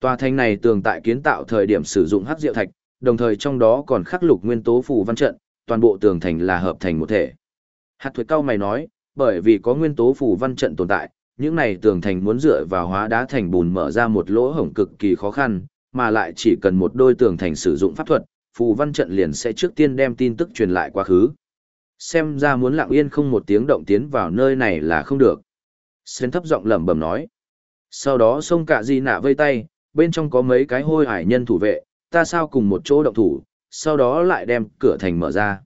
Tòa thành này tường tại kiến tạo thời điểm sử dụng hắc diệu thạch, đồng thời trong đó còn khắc lục nguyên tố phù văn trận, toàn bộ tường thành là hợp thành một thể. Hạt thuế cao mày nói, bởi vì có nguyên tố phù văn trận tồn tại, những này tường thành muốn dựa vào hóa đá thành bùn mở ra một lỗ hổng cực kỳ khó khăn, mà lại chỉ cần một đôi tường thành sử dụng pháp thuật, phù văn trận liền sẽ trước tiên đem tin tức truyền lại quá khứ. Xem ra muốn lặng yên không một tiếng động tiến vào nơi này là không được. Sến thấp giọng lẩm bẩm nói. Sau đó xông cả di nạ vây tay, bên trong có mấy cái hôi hải nhân thủ vệ, ta sao cùng một chỗ động thủ, sau đó lại đem cửa thành mở ra.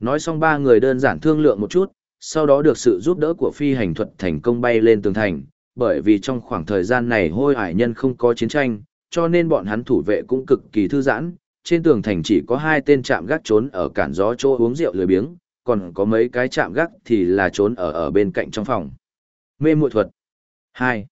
Nói xong ba người đơn giản thương lượng một chút, sau đó được sự giúp đỡ của phi hành thuật thành công bay lên tường thành, bởi vì trong khoảng thời gian này hôi hải nhân không có chiến tranh, cho nên bọn hắn thủ vệ cũng cực kỳ thư giãn, trên tường thành chỉ có hai tên chạm gác trốn ở cản gió chỗ uống rượu lười biếng, còn có mấy cái chạm gác thì là trốn ở ở bên cạnh trong phòng. Mê muội thuật 2.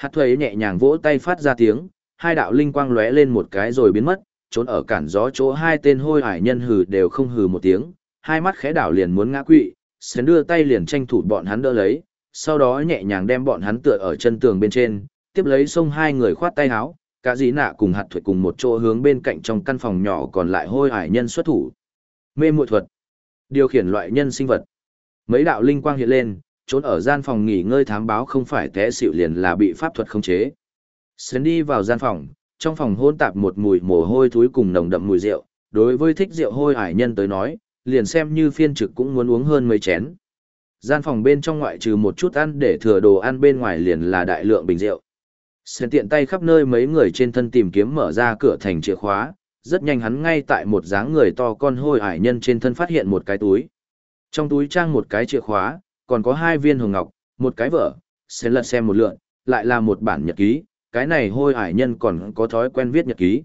Hạt thuế nhẹ nhàng vỗ tay phát ra tiếng, hai đạo linh quang lóe lên một cái rồi biến mất, trốn ở cản gió chỗ hai tên hôi hải nhân hừ đều không hừ một tiếng, hai mắt khẽ đảo liền muốn ngã quỵ, sến đưa tay liền tranh thủ bọn hắn đỡ lấy, sau đó nhẹ nhàng đem bọn hắn tựa ở chân tường bên trên, tiếp lấy xông hai người khoát tay áo, cả dĩ nạ cùng hạt thuế cùng một chỗ hướng bên cạnh trong căn phòng nhỏ còn lại hôi hải nhân xuất thủ. Mê muội thuật. Điều khiển loại nhân sinh vật. Mấy đạo linh quang hiện lên, trốn ở gian phòng nghỉ ngơi thám báo không phải té xịu liền là bị pháp thuật khống chế. Sến đi vào gian phòng, trong phòng hôn tạp một mùi mồ hôi thối cùng nồng đậm mùi rượu, đối với thích rượu hôi hải nhân tới nói, liền xem như phiên trực cũng muốn uống hơn mấy chén. Gian phòng bên trong ngoại trừ một chút ăn để thừa đồ ăn bên ngoài liền là đại lượng bình rượu. Sến tiện tay khắp nơi mấy người trên thân tìm kiếm mở ra cửa thành chìa khóa, rất nhanh hắn ngay tại một dáng người to con hôi hải nhân trên thân phát hiện một cái túi. Trong túi trang một cái chìa khóa, còn có hai viên hồng ngọc, một cái vở, sẽ lật xem một lượn, lại là một bản nhật ký, cái này hôi hải nhân còn có thói quen viết nhật ký.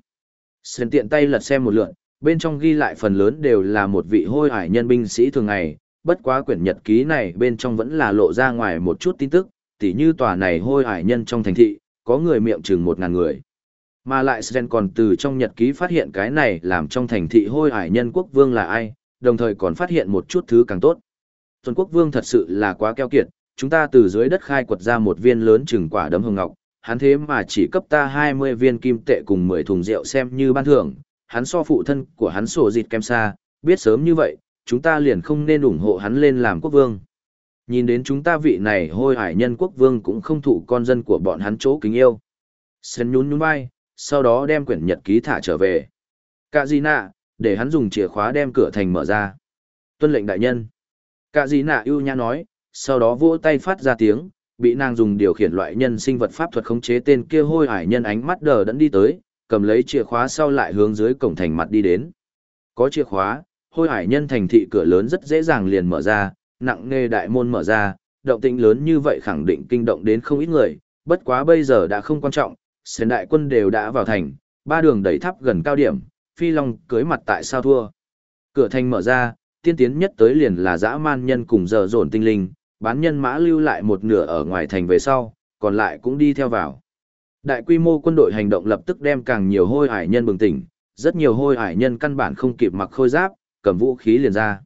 Sơn tiện tay lật xem một lượn, bên trong ghi lại phần lớn đều là một vị hôi hải nhân binh sĩ thường ngày, bất quá quyển nhật ký này bên trong vẫn là lộ ra ngoài một chút tin tức, tỉ như tòa này hôi hải nhân trong thành thị, có người miệng chừng một ngàn người. Mà lại Sven còn từ trong nhật ký phát hiện cái này làm trong thành thị hôi hải nhân quốc vương là ai, đồng thời còn phát hiện một chút thứ càng tốt. Tuần quốc vương thật sự là quá keo kiệt, chúng ta từ dưới đất khai quật ra một viên lớn chừng quả đấm hồng ngọc, hắn thế mà chỉ cấp ta 20 viên kim tệ cùng 10 thùng rượu xem như ban thưởng, hắn so phụ thân của hắn sổ dịt kem xa, biết sớm như vậy, chúng ta liền không nên ủng hộ hắn lên làm quốc vương. Nhìn đến chúng ta vị này hôi hải nhân quốc vương cũng không thụ con dân của bọn hắn chỗ kính yêu. Sen nhún nhún vai, sau đó đem quyển nhật ký thả trở về. Cả gì nạ, để hắn dùng chìa khóa đem cửa thành mở ra. Tuân lệnh đại nhân. Cả gì nạ ưu nhã nói, sau đó vỗ tay phát ra tiếng, bị nàng dùng điều khiển loại nhân sinh vật pháp thuật khống chế tên kia hôi hải nhân ánh mắt đờ đẫn đi tới, cầm lấy chìa khóa sau lại hướng dưới cổng thành mặt đi đến. Có chìa khóa, hôi hải nhân thành thị cửa lớn rất dễ dàng liền mở ra, nặng nghề đại môn mở ra, động tĩnh lớn như vậy khẳng định kinh động đến không ít người, bất quá bây giờ đã không quan trọng, sến đại quân đều đã vào thành, ba đường đẩy tháp gần cao điểm, phi long cưới mặt tại sao thua. Cửa thành mở ra, tiên tiến nhất tới liền là dã man nhân cùng giờ dồn tinh linh, bán nhân mã lưu lại một nửa ở ngoài thành về sau, còn lại cũng đi theo vào. Đại quy mô quân đội hành động lập tức đem càng nhiều hôi hải nhân bừng tỉnh, rất nhiều hôi hải nhân căn bản không kịp mặc khôi giáp, cầm vũ khí liền ra.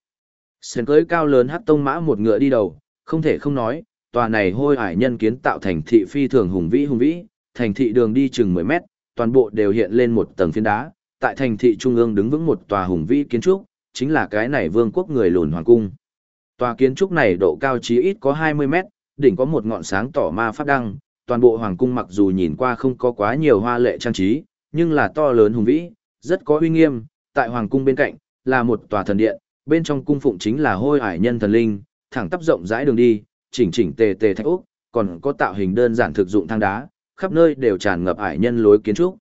Sến cưới cao lớn hắc tông mã một ngựa đi đầu, không thể không nói, tòa này hôi hải nhân kiến tạo thành thị phi thường hùng vĩ hùng vĩ, thành thị đường đi chừng 10 mét, toàn bộ đều hiện lên một tầng phiến đá, tại thành thị trung ương đứng vững một tòa hùng vĩ kiến trúc, chính là cái này vương quốc người lùn hoàng cung. Tòa kiến trúc này độ cao chí ít có 20 mét, đỉnh có một ngọn sáng tỏ ma pháp đăng, toàn bộ hoàng cung mặc dù nhìn qua không có quá nhiều hoa lệ trang trí, nhưng là to lớn hùng vĩ, rất có uy nghiêm, tại hoàng cung bên cạnh là một tòa thần điện, bên trong cung phụng chính là hôi ải nhân thần linh, thẳng tắp rộng rãi đường đi, chỉnh chỉnh tề tề thạch ốc, còn có tạo hình đơn giản thực dụng thang đá, khắp nơi đều tràn ngập ải nhân lối kiến trúc.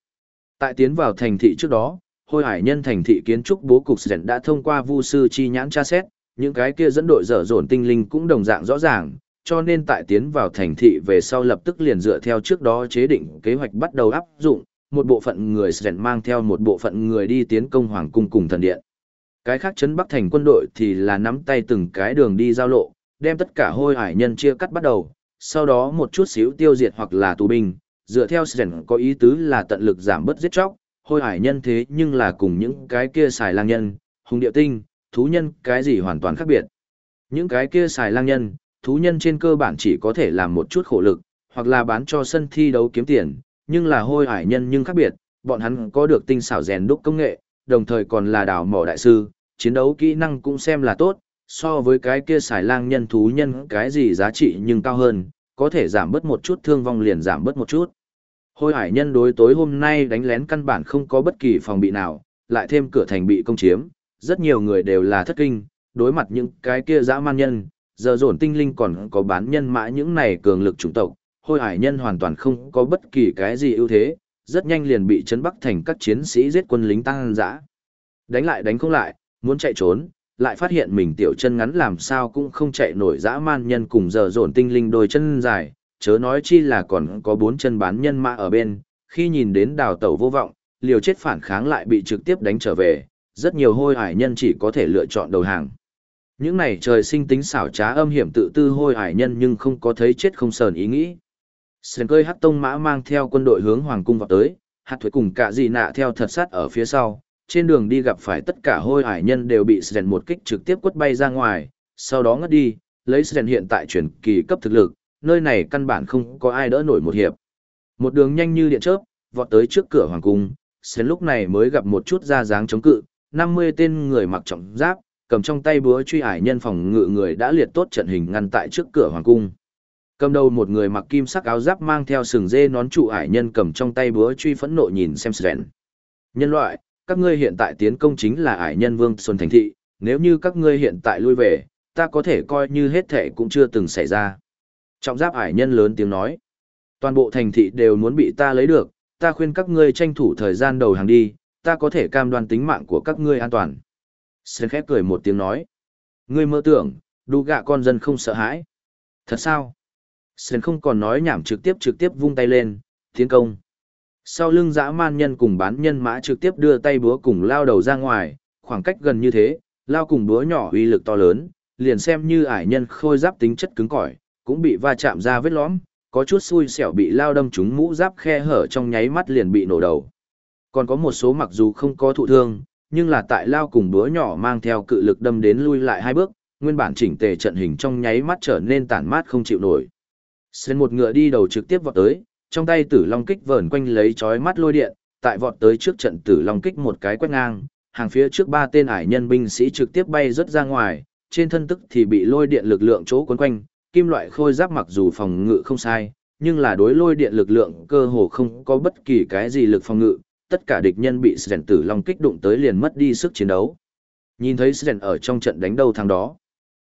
Tại tiến vào thành thị trước đó, hôi hải nhân thành thị kiến trúc bố cục rèn đã thông qua vu sư chi nhãn tra xét, những cái kia dẫn đội dở dồn tinh linh cũng đồng dạng rõ ràng, cho nên tại tiến vào thành thị về sau lập tức liền dựa theo trước đó chế định kế hoạch bắt đầu áp dụng, một bộ phận người rèn mang theo một bộ phận người đi tiến công hoàng cung cùng thần điện. Cái khác chấn Bắc thành quân đội thì là nắm tay từng cái đường đi giao lộ, đem tất cả hôi hải nhân chia cắt bắt đầu, sau đó một chút xíu tiêu diệt hoặc là tù binh, dựa theo Sren có ý tứ là tận lực giảm bớt giết chóc, hôi hải nhân thế nhưng là cùng những cái kia xài lang nhân, hùng địa tinh, thú nhân cái gì hoàn toàn khác biệt. Những cái kia xài lang nhân, thú nhân trên cơ bản chỉ có thể làm một chút khổ lực, hoặc là bán cho sân thi đấu kiếm tiền, Nhưng là hôi hải nhân nhưng khác biệt, bọn hắn có được tinh xảo rèn đúc công nghệ, đồng thời còn là đào mỏ đại sư, chiến đấu kỹ năng cũng xem là tốt, so với cái kia xài lang nhân thú nhân cái gì giá trị nhưng cao hơn, có thể giảm bớt một chút thương vong liền giảm bớt một chút. Hôi hải nhân đối tối hôm nay đánh lén căn bản không có bất kỳ phòng bị nào, lại thêm cửa thành bị công chiếm, rất nhiều người đều là thất kinh, đối mặt những cái kia dã man nhân, giờ dồn tinh linh còn có bán nhân mã những này cường lực chủng tộc, hôi hải nhân hoàn toàn không có bất kỳ cái gì ưu thế, rất nhanh liền bị chấn bắc thành các chiến sĩ giết quân lính tăng dã. Đánh lại đánh không lại, muốn chạy trốn, lại phát hiện mình tiểu chân ngắn làm sao cũng không chạy nổi dã man nhân cùng giờ dồn tinh linh đôi chân dài, chớ nói chi là còn có bốn chân bán nhân mã ở bên, khi nhìn đến đào tẩu vô vọng, liều chết phản kháng lại bị trực tiếp đánh trở về, rất nhiều hôi hải nhân chỉ có thể lựa chọn đầu hàng. Những này trời sinh tính xảo trá âm hiểm tự tư hôi hải nhân nhưng không có thấy chết không sờn ý nghĩ. Sơn cơi hát tông mã mang theo quân đội hướng hoàng cung vào tới, hạt thuế cùng cả gì nạ theo thật sát ở phía sau, trên đường đi gặp phải tất cả hôi hải nhân đều bị Sren một kích trực tiếp quất bay ra ngoài, sau đó ngất đi, lấy Sren hiện tại chuyển kỳ cấp thực lực, nơi này căn bản không có ai đỡ nổi một hiệp. Một đường nhanh như điện chớp, vọt tới trước cửa hoàng cung, sến lúc này mới gặp một chút ra dáng chống cự, 50 tên người mặc trọng giáp, cầm trong tay búa truy hải nhân phòng ngự người đã liệt tốt trận hình ngăn tại trước cửa hoàng cung. Cầm đầu một người mặc kim sắc áo giáp mang theo sừng dê nón trụ hải nhân cầm trong tay búa truy phẫn nộ nhìn xem sến. Nhân loại, các ngươi hiện tại tiến công chính là ải nhân vương xuân thành thị, nếu như các ngươi hiện tại lui về, ta có thể coi như hết thể cũng chưa từng xảy ra. Trọng giáp ải nhân lớn tiếng nói, toàn bộ thành thị đều muốn bị ta lấy được, ta khuyên các ngươi tranh thủ thời gian đầu hàng đi, ta có thể cam đoan tính mạng của các ngươi an toàn. Sơn khép cười một tiếng nói, ngươi mơ tưởng, đủ gạ con dân không sợ hãi. Thật sao? Sơn không còn nói nhảm trực tiếp trực tiếp vung tay lên, tiến công sau lưng dã man nhân cùng bán nhân mã trực tiếp đưa tay búa cùng lao đầu ra ngoài, khoảng cách gần như thế, lao cùng búa nhỏ uy lực to lớn, liền xem như ải nhân khôi giáp tính chất cứng cỏi, cũng bị va chạm ra vết lõm, có chút xui xẻo bị lao đâm trúng mũ giáp khe hở trong nháy mắt liền bị nổ đầu. Còn có một số mặc dù không có thụ thương, nhưng là tại lao cùng búa nhỏ mang theo cự lực đâm đến lui lại hai bước, nguyên bản chỉnh tề trận hình trong nháy mắt trở nên tản mát không chịu nổi. Xen một ngựa đi đầu trực tiếp vọt tới, trong tay tử long kích vờn quanh lấy chói mắt lôi điện, tại vọt tới trước trận tử long kích một cái quét ngang, hàng phía trước ba tên ải nhân binh sĩ trực tiếp bay rất ra ngoài, trên thân tức thì bị lôi điện lực lượng chỗ quấn quanh, kim loại khôi giáp mặc dù phòng ngự không sai, nhưng là đối lôi điện lực lượng cơ hồ không có bất kỳ cái gì lực phòng ngự, tất cả địch nhân bị Sren tử long kích đụng tới liền mất đi sức chiến đấu. Nhìn thấy Sren ở trong trận đánh đầu thằng đó,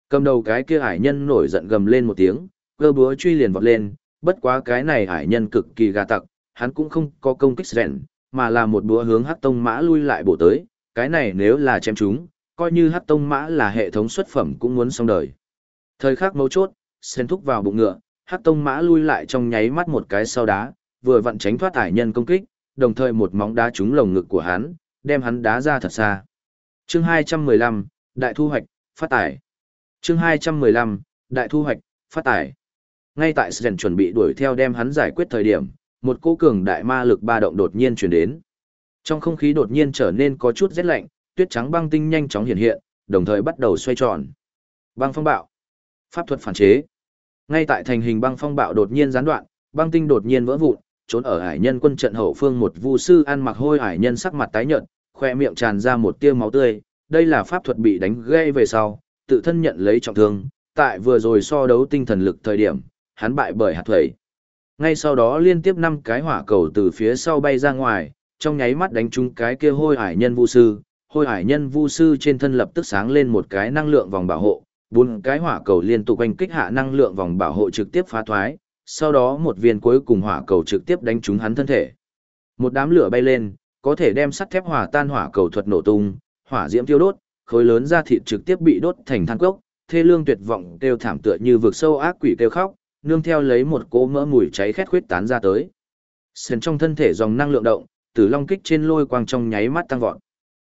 cầm đầu cái kia hải nhân nổi giận gầm lên một tiếng, cơ búa truy liền vọt lên, bất quá cái này hải nhân cực kỳ gà tặc, hắn cũng không có công kích rèn, mà là một búa hướng hắc tông mã lui lại bổ tới, cái này nếu là chém chúng, coi như hắc tông mã là hệ thống xuất phẩm cũng muốn xong đời. Thời khắc mấu chốt, sen thúc vào bụng ngựa, hắc tông mã lui lại trong nháy mắt một cái sau đá, vừa vặn tránh thoát ải nhân công kích, đồng thời một móng đá trúng lồng ngực của hắn, đem hắn đá ra thật xa. Chương 215, Đại thu hoạch, phát tải. Chương 215, Đại thu hoạch, phát tải. Ngay tại Sren chuẩn bị đuổi theo đem hắn giải quyết thời điểm, một cỗ cường đại ma lực ba động đột nhiên truyền đến. Trong không khí đột nhiên trở nên có chút rét lạnh, tuyết trắng băng tinh nhanh chóng hiện hiện, đồng thời bắt đầu xoay tròn. Băng phong bạo. Pháp thuật phản chế. Ngay tại thành hình băng phong bạo đột nhiên gián đoạn, băng tinh đột nhiên vỡ vụn, trốn ở hải nhân quân trận hậu phương một vu sư ăn mặc hôi hải nhân sắc mặt tái nhợt, khoe miệng tràn ra một tia máu tươi, đây là pháp thuật bị đánh gây về sau, tự thân nhận lấy trọng thương, tại vừa rồi so đấu tinh thần lực thời điểm, hắn bại bởi hạt thuẩy. Ngay sau đó liên tiếp năm cái hỏa cầu từ phía sau bay ra ngoài, trong nháy mắt đánh trúng cái kia hôi hải nhân vu sư, hôi hải nhân vu sư trên thân lập tức sáng lên một cái năng lượng vòng bảo hộ, bốn cái hỏa cầu liên tục quanh kích hạ năng lượng vòng bảo hộ trực tiếp phá thoái, sau đó một viên cuối cùng hỏa cầu trực tiếp đánh trúng hắn thân thể. Một đám lửa bay lên, có thể đem sắt thép hòa tan hỏa cầu thuật nổ tung, hỏa diễm tiêu đốt, khối lớn da thịt trực tiếp bị đốt thành than cốc, thê lương tuyệt vọng kêu thảm tựa như vực sâu ác quỷ kêu khóc, nương theo lấy một cỗ mỡ mùi cháy khét khuyết tán ra tới. Sền trong thân thể dòng năng lượng động, tử long kích trên lôi quang trong nháy mắt tăng vọt.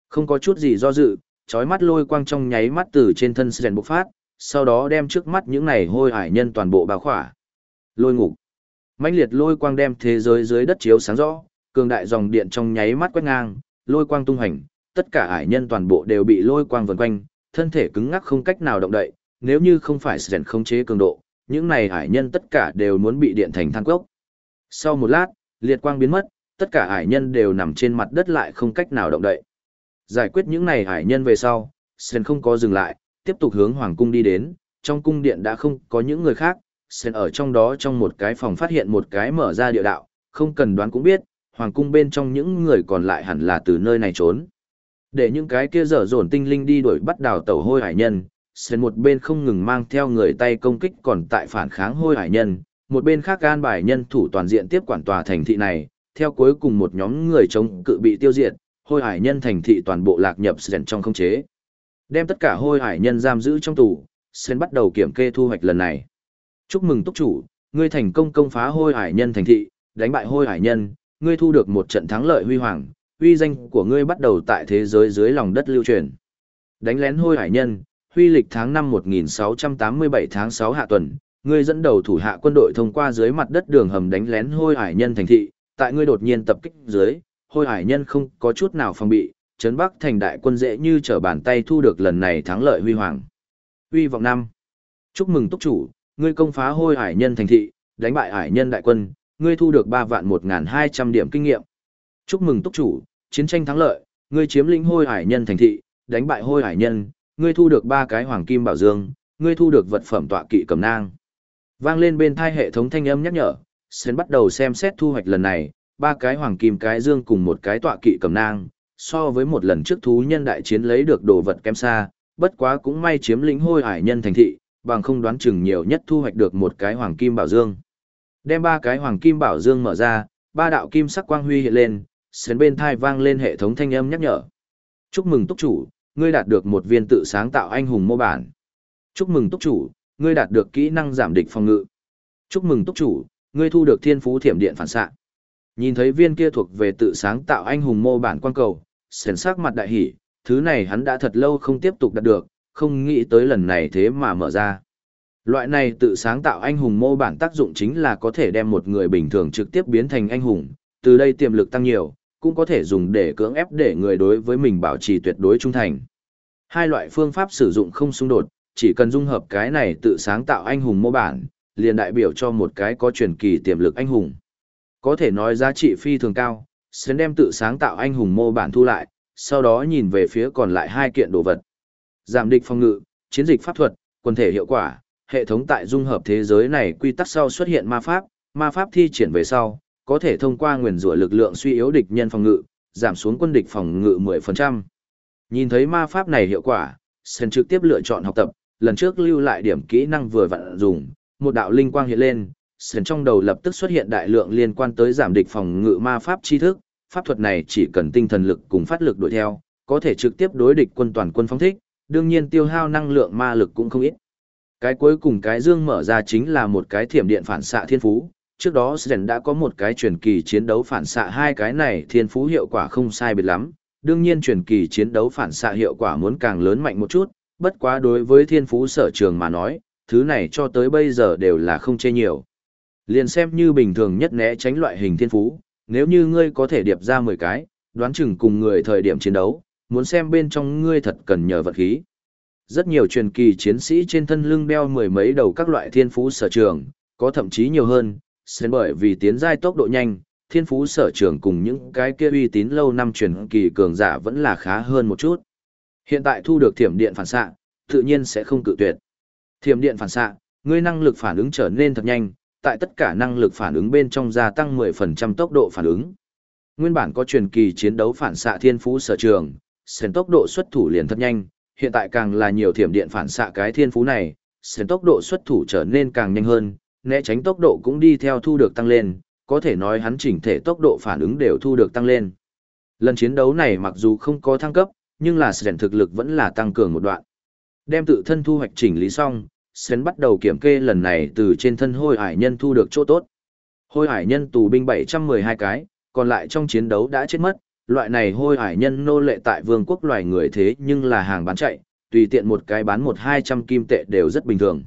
Không có chút gì do dự, chói mắt lôi quang trong nháy mắt từ trên thân sren bộc phát, sau đó đem trước mắt những này hôi hải nhân toàn bộ bao khỏa. Lôi ngục. mãnh liệt lôi quang đem thế giới dưới đất chiếu sáng rõ, cường đại dòng điện trong nháy mắt quét ngang, lôi quang tung hành, tất cả hải nhân toàn bộ đều bị lôi quang vần quanh, thân thể cứng ngắc không cách nào động đậy, nếu như không phải Sền khống chế cường độ, những này hải nhân tất cả đều muốn bị điện thành than cốc. Sau một lát, liệt quang biến mất, tất cả hải nhân đều nằm trên mặt đất lại không cách nào động đậy. Giải quyết những này Hải nhân về sau, Sen không có dừng lại, tiếp tục hướng hoàng cung đi đến, trong cung điện đã không có những người khác, Sen ở trong đó trong một cái phòng phát hiện một cái mở ra địa đạo, không cần đoán cũng biết, hoàng cung bên trong những người còn lại hẳn là từ nơi này trốn. Để những cái kia dở dồn tinh linh đi đuổi bắt đào tẩu hôi hải nhân, Sen một bên không ngừng mang theo người tay công kích còn tại phản kháng hôi hải nhân, một bên khác gan bài nhân thủ toàn diện tiếp quản tòa thành thị này, theo cuối cùng một nhóm người chống cự bị tiêu diệt, hôi hải nhân thành thị toàn bộ lạc nhập Sen trong không chế. Đem tất cả hôi hải nhân giam giữ trong tù, Sen bắt đầu kiểm kê thu hoạch lần này. Chúc mừng túc chủ, ngươi thành công công phá hôi hải nhân thành thị, đánh bại hôi hải nhân, ngươi thu được một trận thắng lợi huy hoàng, uy danh của ngươi bắt đầu tại thế giới dưới lòng đất lưu truyền. Đánh lén hôi hải nhân, huy lịch tháng năm 1687 tháng 6 hạ tuần, ngươi dẫn đầu thủ hạ quân đội thông qua dưới mặt đất đường hầm đánh lén hôi hải nhân thành thị, tại ngươi đột nhiên tập kích dưới, hôi hải nhân không có chút nào phòng bị, trấn bắc thành đại quân dễ như trở bàn tay thu được lần này thắng lợi huy hoàng. Huy vọng năm. Chúc mừng túc chủ, ngươi công phá hôi hải nhân thành thị, đánh bại hải nhân đại quân, ngươi thu được ba vạn 1200 điểm kinh nghiệm. Chúc mừng túc chủ, chiến tranh thắng lợi, ngươi chiếm lĩnh hôi hải nhân thành thị, đánh bại hôi hải nhân, ngươi thu được ba cái hoàng kim bảo dương, ngươi thu được vật phẩm tọa kỵ cầm nang. Vang lên bên thai hệ thống thanh âm nhắc nhở, Sến bắt đầu xem xét thu hoạch lần này, ba cái hoàng kim cái dương cùng một cái tọa kỵ cầm nang, so với một lần trước thú nhân đại chiến lấy được đồ vật kém xa, bất quá cũng may chiếm lĩnh hôi hải nhân thành thị, bằng không đoán chừng nhiều nhất thu hoạch được một cái hoàng kim bảo dương. Đem ba cái hoàng kim bảo dương mở ra, ba đạo kim sắc quang huy hiện lên, sến bên thai vang lên hệ thống thanh âm nhắc nhở. Chúc mừng túc chủ, ngươi đạt được một viên tự sáng tạo anh hùng mô bản. Chúc mừng túc chủ, ngươi đạt được kỹ năng giảm địch phòng ngự. Chúc mừng túc chủ, ngươi thu được thiên phú thiểm điện phản xạ. Nhìn thấy viên kia thuộc về tự sáng tạo anh hùng mô bản quan cầu, sền sắc mặt đại hỉ, thứ này hắn đã thật lâu không tiếp tục đạt được, không nghĩ tới lần này thế mà mở ra. Loại này tự sáng tạo anh hùng mô bản tác dụng chính là có thể đem một người bình thường trực tiếp biến thành anh hùng, từ đây tiềm lực tăng nhiều, cũng có thể dùng để cưỡng ép để người đối với mình bảo trì tuyệt đối trung thành. Hai loại phương pháp sử dụng không xung đột, chỉ cần dung hợp cái này tự sáng tạo anh hùng mô bản, liền đại biểu cho một cái có truyền kỳ tiềm lực anh hùng. Có thể nói giá trị phi thường cao, sẽ đem tự sáng tạo anh hùng mô bản thu lại, sau đó nhìn về phía còn lại hai kiện đồ vật. Giảm địch phòng ngự, chiến dịch pháp thuật, quân thể hiệu quả, hệ thống tại dung hợp thế giới này quy tắc sau xuất hiện ma pháp, ma pháp thi triển về sau, có thể thông qua nguyền rủa lực lượng suy yếu địch nhân phòng ngự, giảm xuống quân địch phòng ngự 10%. Nhìn thấy ma pháp này hiệu quả, Sến trực tiếp lựa chọn học tập, lần trước lưu lại điểm kỹ năng vừa vặn dùng, một đạo linh quang hiện lên, Sen trong đầu lập tức xuất hiện đại lượng liên quan tới giảm địch phòng ngự ma pháp tri thức, pháp thuật này chỉ cần tinh thần lực cùng phát lực đuổi theo, có thể trực tiếp đối địch quân toàn quân phóng thích, đương nhiên tiêu hao năng lượng ma lực cũng không ít. Cái cuối cùng cái dương mở ra chính là một cái thiểm điện phản xạ thiên phú. Trước đó Sren đã có một cái truyền kỳ chiến đấu phản xạ hai cái này thiên phú hiệu quả không sai biệt lắm. Đương nhiên truyền kỳ chiến đấu phản xạ hiệu quả muốn càng lớn mạnh một chút, bất quá đối với thiên phú sở trường mà nói, thứ này cho tới bây giờ đều là không chê nhiều. Liền xem như bình thường nhất né tránh loại hình thiên phú, nếu như ngươi có thể điệp ra 10 cái, đoán chừng cùng người thời điểm chiến đấu, muốn xem bên trong ngươi thật cần nhờ vật khí. Rất nhiều truyền kỳ chiến sĩ trên thân lưng đeo mười mấy đầu các loại thiên phú sở trường, có thậm chí nhiều hơn, xen bởi vì tiến giai tốc độ nhanh, thiên phú sở trường cùng những cái kia uy tín lâu năm truyền kỳ cường giả vẫn là khá hơn một chút. Hiện tại thu được thiểm điện phản xạ, tự nhiên sẽ không cự tuyệt. Thiểm điện phản xạ, ngươi năng lực phản ứng trở nên thật nhanh, tại tất cả năng lực phản ứng bên trong gia tăng 10% tốc độ phản ứng. Nguyên bản có truyền kỳ chiến đấu phản xạ thiên phú sở trường, sến tốc độ xuất thủ liền thật nhanh, hiện tại càng là nhiều thiểm điện phản xạ cái thiên phú này, sến tốc độ xuất thủ trở nên càng nhanh hơn, né tránh tốc độ cũng đi theo thu được tăng lên, có thể nói hắn chỉnh thể tốc độ phản ứng đều thu được tăng lên. Lần chiến đấu này mặc dù không có thăng cấp, nhưng là sến thực lực vẫn là tăng cường một đoạn. Đem tự thân thu hoạch chỉnh lý xong, sến bắt đầu kiểm kê lần này từ trên thân hôi hải nhân thu được chỗ tốt. Hôi hải nhân tù binh 712 cái, còn lại trong chiến đấu đã chết mất, loại này hôi hải nhân nô lệ tại vương quốc loài người thế nhưng là hàng bán chạy, tùy tiện một cái bán một hai trăm kim tệ đều rất bình thường.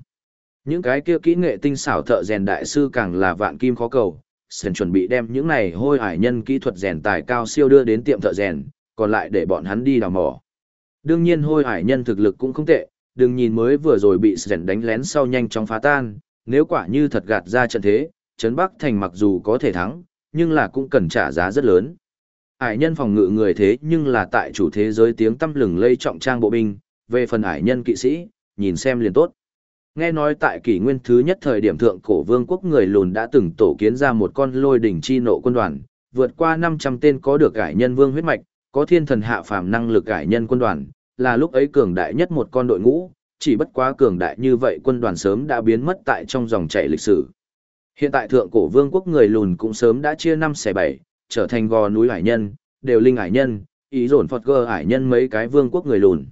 Những cái kia kỹ nghệ tinh xảo thợ rèn đại sư càng là vạn kim khó cầu, Sơn chuẩn bị đem những này hôi hải nhân kỹ thuật rèn tài cao siêu đưa đến tiệm thợ rèn, còn lại để bọn hắn đi đào mỏ. Đương nhiên hôi hải nhân thực lực cũng không tệ, đừng nhìn mới vừa rồi bị rèn đánh lén sau nhanh chóng phá tan, nếu quả như thật gạt ra trận thế, Trấn Bắc Thành mặc dù có thể thắng, nhưng là cũng cần trả giá rất lớn. Ải nhân phòng ngự người thế nhưng là tại chủ thế giới tiếng tăm lừng lây trọng trang bộ binh, về phần ải nhân kỵ sĩ, nhìn xem liền tốt. Nghe nói tại kỷ nguyên thứ nhất thời điểm thượng cổ vương quốc người lùn đã từng tổ kiến ra một con lôi đỉnh chi nộ quân đoàn, vượt qua 500 tên có được ải nhân vương huyết mạch, có thiên thần hạ phàm năng lực ải nhân quân đoàn, là lúc ấy cường đại nhất một con đội ngũ, chỉ bất quá cường đại như vậy quân đoàn sớm đã biến mất tại trong dòng chảy lịch sử. Hiện tại thượng cổ vương quốc người lùn cũng sớm đã chia năm xẻ bảy, trở thành gò núi hải nhân, đều linh hải nhân, ý dồn phật cơ hải nhân mấy cái vương quốc người lùn.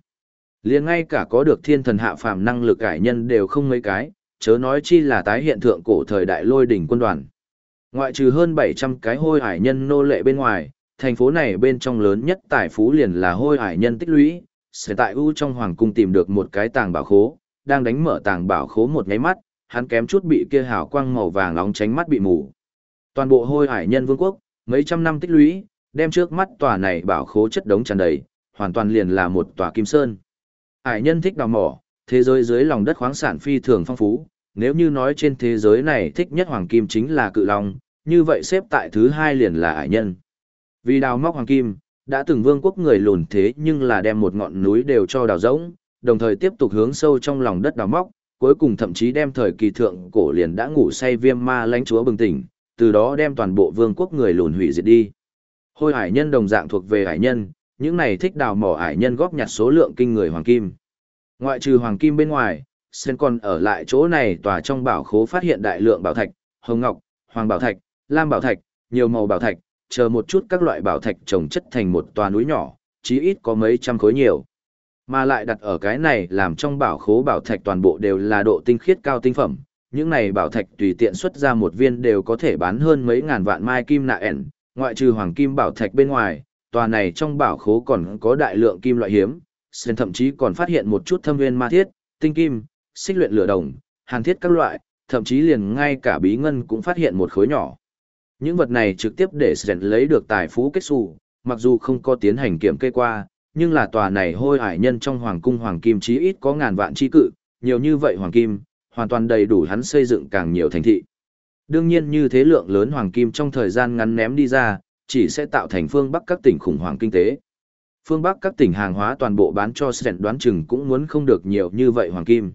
liền ngay cả có được thiên thần hạ phàm năng lực hải nhân đều không mấy cái, chớ nói chi là tái hiện thượng cổ thời đại lôi đỉnh quân đoàn. Ngoại trừ hơn 700 cái hôi hải nhân nô lệ bên ngoài, thành phố này bên trong lớn nhất tài phú liền là hôi hải nhân tích lũy, sẽ tại U trong hoàng cung tìm được một cái tàng bảo khố, đang đánh mở tàng bảo khố một nháy mắt, hắn kém chút bị kia hào quang màu vàng nóng tránh mắt bị mù. Toàn bộ hôi hải nhân vương quốc, mấy trăm năm tích lũy, đem trước mắt tòa này bảo khố chất đống tràn đầy, hoàn toàn liền là một tòa kim sơn. Hải nhân thích đào mỏ, thế giới dưới lòng đất khoáng sản phi thường phong phú, nếu như nói trên thế giới này thích nhất hoàng kim chính là cự long, như vậy xếp tại thứ hai liền là hải nhân. Vì đào móc hoàng kim, đã từng vương quốc người lùn thế nhưng là đem một ngọn núi đều cho đào rỗng, đồng thời tiếp tục hướng sâu trong lòng đất đào móc, cuối cùng thậm chí đem thời kỳ thượng cổ liền đã ngủ say viêm ma lãnh chúa bừng tỉnh, từ đó đem toàn bộ vương quốc người lùn hủy diệt đi. Hôi hải nhân đồng dạng thuộc về hải nhân, những này thích đào mỏ hải nhân góp nhặt số lượng kinh người hoàng kim. Ngoại trừ hoàng kim bên ngoài, Sen còn ở lại chỗ này tòa trong bảo khố phát hiện đại lượng bảo thạch, hồng ngọc, hoàng bảo thạch, lam bảo thạch, nhiều màu bảo thạch, chờ một chút các loại bảo thạch trồng chất thành một tòa núi nhỏ, chí ít có mấy trăm khối nhiều. Mà lại đặt ở cái này làm trong bảo khố bảo thạch toàn bộ đều là độ tinh khiết cao tinh phẩm, những này bảo thạch tùy tiện xuất ra một viên đều có thể bán hơn mấy ngàn vạn mai kim nạ ẻn, ngoại trừ hoàng kim bảo thạch bên ngoài, tòa này trong bảo khố còn có đại lượng kim loại hiếm, sen thậm chí còn phát hiện một chút thâm viên ma thiết, tinh kim, xích luyện lửa đồng, hàn thiết các loại, thậm chí liền ngay cả bí ngân cũng phát hiện một khối nhỏ. Những vật này trực tiếp để Sren lấy được tài phú kết xù, mặc dù không có tiến hành kiểm kê qua, nhưng là tòa này hôi hải nhân trong hoàng cung hoàng kim chí ít có ngàn vạn chi cự, nhiều như vậy hoàng kim, hoàn toàn đầy đủ hắn xây dựng càng nhiều thành thị. Đương nhiên như thế lượng lớn hoàng kim trong thời gian ngắn ném đi ra, chỉ sẽ tạo thành phương Bắc các tỉnh khủng hoảng kinh tế. Phương Bắc các tỉnh hàng hóa toàn bộ bán cho Sren đoán chừng cũng muốn không được nhiều như vậy hoàng kim.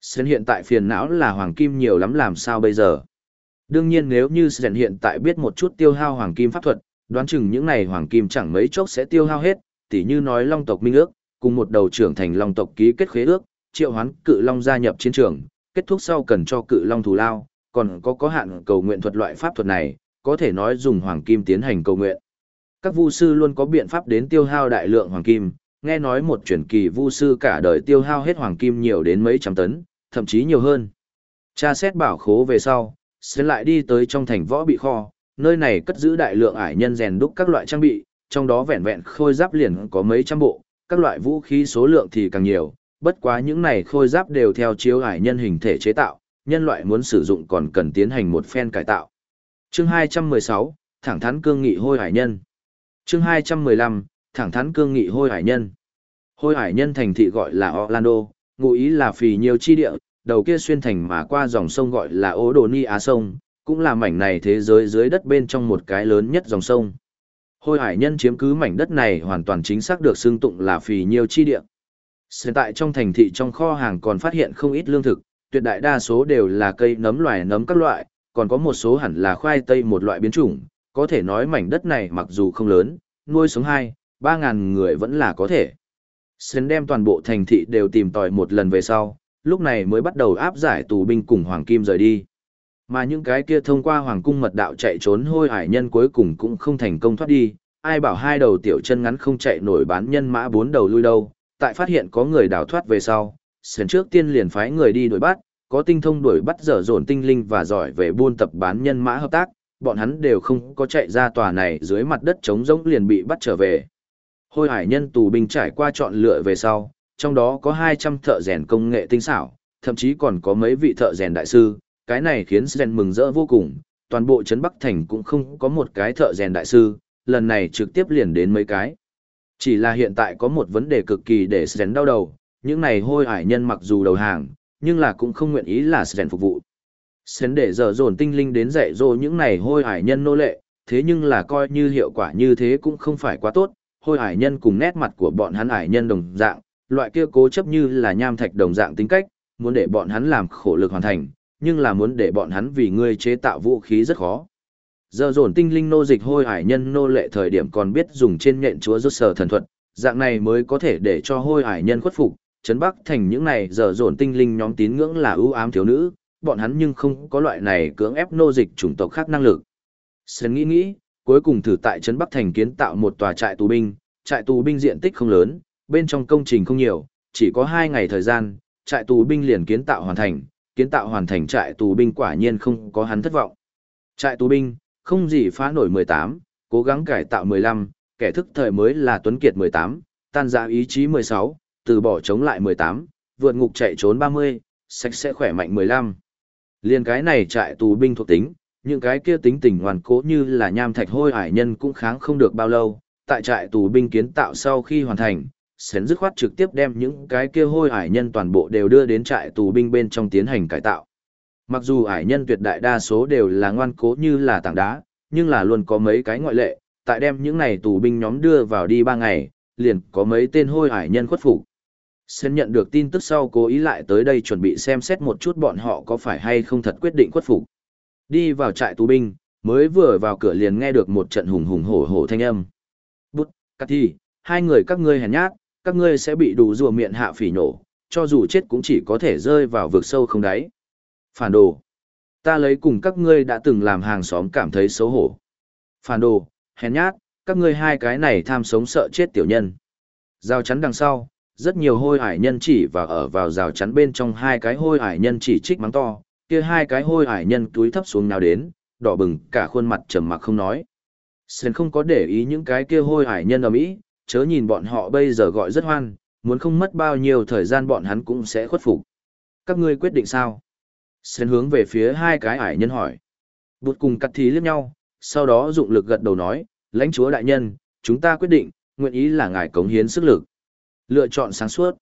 Sren hiện tại phiền não là hoàng kim nhiều lắm làm sao bây giờ. Đương nhiên nếu như Sren hiện tại biết một chút tiêu hao hoàng kim pháp thuật, đoán chừng những này hoàng kim chẳng mấy chốc sẽ tiêu hao hết, tỉ như nói long tộc minh ước, cùng một đầu trưởng thành long tộc ký kết khế ước, triệu hoán cự long gia nhập chiến trường, kết thúc sau cần cho cự long thù lao, còn có có hạn cầu nguyện thuật loại pháp thuật này, có thể nói dùng hoàng kim tiến hành cầu nguyện. Các vu sư luôn có biện pháp đến tiêu hao đại lượng hoàng kim, nghe nói một truyền kỳ vu sư cả đời tiêu hao hết hoàng kim nhiều đến mấy trăm tấn, thậm chí nhiều hơn. Cha xét bảo khố về sau, sẽ lại đi tới trong thành võ bị kho, nơi này cất giữ đại lượng ải nhân rèn đúc các loại trang bị, trong đó vẹn vẹn khôi giáp liền có mấy trăm bộ, các loại vũ khí số lượng thì càng nhiều, bất quá những này khôi giáp đều theo chiếu ải nhân hình thể chế tạo, nhân loại muốn sử dụng còn cần tiến hành một phen cải tạo. Chương 216, thẳng thắn cương nghị hôi hải nhân. Chương 215, thẳng thắn cương nghị hôi hải nhân. Hôi hải nhân thành thị gọi là Orlando, ngụ ý là phì nhiều chi địa, đầu kia xuyên thành mà qua dòng sông gọi là Ô Đồ Ni Á Sông, cũng là mảnh này thế giới dưới đất bên trong một cái lớn nhất dòng sông. Hôi hải nhân chiếm cứ mảnh đất này hoàn toàn chính xác được xưng tụng là phì nhiều chi địa. Hiện tại trong thành thị trong kho hàng còn phát hiện không ít lương thực, tuyệt đại đa số đều là cây nấm loài nấm các loại, còn có một số hẳn là khoai tây một loại biến chủng, có thể nói mảnh đất này mặc dù không lớn, nuôi sống hai, ba ngàn người vẫn là có thể. Sến đem toàn bộ thành thị đều tìm tòi một lần về sau, lúc này mới bắt đầu áp giải tù binh cùng Hoàng Kim rời đi. Mà những cái kia thông qua Hoàng Cung mật đạo chạy trốn hôi hải nhân cuối cùng cũng không thành công thoát đi, ai bảo hai đầu tiểu chân ngắn không chạy nổi bán nhân mã bốn đầu lui đâu, tại phát hiện có người đào thoát về sau, Sến trước tiên liền phái người đi đuổi bắt, có tinh thông đuổi bắt dở dồn tinh linh và giỏi về buôn tập bán nhân mã hợp tác, bọn hắn đều không có chạy ra tòa này dưới mặt đất trống rỗng liền bị bắt trở về. Hôi hải nhân tù binh trải qua chọn lựa về sau, trong đó có 200 thợ rèn công nghệ tinh xảo, thậm chí còn có mấy vị thợ rèn đại sư, cái này khiến Sren mừng rỡ vô cùng, toàn bộ trấn Bắc Thành cũng không có một cái thợ rèn đại sư, lần này trực tiếp liền đến mấy cái. Chỉ là hiện tại có một vấn đề cực kỳ để Sren đau đầu, những này hôi hải nhân mặc dù đầu hàng, nhưng là cũng không nguyện ý là Sren phục vụ. Sren để dở dồn tinh linh đến dạy dỗ những này hôi hải nhân nô lệ, thế nhưng là coi như hiệu quả như thế cũng không phải quá tốt, hôi Hải nhân cùng nét mặt của bọn hắn Hải nhân đồng dạng, loại kia cố chấp như là nham thạch đồng dạng tính cách, muốn để bọn hắn làm khổ lực hoàn thành, nhưng là muốn để bọn hắn vì ngươi chế tạo vũ khí rất khó. Giờ dồn tinh linh nô dịch hôi hải nhân nô lệ thời điểm còn biết dùng trên nhện chúa rốt sở thần thuật, dạng này mới có thể để cho hôi hải nhân khuất phục, chấn bắc thành những này giờ dồn tinh linh nhóm tín ngưỡng là ưu ám thiếu nữ, bọn hắn nhưng không có loại này cưỡng ép nô dịch chủng tộc khác năng lực. Sơn nghĩ nghĩ, cuối cùng thử tại trấn Bắc Thành kiến tạo một tòa trại tù binh, trại tù binh diện tích không lớn, bên trong công trình không nhiều, chỉ có 2 ngày thời gian, trại tù binh liền kiến tạo hoàn thành, kiến tạo hoàn thành trại tù binh quả nhiên không có hắn thất vọng. Trại tù binh, không gì phá nổi 18, cố gắng cải tạo 15, kẻ thức thời mới là Tuấn Kiệt 18, tan ra ý chí 16, từ bỏ chống lại 18, vượt ngục chạy trốn 30, sạch sẽ khỏe mạnh 15. Liên cái này trại tù binh thuộc tính, những cái kia tính tình ngoan cố như là nham thạch hôi hải nhân cũng kháng không được bao lâu, tại trại tù binh kiến tạo sau khi hoàn thành, sến dứt khoát trực tiếp đem những cái kia hôi hải nhân toàn bộ đều đưa đến trại tù binh bên trong tiến hành cải tạo. Mặc dù hải nhân tuyệt đại đa số đều là ngoan cố như là tảng đá, nhưng là luôn có mấy cái ngoại lệ, tại đem những này tù binh nhóm đưa vào đi ba ngày, liền có mấy tên hôi hải nhân khuất phục. Sến nhận được tin tức sau cố ý lại tới đây chuẩn bị xem xét một chút bọn họ có phải hay không thật quyết định khuất phục. Đi vào trại tù binh, mới vừa vào cửa liền nghe được một trận hùng hùng hổ hổ thanh âm. Bút, Cathy, hai người các ngươi hèn nhát, các ngươi sẽ bị đủ rùa miệng hạ phỉ nổ, cho dù chết cũng chỉ có thể rơi vào vực sâu không đáy. Phản đồ. Ta lấy cùng các ngươi đã từng làm hàng xóm cảm thấy xấu hổ. Phản đồ, hèn nhát, các ngươi hai cái này tham sống sợ chết tiểu nhân. Rào chắn đằng sau, rất nhiều hôi hải nhân chỉ và ở vào rào chắn bên trong hai cái hôi hải nhân chỉ trích mắng to, kia hai cái hôi hải nhân túi thấp xuống nào đến, đỏ bừng cả khuôn mặt trầm mặc không nói. sơn không có để ý những cái kia hôi hải nhân ở Mỹ, chớ nhìn bọn họ bây giờ gọi rất hoan, muốn không mất bao nhiêu thời gian bọn hắn cũng sẽ khuất phục. Các ngươi quyết định sao? Sến hướng về phía hai cái hải nhân hỏi. Bụt cùng cắt thí liếc nhau, sau đó dụng lực gật đầu nói, lãnh chúa đại nhân, chúng ta quyết định, nguyện ý là ngài cống hiến sức lực. Lựa chọn sáng suốt.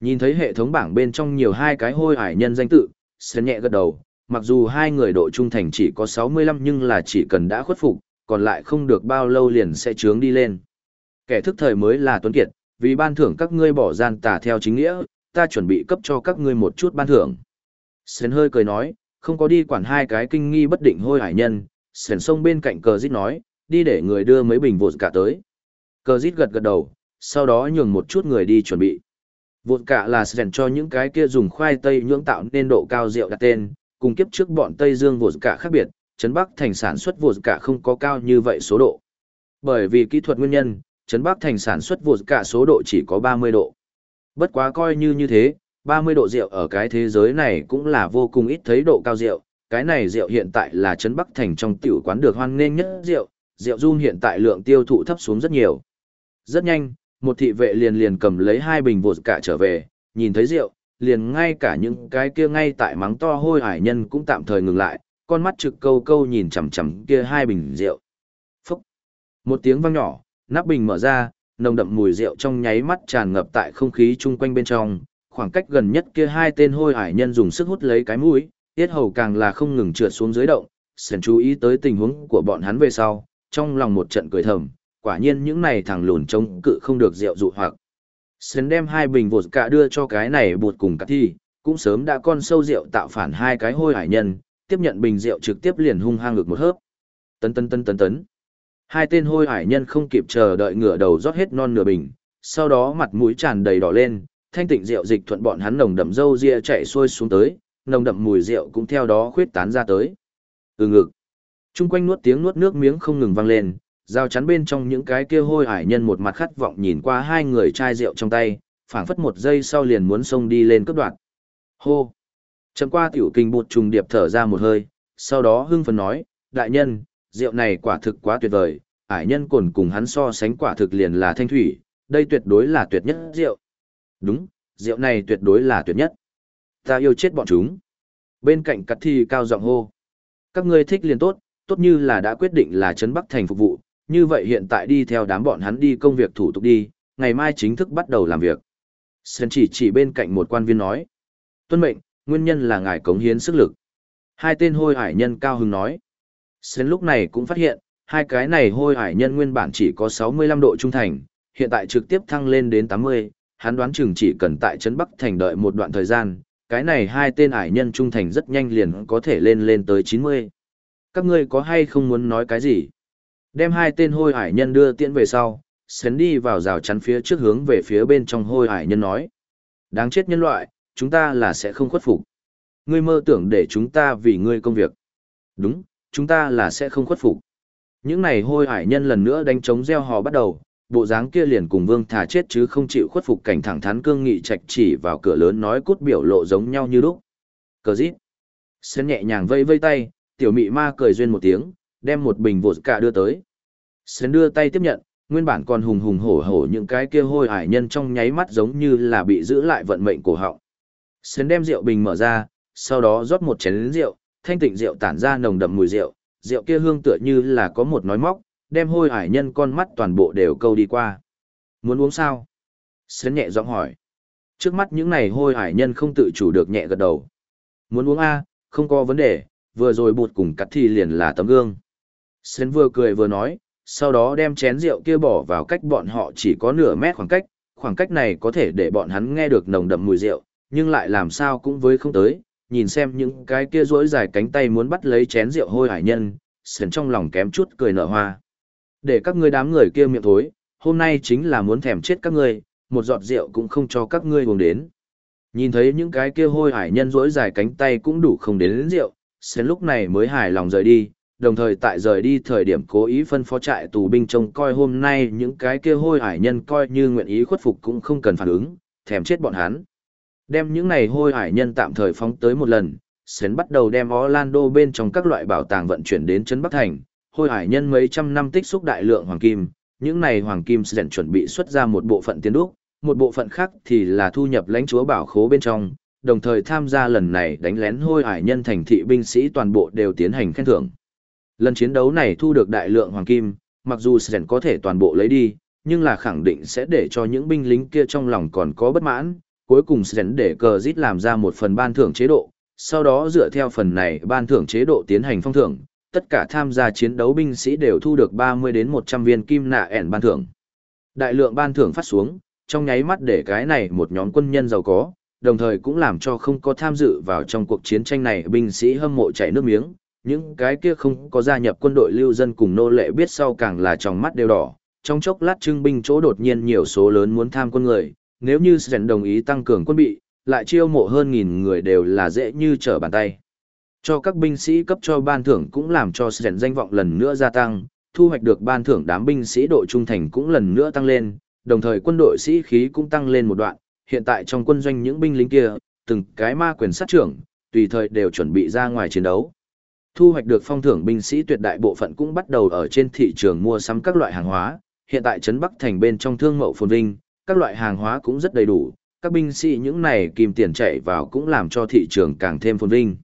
Nhìn thấy hệ thống bảng bên trong nhiều hai cái hôi hải nhân danh tự, Sến nhẹ gật đầu, mặc dù hai người độ trung thành chỉ có 65 nhưng là chỉ cần đã khuất phục, còn lại không được bao lâu liền sẽ trướng đi lên. Kẻ thức thời mới là tuấn kiệt, vì ban thưởng các ngươi bỏ gian tà theo chính nghĩa, ta chuẩn bị cấp cho các ngươi một chút ban thưởng. Sến hơi cười nói, không có đi quản hai cái kinh nghi bất định hôi hải nhân, sến sông bên cạnh cờ dít nói, đi để người đưa mấy bình vột cả tới. Cờ dít gật gật đầu, sau đó nhường một chút người đi chuẩn bị. Vột cả là sến cho những cái kia dùng khoai tây nhưỡng tạo nên độ cao rượu đặt tên, cùng kiếp trước bọn Tây Dương vột cả khác biệt, Trấn Bắc thành sản xuất vột cả không có cao như vậy số độ. Bởi vì kỹ thuật nguyên nhân, Trấn Bắc thành sản xuất vụt cả số độ chỉ có 30 độ. Bất quá coi như như thế, 30 độ rượu ở cái thế giới này cũng là vô cùng ít thấy độ cao rượu. Cái này rượu hiện tại là Trấn Bắc thành trong tiểu quán được hoan nghênh nhất rượu, rượu run hiện tại lượng tiêu thụ thấp xuống rất nhiều. Rất nhanh, một thị vệ liền liền cầm lấy hai bình vụt cả trở về, nhìn thấy rượu, liền ngay cả những cái kia ngay tại mắng to hôi hải nhân cũng tạm thời ngừng lại, con mắt trực câu câu nhìn chằm chằm kia hai bình rượu. Phúc! Một tiếng vang nhỏ, nắp bình mở ra, nồng đậm mùi rượu trong nháy mắt tràn ngập tại không khí chung quanh bên trong, khoảng cách gần nhất kia hai tên hôi hải nhân dùng sức hút lấy cái mũi, tiết hầu càng là không ngừng trượt xuống dưới động, sần chú ý tới tình huống của bọn hắn về sau, trong lòng một trận cười thầm, quả nhiên những này thằng lùn trông cự không được rượu dụ hoặc. Sến đem hai bình vột cả đưa cho cái này bụt cùng cả thi, cũng sớm đã con sâu rượu tạo phản hai cái hôi hải nhân, tiếp nhận bình rượu trực tiếp liền hung hăng ngực một hớp. Tấn tấn tấn tấn tấn. Hai tên hôi hải nhân không kịp chờ đợi ngửa đầu rót hết non nửa bình, sau đó mặt mũi tràn đầy đỏ lên, thanh tịnh rượu dịch thuận bọn hắn nồng đậm dâu ria chạy xuôi xuống tới, nồng đậm mùi rượu cũng theo đó khuyết tán ra tới. Ừ ngực. Trung quanh nuốt tiếng nuốt nước miếng không ngừng vang lên, Giao chắn bên trong những cái kia hôi hải nhân một mặt khát vọng nhìn qua hai người chai rượu trong tay, phảng phất một giây sau liền muốn xông đi lên cướp đoạt. Hô! Chấm qua tiểu kinh bột trùng điệp thở ra một hơi, sau đó hưng phấn nói, đại nhân, rượu này quả thực quá tuyệt vời, hải nhân cồn cùng hắn so sánh quả thực liền là thanh thủy, đây tuyệt đối là tuyệt nhất rượu. Đúng, rượu này tuyệt đối là tuyệt nhất. Ta yêu chết bọn chúng. Bên cạnh cắt thi cao giọng hô. Các ngươi thích liền tốt, tốt như là đã quyết định là trấn Bắc thành phục vụ, như vậy hiện tại đi theo đám bọn hắn đi công việc thủ tục đi, ngày mai chính thức bắt đầu làm việc. Sơn chỉ chỉ bên cạnh một quan viên nói. Tuân mệnh, nguyên nhân là ngài cống hiến sức lực. Hai tên hôi hải nhân cao hứng nói. Sến lúc này cũng phát hiện, Hai cái này hôi hải nhân nguyên bản chỉ có 65 độ trung thành, hiện tại trực tiếp thăng lên đến 80, hắn đoán chừng chỉ cần tại Trấn Bắc Thành đợi một đoạn thời gian, cái này hai tên hải nhân trung thành rất nhanh liền có thể lên lên tới 90. Các ngươi có hay không muốn nói cái gì? Đem hai tên hôi hải nhân đưa tiễn về sau, sến đi vào rào chắn phía trước hướng về phía bên trong hôi hải nhân nói. Đáng chết nhân loại, chúng ta là sẽ không khuất phục. Ngươi mơ tưởng để chúng ta vì ngươi công việc. Đúng, chúng ta là sẽ không khuất phục. Những này hôi hải nhân lần nữa đánh chống gieo hò bắt đầu, bộ dáng kia liền cùng vương thả chết chứ không chịu khuất phục cảnh thẳng thắn cương nghị trạch chỉ vào cửa lớn nói cút biểu lộ giống nhau như lúc. Cờ dít. Sến nhẹ nhàng vây vây tay, tiểu mị ma cười duyên một tiếng, đem một bình vột cả đưa tới. Sến đưa tay tiếp nhận, nguyên bản còn hùng hùng hổ hổ những cái kia hôi hải nhân trong nháy mắt giống như là bị giữ lại vận mệnh cổ họng. Sến đem rượu bình mở ra, sau đó rót một chén rượu, thanh tịnh rượu tản ra nồng đậm mùi rượu, rượu kia hương tựa như là có một nói móc, đem hôi hải nhân con mắt toàn bộ đều câu đi qua. Muốn uống sao? Sến nhẹ giọng hỏi. Trước mắt những này hôi hải nhân không tự chủ được nhẹ gật đầu. Muốn uống A, không có vấn đề, vừa rồi bụt cùng cắt thì liền là tấm gương. Sến vừa cười vừa nói, sau đó đem chén rượu kia bỏ vào cách bọn họ chỉ có nửa mét khoảng cách, khoảng cách này có thể để bọn hắn nghe được nồng đậm mùi rượu, nhưng lại làm sao cũng với không tới, nhìn xem những cái kia rỗi dài cánh tay muốn bắt lấy chén rượu hôi hải nhân, sến trong lòng kém chút cười nở hoa. Để các ngươi đám người kia miệng thối, hôm nay chính là muốn thèm chết các ngươi, một giọt rượu cũng không cho các ngươi uống đến. Nhìn thấy những cái kia hôi hải nhân rỗi dài cánh tay cũng đủ không đến, đến rượu, sến lúc này mới hài lòng rời đi, đồng thời tại rời đi thời điểm cố ý phân phó trại tù binh trông coi hôm nay những cái kia hôi hải nhân coi như nguyện ý khuất phục cũng không cần phản ứng, thèm chết bọn hắn. Đem những này hôi hải nhân tạm thời phóng tới một lần, Sến bắt đầu đem Orlando bên trong các loại bảo tàng vận chuyển đến Trấn Bắc Thành, hôi hải nhân mấy trăm năm tích xúc đại lượng hoàng kim, những này hoàng kim Sến chuẩn bị xuất ra một bộ phận tiền đúc, một bộ phận khác thì là thu nhập lãnh chúa bảo khố bên trong, đồng thời tham gia lần này đánh lén hôi hải nhân thành thị binh sĩ toàn bộ đều tiến hành khen thưởng. Lần chiến đấu này thu được đại lượng hoàng kim, mặc dù Sến có thể toàn bộ lấy đi, nhưng là khẳng định sẽ để cho những binh lính kia trong lòng còn có bất mãn. Cuối cùng Sren để cờ giết làm ra một phần ban thưởng chế độ, sau đó dựa theo phần này ban thưởng chế độ tiến hành phong thưởng, tất cả tham gia chiến đấu binh sĩ đều thu được 30 đến 100 viên kim nạ ẻn ban thưởng. Đại lượng ban thưởng phát xuống, trong nháy mắt để cái này một nhóm quân nhân giàu có, đồng thời cũng làm cho không có tham dự vào trong cuộc chiến tranh này binh sĩ hâm mộ chảy nước miếng, những cái kia không có gia nhập quân đội lưu dân cùng nô lệ biết sau càng là trong mắt đều đỏ, trong chốc lát trưng binh chỗ đột nhiên nhiều số lớn muốn tham quân người, nếu như Sren đồng ý tăng cường quân bị, lại chiêu mộ hơn nghìn người đều là dễ như trở bàn tay. Cho các binh sĩ cấp cho ban thưởng cũng làm cho Sren danh vọng lần nữa gia tăng, thu hoạch được ban thưởng đám binh sĩ độ trung thành cũng lần nữa tăng lên, đồng thời quân đội sĩ khí cũng tăng lên một đoạn, hiện tại trong quân doanh những binh lính kia, từng cái ma quyền sát trưởng, tùy thời đều chuẩn bị ra ngoài chiến đấu thu hoạch được phong thưởng binh sĩ tuyệt đại bộ phận cũng bắt đầu ở trên thị trường mua sắm các loại hàng hóa. Hiện tại trấn Bắc thành bên trong thương mậu phồn vinh, các loại hàng hóa cũng rất đầy đủ, các binh sĩ những này kìm tiền chạy vào cũng làm cho thị trường càng thêm phồn vinh.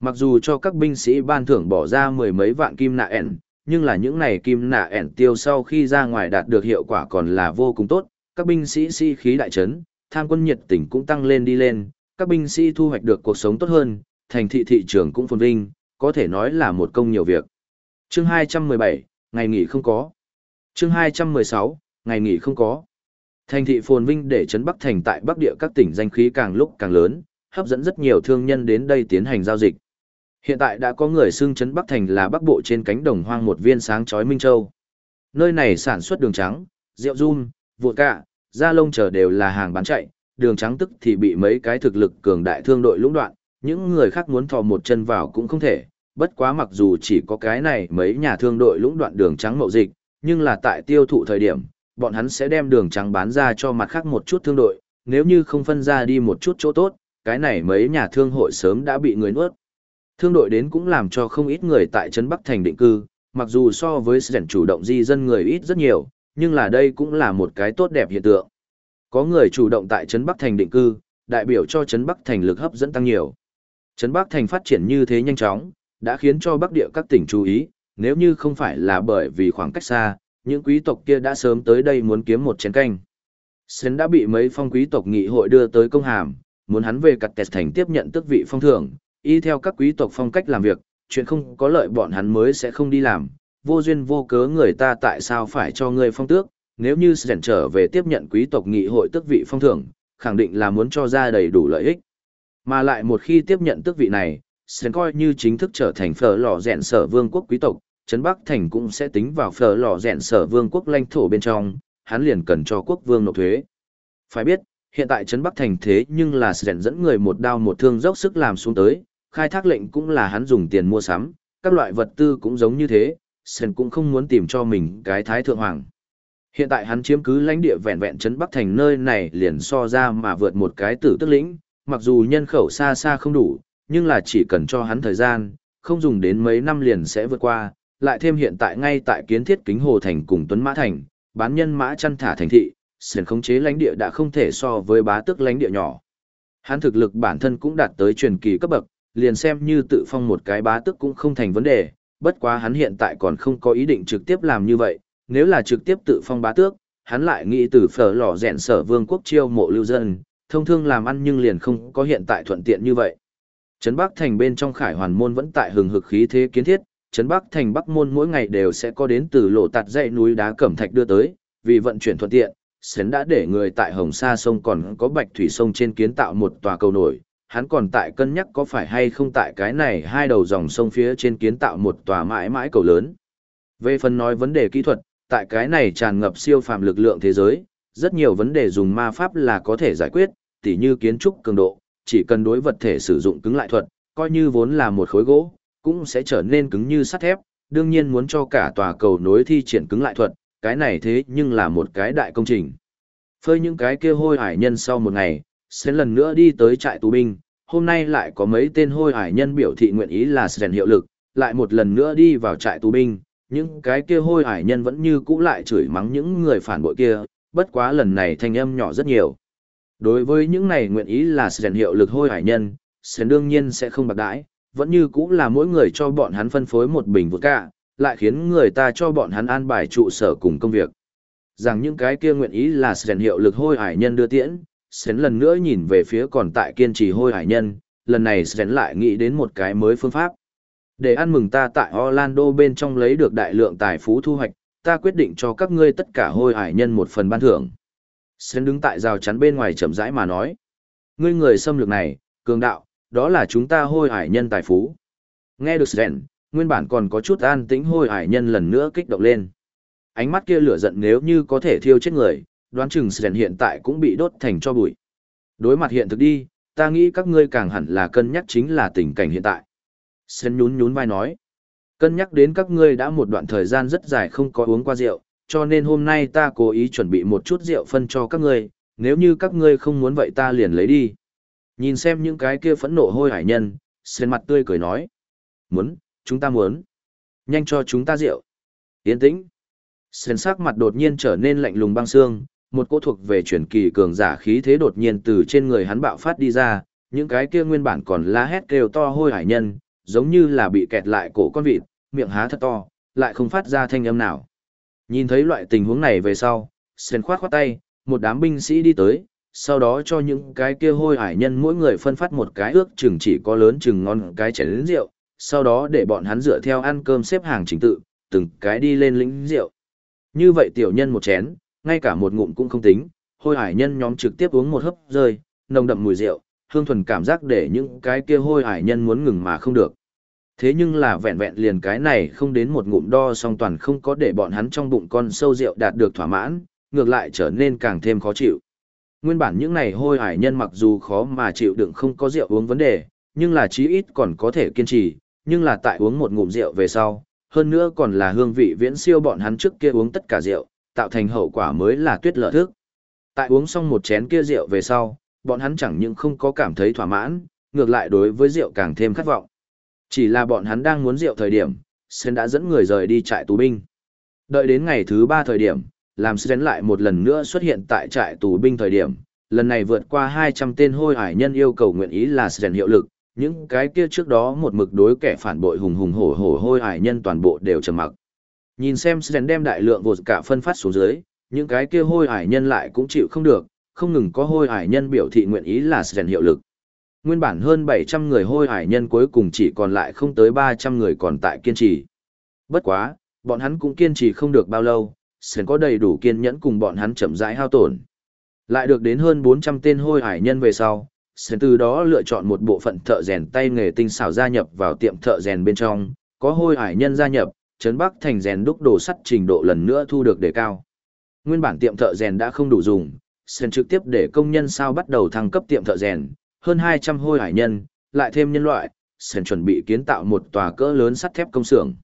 Mặc dù cho các binh sĩ ban thưởng bỏ ra mười mấy vạn kim nạ ẻn, nhưng là những này kim nạ ẻn tiêu sau khi ra ngoài đạt được hiệu quả còn là vô cùng tốt, các binh sĩ si khí đại trấn, tham quân nhiệt tình cũng tăng lên đi lên, các binh sĩ thu hoạch được cuộc sống tốt hơn, thành thị thị trường cũng phồn vinh, có thể nói là một công nhiều việc. Chương 217, ngày nghỉ không có. Chương 216, ngày nghỉ không có. Thành thị phồn vinh để trấn Bắc thành tại Bắc địa các tỉnh danh khí càng lúc càng lớn, hấp dẫn rất nhiều thương nhân đến đây tiến hành giao dịch. Hiện tại đã có người xưng trấn Bắc thành là Bắc bộ trên cánh đồng hoang một viên sáng chói Minh Châu. Nơi này sản xuất đường trắng, rượu rum, vụt cạ, da lông chờ đều là hàng bán chạy, đường trắng tức thì bị mấy cái thực lực cường đại thương đội lũng đoạn, những người khác muốn thò một chân vào cũng không thể, bất quá mặc dù chỉ có cái này mấy nhà thương đội lũng đoạn đường trắng mậu dịch, nhưng là tại tiêu thụ thời điểm, bọn hắn sẽ đem đường trắng bán ra cho mặt khác một chút thương đội, nếu như không phân ra đi một chút chỗ tốt, cái này mấy nhà thương hội sớm đã bị người nuốt. Thương đội đến cũng làm cho không ít người tại Trấn Bắc Thành định cư, mặc dù so với sẻn chủ động di dân người ít rất nhiều, nhưng là đây cũng là một cái tốt đẹp hiện tượng. Có người chủ động tại Trấn Bắc Thành định cư, đại biểu cho Trấn Bắc Thành lực hấp dẫn tăng nhiều. Trấn Bắc Thành phát triển như thế nhanh chóng, đã khiến cho Bắc địa các tỉnh chú ý, nếu như không phải là bởi vì khoảng cách xa, những quý tộc kia đã sớm tới đây muốn kiếm một chén canh. Sến đã bị mấy phong quý tộc nghị hội đưa tới công hàm, muốn hắn về cặt tẹt thành tiếp nhận tước vị phong thưởng, y theo các quý tộc phong cách làm việc, chuyện không có lợi bọn hắn mới sẽ không đi làm, vô duyên vô cớ người ta tại sao phải cho ngươi phong tước, nếu như Sến trở về tiếp nhận quý tộc nghị hội tước vị phong thưởng, khẳng định là muốn cho ra đầy đủ lợi ích. Mà lại một khi tiếp nhận tước vị này, Sến coi như chính thức trở thành phở lò rèn sở vương quốc quý tộc, Trấn Bắc Thành cũng sẽ tính vào phở lò rèn sở vương quốc lãnh thổ bên trong, hắn liền cần cho quốc vương nộp thuế. Phải biết, hiện tại Trấn Bắc Thành thế nhưng là rèn dẫn người một đao một thương dốc sức làm xuống tới, khai thác lệnh cũng là hắn dùng tiền mua sắm, các loại vật tư cũng giống như thế, Sren cũng không muốn tìm cho mình cái thái thượng hoàng. Hiện tại hắn chiếm cứ lãnh địa vẹn vẹn trấn Bắc Thành nơi này liền so ra mà vượt một cái tử tức lĩnh, mặc dù nhân khẩu xa xa không đủ, nhưng là chỉ cần cho hắn thời gian, không dùng đến mấy năm liền sẽ vượt qua, lại thêm hiện tại ngay tại kiến thiết kính hồ thành cùng Tuấn Mã Thành, bán nhân mã chăn thả thành thị, sườn khống chế lãnh địa đã không thể so với bá tước lãnh địa nhỏ. Hắn thực lực bản thân cũng đạt tới truyền kỳ cấp bậc, liền xem như tự phong một cái bá tước cũng không thành vấn đề, bất quá hắn hiện tại còn không có ý định trực tiếp làm như vậy, nếu là trực tiếp tự phong bá tước, hắn lại nghĩ từ phở lò rèn sở vương quốc chiêu mộ lưu dân, thông thương làm ăn nhưng liền không có hiện tại thuận tiện như vậy. Trấn Bắc Thành bên trong khải hoàn môn vẫn tại hừng hực khí thế kiến thiết, Trấn Bắc Thành Bắc môn mỗi ngày đều sẽ có đến từ lộ tạt dãy núi đá cẩm thạch đưa tới, vì vận chuyển thuận tiện, Sến đã để người tại Hồng Sa sông còn có Bạch Thủy sông trên kiến tạo một tòa cầu nổi, hắn còn tại cân nhắc có phải hay không tại cái này hai đầu dòng sông phía trên kiến tạo một tòa mãi mãi cầu lớn. Về phần nói vấn đề kỹ thuật, tại cái này tràn ngập siêu phàm lực lượng thế giới, rất nhiều vấn đề dùng ma pháp là có thể giải quyết, tỉ như kiến trúc cường độ, chỉ cần đối vật thể sử dụng cứng lại thuật, coi như vốn là một khối gỗ, cũng sẽ trở nên cứng như sắt thép, đương nhiên muốn cho cả tòa cầu nối thi triển cứng lại thuật, cái này thế nhưng là một cái đại công trình. Phơi những cái kia hôi hải nhân sau một ngày, sẽ lần nữa đi tới trại tù binh, hôm nay lại có mấy tên hôi hải nhân biểu thị nguyện ý là rèn hiệu lực, lại một lần nữa đi vào trại tù binh, những cái kia hôi hải nhân vẫn như cũ lại chửi mắng những người phản bội kia, bất quá lần này thanh âm nhỏ rất nhiều. Đối với những này nguyện ý là rèn hiệu lực hôi hải nhân, sẽ đương nhiên sẽ không bạc đãi, vẫn như cũng là mỗi người cho bọn hắn phân phối một bình vượt cả, lại khiến người ta cho bọn hắn an bài trụ sở cùng công việc. Rằng những cái kia nguyện ý là Sến hiệu lực hôi hải nhân đưa tiễn, Sến lần nữa nhìn về phía còn tại kiên trì hôi hải nhân, lần này Sến lại nghĩ đến một cái mới phương pháp. Để ăn mừng ta tại Orlando bên trong lấy được đại lượng tài phú thu hoạch, ta quyết định cho các ngươi tất cả hôi hải nhân một phần ban thưởng. Sến đứng tại rào chắn bên ngoài chậm rãi mà nói. Ngươi người xâm lược này, cường đạo, đó là chúng ta hôi hải nhân tài phú. Nghe được Sren, nguyên bản còn có chút an tĩnh hôi hải nhân lần nữa kích động lên. Ánh mắt kia lửa giận nếu như có thể thiêu chết người, đoán chừng Sren hiện tại cũng bị đốt thành cho bụi. Đối mặt hiện thực đi, ta nghĩ các ngươi càng hẳn là cân nhắc chính là tình cảnh hiện tại. Sren nhún nhún vai nói. Cân nhắc đến các ngươi đã một đoạn thời gian rất dài không có uống qua rượu, cho nên hôm nay ta cố ý chuẩn bị một chút rượu phân cho các ngươi, nếu như các ngươi không muốn vậy ta liền lấy đi. Nhìn xem những cái kia phẫn nộ hôi hải nhân, Sến mặt tươi cười nói. Muốn, chúng ta muốn. Nhanh cho chúng ta rượu. Yên tĩnh. Sến sắc mặt đột nhiên trở nên lạnh lùng băng xương, một cỗ thuộc về chuyển kỳ cường giả khí thế đột nhiên từ trên người hắn bạo phát đi ra, những cái kia nguyên bản còn la hét kêu to hôi hải nhân, giống như là bị kẹt lại cổ con vịt, miệng há thật to, lại không phát ra thanh âm nào. Nhìn thấy loại tình huống này về sau, Sến khoát khoát tay, một đám binh sĩ đi tới, sau đó cho những cái kia hôi hải nhân mỗi người phân phát một cái ước chừng chỉ có lớn chừng ngon cái chén lớn rượu, sau đó để bọn hắn dựa theo ăn cơm xếp hàng trình tự, từng cái đi lên lĩnh rượu. Như vậy tiểu nhân một chén, ngay cả một ngụm cũng không tính, hôi hải nhân nhóm trực tiếp uống một hớp rơi, nồng đậm mùi rượu, hương thuần cảm giác để những cái kia hôi hải nhân muốn ngừng mà không được. Thế nhưng là vẹn vẹn liền cái này không đến một ngụm đo song toàn không có để bọn hắn trong bụng con sâu rượu đạt được thỏa mãn, ngược lại trở nên càng thêm khó chịu. Nguyên bản những này hôi hải nhân mặc dù khó mà chịu đựng không có rượu uống vấn đề, nhưng là chí ít còn có thể kiên trì, nhưng là tại uống một ngụm rượu về sau, hơn nữa còn là hương vị viễn siêu bọn hắn trước kia uống tất cả rượu, tạo thành hậu quả mới là tuyết lợ thức. Tại uống xong một chén kia rượu về sau, bọn hắn chẳng những không có cảm thấy thỏa mãn, ngược lại đối với rượu càng thêm khát vọng. Chỉ là bọn hắn đang muốn rượu thời điểm, Sen đã dẫn người rời đi trại tù binh. Đợi đến ngày thứ ba thời điểm, làm Sren lại một lần nữa xuất hiện tại trại tù binh thời điểm, lần này vượt qua 200 tên hôi hải nhân yêu cầu nguyện ý là Sren hiệu lực, những cái kia trước đó một mực đối kẻ phản bội hùng hùng hổ hổ hôi hải nhân toàn bộ đều trầm mặc. Nhìn xem Sren đem đại lượng vột cả phân phát xuống dưới, những cái kia hôi hải nhân lại cũng chịu không được, không ngừng có hôi hải nhân biểu thị nguyện ý là Sren hiệu lực. Nguyên bản hơn 700 người hôi hải nhân cuối cùng chỉ còn lại không tới 300 người còn tại kiên trì. Bất quá, Bọn hắn cũng kiên trì không được bao lâu, Sến có đầy đủ kiên nhẫn cùng bọn hắn chậm rãi hao tổn. Lại được đến hơn 400 tên hôi hải nhân về sau, Sến từ đó lựa chọn một bộ phận thợ rèn tay nghề tinh xảo gia nhập vào tiệm thợ rèn bên trong, có hôi hải nhân gia nhập, trấn Bắc thành rèn đúc đồ sắt trình độ lần nữa thu được đề cao. Nguyên bản tiệm thợ rèn đã không đủ dùng, Sến trực tiếp để công nhân sao bắt đầu thăng cấp tiệm thợ rèn, hơn 200 hôi hải nhân, lại thêm nhân loại, Sến chuẩn bị kiến tạo một tòa cỡ lớn sắt thép công xưởng.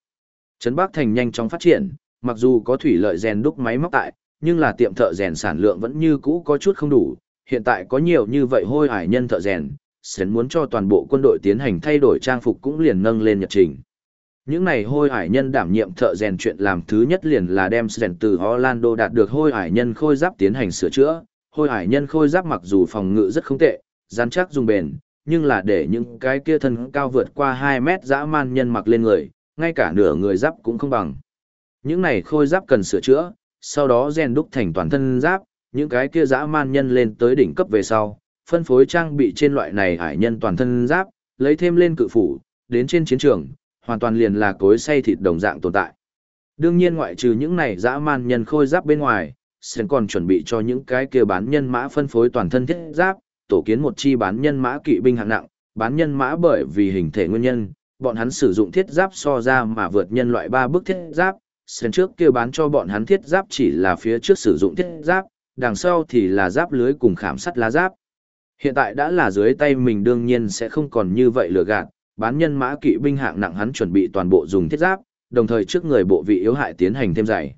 Trấn Bắc thành nhanh chóng phát triển, mặc dù có thủy lợi rèn đúc máy móc tại, nhưng là tiệm thợ rèn sản lượng vẫn như cũ có chút không đủ, hiện tại có nhiều như vậy hôi hải nhân thợ rèn, Sến muốn cho toàn bộ quân đội tiến hành thay đổi trang phục cũng liền nâng lên nhật trình. Những này hôi hải nhân đảm nhiệm thợ rèn chuyện làm thứ nhất liền là đem rèn từ Orlando đạt được hôi hải nhân khôi giáp tiến hành sửa chữa. Hôi hải nhân khôi giáp mặc dù phòng ngự rất không tệ, rắn chắc dùng bền, nhưng là để những cái kia thân cao vượt qua 2 mét dã man nhân mặc lên người, ngay cả nửa người giáp cũng không bằng. Những này khôi giáp cần sửa chữa, sau đó rèn đúc thành toàn thân giáp, những cái kia dã man nhân lên tới đỉnh cấp về sau, phân phối trang bị trên loại này hải nhân toàn thân giáp, lấy thêm lên cự phủ, đến trên chiến trường, hoàn toàn liền là cối xay thịt đồng dạng tồn tại. Đương nhiên ngoại trừ những này dã man nhân khôi giáp bên ngoài, Sen còn chuẩn bị cho những cái kia bán nhân mã phân phối toàn thân thiết giáp, tổ kiến một chi bán nhân mã kỵ binh hạng nặng, bán nhân mã bởi vì hình thể nguyên nhân, bọn hắn sử dụng thiết giáp so ra mà vượt nhân loại ba bước thiết giáp, sân trước kia bán cho bọn hắn thiết giáp chỉ là phía trước sử dụng thiết giáp, đằng sau thì là giáp lưới cùng khảm sắt lá giáp. Hiện tại đã là dưới tay mình đương nhiên sẽ không còn như vậy lừa gạt, bán nhân mã kỵ binh hạng nặng hắn chuẩn bị toàn bộ dùng thiết giáp, đồng thời trước người bộ vị yếu hại tiến hành thêm dày.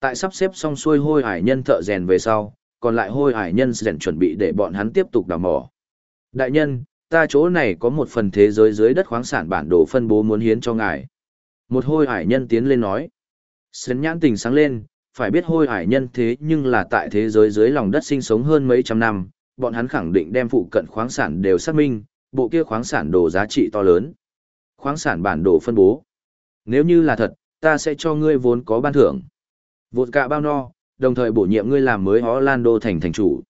Tại sắp xếp xong xuôi hôi hải nhân thợ rèn về sau, còn lại hôi hải nhân rèn chuẩn bị để bọn hắn tiếp tục đào mỏ. Đại nhân, ta chỗ này có một phần thế giới dưới đất khoáng sản bản đồ phân bố muốn hiến cho ngài. Một hôi hải nhân tiến lên nói. Sến nhãn tình sáng lên, phải biết hôi hải nhân thế nhưng là tại thế giới dưới lòng đất sinh sống hơn mấy trăm năm, bọn hắn khẳng định đem phụ cận khoáng sản đều xác minh, bộ kia khoáng sản đồ giá trị to lớn. Khoáng sản bản đồ phân bố. Nếu như là thật, ta sẽ cho ngươi vốn có ban thưởng. Vột cả bao no, đồng thời bổ nhiệm ngươi làm mới Orlando thành thành chủ.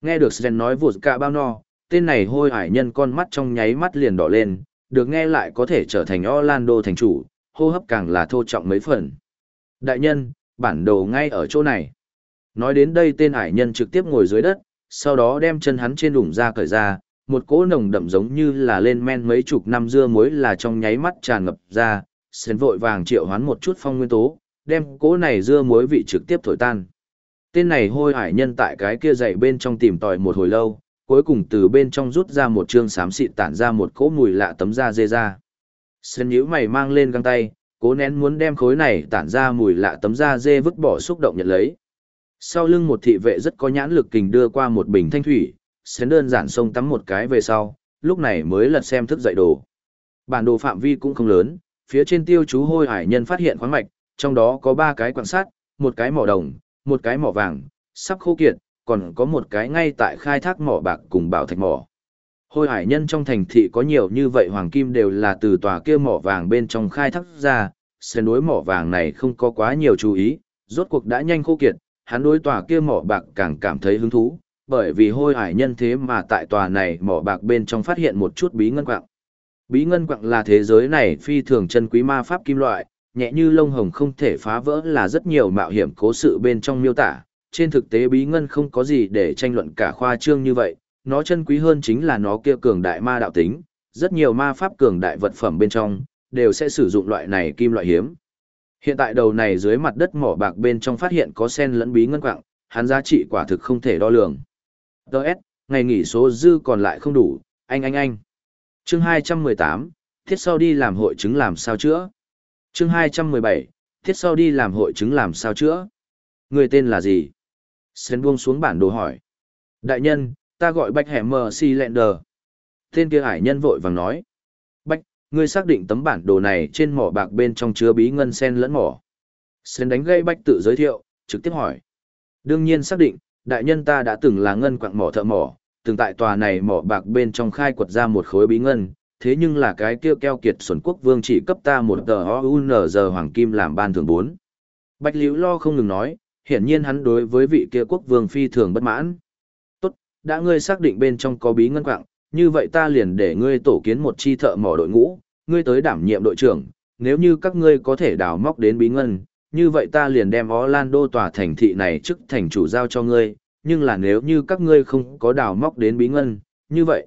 Nghe được Sven nói vột cả bao no, tên này hôi hải nhân con mắt trong nháy mắt liền đỏ lên, được nghe lại có thể trở thành Orlando thành chủ, hô hấp càng là thô trọng mấy phần. Đại nhân, bản đồ ngay ở chỗ này. Nói đến đây tên hải nhân trực tiếp ngồi dưới đất, sau đó đem chân hắn trên đủng ra cởi ra, một cỗ nồng đậm giống như là lên men mấy chục năm dưa muối là trong nháy mắt tràn ngập ra, sến vội vàng triệu hoán một chút phong nguyên tố, đem cỗ này dưa muối vị trực tiếp thổi tan. Tên này hôi hải nhân tại cái kia dậy bên trong tìm tòi một hồi lâu, cuối cùng từ bên trong rút ra một chương xám xịt tản ra một cỗ mùi lạ tấm da dê ra. Sến nhíu mày mang lên găng tay, cố nén muốn đem khối này tản ra mùi lạ tấm da dê vứt bỏ xúc động nhận lấy. Sau lưng một thị vệ rất có nhãn lực kình đưa qua một bình thanh thủy, xén đơn giản xông tắm một cái về sau, lúc này mới lật xem thức dậy đồ. Bản đồ phạm vi cũng không lớn, phía trên tiêu chú hôi hải nhân phát hiện khoáng mạch, trong đó có ba cái quan sát, một cái mỏ đồng, một cái mỏ vàng, sắp khô kiệt, còn có một cái ngay tại khai thác mỏ bạc cùng bảo thạch mỏ. Hôi hải nhân trong thành thị có nhiều như vậy hoàng kim đều là từ tòa kia mỏ vàng bên trong khai thác ra, xe đối mỏ vàng này không có quá nhiều chú ý, rốt cuộc đã nhanh khô kiệt, hắn đối tòa kia mỏ bạc càng cảm thấy hứng thú, bởi vì hôi hải nhân thế mà tại tòa này mỏ bạc bên trong phát hiện một chút bí ngân quạng. Bí ngân quạng là thế giới này phi thường chân quý ma pháp kim loại, nhẹ như lông hồng không thể phá vỡ là rất nhiều mạo hiểm cố sự bên trong miêu tả. Trên thực tế bí ngân không có gì để tranh luận cả khoa trương như vậy, nó chân quý hơn chính là nó kia cường đại ma đạo tính, rất nhiều ma pháp cường đại vật phẩm bên trong, đều sẽ sử dụng loại này kim loại hiếm. Hiện tại đầu này dưới mặt đất mỏ bạc bên trong phát hiện có sen lẫn bí ngân quạng, hắn giá trị quả thực không thể đo lường. Đợt, ngày nghỉ số dư còn lại không đủ, anh anh anh. Chương 218, thiết sau đi làm hội chứng làm sao chữa. Chương 217, thiết sau đi làm hội chứng làm sao chữa. Người tên là gì? Sen buông xuống bản đồ hỏi. Đại nhân, ta gọi Bạch Hẻm Mờ Si Lender. Tên kia hải nhân vội vàng nói. Bạch, ngươi xác định tấm bản đồ này trên mỏ bạc bên trong chứa bí ngân sen lẫn mỏ. Sen đánh gây Bạch tự giới thiệu, trực tiếp hỏi. Đương nhiên xác định, đại nhân ta đã từng là ngân quạng mỏ thợ mỏ, từng tại tòa này mỏ bạc bên trong khai quật ra một khối bí ngân, thế nhưng là cái kia keo kiệt xuẩn quốc vương chỉ cấp ta một tờ OUNZ hoàng kim làm ban thường bốn. Bạch Liễu lo không ngừng nói, hiển nhiên hắn đối với vị kia quốc vương phi thường bất mãn. Đã ngươi xác định bên trong có bí ngân quạng, như vậy ta liền để ngươi tổ kiến một chi thợ mỏ đội ngũ, ngươi tới đảm nhiệm đội trưởng, nếu như các ngươi có thể đào móc đến bí ngân, như vậy ta liền đem Orlando tòa thành thị này chức thành chủ giao cho ngươi, nhưng là nếu như các ngươi không có đào móc đến bí ngân, như vậy.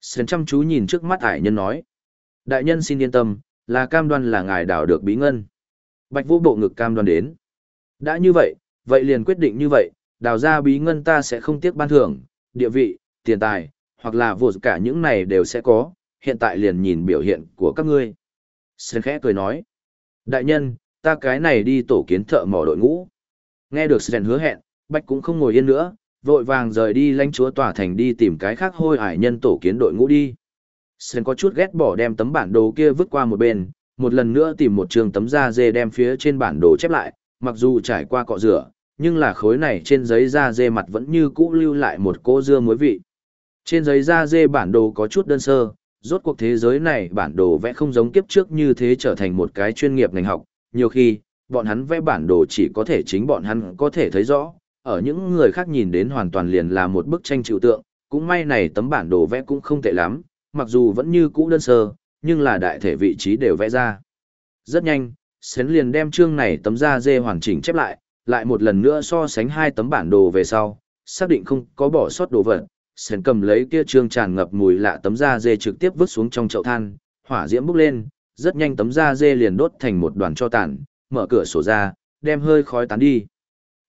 Sến chăm chú nhìn trước mắt ải nhân nói. Đại nhân xin yên tâm, là cam đoan là ngài đào được bí ngân. Bạch vũ bộ ngực cam đoan đến. Đã như vậy, vậy liền quyết định như vậy, đào ra bí ngân ta sẽ không tiếc ban thưởng, địa vị, tiền tài, hoặc là vô cả những này đều sẽ có, hiện tại liền nhìn biểu hiện của các ngươi. Sơn khẽ cười nói. Đại nhân, ta cái này đi tổ kiến thợ mỏ đội ngũ. Nghe được Sơn hứa hẹn, Bạch cũng không ngồi yên nữa, vội vàng rời đi lãnh chúa tòa thành đi tìm cái khác hôi ải nhân tổ kiến đội ngũ đi. Sơn có chút ghét bỏ đem tấm bản đồ kia vứt qua một bên, một lần nữa tìm một trường tấm da dê đem phía trên bản đồ chép lại, mặc dù trải qua cọ rửa, nhưng là khối này trên giấy da dê mặt vẫn như cũ lưu lại một cô dưa muối vị. Trên giấy da dê bản đồ có chút đơn sơ, rốt cuộc thế giới này bản đồ vẽ không giống kiếp trước như thế trở thành một cái chuyên nghiệp ngành học, nhiều khi, bọn hắn vẽ bản đồ chỉ có thể chính bọn hắn có thể thấy rõ, ở những người khác nhìn đến hoàn toàn liền là một bức tranh trừu tượng, cũng may này tấm bản đồ vẽ cũng không tệ lắm, mặc dù vẫn như cũ đơn sơ, nhưng là đại thể vị trí đều vẽ ra. Rất nhanh, Sến liền đem chương này tấm da dê hoàn chỉnh chép lại, lại một lần nữa so sánh hai tấm bản đồ về sau, xác định không có bỏ sót đồ vật, Sến cầm lấy kia trương tràn ngập mùi lạ tấm da dê trực tiếp vứt xuống trong chậu than, hỏa diễm bốc lên, rất nhanh tấm da dê liền đốt thành một đoàn cho tàn, mở cửa sổ ra, đem hơi khói tán đi.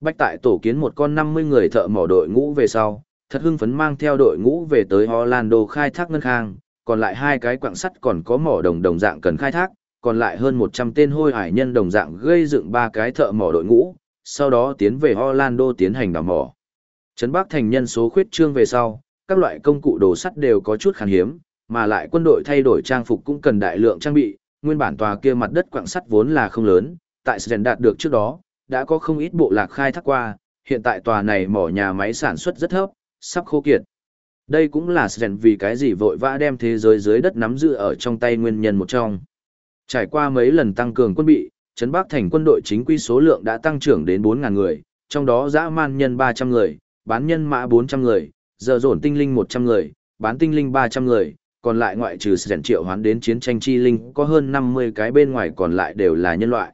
Bách tại tổ kiến một con 50 người thợ mỏ đội ngũ về sau, thật hưng phấn mang theo đội ngũ về tới Orlando khai thác ngân hàng còn lại hai cái quặng sắt còn có mỏ đồng đồng dạng cần khai thác, còn lại hơn 100 tên hôi hải nhân đồng dạng gây dựng ba cái thợ mỏ đội ngũ, sau đó tiến về Orlando tiến hành đào mỏ. Trấn Bắc thành nhân số khuyết trương về sau, các loại công cụ đồ sắt đều có chút khan hiếm, mà lại quân đội thay đổi trang phục cũng cần đại lượng trang bị, nguyên bản tòa kia mặt đất quặng sắt vốn là không lớn, tại Sren đạt được trước đó, đã có không ít bộ lạc khai thác qua, hiện tại tòa này mỏ nhà máy sản xuất rất thấp, sắp khô kiệt. Đây cũng là Sren vì cái gì vội vã đem thế giới dưới đất nắm giữ ở trong tay nguyên nhân một trong. Trải qua mấy lần tăng cường quân bị, Trấn Bắc thành quân đội chính quy số lượng đã tăng trưởng đến 4.000 người, trong đó dã man nhân 300 người, bán nhân mã 400 người, giờ dồn tinh linh 100 người, bán tinh linh 300 người, còn lại ngoại trừ sẻn triệu hoán đến chiến tranh chi linh có hơn 50 cái bên ngoài còn lại đều là nhân loại.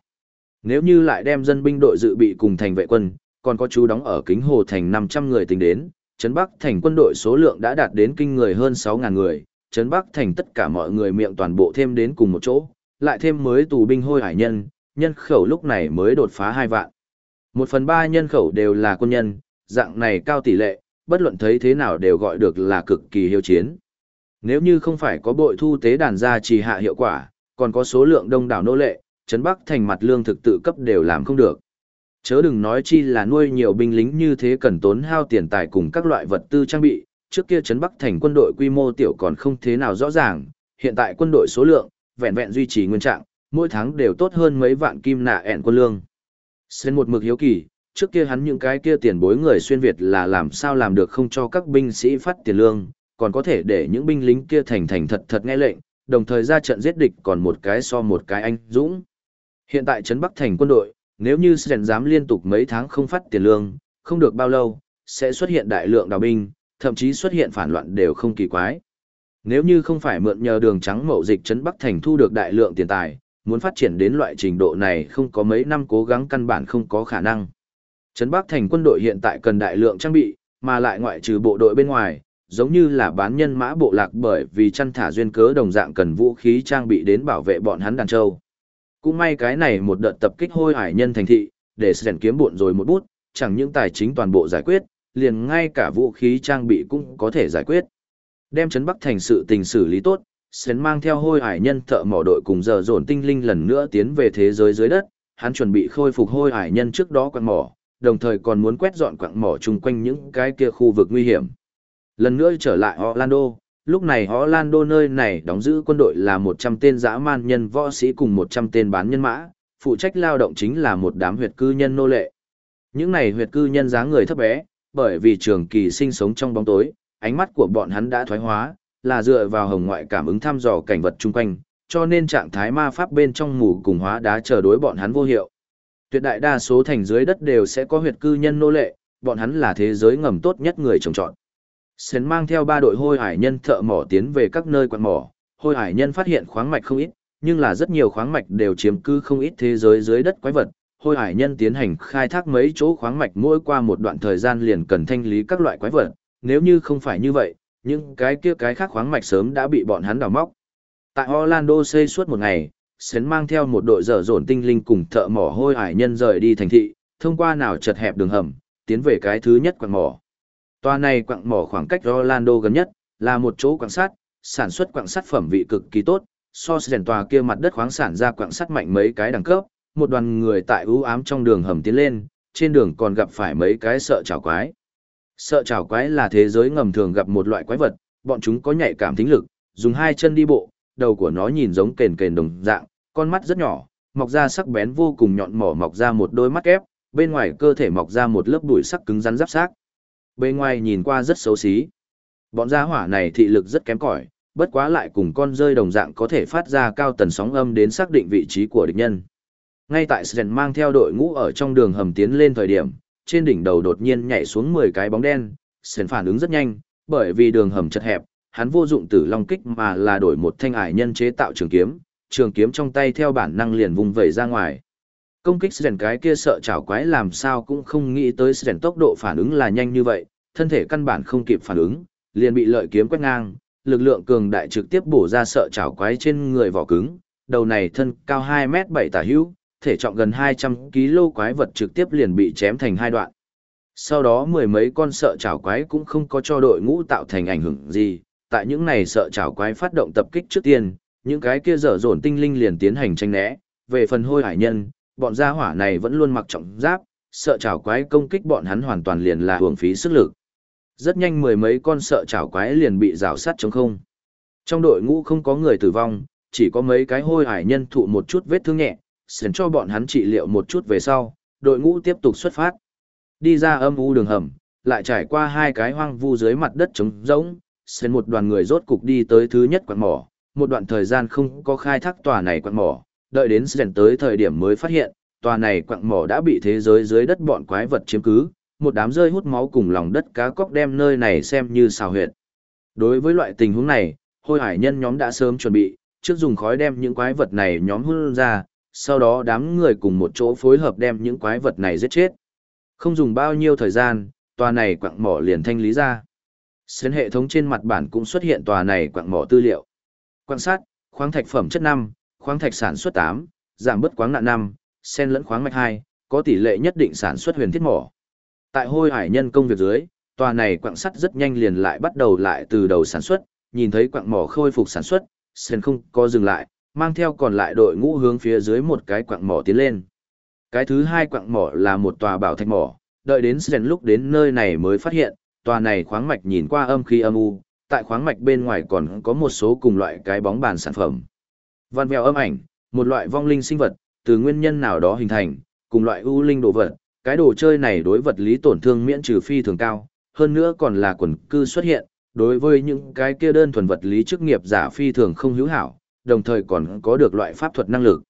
Nếu như lại đem dân binh đội dự bị cùng thành vệ quân, còn có chú đóng ở kính hồ thành 500 người tính đến, Trấn Bắc thành quân đội số lượng đã đạt đến kinh người hơn 6.000 người, Trấn Bắc thành tất cả mọi người miệng toàn bộ thêm đến cùng một chỗ, lại thêm mới tù binh hôi hải nhân, nhân khẩu lúc này mới đột phá 2 vạn. Một phần ba nhân khẩu đều là quân nhân, dạng này cao tỷ lệ, bất luận thấy thế nào đều gọi được là cực kỳ hiếu chiến. Nếu như không phải có bội thu tế đàn gia trì hạ hiệu quả, còn có số lượng đông đảo nô lệ, Trấn Bắc thành mặt lương thực tự cấp đều làm không được. Chớ đừng nói chi là nuôi nhiều binh lính như thế cần tốn hao tiền tài cùng các loại vật tư trang bị, trước kia Trấn Bắc thành quân đội quy mô tiểu còn không thế nào rõ ràng, hiện tại quân đội số lượng, vẹn vẹn duy trì nguyên trạng, mỗi tháng đều tốt hơn mấy vạn kim nạ ẹn quân lương. Xuyên một mực hiếu kỳ, trước kia hắn những cái kia tiền bối người xuyên Việt là làm sao làm được không cho các binh sĩ phát tiền lương, còn có thể để những binh lính kia thành thành thật thật nghe lệnh, đồng thời ra trận giết địch còn một cái so một cái anh dũng. Hiện tại Trấn Bắc thành quân đội, nếu như Sren dám liên tục mấy tháng không phát tiền lương, không được bao lâu, sẽ xuất hiện đại lượng đào binh, thậm chí xuất hiện phản loạn đều không kỳ quái. Nếu như không phải mượn nhờ đường trắng mậu dịch Trấn Bắc thành thu được đại lượng tiền tài, muốn phát triển đến loại trình độ này không có mấy năm cố gắng căn bản không có khả năng. Trấn Bắc thành quân đội hiện tại cần đại lượng trang bị, mà lại ngoại trừ bộ đội bên ngoài, giống như là bán nhân mã bộ lạc bởi vì chăn thả duyên cớ đồng dạng cần vũ khí trang bị đến bảo vệ bọn hắn đàn châu. Cũng may cái này một đợt tập kích hôi hải nhân thành thị, để rèn kiếm buộn rồi một bút, chẳng những tài chính toàn bộ giải quyết, liền ngay cả vũ khí trang bị cũng có thể giải quyết. Đem Trấn Bắc thành sự tình xử lý tốt, Sến mang theo hôi hải nhân thợ mỏ đội cùng giờ dồn tinh linh lần nữa tiến về thế giới dưới đất, hắn chuẩn bị khôi phục hôi hải nhân trước đó quặng mỏ, đồng thời còn muốn quét dọn quặng mỏ chung quanh những cái kia khu vực nguy hiểm. Lần nữa trở lại Orlando, lúc này Orlando nơi này đóng giữ quân đội là 100 tên dã man nhân võ sĩ cùng 100 tên bán nhân mã, phụ trách lao động chính là một đám huyệt cư nhân nô lệ. Những này huyệt cư nhân dáng người thấp bé, bởi vì trường kỳ sinh sống trong bóng tối, ánh mắt của bọn hắn đã thoái hóa, là dựa vào hồng ngoại cảm ứng thăm dò cảnh vật chung quanh, cho nên trạng thái ma pháp bên trong mù cùng hóa đá chờ đối bọn hắn vô hiệu. Tuyệt đại đa số thành dưới đất đều sẽ có huyệt cư nhân nô lệ, bọn hắn là thế giới ngầm tốt nhất người trồng trọt. Sến mang theo ba đội hôi hải nhân thợ mỏ tiến về các nơi quặng mỏ, hôi hải nhân phát hiện khoáng mạch không ít, nhưng là rất nhiều khoáng mạch đều chiếm cư không ít thế giới dưới đất quái vật. Hôi hải nhân tiến hành khai thác mấy chỗ khoáng mạch mỗi qua một đoạn thời gian liền cần thanh lý các loại quái vật, nếu như không phải như vậy, những cái kia cái khác khoáng mạch sớm đã bị bọn hắn đào móc. Tại Orlando xây suốt một ngày, Sến mang theo một đội dở dồn tinh linh cùng thợ mỏ hôi hải nhân rời đi thành thị, thông qua nào chật hẹp đường hầm, tiến về cái thứ nhất quặng mỏ. Tòa này quặng mỏ khoảng cách Orlando gần nhất, là một chỗ quặng sắt, sản xuất quặng sắt phẩm vị cực kỳ tốt, so sánh tòa kia mặt đất khoáng sản ra quặng sắt mạnh mấy cái đẳng cấp, một đoàn người tại ưu ám trong đường hầm tiến lên, trên đường còn gặp phải mấy cái sợ chảo quái. Sợ chảo quái là thế giới ngầm thường gặp một loại quái vật, bọn chúng có nhạy cảm thính lực, dùng hai chân đi bộ, đầu của nó nhìn giống kền kền đồng dạng, con mắt rất nhỏ, mọc ra sắc bén vô cùng nhọn mỏ mọc ra một đôi mắt kép, bên ngoài cơ thể mọc ra một lớp bụi sắc cứng rắn giáp xác. Bên ngoài nhìn qua rất xấu xí. Bọn gia hỏa này thị lực rất kém cỏi, bất quá lại cùng con rơi đồng dạng có thể phát ra cao tần sóng âm đến xác định vị trí của địch nhân. Ngay tại Sren mang theo đội ngũ ở trong đường hầm tiến lên thời điểm, trên đỉnh đầu đột nhiên nhảy xuống 10 cái bóng đen, sền phản ứng rất nhanh, bởi vì đường hầm chật hẹp, hắn vô dụng tử long kích mà là đổi một thanh ải nhân chế tạo trường kiếm, trường kiếm trong tay theo bản năng liền vùng vẩy ra ngoài. Công kích sền cái kia sợ chảo quái làm sao cũng không nghĩ tới sền tốc độ phản ứng là nhanh như vậy, thân thể căn bản không kịp phản ứng, liền bị lợi kiếm quét ngang, lực lượng cường đại trực tiếp bổ ra sợ chảo quái trên người vỏ cứng, đầu này thân cao 2 mét 7 tả hữu, thể trọng gần 200 kg quái vật trực tiếp liền bị chém thành hai đoạn. Sau đó mười mấy con sợ chảo quái cũng không có cho đội ngũ tạo thành ảnh hưởng gì, tại những này sợ chảo quái phát động tập kích trước tiên, những cái kia dở dồn tinh linh liền tiến hành tranh né, về phần hôi hải nhân, bọn gia hỏa này vẫn luôn mặc trọng giáp, sợ chảo quái công kích bọn hắn hoàn toàn liền là hưởng phí sức lực. Rất nhanh mười mấy con sợ chảo quái liền bị rào sát trống không. Trong đội ngũ không có người tử vong, chỉ có mấy cái hôi hải nhân thụ một chút vết thương nhẹ, sến cho bọn hắn trị liệu một chút về sau, đội ngũ tiếp tục xuất phát. Đi ra âm u đường hầm, lại trải qua hai cái hoang vu dưới mặt đất trống rỗng, sến một đoàn người rốt cục đi tới thứ nhất quặng mỏ, một đoạn thời gian không có khai thác tòa này quặng mỏ, đợi đến sến tới thời điểm mới phát hiện, tòa này quặng mỏ đã bị thế giới dưới đất bọn quái vật chiếm cứ, một đám rơi hút máu cùng lòng đất cá cóc đem nơi này xem như xào huyệt. Đối với loại tình huống này, hôi hải nhân nhóm đã sớm chuẩn bị, trước dùng khói đem những quái vật này nhóm hút ra, sau đó đám người cùng một chỗ phối hợp đem những quái vật này giết chết. Không dùng bao nhiêu thời gian, tòa này quặng mỏ liền thanh lý ra. Xuyên hệ thống trên mặt bản cũng xuất hiện tòa này quặng mỏ tư liệu. Quan sát, khoáng thạch phẩm chất 5, khoáng thạch sản xuất 8, giảm bớt khoáng nạn 5, sen lẫn khoáng mạch 2, có tỷ lệ nhất định sản xuất huyền thiết mỏ. Tại hôi hải nhân công việc dưới, tòa này quặng sắt rất nhanh liền lại bắt đầu lại từ đầu sản xuất, nhìn thấy quặng mỏ khôi phục sản xuất, Sen không có dừng lại, mang theo còn lại đội ngũ hướng phía dưới một cái quặng mỏ tiến lên. Cái thứ hai quặng mỏ là một tòa bảo thạch mỏ, đợi đến Sren lúc đến nơi này mới phát hiện, tòa này khoáng mạch nhìn qua âm khí âm u, tại khoáng mạch bên ngoài còn có một số cùng loại cái bóng bàn sản phẩm. Văn vèo âm ảnh, một loại vong linh sinh vật, từ nguyên nhân nào đó hình thành, cùng loại u linh đồ vật, cái đồ chơi này đối vật lý tổn thương miễn trừ phi thường cao, hơn nữa còn là quần cư xuất hiện, đối với những cái kia đơn thuần vật lý chức nghiệp giả phi thường không hữu hảo, đồng thời còn có được loại pháp thuật năng lực.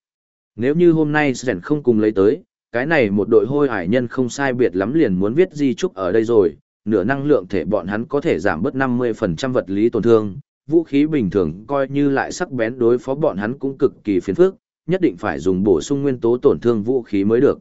Nếu như hôm nay Sren không cùng lấy tới, cái này một đội hôi hải nhân không sai biệt lắm liền muốn viết di trúc ở đây rồi, nửa năng lượng thể bọn hắn có thể giảm bớt 50% vật lý tổn thương, vũ khí bình thường coi như lại sắc bén đối phó bọn hắn cũng cực kỳ phiền phức, nhất định phải dùng bổ sung nguyên tố tổn thương vũ khí mới được.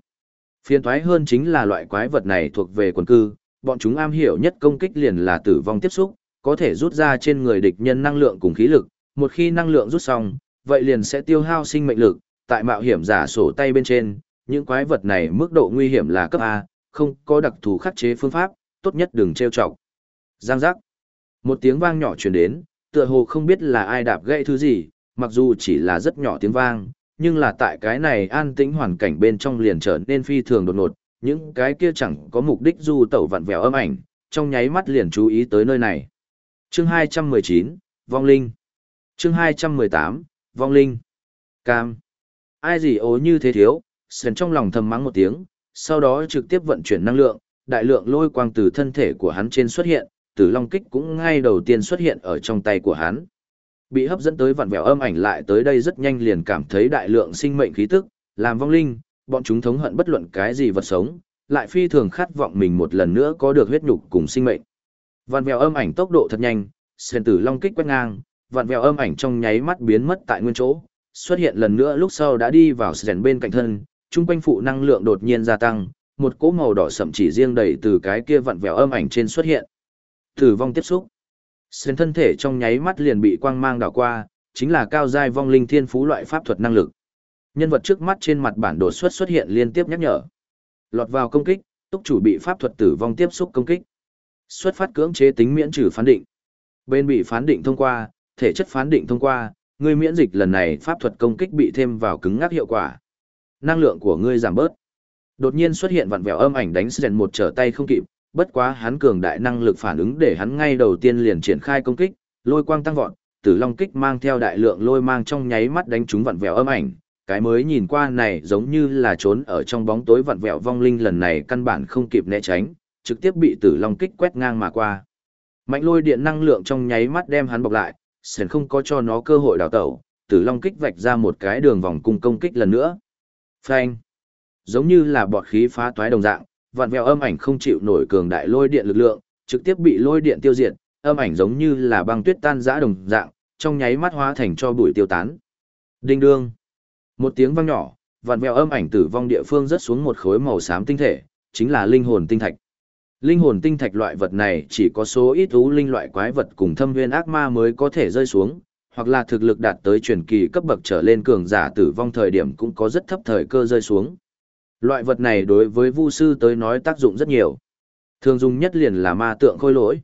Phiền thoái hơn chính là loại quái vật này thuộc về quần cư, bọn chúng am hiểu nhất công kích liền là tử vong tiếp xúc, có thể rút ra trên người địch nhân năng lượng cùng khí lực, một khi năng lượng rút xong, vậy liền sẽ tiêu hao sinh mệnh lực, tại mạo hiểm giả sổ tay bên trên, những quái vật này mức độ nguy hiểm là cấp A, không có đặc thù khắc chế phương pháp, tốt nhất đừng trêu chọc. Giang giác. Một tiếng vang nhỏ truyền đến, tựa hồ không biết là ai đạp gãy thứ gì, mặc dù chỉ là rất nhỏ tiếng vang, nhưng là tại cái này an tĩnh hoàn cảnh bên trong liền trở nên phi thường đột ngột, những cái kia chẳng có mục đích du tẩu vặn vẹo âm ảnh, trong nháy mắt liền chú ý tới nơi này. Chương 219, Vong Linh Chương 218, Vong Linh. Cam. Ai gì ố như thế thiếu, sền trong lòng thầm mắng một tiếng, sau đó trực tiếp vận chuyển năng lượng, đại lượng lôi quang từ thân thể của hắn trên xuất hiện, tử long kích cũng ngay đầu tiên xuất hiện ở trong tay của hắn. Bị hấp dẫn tới vặn vẹo âm ảnh lại tới đây rất nhanh liền cảm thấy đại lượng sinh mệnh khí tức, làm vong linh, bọn chúng thống hận bất luận cái gì vật sống, lại phi thường khát vọng mình một lần nữa có được huyết nhục cùng sinh mệnh. Vặn vẹo âm ảnh tốc độ thật nhanh, sền tử long kích quét ngang, vặn vẹo âm ảnh trong nháy mắt biến mất tại nguyên chỗ, xuất hiện lần nữa lúc sau đã đi vào sèn bên cạnh thân, trung quanh phụ năng lượng đột nhiên gia tăng, một cỗ màu đỏ sậm chỉ riêng đầy từ cái kia vặn vẹo âm ảnh trên xuất hiện. Tử vong tiếp xúc. Sèn thân thể trong nháy mắt liền bị quang mang đảo qua, chính là cao giai vong linh thiên phú loại pháp thuật năng lực. Nhân vật trước mắt trên mặt bản đồ xuất xuất hiện liên tiếp nhắc nhở. Lọt vào công kích, túc chủ bị pháp thuật tử vong tiếp xúc công kích. Xuất phát cưỡng chế tính miễn trừ phán định. Bên bị phán định thông qua, thể chất phán định thông qua, ngươi miễn dịch lần này pháp thuật công kích bị thêm vào cứng ngắc hiệu quả. Năng lượng của ngươi giảm bớt. Đột nhiên xuất hiện vặn vẹo âm ảnh đánh Sren một trở tay không kịp, bất quá hắn cường đại năng lực phản ứng để hắn ngay đầu tiên liền triển khai công kích, lôi quang tăng vọt, Tử Long kích mang theo đại lượng lôi mang trong nháy mắt đánh trúng vặn vẹo âm ảnh, cái mới nhìn qua này giống như là trốn ở trong bóng tối vặn vẹo vong linh lần này căn bản không kịp né tránh, trực tiếp bị Tử Long kích quét ngang mà qua. Mạnh lôi điện năng lượng trong nháy mắt đem hắn bọc lại, sẽ không có cho nó cơ hội đào tẩu, Tử Long kích vạch ra một cái đường vòng cung công kích lần nữa. Phanh! Giống như là bọt khí phá toái đồng dạng, vặn vẹo âm ảnh không chịu nổi cường đại lôi điện lực lượng, trực tiếp bị lôi điện tiêu diệt, âm ảnh giống như là băng tuyết tan rã đồng dạng, trong nháy mắt hóa thành cho bụi tiêu tán. Đinh đương. Một tiếng vang nhỏ, vặn vẹo âm ảnh tử vong địa phương rớt xuống một khối màu xám tinh thể, chính là linh hồn tinh thạch. Linh hồn tinh thạch loại vật này chỉ có số ít thú linh loại quái vật cùng thâm viên ác ma mới có thể rơi xuống, hoặc là thực lực đạt tới truyền kỳ cấp bậc trở lên cường giả tử vong thời điểm cũng có rất thấp thời cơ rơi xuống. Loại vật này đối với vu sư tới nói tác dụng rất nhiều. Thường dùng nhất liền là ma tượng khôi lỗi.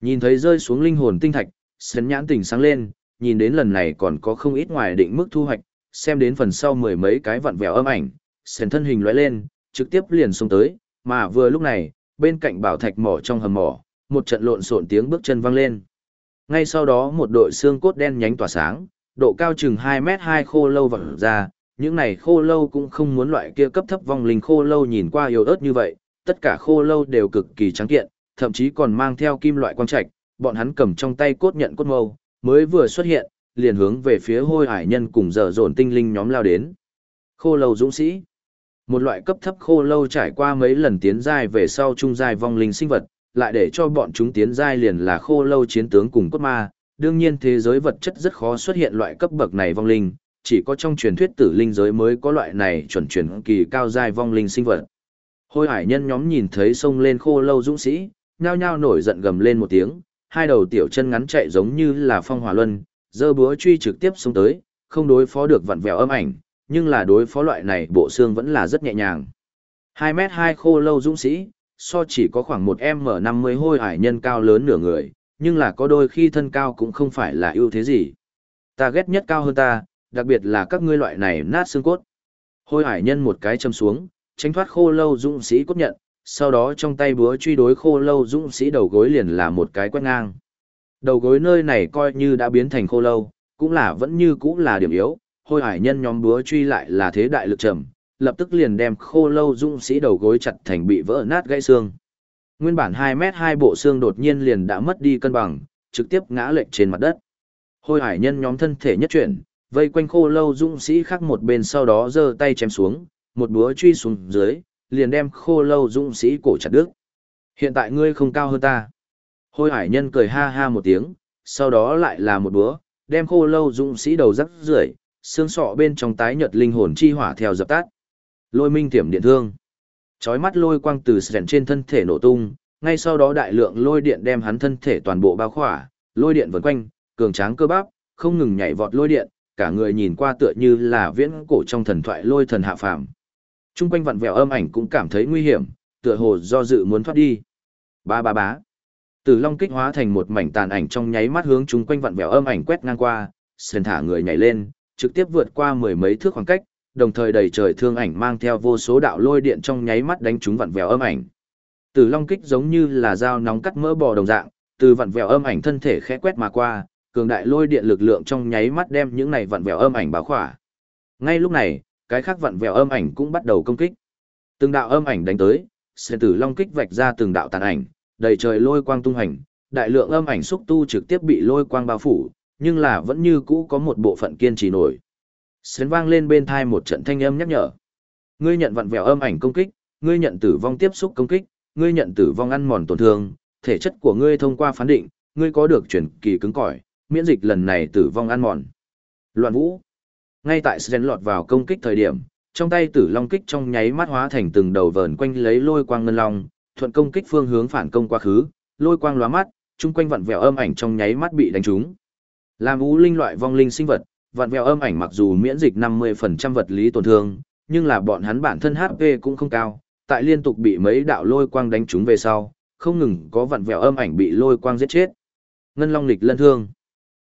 Nhìn thấy rơi xuống linh hồn tinh thạch, sấn nhãn tỉnh sáng lên, nhìn đến lần này còn có không ít ngoài định mức thu hoạch, xem đến phần sau mười mấy cái vặn vẹo âm ảnh, sấn thân hình lóe lên, trực tiếp liền xông tới, mà vừa lúc này, bên cạnh bảo thạch mỏ trong hầm mỏ, một trận lộn xộn tiếng bước chân vang lên. Ngay sau đó một đội xương cốt đen nhánh tỏa sáng, độ cao chừng 2 mét 2 khô lâu vẳng ra, những này khô lâu cũng không muốn loại kia cấp thấp vong linh khô lâu nhìn qua yếu ớt như vậy, tất cả khô lâu đều cực kỳ trắng kiện, thậm chí còn mang theo kim loại quang trạch, bọn hắn cầm trong tay cốt nhận cốt mâu, mới vừa xuất hiện, liền hướng về phía hôi hải nhân cùng dở dồn tinh linh nhóm lao đến. Khô lâu dũng sĩ một loại cấp thấp khô lâu trải qua mấy lần tiến giai về sau trung giai vong linh sinh vật, lại để cho bọn chúng tiến giai liền là khô lâu chiến tướng cùng cốt ma. Đương nhiên thế giới vật chất rất khó xuất hiện loại cấp bậc này vong linh, chỉ có trong truyền thuyết tử linh giới mới có loại này chuẩn truyền kỳ cao giai vong linh sinh vật. Hôi hải nhân nhóm nhìn thấy sông lên khô lâu dũng sĩ, nhao nhao nổi giận gầm lên một tiếng, hai đầu tiểu chân ngắn chạy giống như là phong hỏa luân, dơ búa truy trực tiếp xuống tới, không đối phó được vặn vẹo âm ảnh, nhưng là đối phó loại này bộ xương vẫn là rất nhẹ nhàng. 2 mét 2 khô lâu dũng sĩ, so chỉ có khoảng 1 M50 hôi hải nhân cao lớn nửa người, nhưng là có đôi khi thân cao cũng không phải là ưu thế gì. Ta ghét nhất cao hơn ta, đặc biệt là các ngươi loại này nát xương cốt. Hôi hải nhân một cái châm xuống, tránh thoát khô lâu dũng sĩ cốt nhận, sau đó trong tay búa truy đối khô lâu dũng sĩ đầu gối liền là một cái quét ngang. Đầu gối nơi này coi như đã biến thành khô lâu, cũng là vẫn như cũ là điểm yếu, hôi hải nhân nhóm búa truy lại là thế đại lực trầm, lập tức liền đem khô lâu dũng sĩ đầu gối chặt thành bị vỡ nát gãy xương. Nguyên bản 2 mét 2 bộ xương đột nhiên liền đã mất đi cân bằng, trực tiếp ngã lệch trên mặt đất. Hôi hải nhân nhóm thân thể nhất chuyển, vây quanh khô lâu dũng sĩ khác một bên sau đó giơ tay chém xuống, một búa truy xuống dưới, liền đem khô lâu dũng sĩ cổ chặt đứt. Hiện tại ngươi không cao hơn ta. Hôi hải nhân cười ha ha một tiếng, sau đó lại là một búa, đem khô lâu dũng sĩ đầu rắc rưởi, xương sọ bên trong tái nhợt linh hồn chi hỏa theo dập tắt. Lôi minh tiềm điện thương. Chói mắt lôi quang từ sẹn trên thân thể nổ tung, ngay sau đó đại lượng lôi điện đem hắn thân thể toàn bộ bao khỏa, lôi điện vần quanh, cường tráng cơ bắp, không ngừng nhảy vọt lôi điện, cả người nhìn qua tựa như là viễn cổ trong thần thoại lôi thần hạ phàm. Trung quanh vặn vẹo âm ảnh cũng cảm thấy nguy hiểm, tựa hồ do dự muốn thoát đi. Ba ba bá. Tử Long kích hóa thành một mảnh tàn ảnh trong nháy mắt hướng chúng quanh vặn vẹo âm ảnh quét ngang qua, sền thả người nhảy lên, trực tiếp vượt qua mười mấy thước khoảng cách, đồng thời đầy trời thương ảnh mang theo vô số đạo lôi điện trong nháy mắt đánh trúng vặn vẹo âm ảnh. Tử Long kích giống như là dao nóng cắt mỡ bò đồng dạng, từ vặn vẹo âm ảnh thân thể khẽ quét mà qua, cường đại lôi điện lực lượng trong nháy mắt đem những này vặn vẹo âm ảnh báo khỏa. Ngay lúc này, cái khác vặn vẹo âm ảnh cũng bắt đầu công kích. Từng đạo âm ảnh đánh tới, sẽ tử long kích vạch ra từng đạo tàn ảnh, đầy trời lôi quang tung hành, đại lượng âm ảnh xúc tu trực tiếp bị lôi quang bao phủ, nhưng là vẫn như cũ có một bộ phận kiên trì nổi. Sến vang lên bên thai một trận thanh âm nhắc nhở. Ngươi nhận vặn vẹo âm ảnh công kích, ngươi nhận tử vong tiếp xúc công kích, ngươi nhận tử vong ăn mòn tổn thương, thể chất của ngươi thông qua phán định, ngươi có được chuyển kỳ cứng cỏi, miễn dịch lần này tử vong ăn mòn. Loạn vũ. Ngay tại Sren lọt vào công kích thời điểm, trong tay tử long kích trong nháy mắt hóa thành từng đầu vờn quanh lấy lôi quang ngân long, thuận công kích phương hướng phản công quá khứ, lôi quang lóa mắt, chung quanh vặn vẹo âm ảnh trong nháy mắt bị đánh trúng. Làm ú linh loại vong linh sinh vật, Vạn vẹo âm ảnh mặc dù miễn dịch 50% vật lý tổn thương, nhưng là bọn hắn bản thân HP cũng không cao, tại liên tục bị mấy đạo lôi quang đánh trúng về sau, không ngừng có vạn vẹo âm ảnh bị lôi quang giết chết. Ngân long lịch lân thương.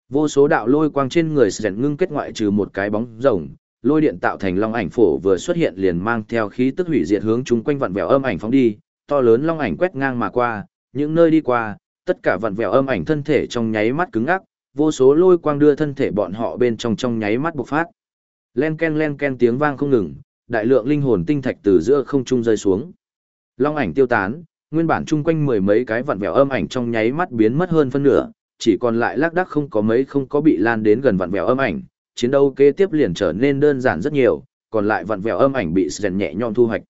Vô số đạo lôi quang trên người sẹn ngưng kết ngoại trừ một cái bóng rồng, lôi điện tạo thành long ảnh phổ vừa xuất hiện liền mang theo khí tức hủy diệt hướng chúng quanh vặn vẹo âm ảnh phóng đi, to lớn long ảnh quét ngang mà qua, những nơi đi qua, tất cả vặn vẹo âm ảnh thân thể trong nháy mắt cứng ngắc, vô số lôi quang đưa thân thể bọn họ bên trong trong nháy mắt bộc phát. Len ken len ken tiếng vang không ngừng, đại lượng linh hồn tinh thạch từ giữa không trung rơi xuống. Long ảnh tiêu tán, nguyên bản chung quanh mười mấy cái vặn vẹo âm ảnh trong nháy mắt biến mất hơn phân nửa, chỉ còn lại lác đác không có mấy không có bị lan đến gần vặn vẹo âm ảnh, chiến đấu kế tiếp liền trở nên đơn giản rất nhiều, còn lại vặn vẹo âm ảnh bị rèn nhẹ nhõm thu hoạch.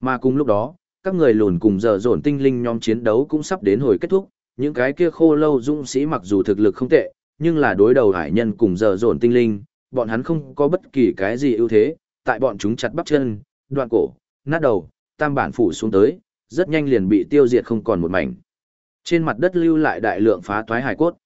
Mà cùng lúc đó, các người lùn cùng giờ dồn tinh linh nhóm chiến đấu cũng sắp đến hồi kết thúc, những cái kia khô lâu dũng sĩ mặc dù thực lực không tệ, nhưng là đối đầu hải nhân cùng giờ dồn tinh linh, bọn hắn không có bất kỳ cái gì ưu thế, tại bọn chúng chặt bắp chân, đoạn cổ, nát đầu, tam bản phủ xuống tới, rất nhanh liền bị tiêu diệt không còn một mảnh. Trên mặt đất lưu lại đại lượng phá toái hải cốt.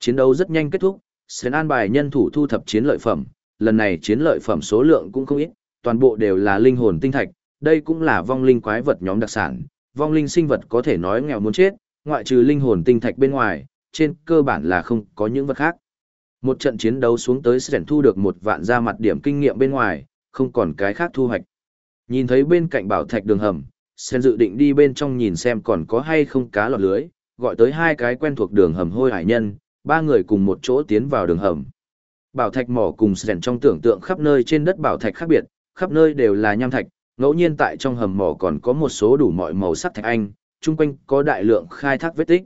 Chiến đấu rất nhanh kết thúc, Sến an bài nhân thủ thu thập chiến lợi phẩm, lần này chiến lợi phẩm số lượng cũng không ít, toàn bộ đều là linh hồn tinh thạch, đây cũng là vong linh quái vật nhóm đặc sản, vong linh sinh vật có thể nói nghèo muốn chết, ngoại trừ linh hồn tinh thạch bên ngoài, trên cơ bản là không có những vật khác. Một trận chiến đấu xuống tới sẽ thu được một vạn ra mặt điểm kinh nghiệm bên ngoài, không còn cái khác thu hoạch. Nhìn thấy bên cạnh bảo thạch đường hầm, Sen dự định đi bên trong nhìn xem còn có hay không cá lọt lưới, gọi tới hai cái quen thuộc đường hầm hôi hải nhân, ba người cùng một chỗ tiến vào đường hầm. Bảo thạch mỏ cùng Sen trong tưởng tượng khắp nơi trên đất bảo thạch khác biệt, khắp nơi đều là nham thạch, ngẫu nhiên tại trong hầm mỏ còn có một số đủ mọi màu sắc thạch anh, chung quanh có đại lượng khai thác vết tích.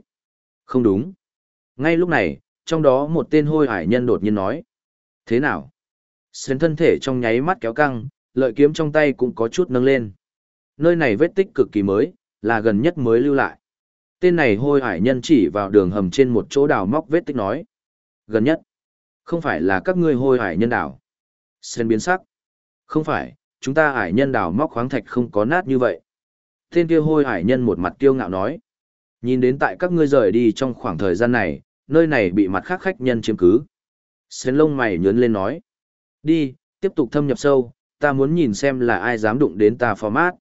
Không đúng. Ngay lúc này, trong đó một tên hôi hải nhân đột nhiên nói. Thế nào? Sến thân thể trong nháy mắt kéo căng, lợi kiếm trong tay cũng có chút nâng lên. Nơi này vết tích cực kỳ mới, là gần nhất mới lưu lại. Tên này hôi hải nhân chỉ vào đường hầm trên một chỗ đào móc vết tích nói. Gần nhất. Không phải là các ngươi hôi hải nhân đào. Sến biến sắc. Không phải, chúng ta hải nhân đào móc khoáng thạch không có nát như vậy. Tên kia hôi hải nhân một mặt tiêu ngạo nói. Nhìn đến tại các ngươi rời đi trong khoảng thời gian này, nơi này bị mặt khác khách nhân chiếm cứ. Sến lông mày nhớn lên nói. Đi, tiếp tục thâm nhập sâu, ta muốn nhìn xem là ai dám đụng đến ta format.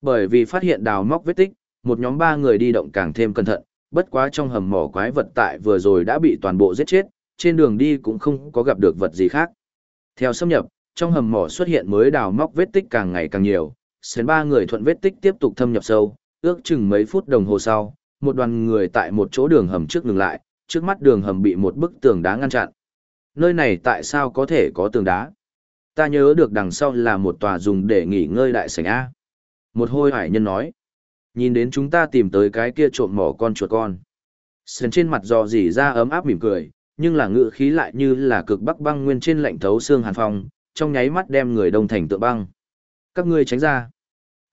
Bởi vì phát hiện đào móc vết tích, một nhóm ba người đi động càng thêm cẩn thận, bất quá trong hầm mỏ quái vật tại vừa rồi đã bị toàn bộ giết chết, trên đường đi cũng không có gặp được vật gì khác. Theo xâm nhập, trong hầm mỏ xuất hiện mới đào móc vết tích càng ngày càng nhiều, xén ba người thuận vết tích tiếp tục thâm nhập sâu, ước chừng mấy phút đồng hồ sau, một đoàn người tại một chỗ đường hầm trước ngừng lại, trước mắt đường hầm bị một bức tường đá ngăn chặn. Nơi này tại sao có thể có tường đá? Ta nhớ được đằng sau là một tòa dùng để nghỉ ngơi đại sảnh A. Một hôi hải nhân nói. Nhìn đến chúng ta tìm tới cái kia trộm mỏ con chuột con. Sơn trên mặt dò dỉ ra ấm áp mỉm cười, nhưng là ngựa khí lại như là cực bắc băng nguyên trên lạnh thấu xương hàn phong, trong nháy mắt đem người đông thành tượng băng. Các ngươi tránh ra.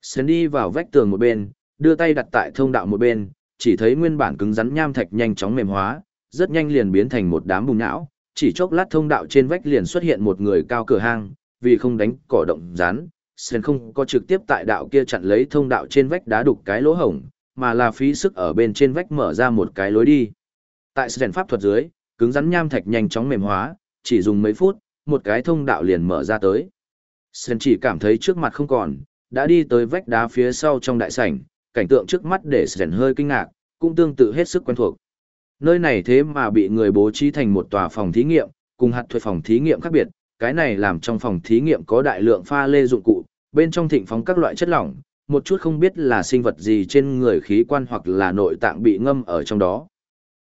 Sơn đi vào vách tường một bên, đưa tay đặt tại thông đạo một bên, chỉ thấy nguyên bản cứng rắn nham thạch nhanh chóng mềm hóa, rất nhanh liền biến thành một đám bùn não, chỉ chốc lát thông đạo trên vách liền xuất hiện một người cao cửa hang, vì không đánh cỏ động rán, Sen không có trực tiếp tại đạo kia chặn lấy thông đạo trên vách đá đục cái lỗ hổng, mà là phí sức ở bên trên vách mở ra một cái lối đi. Tại Sen pháp thuật dưới, cứng rắn nham thạch nhanh chóng mềm hóa, chỉ dùng mấy phút, một cái thông đạo liền mở ra tới. Sen chỉ cảm thấy trước mặt không còn, đã đi tới vách đá phía sau trong đại sảnh, cảnh tượng trước mắt để Sen hơi kinh ngạc, cũng tương tự hết sức quen thuộc. Nơi này thế mà bị người bố trí thành một tòa phòng thí nghiệm, cùng hạt thuê phòng thí nghiệm khác biệt, cái này làm trong phòng thí nghiệm có đại lượng pha lê dụng cụ, bên trong thịnh phóng các loại chất lỏng, một chút không biết là sinh vật gì trên người khí quan hoặc là nội tạng bị ngâm ở trong đó.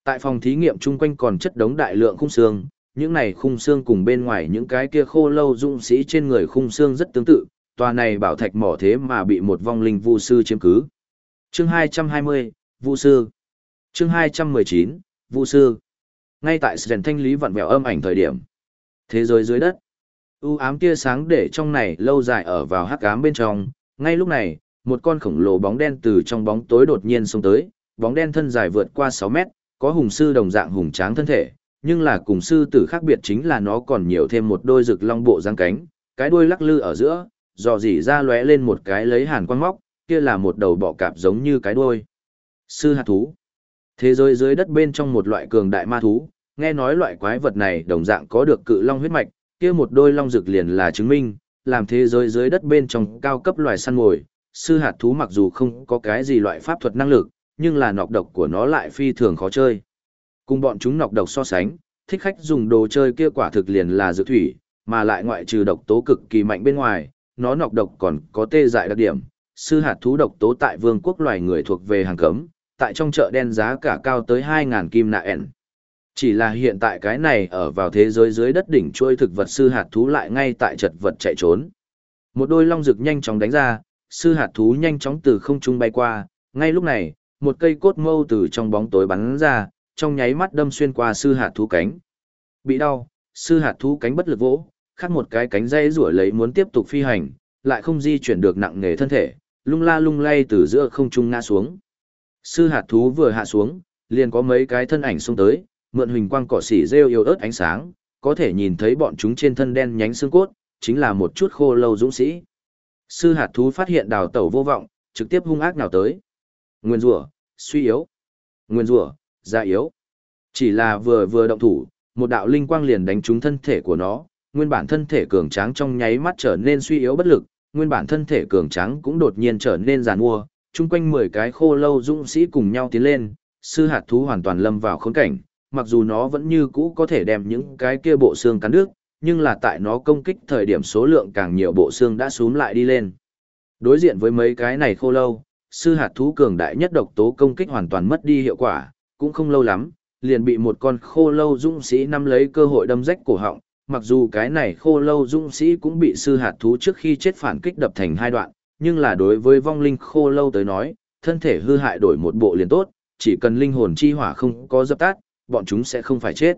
Tại phòng thí nghiệm chung quanh còn chất đống đại lượng khung xương, những này khung xương cùng bên ngoài những cái kia khô lâu dụng sĩ trên người khung xương rất tương tự, tòa này bảo thạch mỏ thế mà bị một vong linh vu sư chiếm cứ. Chương 220, Vu sư. Chương 219, Vu sư. Ngay tại sàn thanh lý vặn vẹo âm ảnh thời điểm. Thế giới dưới đất. U ám tia sáng để trong này lâu dài ở vào hắc ám bên trong, ngay lúc này, một con khổng lồ bóng đen từ trong bóng tối đột nhiên xông tới, bóng đen thân dài vượt qua 6 mét, có hùng sư đồng dạng hùng tráng thân thể, nhưng là cùng sư tử khác biệt chính là nó còn nhiều thêm một đôi rực long bộ răng cánh, cái đuôi lắc lư ở giữa, dò dỉ ra lóe lên một cái lấy hàn quang móc, kia là một đầu bọ cạp giống như cái đuôi. Sư hạt thú. Thế giới dưới đất bên trong một loại cường đại ma thú, nghe nói loại quái vật này đồng dạng có được cự long huyết mạch, kia một đôi long rực liền là chứng minh, làm thế giới dưới đất bên trong cao cấp loài săn mồi, sư hạt thú mặc dù không có cái gì loại pháp thuật năng lực, nhưng là nọc độc của nó lại phi thường khó chơi. Cùng bọn chúng nọc độc so sánh, thích khách dùng đồ chơi kia quả thực liền là dược thủy, mà lại ngoại trừ độc tố cực kỳ mạnh bên ngoài, nó nọc độc còn có tê dại đặc điểm. Sư hạt thú độc tố tại vương quốc loài người thuộc về hàng cấm, tại trong chợ đen giá cả cao tới 2.000 kim nạ ẻn. Chỉ là hiện tại cái này ở vào thế giới dưới đất đỉnh trôi thực vật sư hạt thú lại ngay tại chật vật chạy trốn. Một đôi long rực nhanh chóng đánh ra, sư hạt thú nhanh chóng từ không trung bay qua, ngay lúc này, một cây cốt mâu từ trong bóng tối bắn ra, trong nháy mắt đâm xuyên qua sư hạt thú cánh. Bị đau, sư hạt thú cánh bất lực vỗ, khác một cái cánh dây rủa lấy muốn tiếp tục phi hành, lại không di chuyển được nặng nề thân thể, lung la lung lay từ giữa không trung ngã xuống. Sư hạt thú vừa hạ xuống, liền có mấy cái thân ảnh xông tới, mượn huỳnh quang cỏ xỉ rêu yếu ớt ánh sáng, có thể nhìn thấy bọn chúng trên thân đen nhánh xương cốt, chính là một chút khô lâu dũng sĩ. Sư hạt thú phát hiện đào tẩu vô vọng, trực tiếp hung ác nào tới. Nguyên rủa, suy yếu. Nguyên rủa, gia yếu. Chỉ là vừa vừa động thủ, một đạo linh quang liền đánh trúng thân thể của nó, nguyên bản thân thể cường tráng trong nháy mắt trở nên suy yếu bất lực, nguyên bản thân thể cường tráng cũng đột nhiên trở nên giàn mua, chung quanh 10 cái khô lâu dũng sĩ cùng nhau tiến lên, sư hạt thú hoàn toàn lâm vào khốn cảnh, mặc dù nó vẫn như cũ có thể đem những cái kia bộ xương cắn nước, nhưng là tại nó công kích thời điểm số lượng càng nhiều bộ xương đã xuống lại đi lên. Đối diện với mấy cái này khô lâu, sư hạt thú cường đại nhất độc tố công kích hoàn toàn mất đi hiệu quả, cũng không lâu lắm, liền bị một con khô lâu dũng sĩ nắm lấy cơ hội đâm rách cổ họng, mặc dù cái này khô lâu dũng sĩ cũng bị sư hạt thú trước khi chết phản kích đập thành hai đoạn, nhưng là đối với vong linh khô lâu tới nói, thân thể hư hại đổi một bộ liền tốt, chỉ cần linh hồn chi hỏa không có dập tắt, bọn chúng sẽ không phải chết.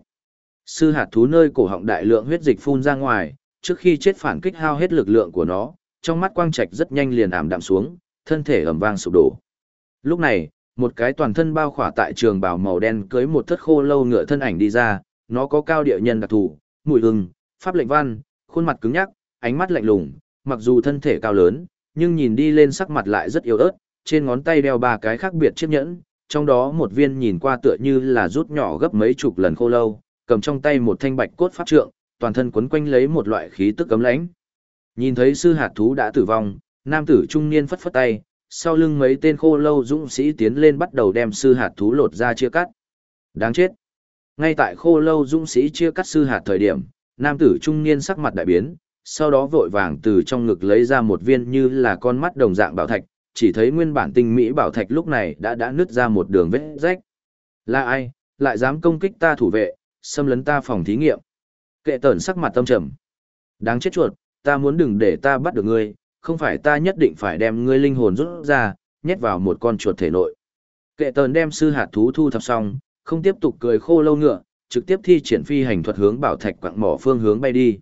Sư hạt thú nơi cổ họng đại lượng huyết dịch phun ra ngoài, trước khi chết phản kích hao hết lực lượng của nó, trong mắt quang trạch rất nhanh liền ảm đạm xuống, thân thể ầm vang sụp đổ. Lúc này, một cái toàn thân bao khỏa tại trường bào màu đen cưới một thất khô lâu ngựa thân ảnh đi ra, nó có cao địa nhân đặc thù, mùi hừng, pháp lệnh văn, khuôn mặt cứng nhắc, ánh mắt lạnh lùng, mặc dù thân thể cao lớn, nhưng nhìn đi lên sắc mặt lại rất yếu ớt, trên ngón tay đeo ba cái khác biệt chiếc nhẫn, trong đó một viên nhìn qua tựa như là rút nhỏ gấp mấy chục lần khô lâu, cầm trong tay một thanh bạch cốt pháp trượng, toàn thân quấn quanh lấy một loại khí tức cấm lãnh. Nhìn thấy sư hạt thú đã tử vong, nam tử trung niên phất phất tay, sau lưng mấy tên khô lâu dũng sĩ tiến lên bắt đầu đem sư hạt thú lột ra chia cắt. Đáng chết. Ngay tại khô lâu dũng sĩ chia cắt sư hạt thời điểm, nam tử trung niên sắc mặt đại biến, sau đó vội vàng từ trong ngực lấy ra một viên như là con mắt đồng dạng bảo thạch, chỉ thấy nguyên bản tinh mỹ bảo thạch lúc này đã đã nứt ra một đường vết rách. Là ai, lại dám công kích ta thủ vệ, xâm lấn ta phòng thí nghiệm. Kệ tẩn sắc mặt tâm trầm. Đáng chết chuột, ta muốn đừng để ta bắt được ngươi, không phải ta nhất định phải đem ngươi linh hồn rút ra, nhét vào một con chuột thể nội. Kệ tần đem sư hạt thú thu thập xong, không tiếp tục cười khô lâu ngựa, trực tiếp thi triển phi hành thuật hướng bảo thạch quặng mỏ phương hướng bay đi.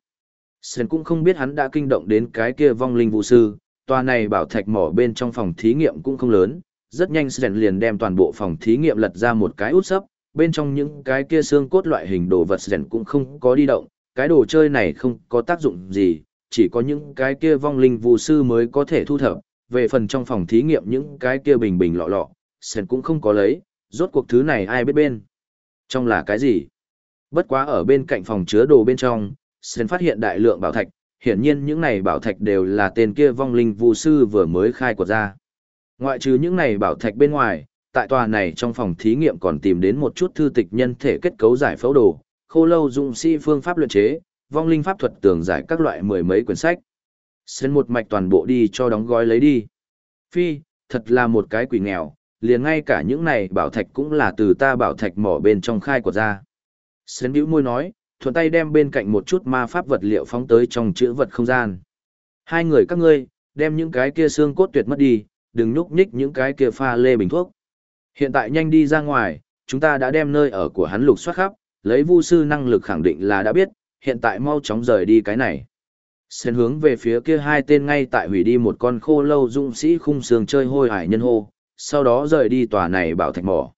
Sơn cũng không biết hắn đã kinh động đến cái kia vong linh vũ sư, tòa này bảo thạch mỏ bên trong phòng thí nghiệm cũng không lớn, rất nhanh Sơn liền đem toàn bộ phòng thí nghiệm lật ra một cái út sấp, bên trong những cái kia xương cốt loại hình đồ vật Sơn cũng không có đi động, cái đồ chơi này không có tác dụng gì, chỉ có những cái kia vong linh vũ sư mới có thể thu thập, về phần trong phòng thí nghiệm những cái kia bình bình lọ lọ, Sơn cũng không có lấy, rốt cuộc thứ này ai biết bên. Trong là cái gì? Bất quá ở bên cạnh phòng chứa đồ bên trong, Sơn phát hiện đại lượng bảo thạch, hiển nhiên những này bảo thạch đều là tên kia vong linh vũ sư vừa mới khai quật ra. Ngoại trừ những này bảo thạch bên ngoài, tại tòa này trong phòng thí nghiệm còn tìm đến một chút thư tịch nhân thể kết cấu giải phẫu đồ, khô lâu dụng si phương pháp luyện chế, vong linh pháp thuật tường giải các loại mười mấy quyển sách. Sơn một mạch toàn bộ đi cho đóng gói lấy đi. Phi, thật là một cái quỷ nghèo, liền ngay cả những này bảo thạch cũng là từ ta bảo thạch mỏ bên trong khai của ra. Sơn bĩu môi nói, thuận tay đem bên cạnh một chút ma pháp vật liệu phóng tới trong chữ vật không gian. Hai người các ngươi, đem những cái kia xương cốt tuyệt mất đi, đừng nhúc nhích những cái kia pha lê bình thuốc. Hiện tại nhanh đi ra ngoài, chúng ta đã đem nơi ở của hắn lục soát khắp, lấy vu sư năng lực khẳng định là đã biết, hiện tại mau chóng rời đi cái này. Sến hướng về phía kia hai tên ngay tại hủy đi một con khô lâu dũng sĩ khung xương chơi hôi hải nhân hô, sau đó rời đi tòa này bảo thạch mỏ.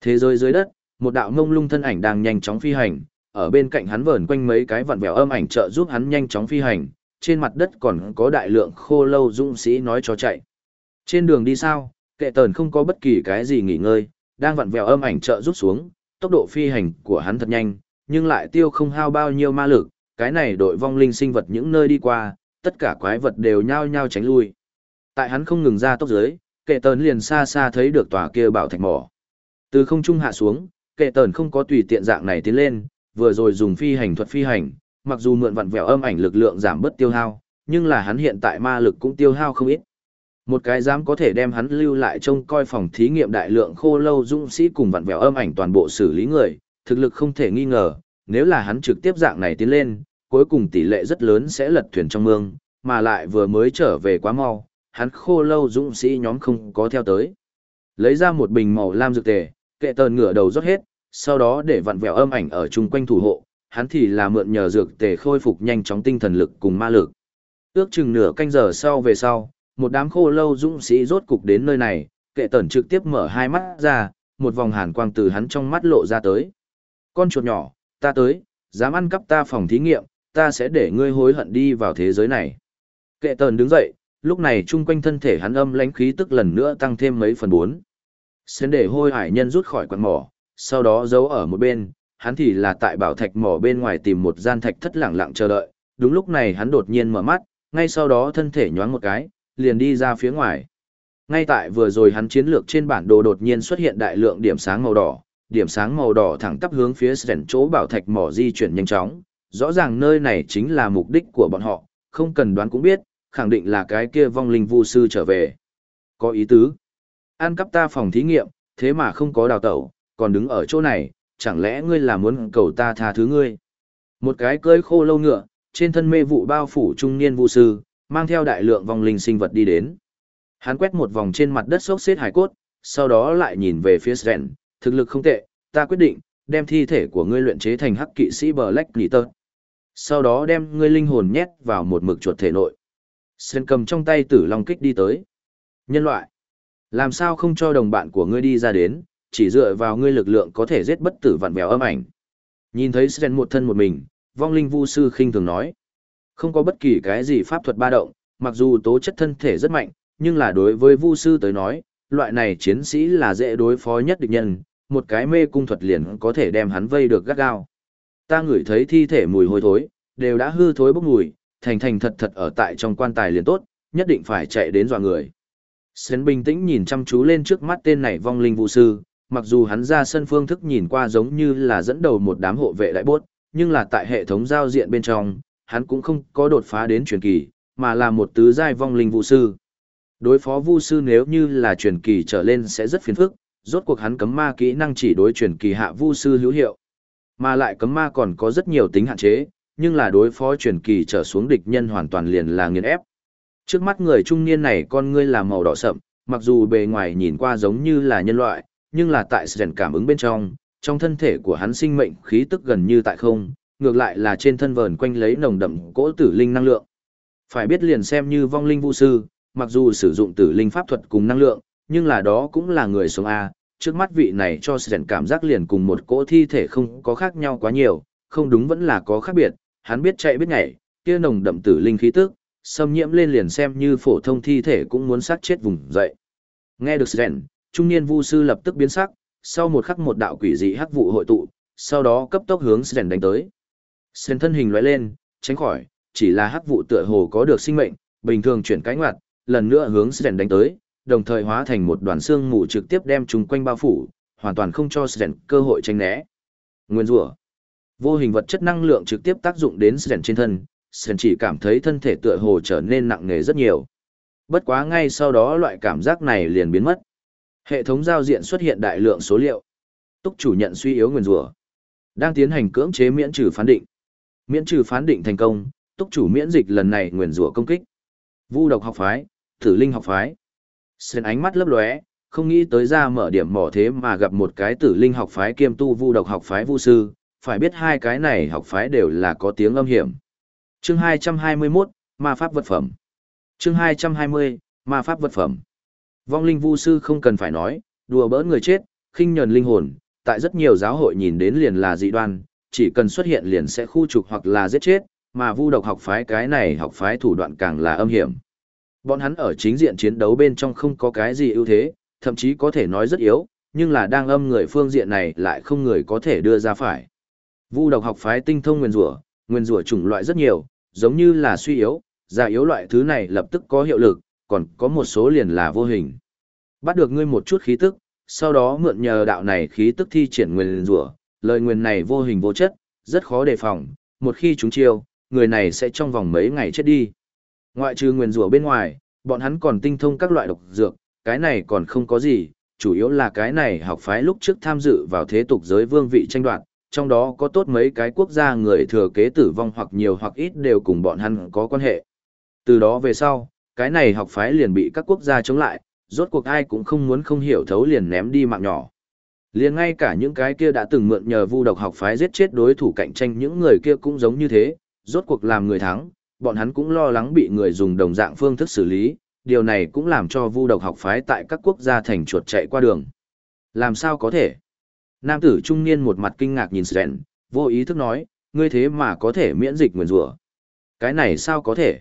Thế giới dưới đất, một đạo ngông lung thân ảnh đang nhanh chóng phi hành, ở bên cạnh hắn vờn quanh mấy cái vặn vẹo âm ảnh trợ giúp hắn nhanh chóng phi hành, trên mặt đất còn có đại lượng khô lâu dũng sĩ nói cho chạy. Trên đường đi sao, kệ tờn không có bất kỳ cái gì nghỉ ngơi, đang vặn vẹo âm ảnh trợ giúp xuống, tốc độ phi hành của hắn thật nhanh, nhưng lại tiêu không hao bao nhiêu ma lực, cái này đội vong linh sinh vật những nơi đi qua, tất cả quái vật đều nhao nhao tránh lui. Tại hắn không ngừng ra tốc dưới, kệ tờn liền xa xa thấy được tòa kia bảo thạch mỏ. Từ không trung hạ xuống, kệ tờn không có tùy tiện dạng này tiến lên, vừa rồi dùng phi hành thuật phi hành, mặc dù mượn vặn vẹo âm ảnh lực lượng giảm bớt tiêu hao, nhưng là hắn hiện tại ma lực cũng tiêu hao không ít. Một cái dám có thể đem hắn lưu lại trông coi phòng thí nghiệm đại lượng khô lâu dũng sĩ cùng vặn vẹo âm ảnh toàn bộ xử lý người, thực lực không thể nghi ngờ, nếu là hắn trực tiếp dạng này tiến lên, cuối cùng tỷ lệ rất lớn sẽ lật thuyền trong mương, mà lại vừa mới trở về quá mau, hắn khô lâu dũng sĩ nhóm không có theo tới. Lấy ra một bình màu lam dược tề, kệ tờn ngửa đầu rót hết, sau đó để vặn vẹo âm ảnh ở chung quanh thủ hộ, hắn thì là mượn nhờ dược tề khôi phục nhanh chóng tinh thần lực cùng ma lực. Ước chừng nửa canh giờ sau về sau, một đám khô lâu dũng sĩ rốt cục đến nơi này, kệ tần trực tiếp mở hai mắt ra, một vòng hàn quang từ hắn trong mắt lộ ra tới. Con chuột nhỏ, ta tới, dám ăn cắp ta phòng thí nghiệm, ta sẽ để ngươi hối hận đi vào thế giới này. Kệ tần đứng dậy, lúc này chung quanh thân thể hắn âm lãnh khí tức lần nữa tăng thêm mấy phần bốn. Xến để hôi hải nhân rút khỏi quạt mỏ, sau đó giấu ở một bên, hắn thì là tại bảo thạch mỏ bên ngoài tìm một gian thạch thất lẳng lặng chờ đợi. Đúng lúc này hắn đột nhiên mở mắt, ngay sau đó thân thể nhoáng một cái, liền đi ra phía ngoài. Ngay tại vừa rồi hắn chiến lược trên bản đồ đột nhiên xuất hiện đại lượng điểm sáng màu đỏ, điểm sáng màu đỏ thẳng tắp hướng phía sển chỗ bảo thạch mỏ di chuyển nhanh chóng, rõ ràng nơi này chính là mục đích của bọn họ, không cần đoán cũng biết, khẳng định là cái kia vong linh vu sư trở về. Có ý tứ. An cắp ta phòng thí nghiệm, thế mà không có đào tẩu, còn đứng ở chỗ này, chẳng lẽ ngươi là muốn cầu ta tha thứ ngươi? Một cái cưỡi khô lâu ngựa, trên thân mê vụ bao phủ trung niên vu sư, mang theo đại lượng vong linh sinh vật đi đến. Hắn quét một vòng trên mặt đất sốc xếp hải cốt, sau đó lại nhìn về phía Sven, thực lực không tệ, ta quyết định, đem thi thể của ngươi luyện chế thành hắc kỵ sĩ Black Glitter. Sau đó đem ngươi linh hồn nhét vào một mực chuột thể nội. Sven cầm trong tay tử long kích đi tới. Nhân loại, làm sao không cho đồng bạn của ngươi đi ra đến, chỉ dựa vào ngươi lực lượng có thể giết bất tử vạn bèo âm ảnh. Nhìn thấy Sven một thân một mình, vong linh vu sư khinh thường nói. Không có bất kỳ cái gì pháp thuật ba động, mặc dù tố chất thân thể rất mạnh, nhưng là đối với vu sư tới nói, loại này chiến sĩ là dễ đối phó nhất địch nhân, một cái mê cung thuật liền có thể đem hắn vây được gắt gao. Ta ngửi thấy thi thể mùi hôi thối, đều đã hư thối bốc mùi, thành thành thật thật ở tại trong quan tài liền tốt, nhất định phải chạy đến dọa người. Sến bình tĩnh nhìn chăm chú lên trước mắt tên này vong linh vũ sư, mặc dù hắn ra sân phương thức nhìn qua giống như là dẫn đầu một đám hộ vệ đại bốt, nhưng là tại hệ thống giao diện bên trong, hắn cũng không có đột phá đến truyền kỳ, mà là một tứ giai vong linh vũ sư. Đối phó vũ sư nếu như là truyền kỳ trở lên sẽ rất phiền phức, rốt cuộc hắn cấm ma kỹ năng chỉ đối truyền kỳ hạ vũ sư hữu hiệu. Mà lại cấm ma còn có rất nhiều tính hạn chế, nhưng là đối phó truyền kỳ trở xuống địch nhân hoàn toàn liền là nghiền ép. Trước mắt người trung niên này con ngươi là màu đỏ sậm, mặc dù bề ngoài nhìn qua giống như là nhân loại, nhưng là tại sự cảm ứng bên trong, trong thân thể của hắn sinh mệnh khí tức gần như tại không, ngược lại là trên thân vờn quanh lấy nồng đậm cỗ tử linh năng lượng. Phải biết liền xem như vong linh vũ sư, mặc dù sử dụng tử linh pháp thuật cùng năng lượng, nhưng là đó cũng là người sống A, trước mắt vị này cho sẻn cảm giác liền cùng một cỗ thi thể không có khác nhau quá nhiều, không đúng vẫn là có khác biệt, hắn biết chạy biết nhảy, kia nồng đậm tử linh khí tức, xâm nhiễm lên liền xem như phổ thông thi thể cũng muốn sát chết vùng dậy. Nghe được rèn, trung niên vu sư lập tức biến sắc, sau một khắc một đạo quỷ dị hắc vụ hội tụ, sau đó cấp tốc hướng rèn đánh tới. Rèn thân hình lóe lên, tránh khỏi, chỉ là hắc vụ tựa hồ có được sinh mệnh, bình thường chuyển cánh ngoặt, lần nữa hướng rèn đánh tới, đồng thời hóa thành một đoàn xương mù trực tiếp đem chúng quanh bao phủ, hoàn toàn không cho rèn cơ hội tránh né. Nguyên rủa. Vô hình vật chất năng lượng trực tiếp tác dụng đến Sren trên thân, Sren chỉ cảm thấy thân thể tựa hồ trở nên nặng nề rất nhiều. Bất quá ngay sau đó loại cảm giác này liền biến mất. Hệ thống giao diện xuất hiện đại lượng số liệu. Túc chủ nhận suy yếu nguyên rủa. Đang tiến hành cưỡng chế miễn trừ phán định. Miễn trừ phán định thành công, túc chủ miễn dịch lần này nguyên rủa công kích. Vu độc học phái, Tử linh học phái. Sến ánh mắt lấp lóe, không nghĩ tới ra mở điểm mỏ thế mà gặp một cái tử linh học phái kiêm tu vu độc học phái vu sư, phải biết hai cái này học phái đều là có tiếng âm hiểm. Chương 221, Ma pháp vật phẩm. Chương 220, Ma pháp vật phẩm. Vong linh vu sư không cần phải nói, đùa bỡn người chết, khinh nhẫn linh hồn, tại rất nhiều giáo hội nhìn đến liền là dị đoan, chỉ cần xuất hiện liền sẽ khu trục hoặc là giết chết, mà vu độc học phái cái này học phái thủ đoạn càng là âm hiểm. Bọn hắn ở chính diện chiến đấu bên trong không có cái gì ưu thế, thậm chí có thể nói rất yếu, nhưng là đang âm người phương diện này lại không người có thể đưa ra phải. Vu độc học phái tinh thông nguyên rủa, nguyên rủa chủng loại rất nhiều, giống như là suy yếu, già yếu loại thứ này lập tức có hiệu lực, còn có một số liền là vô hình. Bắt được ngươi một chút khí tức, sau đó mượn nhờ đạo này khí tức thi triển nguyên rủa, lời nguyên này vô hình vô chất, rất khó đề phòng, một khi chúng chiêu, người này sẽ trong vòng mấy ngày chết đi. Ngoại trừ nguyên rủa bên ngoài, bọn hắn còn tinh thông các loại độc dược, cái này còn không có gì, chủ yếu là cái này học phái lúc trước tham dự vào thế tục giới vương vị tranh đoạt, trong đó có tốt mấy cái quốc gia người thừa kế tử vong hoặc nhiều hoặc ít đều cùng bọn hắn có quan hệ. Từ đó về sau, cái này học phái liền bị các quốc gia chống lại, rốt cuộc ai cũng không muốn không hiểu thấu liền ném đi mạng nhỏ. Liền ngay cả những cái kia đã từng mượn nhờ vu độc học phái giết chết đối thủ cạnh tranh những người kia cũng giống như thế, rốt cuộc làm người thắng, bọn hắn cũng lo lắng bị người dùng đồng dạng phương thức xử lý, điều này cũng làm cho vu độc học phái tại các quốc gia thành chuột chạy qua đường. Làm sao có thể? Nam tử trung niên một mặt kinh ngạc nhìn Sren, vô ý thức nói, ngươi thế mà có thể miễn dịch nguyền rủa. Cái này sao có thể?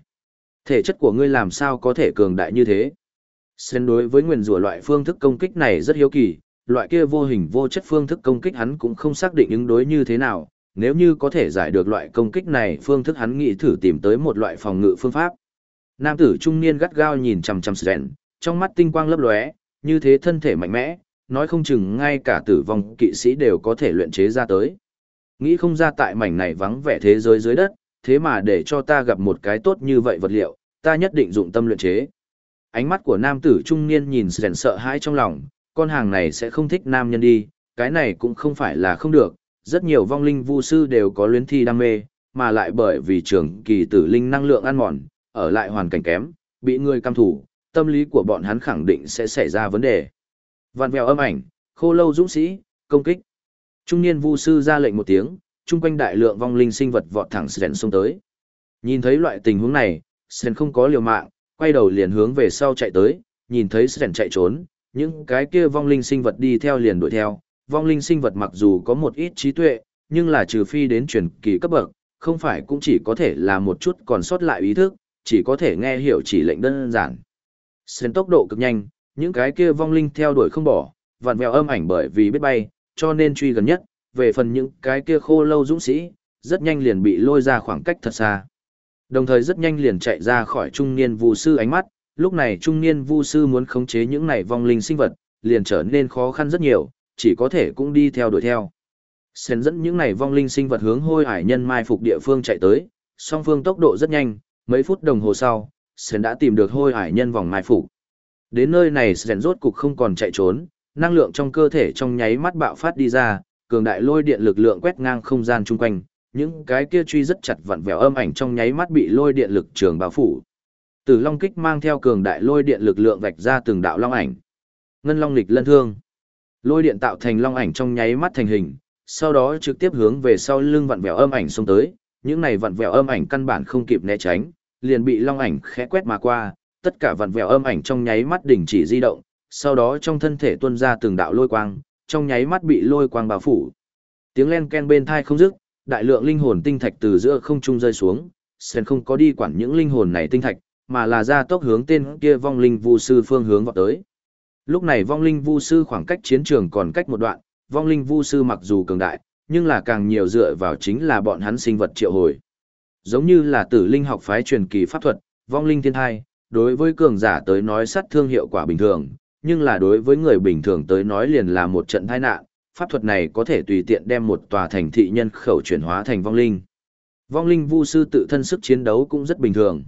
Thể chất của ngươi làm sao có thể cường đại như thế? Sren đối với nguyền rủa loại phương thức công kích này rất hiếu kỳ, loại kia vô hình vô chất phương thức công kích hắn cũng không xác định ứng đối như thế nào, nếu như có thể giải được loại công kích này phương thức hắn nghĩ thử tìm tới một loại phòng ngự phương pháp. Nam tử trung niên gắt gao nhìn chằm chằm Sren, trong mắt tinh quang lấp lóe, như thế thân thể mạnh mẽ, nói không chừng ngay cả tử vong kỵ sĩ đều có thể luyện chế ra tới. Nghĩ không ra tại mảnh này vắng vẻ thế giới dưới đất, thế mà để cho ta gặp một cái tốt như vậy vật liệu, ta nhất định dụng tâm luyện chế. Ánh mắt của nam tử trung niên nhìn rèn sợ hãi trong lòng, con hàng này sẽ không thích nam nhân đi, cái này cũng không phải là không được, rất nhiều vong linh vu sư đều có luyến thi đam mê, mà lại bởi vì trường kỳ tử linh năng lượng ăn mòn, ở lại hoàn cảnh kém, bị người cam thủ, tâm lý của bọn hắn khẳng định sẽ xảy ra vấn đề. Vạn vèo âm ảnh, khô lâu dũng sĩ, công kích. Trung niên vu sư ra lệnh một tiếng, chung quanh đại lượng vong linh sinh vật vọt thẳng Sren xông tới. Nhìn thấy loại tình huống này, Sren không có liều mạng, quay đầu liền hướng về sau chạy tới, nhìn thấy Sren chạy trốn, những cái kia vong linh sinh vật đi theo liền đuổi theo. Vong linh sinh vật mặc dù có một ít trí tuệ, nhưng là trừ phi đến truyền kỳ cấp bậc, không phải cũng chỉ có thể là một chút còn sót lại ý thức, chỉ có thể nghe hiểu chỉ lệnh đơn giản. Sren tốc độ cực nhanh, những cái kia vong linh theo đuổi không bỏ, vặn vẹo âm ảnh bởi vì biết bay, cho nên truy gần nhất, về phần những cái kia khô lâu dũng sĩ, rất nhanh liền bị lôi ra khoảng cách thật xa. Đồng thời rất nhanh liền chạy ra khỏi trung niên vu sư ánh mắt, lúc này trung niên vu sư muốn khống chế những này vong linh sinh vật, liền trở nên khó khăn rất nhiều, chỉ có thể cũng đi theo đuổi theo. Xen dẫn những này vong linh sinh vật hướng hôi hải nhân mai phục địa phương chạy tới, song phương tốc độ rất nhanh, mấy phút đồng hồ sau, Sen đã tìm được hôi hải nhân vòng mai phục. Đến nơi này Sren rốt cục không còn chạy trốn, năng lượng trong cơ thể trong nháy mắt bạo phát đi ra, cường đại lôi điện lực lượng quét ngang không gian chung quanh, những cái kia truy rất chặt vặn vẹo âm ảnh trong nháy mắt bị lôi điện lực trường bao phủ. Tử Long kích mang theo cường đại lôi điện lực lượng vạch ra từng đạo long ảnh. Ngân Long lịch lân thương. Lôi điện tạo thành long ảnh trong nháy mắt thành hình, sau đó trực tiếp hướng về sau lưng vặn vẹo âm ảnh xông tới, những này vặn vẹo âm ảnh căn bản không kịp né tránh, liền bị long ảnh khẽ quét mà qua, tất cả vặn vẹo âm ảnh trong nháy mắt đình chỉ di động, sau đó trong thân thể tuôn ra từng đạo lôi quang, trong nháy mắt bị lôi quang bao phủ. Tiếng len ken bên thai không dứt, đại lượng linh hồn tinh thạch từ giữa không trung rơi xuống, Sen không có đi quản những linh hồn này tinh thạch, mà là ra tốc hướng tên kia vong linh vu sư phương hướng vọt tới. Lúc này vong linh vu sư khoảng cách chiến trường còn cách một đoạn, vong linh vu sư mặc dù cường đại, nhưng là càng nhiều dựa vào chính là bọn hắn sinh vật triệu hồi. Giống như là tử linh học phái truyền kỳ pháp thuật, vong linh thiên thai, đối với cường giả tới nói sát thương hiệu quả bình thường, nhưng là đối với người bình thường tới nói liền là một trận tai nạn, pháp thuật này có thể tùy tiện đem một tòa thành thị nhân khẩu chuyển hóa thành vong linh. Vong linh vu sư tự thân sức chiến đấu cũng rất bình thường.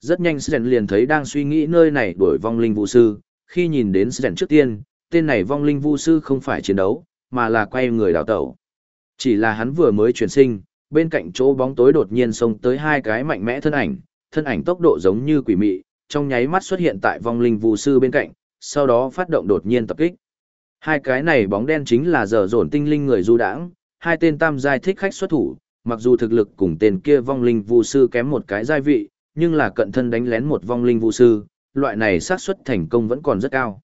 Rất nhanh Sren liền thấy đang suy nghĩ nơi này đuổi vong linh vu sư, khi nhìn đến Sren trước tiên, tên này vong linh vu sư không phải chiến đấu, mà là quay người đào tẩu. Chỉ là hắn vừa mới chuyển sinh, bên cạnh chỗ bóng tối đột nhiên xông tới hai cái mạnh mẽ thân ảnh, thân ảnh tốc độ giống như quỷ mị, trong nháy mắt xuất hiện tại vong linh vù sư bên cạnh, sau đó phát động đột nhiên tập kích. Hai cái này bóng đen chính là giờ dồn tinh linh người du đãng, hai tên tam giai thích khách xuất thủ, mặc dù thực lực cùng tên kia vong linh vù sư kém một cái giai vị, nhưng là cận thân đánh lén một vong linh vù sư, loại này xác suất thành công vẫn còn rất cao.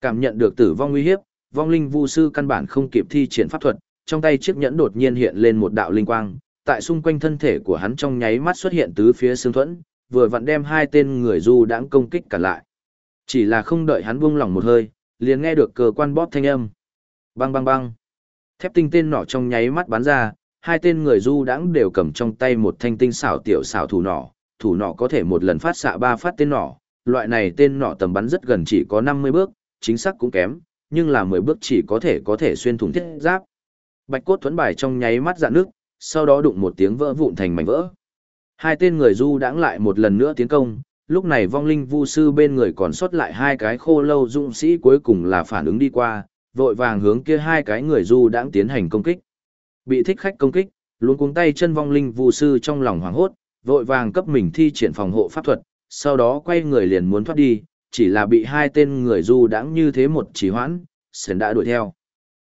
Cảm nhận được tử vong nguy hiếp, vong linh vu sư căn bản không kịp thi triển pháp thuật, trong tay chiếc nhẫn đột nhiên hiện lên một đạo linh quang, tại xung quanh thân thể của hắn trong nháy mắt xuất hiện tứ phía xương thuẫn, vừa vặn đem hai tên người du đãng công kích cả lại. Chỉ là không đợi hắn buông lỏng một hơi, liền nghe được cơ quan bóp thanh âm. Bang bang bang. Thép tinh tên nỏ trong nháy mắt bắn ra, hai tên người du đãng đều cầm trong tay một thanh tinh xảo tiểu xảo thủ nỏ, thủ nỏ có thể một lần phát xạ ba phát tên nỏ, loại này tên nỏ tầm bắn rất gần chỉ có 50 bước, chính xác cũng kém, nhưng là 10 bước chỉ có thể có thể xuyên thủng thiết giáp. Bạch cốt thuẫn bài trong nháy mắt dạn nước, sau đó đụng một tiếng vỡ vụn thành mảnh vỡ. Hai tên người du đãng lại một lần nữa tiến công, lúc này vong linh vu sư bên người còn sót lại hai cái khô lâu dũng sĩ cuối cùng là phản ứng đi qua, vội vàng hướng kia hai cái người du đãng tiến hành công kích. Bị thích khách công kích, luôn cuống tay chân vong linh vu sư trong lòng hoảng hốt, vội vàng cấp mình thi triển phòng hộ pháp thuật, sau đó quay người liền muốn thoát đi, chỉ là bị hai tên người du đãng như thế một chỉ hoãn, Sến đã đuổi theo.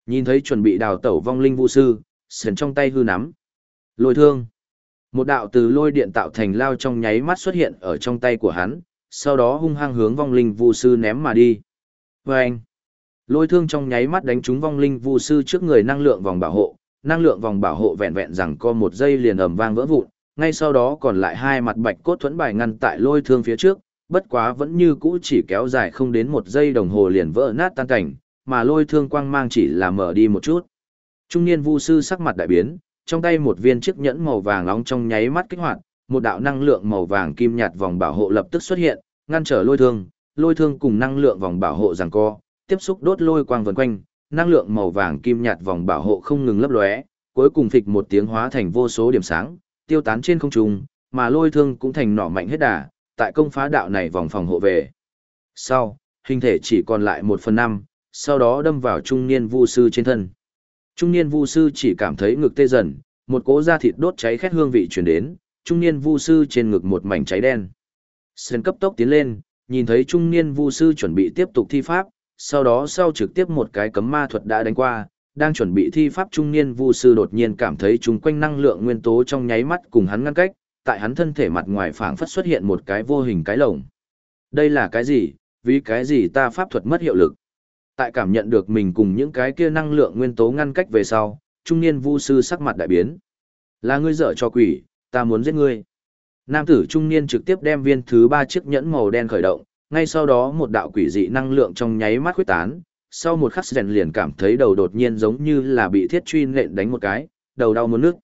Nhìn thấy chuẩn bị đào tẩu vong linh vu sư, Sến trong tay hư nắm. Lôi thương. Một đạo từ lôi điện tạo thành lao trong nháy mắt xuất hiện ở trong tay của hắn, sau đó hung hăng hướng vong linh vu sư ném mà đi. Vâng! Lôi thương trong nháy mắt đánh trúng vong linh vu sư trước người năng lượng vòng bảo hộ, năng lượng vòng bảo hộ vẹn vẹn rằng co một giây liền ầm vang vỡ vụn, ngay sau đó còn lại hai mặt bạch cốt thuẫn bài ngăn tại lôi thương phía trước, bất quá vẫn như cũ chỉ kéo dài không đến một giây đồng hồ liền vỡ nát tan cảnh, mà lôi thương quang mang chỉ là mở đi một chút. Trung niên vu sư sắc mặt đại biến, trong tay một viên chiếc nhẫn màu vàng nóng trong nháy mắt kích hoạt, một đạo năng lượng màu vàng kim nhạt vòng bảo hộ lập tức xuất hiện, ngăn trở lôi thương, lôi thương cùng năng lượng vòng bảo hộ giằng co, tiếp xúc đốt lôi quang vần quanh, năng lượng màu vàng kim nhạt vòng bảo hộ không ngừng lấp lóe, cuối cùng phịch một tiếng hóa thành vô số điểm sáng, tiêu tán trên không trung, mà lôi thương cũng thành nỏ mạnh hết đà, tại công phá đạo này vòng phòng hộ về. Sau, hình thể chỉ còn lại một phần năm, sau đó đâm vào trung niên vu sư trên thân. Trung niên vu sư chỉ cảm thấy ngực tê dần, một cỗ da thịt đốt cháy khét hương vị truyền đến, trung niên vu sư trên ngực một mảnh cháy đen. Sơn cấp tốc tiến lên, nhìn thấy trung niên vu sư chuẩn bị tiếp tục thi pháp, sau đó sau trực tiếp một cái cấm ma thuật đã đánh qua, đang chuẩn bị thi pháp trung niên vu sư đột nhiên cảm thấy chúng quanh năng lượng nguyên tố trong nháy mắt cùng hắn ngăn cách, tại hắn thân thể mặt ngoài phảng phất xuất hiện một cái vô hình cái lồng. Đây là cái gì? Vì cái gì ta pháp thuật mất hiệu lực? Tại cảm nhận được mình cùng những cái kia năng lượng nguyên tố ngăn cách về sau, trung niên vu sư sắc mặt đại biến. Là ngươi dở cho quỷ, ta muốn giết ngươi. Nam tử trung niên trực tiếp đem viên thứ ba chiếc nhẫn màu đen khởi động, ngay sau đó một đạo quỷ dị năng lượng trong nháy mắt khuyết tán, sau một khắc rèn liền cảm thấy đầu đột nhiên giống như là bị thiết truy nện đánh một cái, đầu đau muốn nước.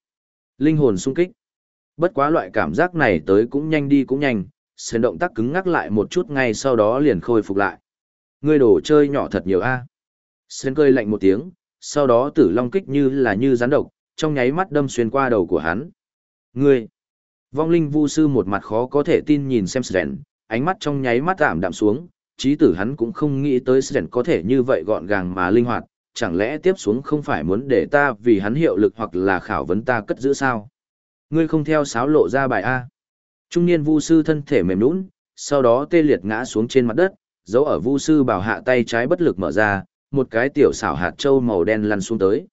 Linh hồn sung kích. Bất quá loại cảm giác này tới cũng nhanh đi cũng nhanh, sến động tác cứng ngắc lại một chút ngay sau đó liền khôi phục lại. Ngươi đồ chơi nhỏ thật nhiều a. À. Sến cơi lạnh một tiếng, sau đó tử long kích như là như rắn độc, trong nháy mắt đâm xuyên qua đầu của hắn. Ngươi! Vong linh vu sư một mặt khó có thể tin nhìn xem Sren, ánh mắt trong nháy mắt tạm đạm xuống, trí tử hắn cũng không nghĩ tới Sren có thể như vậy gọn gàng mà linh hoạt, chẳng lẽ tiếp xuống không phải muốn để ta vì hắn hiệu lực hoặc là khảo vấn ta cất giữ sao? Ngươi không theo sáo lộ ra bài A. Trung niên vu sư thân thể mềm nũng, sau đó tê liệt ngã xuống trên mặt đất, dấu ở vu sư bảo hạ tay trái bất lực mở ra, một cái tiểu xảo hạt trâu màu đen lăn xuống tới.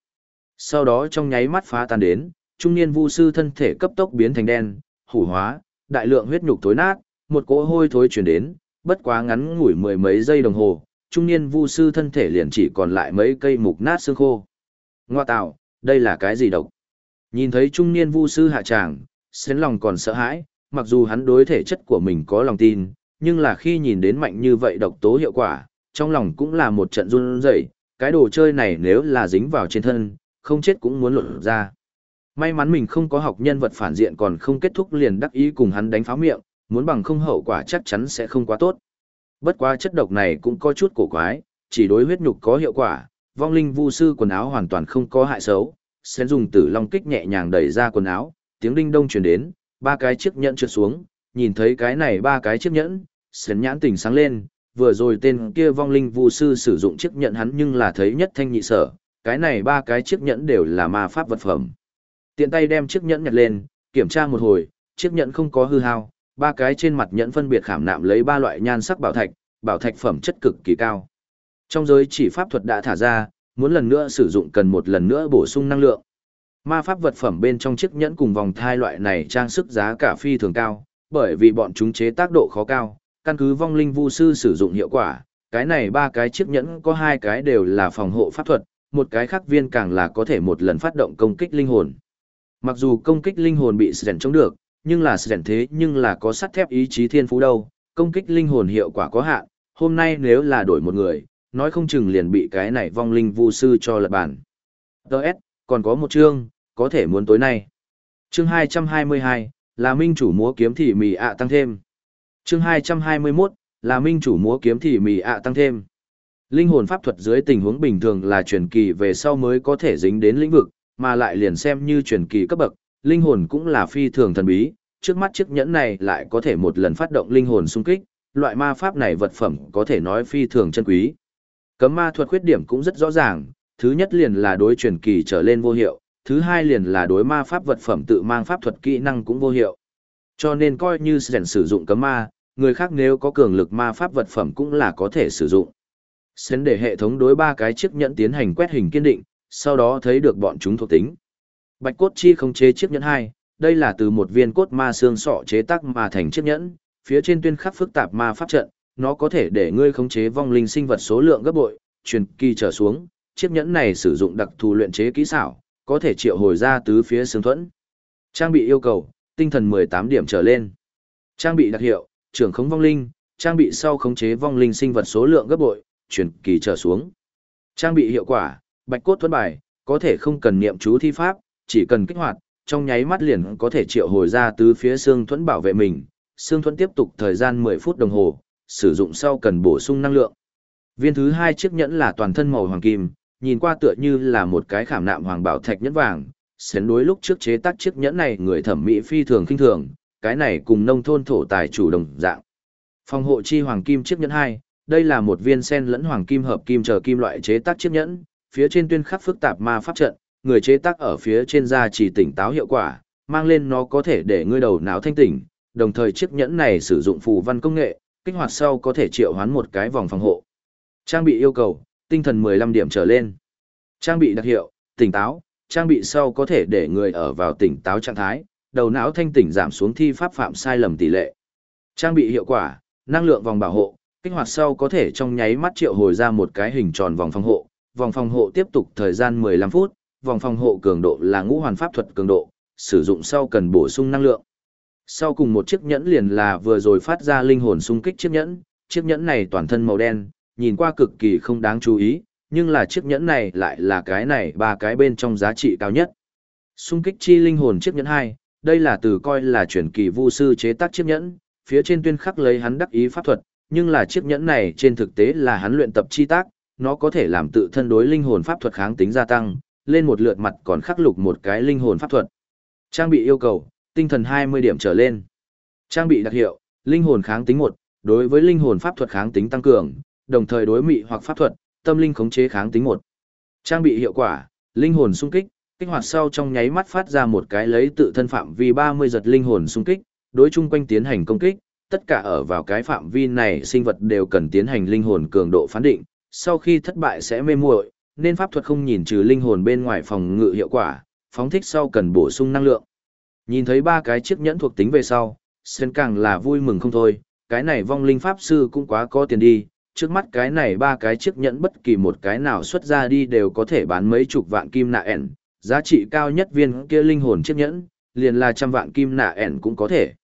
Sau đó trong nháy mắt phá tan đến, trung niên vu sư thân thể cấp tốc biến thành đen, hủ hóa, đại lượng huyết nhục tối nát, một cỗ hôi thối chuyển đến, bất quá ngắn ngủi mười mấy giây đồng hồ, trung niên vu sư thân thể liền chỉ còn lại mấy cây mục nát xương khô. Ngoa tạo, đây là cái gì độc? Nhìn thấy trung niên vu sư hạ tràng, xến lòng còn sợ hãi, mặc dù hắn đối thể chất của mình có lòng tin, nhưng là khi nhìn đến mạnh như vậy độc tố hiệu quả, trong lòng cũng là một trận run rẩy, cái đồ chơi này nếu là dính vào trên thân, không chết cũng muốn lột ra. May mắn mình không có học nhân vật phản diện còn không kết thúc liền đắc ý cùng hắn đánh pháo miệng, muốn bằng không hậu quả chắc chắn sẽ không quá tốt. Bất quá chất độc này cũng có chút cổ quái, chỉ đối huyết nhục có hiệu quả, vong linh vu sư quần áo hoàn toàn không có hại xấu, sẽ dùng tử long kích nhẹ nhàng đẩy ra quần áo, tiếng đinh đông truyền đến, ba cái chiếc nhẫn trượt xuống, nhìn thấy cái này ba cái chiếc nhẫn, sến nhãn tình sáng lên, vừa rồi tên kia vong linh vu sư sử dụng chiếc nhẫn hắn nhưng là thấy nhất thanh nhị sở, cái này ba cái chiếc nhẫn đều là ma pháp vật phẩm. Tiện tay đem chiếc nhẫn nhặt lên, kiểm tra một hồi, chiếc nhẫn không có hư hao, ba cái trên mặt nhẫn phân biệt khảm nạm lấy ba loại nhan sắc bảo thạch, bảo thạch phẩm chất cực kỳ cao. Trong giới chỉ pháp thuật đã thả ra, muốn lần nữa sử dụng cần một lần nữa bổ sung năng lượng. Ma pháp vật phẩm bên trong chiếc nhẫn cùng vòng thai loại này trang sức giá cả phi thường cao, bởi vì bọn chúng chế tác độ khó cao, căn cứ vong linh vu sư sử dụng hiệu quả, cái này ba cái chiếc nhẫn có hai cái đều là phòng hộ pháp thuật, một cái khác viên càng là có thể một lần phát động công kích linh hồn. Mặc dù công kích linh hồn bị Sren chống được, nhưng là Sren thế nhưng là có sắt thép ý chí thiên phú đâu, công kích linh hồn hiệu quả có hạn, hôm nay nếu là đổi một người, nói không chừng liền bị cái này vong linh vu sư cho lật bản. Đợt, còn có một chương, có thể muốn tối nay. Chương 222, là minh chủ múa kiếm thị mì ạ tăng thêm. Chương 221, là minh chủ múa kiếm thị mì ạ tăng thêm. Linh hồn pháp thuật dưới tình huống bình thường là truyền kỳ về sau mới có thể dính đến lĩnh vực, mà lại liền xem như truyền kỳ cấp bậc, linh hồn cũng là phi thường thần bí, trước mắt chiếc nhẫn này lại có thể một lần phát động linh hồn xung kích, loại ma pháp này vật phẩm có thể nói phi thường chân quý. Cấm ma thuật khuyết điểm cũng rất rõ ràng, thứ nhất liền là đối truyền kỳ trở lên vô hiệu, thứ hai liền là đối ma pháp vật phẩm tự mang pháp thuật kỹ năng cũng vô hiệu. Cho nên coi như sẽ sử dụng cấm ma, người khác nếu có cường lực ma pháp vật phẩm cũng là có thể sử dụng. Xến để hệ thống đối ba cái chiếc nhẫn tiến hành quét hình kiên định, sau đó thấy được bọn chúng thuộc tính. Bạch cốt chi không chế chiếc nhẫn 2, đây là từ một viên cốt ma xương sọ chế tác mà thành chiếc nhẫn, phía trên tuyên khắc phức tạp ma pháp trận, nó có thể để ngươi khống chế vong linh sinh vật số lượng gấp bội, truyền kỳ trở xuống, chiếc nhẫn này sử dụng đặc thù luyện chế kỹ xảo, có thể triệu hồi ra tứ phía xương thuẫn. Trang bị yêu cầu, tinh thần 18 điểm trở lên. Trang bị đặc hiệu, trưởng khống vong linh, trang bị sau khống chế vong linh sinh vật số lượng gấp bội, chuyển kỳ trở xuống. Trang bị hiệu quả, bạch cốt thuẫn bài, có thể không cần niệm chú thi pháp, chỉ cần kích hoạt, trong nháy mắt liền có thể triệu hồi ra từ phía xương thuẫn bảo vệ mình. Xương thuẫn tiếp tục thời gian 10 phút đồng hồ, sử dụng sau cần bổ sung năng lượng. Viên thứ hai chiếc nhẫn là toàn thân màu hoàng kim, nhìn qua tựa như là một cái khảm nạm hoàng bảo thạch nhẫn vàng. Sến đối lúc trước chế tác chiếc nhẫn này người thẩm mỹ phi thường kinh thường, cái này cùng nông thôn thổ tài chủ đồng dạng. Phòng hộ chi hoàng kim chiếc nhẫn 2, đây là một viên sen lẫn hoàng kim hợp kim chờ kim loại chế tác chiếc nhẫn, phía trên tuyên khắc phức tạp ma pháp trận, người chế tác ở phía trên da chỉ tỉnh táo hiệu quả, mang lên nó có thể để ngươi đầu não thanh tỉnh, đồng thời chiếc nhẫn này sử dụng phù văn công nghệ, kích hoạt sau có thể triệu hoán một cái vòng phòng hộ. Trang bị yêu cầu, tinh thần 15 điểm trở lên. Trang bị đặc hiệu, tỉnh táo, trang bị sau có thể để người ở vào tỉnh táo trạng thái, đầu não thanh tỉnh giảm xuống thi pháp phạm sai lầm tỷ lệ. Trang bị hiệu quả, năng lượng vòng bảo hộ, kích hoạt sau có thể trong nháy mắt triệu hồi ra một cái hình tròn vòng phòng hộ, vòng phòng hộ tiếp tục thời gian 15 phút, vòng phòng hộ cường độ là ngũ hoàn pháp thuật cường độ, sử dụng sau cần bổ sung năng lượng. Sau cùng một chiếc nhẫn liền là vừa rồi phát ra linh hồn xung kích chiếc nhẫn, chiếc nhẫn này toàn thân màu đen, nhìn qua cực kỳ không đáng chú ý, nhưng là chiếc nhẫn này lại là cái này ba cái bên trong giá trị cao nhất. Xung kích chi linh hồn chiếc nhẫn 2, đây là từ coi là truyền kỳ vu sư chế tác chiếc nhẫn, phía trên tuyên khắc lấy hắn đắc ý pháp thuật, nhưng là chiếc nhẫn này trên thực tế là hắn luyện tập chi tác, nó có thể làm tự thân đối linh hồn pháp thuật kháng tính gia tăng, lên một lượt mặt còn khắc lục một cái linh hồn pháp thuật. Trang bị yêu cầu, tinh thần 20 điểm trở lên. Trang bị đặc hiệu, linh hồn kháng tính 1, đối với linh hồn pháp thuật kháng tính tăng cường, đồng thời đối mị hoặc pháp thuật, tâm linh khống chế kháng tính 1. Trang bị hiệu quả, linh hồn xung kích, kích hoạt sau trong nháy mắt phát ra một cái lấy tự thân phạm vi 30 giật linh hồn xung kích, đối chung quanh tiến hành công kích, tất cả ở vào cái phạm vi này sinh vật đều cần tiến hành linh hồn cường độ phán định, sau khi thất bại sẽ mê muội, nên pháp thuật không nhìn trừ linh hồn bên ngoài phòng ngự hiệu quả, phóng thích sau cần bổ sung năng lượng. Nhìn thấy ba cái chiếc nhẫn thuộc tính về sau, Sen càng là vui mừng không thôi, cái này vong linh pháp sư cũng quá có tiền đi, trước mắt cái này ba cái chiếc nhẫn bất kỳ một cái nào xuất ra đi đều có thể bán mấy chục vạn kim nạ ẻn, giá trị cao nhất viên kia linh hồn chiếc nhẫn, liền là trăm vạn kim nạ ẻn cũng có thể.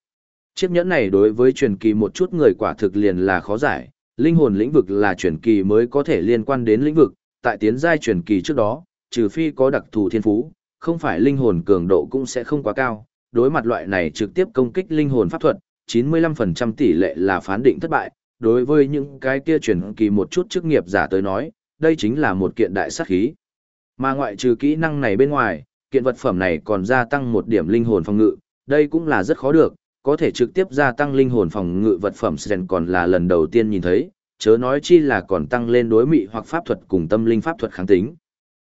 Chiếc nhẫn này đối với truyền kỳ một chút người quả thực liền là khó giải, linh hồn lĩnh vực là truyền kỳ mới có thể liên quan đến lĩnh vực, tại tiến giai truyền kỳ trước đó, trừ phi có đặc thù thiên phú, không phải linh hồn cường độ cũng sẽ không quá cao. Đối mặt loại này trực tiếp công kích linh hồn pháp thuật, 95% tỷ lệ là phán định thất bại. Đối với những cái kia truyền kỳ một chút chức nghiệp giả tới nói, đây chính là một kiện đại sát khí. Mà ngoại trừ kỹ năng này bên ngoài, kiện vật phẩm này còn gia tăng một điểm linh hồn phòng ngự, đây cũng là rất khó được, có thể trực tiếp gia tăng linh hồn phòng ngự vật phẩm Sren còn là lần đầu tiên nhìn thấy, chớ nói chi là còn tăng lên đối mị hoặc pháp thuật cùng tâm linh pháp thuật kháng tính.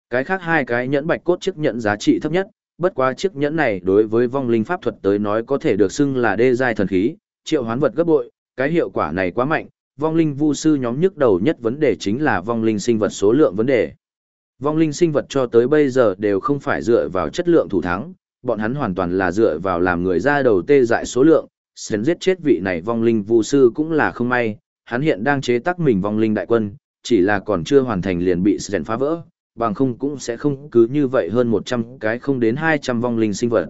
Cái khác hai cái nhẫn bạch cốt chiếc nhẫn giá trị thấp nhất, bất quá chiếc nhẫn này đối với vong linh pháp thuật tới nói có thể được xưng là đê giai thần khí, triệu hoán vật gấp bội, cái hiệu quả này quá mạnh, vong linh vu sư nhóm nhức đầu nhất vấn đề chính là vong linh sinh vật số lượng vấn đề. Vong linh sinh vật cho tới bây giờ đều không phải dựa vào chất lượng thủ thắng, bọn hắn hoàn toàn là dựa vào làm người ra đầu tê dại số lượng, sến giết chết vị này vong linh vu sư cũng là không may, hắn hiện đang chế tác mình vong linh đại quân, chỉ là còn chưa hoàn thành liền bị sến phá vỡ, bằng không cũng sẽ không cứ như vậy hơn 100 cái không đến 200 vong linh sinh vật.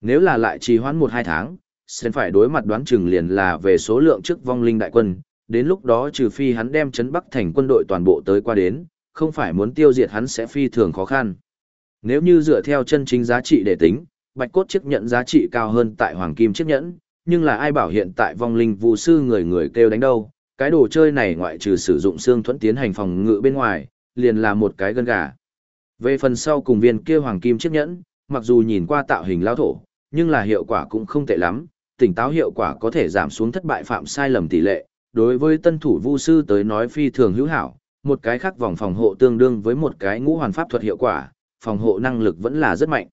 Nếu là lại trì hoãn 1-2 tháng, sến phải đối mặt đoán chừng liền là về số lượng trước vong linh đại quân, đến lúc đó trừ phi hắn đem chấn Bắc thành quân đội toàn bộ tới qua đến, không phải muốn tiêu diệt hắn sẽ phi thường khó khăn. Nếu như dựa theo chân chính giá trị để tính, bạch cốt chiếc nhẫn giá trị cao hơn tại hoàng kim chiếc nhẫn, nhưng là ai bảo hiện tại vong linh vụ sư người người kêu đánh đâu, cái đồ chơi này ngoại trừ sử dụng xương thuẫn tiến hành phòng ngự bên ngoài, liền là một cái gân gà. Về phần sau cùng viên kia hoàng kim chiếc nhẫn, mặc dù nhìn qua tạo hình lao thổ, nhưng là hiệu quả cũng không tệ lắm, tỉnh táo hiệu quả có thể giảm xuống thất bại phạm sai lầm tỷ lệ. Đối với tân thủ vu sư tới nói phi thường hữu hảo, một cái khác vòng phòng hộ tương đương với một cái ngũ hoàn pháp thuật hiệu quả, phòng hộ năng lực vẫn là rất mạnh.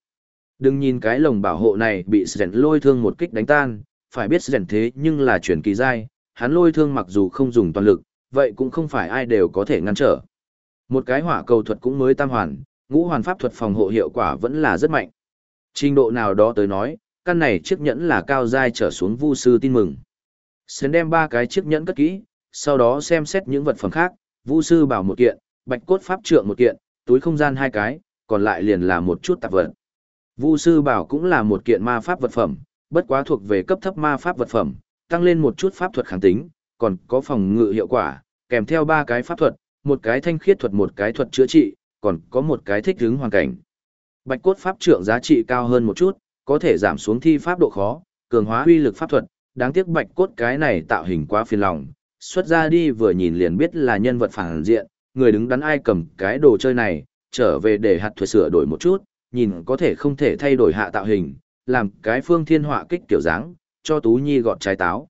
Đừng nhìn cái lồng bảo hộ này bị Sren lôi thương một kích đánh tan, phải biết Sren thế nhưng là chuyển kỳ giai, hắn lôi thương mặc dù không dùng toàn lực, vậy cũng không phải ai đều có thể ngăn trở. Một cái hỏa cầu thuật cũng mới tam hoàn, ngũ hoàn pháp thuật phòng hộ hiệu quả vẫn là rất mạnh. Trình độ nào đó tới nói, căn này chiếc nhẫn là cao giai trở xuống vu sư tin mừng. Sến đem ba cái chiếc nhẫn cất kỹ, sau đó xem xét những vật phẩm khác, vu sư bảo một kiện, bạch cốt pháp trượng một kiện, túi không gian hai cái, còn lại liền là một chút tạp vật. Vu sư bảo cũng là một kiện ma pháp vật phẩm, bất quá thuộc về cấp thấp ma pháp vật phẩm, tăng lên một chút pháp thuật kháng tính, còn có phòng ngự hiệu quả, kèm theo ba cái pháp thuật, một cái thanh khiết thuật một cái thuật chữa trị, còn có một cái thích ứng hoàn cảnh. Bạch cốt pháp trượng giá trị cao hơn một chút, có thể giảm xuống thi pháp độ khó, cường hóa uy lực pháp thuật, đáng tiếc bạch cốt cái này tạo hình quá phiền lòng, xuất ra đi vừa nhìn liền biết là nhân vật phản diện, người đứng đắn ai cầm cái đồ chơi này, trở về để hạt thuật sửa đổi một chút, nhìn có thể không thể thay đổi hạ tạo hình, làm cái phương thiên họa kích kiểu dáng, cho Tú Nhi gọt trái táo.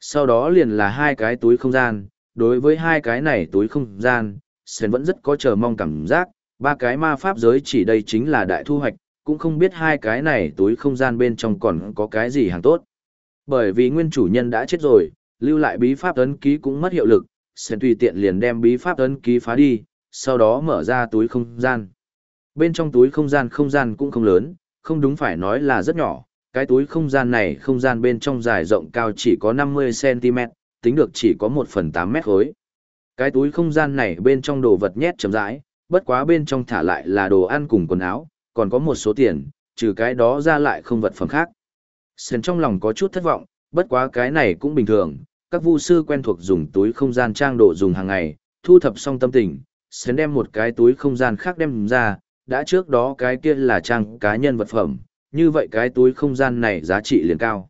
Sau đó liền là hai cái túi không gian, đối với hai cái này túi không gian, Sến vẫn rất có chờ mong cảm giác, ba cái ma pháp giới chỉ đây chính là đại thu hoạch, cũng không biết hai cái này túi không gian bên trong còn có cái gì hàng tốt. Bởi vì nguyên chủ nhân đã chết rồi, lưu lại bí pháp ấn ký cũng mất hiệu lực, Sen tùy tiện liền đem bí pháp ấn ký phá đi, sau đó mở ra túi không gian. Bên trong túi không gian không gian cũng không lớn, không đúng phải nói là rất nhỏ, cái túi không gian này không gian bên trong dài rộng cao chỉ có 50cm, tính được chỉ có 1 phần 8 mét khối. Cái túi không gian này bên trong đồ vật nhét chấm rãi, bất quá bên trong thả lại là đồ ăn cùng quần áo, còn có một số tiền, trừ cái đó ra lại không vật phẩm khác. Sơn trong lòng có chút thất vọng, bất quá cái này cũng bình thường, các vu sư quen thuộc dùng túi không gian trang đồ dùng hàng ngày, thu thập xong tâm tình, Sền đem một cái túi không gian khác đem ra, đã trước đó cái kia là trang cá nhân vật phẩm, như vậy cái túi không gian này giá trị liền cao.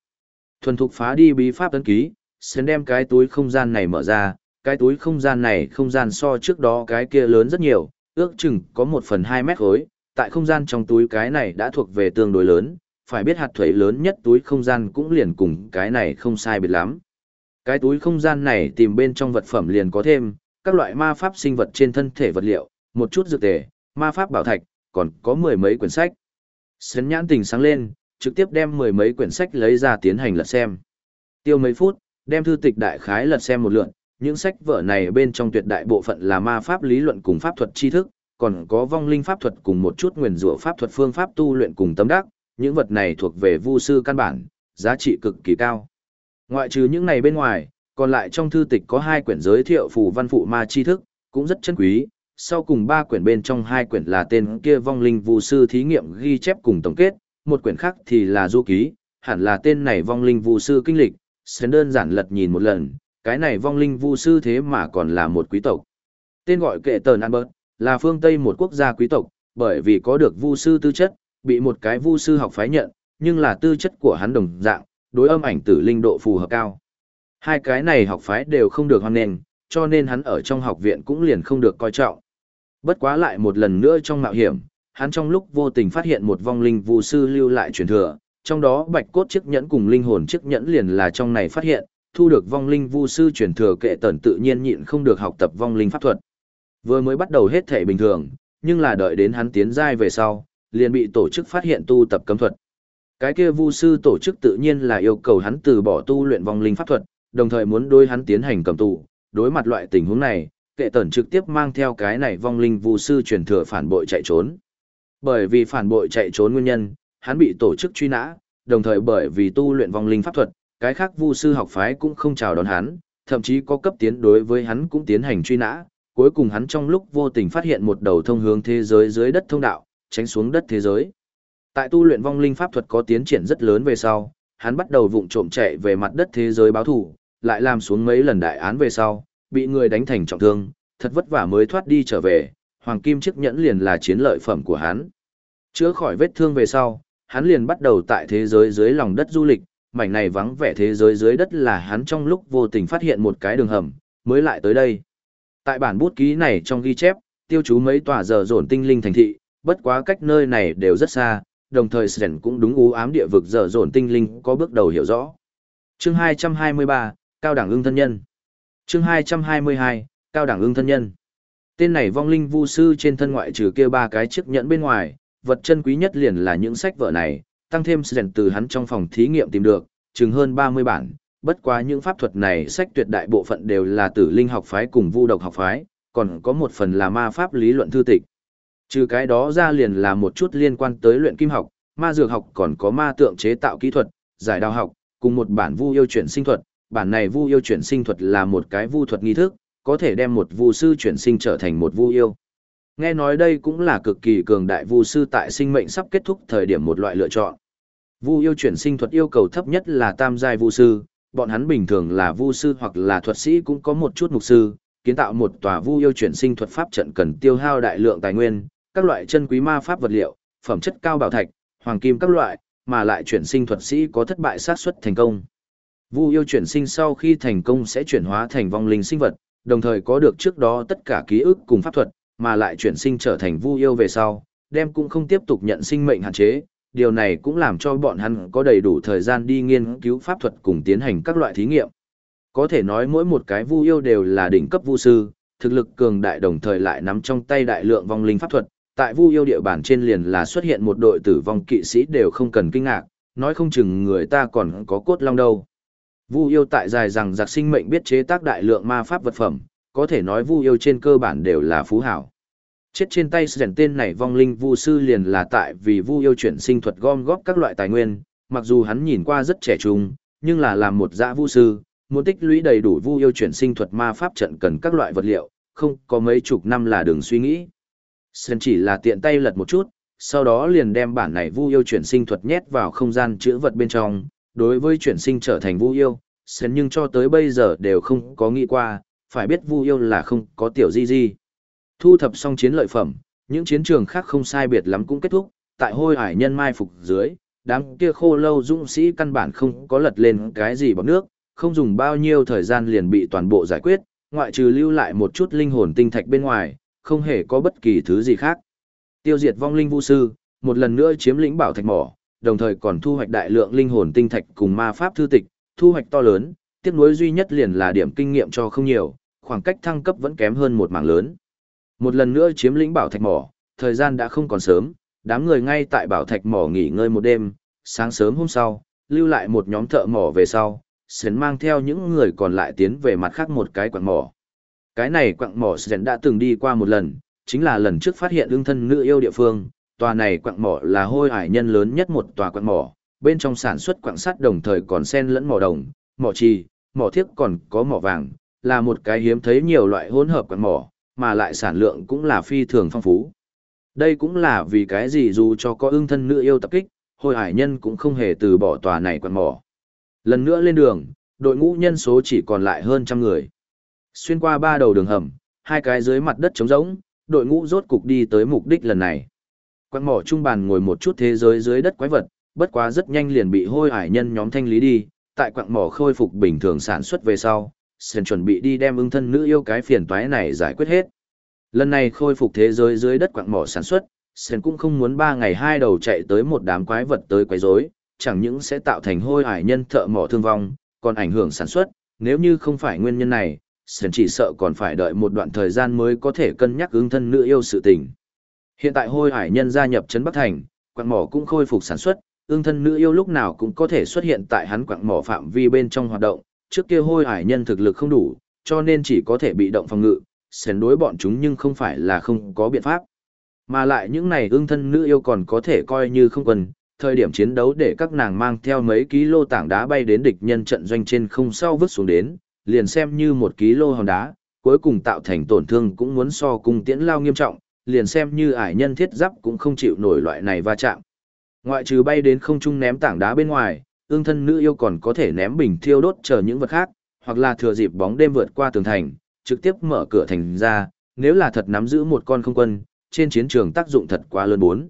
Thuần thục phá đi bí pháp tấn ký, Sền đem cái túi không gian này mở ra, cái túi không gian này không gian so trước đó cái kia lớn rất nhiều, ước chừng có một phần hai mét khối, tại không gian trong túi cái này đã thuộc về tương đối lớn, phải biết hạt thuế lớn nhất túi không gian cũng liền cùng cái này không sai biệt lắm. Cái túi không gian này tìm bên trong vật phẩm liền có thêm, các loại ma pháp sinh vật trên thân thể vật liệu, một chút dược tề, ma pháp bảo thạch, còn có mười mấy quyển sách. Sến nhãn tình sáng lên, trực tiếp đem mười mấy quyển sách lấy ra tiến hành lật xem. Tiêu mấy phút, đem thư tịch đại khái lật xem một lượt, những sách vở này bên trong tuyệt đại bộ phận là ma pháp lý luận cùng pháp thuật tri thức, còn có vong linh pháp thuật cùng một chút nguyền rủa pháp thuật phương pháp tu luyện cùng tâm đắc, những vật này thuộc về vu sư căn bản, giá trị cực kỳ cao. Ngoại trừ những này bên ngoài, còn lại trong thư tịch có hai quyển giới thiệu phù văn phụ ma tri thức, cũng rất chân quý. Sau cùng ba quyển bên trong hai quyển là tên kia vong linh vu sư thí nghiệm ghi chép cùng tổng kết, một quyển khác thì là du ký, hẳn là tên này vong linh vu sư kinh lịch, sẽ đơn giản lật nhìn một lần, cái này vong linh vu sư thế mà còn là một quý tộc. Tên gọi kệ tờn Albert, là phương Tây một quốc gia quý tộc, bởi vì có được vu sư tư chất, bị một cái vu sư học phái nhận, nhưng là tư chất của hắn đồng dạng, đối âm ảnh tử linh độ phù hợp cao. Hai cái này học phái đều không được hoan nghênh, cho nên hắn ở trong học viện cũng liền không được coi trọng. Bất quá lại một lần nữa trong mạo hiểm, hắn trong lúc vô tình phát hiện một vong linh vu sư lưu lại truyền thừa, trong đó bạch cốt chiếc nhẫn cùng linh hồn chiếc nhẫn liền là trong này phát hiện, thu được vong linh vu sư truyền thừa kệ tần tự nhiên nhịn không được học tập vong linh pháp thuật. Vừa mới bắt đầu hết thể bình thường, nhưng là đợi đến hắn tiến giai về sau, liền bị tổ chức phát hiện tu tập cấm thuật. Cái kia vu sư tổ chức tự nhiên là yêu cầu hắn từ bỏ tu luyện vong linh pháp thuật, đồng thời muốn đối hắn tiến hành cầm tù. Đối mặt loại tình huống này, kệ tẩn trực tiếp mang theo cái này vong linh vu sư truyền thừa phản bội chạy trốn. Bởi vì phản bội chạy trốn nguyên nhân, hắn bị tổ chức truy nã, đồng thời bởi vì tu luyện vong linh pháp thuật, cái khác vu sư học phái cũng không chào đón hắn, thậm chí có cấp tiến đối với hắn cũng tiến hành truy nã, cuối cùng hắn trong lúc vô tình phát hiện một đầu thông hướng thế giới dưới đất thông đạo, tránh xuống đất thế giới. Tại tu luyện vong linh pháp thuật có tiến triển rất lớn về sau, hắn bắt đầu vụng trộm chạy về mặt đất thế giới báo thủ, lại làm xuống mấy lần đại án về sau, bị người đánh thành trọng thương, thật vất vả mới thoát đi trở về, hoàng kim chiếc nhẫn liền là chiến lợi phẩm của hắn. Chữa khỏi vết thương về sau, hắn liền bắt đầu tại thế giới dưới lòng đất du lịch, mảnh này vắng vẻ thế giới dưới đất là hắn trong lúc vô tình phát hiện một cái đường hầm, mới lại tới đây. Tại bản bút ký này trong ghi chép, tiêu chú mấy tòa giờ dồn tinh linh thành thị, bất quá cách nơi này đều rất xa, đồng thời Sren cũng đúng u ám địa vực dở dồn tinh linh có bước đầu hiểu rõ. Chương 223, Cao đẳng ưng thân nhân. Chương 222, Cao đẳng ưng thân nhân. Tên này vong linh vu sư trên thân ngoại trừ kia ba cái chiếc nhẫn bên ngoài, vật chân quý nhất liền là những sách vở này, tăng thêm Sren từ hắn trong phòng thí nghiệm tìm được, chừng hơn 30 bản, bất quá những pháp thuật này sách tuyệt đại bộ phận đều là tử linh học phái cùng vu độc học phái, còn có một phần là ma pháp lý luận thư tịch. Trừ cái đó ra liền là một chút liên quan tới luyện kim học, ma dược học còn có ma tượng chế tạo kỹ thuật, giải đao học, cùng một bản vu yêu chuyển sinh thuật. Bản này vu yêu chuyển sinh thuật là một cái vu thuật nghi thức, có thể đem một vu sư chuyển sinh trở thành một vu yêu. Nghe nói đây cũng là cực kỳ cường đại vu sư tại sinh mệnh sắp kết thúc thời điểm một loại lựa chọn. Vu yêu chuyển sinh thuật yêu cầu thấp nhất là tam giai vu sư, bọn hắn bình thường là vu sư hoặc là thuật sĩ cũng có một chút mục sư, kiến tạo một tòa vu yêu chuyển sinh thuật pháp trận cần tiêu hao đại lượng tài nguyên, các loại chân quý ma pháp vật liệu, phẩm chất cao bảo thạch, hoàng kim các loại, mà lại chuyển sinh thuật sĩ có thất bại sát suất thành công. Vu yêu chuyển sinh sau khi thành công sẽ chuyển hóa thành vong linh sinh vật, đồng thời có được trước đó tất cả ký ức cùng pháp thuật, mà lại chuyển sinh trở thành vu yêu về sau, đem cũng không tiếp tục nhận sinh mệnh hạn chế, điều này cũng làm cho bọn hắn có đầy đủ thời gian đi nghiên cứu pháp thuật cùng tiến hành các loại thí nghiệm. Có thể nói mỗi một cái vu yêu đều là đỉnh cấp vu sư, thực lực cường đại đồng thời lại nắm trong tay đại lượng vong linh pháp thuật, tại vu yêu địa bàn trên liền là xuất hiện một đội tử vong kỵ sĩ đều không cần kinh ngạc, nói không chừng người ta còn có cốt long đâu. Vu yêu tại dài rằng giặc sinh mệnh biết chế tác đại lượng ma pháp vật phẩm, có thể nói vu yêu trên cơ bản đều là phú hảo. Chết trên tay sẻn tên này vong linh vu sư liền là tại vì vu yêu chuyển sinh thuật gom góp các loại tài nguyên, mặc dù hắn nhìn qua rất trẻ trung, nhưng là làm một dã vu sư, muốn tích lũy đầy đủ vu yêu chuyển sinh thuật ma pháp trận cần các loại vật liệu, không có mấy chục năm là đường suy nghĩ. Sơn chỉ là tiện tay lật một chút, sau đó liền đem bản này vu yêu chuyển sinh thuật nhét vào không gian chữ vật bên trong. Đối với chuyển sinh trở thành vu yêu, Sơn nhưng cho tới bây giờ đều không có nghĩ qua, phải biết vu yêu là không có tiểu di di. Thu thập xong chiến lợi phẩm, những chiến trường khác không sai biệt lắm cũng kết thúc, tại hôi hải nhân mai phục dưới, đám kia khô lâu dũng sĩ căn bản không có lật lên cái gì bằng nước, không dùng bao nhiêu thời gian liền bị toàn bộ giải quyết, ngoại trừ lưu lại một chút linh hồn tinh thạch bên ngoài, không hề có bất kỳ thứ gì khác. Tiêu diệt vong linh vu sư, một lần nữa chiếm lĩnh bảo thạch mỏ, đồng thời còn thu hoạch đại lượng linh hồn tinh thạch cùng ma pháp thư tịch, thu hoạch to lớn, tiếc nuối duy nhất liền là điểm kinh nghiệm cho không nhiều, khoảng cách thăng cấp vẫn kém hơn một mảng lớn. Một lần nữa chiếm lĩnh bảo thạch mỏ, thời gian đã không còn sớm, đám người ngay tại bảo thạch mỏ nghỉ ngơi một đêm, sáng sớm hôm sau, lưu lại một nhóm thợ mỏ về sau, Sến mang theo những người còn lại tiến về mặt khác một cái quặng mỏ. Cái này quặng mỏ Sến đã từng đi qua một lần, chính là lần trước phát hiện ương thân nữ yêu địa phương, tòa này quặng mỏ là hôi hải nhân lớn nhất một tòa quặng mỏ, bên trong sản xuất quặng sắt đồng thời còn xen lẫn mỏ đồng, mỏ trì, mỏ thiếc còn có mỏ vàng, là một cái hiếm thấy nhiều loại hỗn hợp quặng mỏ, mà lại sản lượng cũng là phi thường phong phú. Đây cũng là vì cái gì dù cho có ương thân nữ yêu tập kích, hồi hải nhân cũng không hề từ bỏ tòa này quặng mỏ. Lần nữa lên đường, đội ngũ nhân số chỉ còn lại hơn trăm người. Xuyên qua ba đầu đường hầm, hai cái dưới mặt đất trống rỗng, đội ngũ rốt cục đi tới mục đích lần này. Quạt mỏ trung bàn ngồi một chút thế giới dưới đất quái vật, bất quá rất nhanh liền bị hôi hải nhân nhóm thanh lý đi, tại quặng mỏ khôi phục bình thường sản xuất về sau, Sen chuẩn bị đi đem ưng thân nữ yêu cái phiền toái này giải quyết hết. Lần này khôi phục thế giới dưới đất quặng mỏ sản xuất, Sen cũng không muốn ba ngày hai đầu chạy tới một đám quái vật tới quấy rối, chẳng những sẽ tạo thành hôi hải nhân thợ mỏ thương vong, còn ảnh hưởng sản xuất, nếu như không phải nguyên nhân này, Sơn chỉ sợ còn phải đợi một đoạn thời gian mới có thể cân nhắc ứng thân nữ yêu sự tình. Hiện tại hôi Hải nhân gia nhập trấn Bắc Thành, quạng mỏ cũng khôi phục sản xuất, ương thân nữ yêu lúc nào cũng có thể xuất hiện tại hắn quạng mỏ phạm vi bên trong hoạt động, trước kia hôi hải nhân thực lực không đủ, cho nên chỉ có thể bị động phòng ngự, xén đối bọn chúng nhưng không phải là không có biện pháp. Mà lại những này ương thân nữ yêu còn có thể coi như không cần, thời điểm chiến đấu để các nàng mang theo mấy ký lô tảng đá bay đến địch nhân trận doanh trên không sau vứt xuống đến, liền xem như một ký lô hòn đá, cuối cùng tạo thành tổn thương cũng muốn so cung tiễn lao nghiêm trọng, liền xem như ải nhân thiết giáp cũng không chịu nổi loại này va chạm. Ngoại trừ bay đến không trung ném tảng đá bên ngoài, ương thân nữ yêu còn có thể ném bình thiêu đốt chờ những vật khác, hoặc là thừa dịp bóng đêm vượt qua tường thành, trực tiếp mở cửa thành ra, nếu là thật nắm giữ một con không quân, trên chiến trường tác dụng thật quá lớn bốn.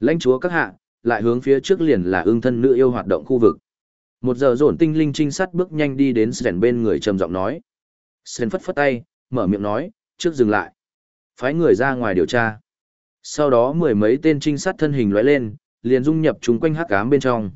Lãnh chúa các hạ, lại hướng phía trước liền là ương thân nữ yêu hoạt động khu vực. Một giờ dồn tinh linh trinh sát bước nhanh đi đến Sren bên người trầm giọng nói. Sren phất phất tay, mở miệng nói, trước dừng lại. Phái người ra ngoài điều tra. Sau đó mười mấy tên trinh sát thân hình lóe lên, liền dung nhập chúng quanh hắc ám bên trong.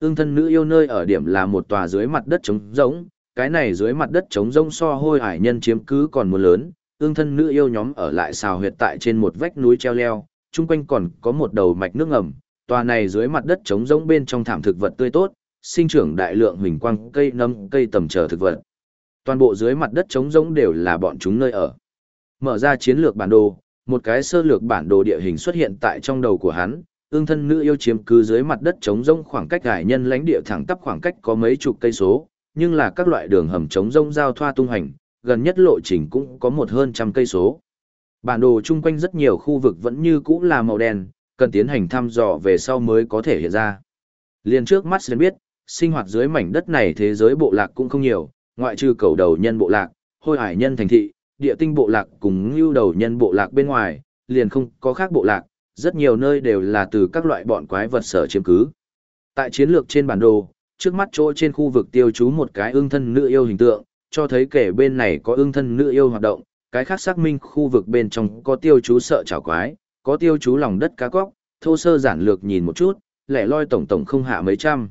Ương thân nữ yêu nơi ở điểm là một tòa dưới mặt đất trống rỗng, cái này dưới mặt đất trống rỗng so hôi hải nhân chiếm cứ còn một lớn, ương thân nữ yêu nhóm ở lại xào huyệt tại trên một vách núi treo leo, chung quanh còn có một đầu mạch nước ngầm, tòa này dưới mặt đất trống rỗng bên trong thảm thực vật tươi tốt, sinh trưởng đại lượng huỳnh quang cây nấm cây tầm trở thực vật. Toàn bộ dưới mặt đất trống rỗng đều là bọn chúng nơi ở. Mở ra chiến lược bản đồ, một cái sơ lược bản đồ địa hình xuất hiện tại trong đầu của hắn, ương thân nữ yêu chiếm cứ dưới mặt đất trống rỗng khoảng cách hải nhân lãnh địa thẳng tắp khoảng cách có mấy chục cây số, nhưng là các loại đường hầm trống rỗng giao thoa tung hành, gần nhất lộ trình cũng có một hơn trăm cây số. Bản đồ chung quanh rất nhiều khu vực vẫn như cũ là màu đen, cần tiến hành thăm dò về sau mới có thể hiện ra. Liên trước mắt sẽ biết, sinh hoạt dưới mảnh đất này thế giới bộ lạc cũng không nhiều, ngoại trừ cầu đầu nhân bộ lạc, hôi hải nhân thành thị, địa tinh bộ lạc cùng lưu đầu nhân bộ lạc bên ngoài, liền không có khác bộ lạc, rất nhiều nơi đều là từ các loại bọn quái vật sở chiếm cứ. Tại chiến lược trên bản đồ, trước mắt chỗ trên khu vực tiêu chú một cái ương thân nữ yêu hình tượng, cho thấy kể bên này có ương thân nữ yêu hoạt động, cái khác xác minh khu vực bên trong có tiêu chú sợ chảo quái, có tiêu chú lòng đất cá cóc, thô sơ giản lược nhìn một chút, lẻ loi tổng tổng không hạ mấy trăm.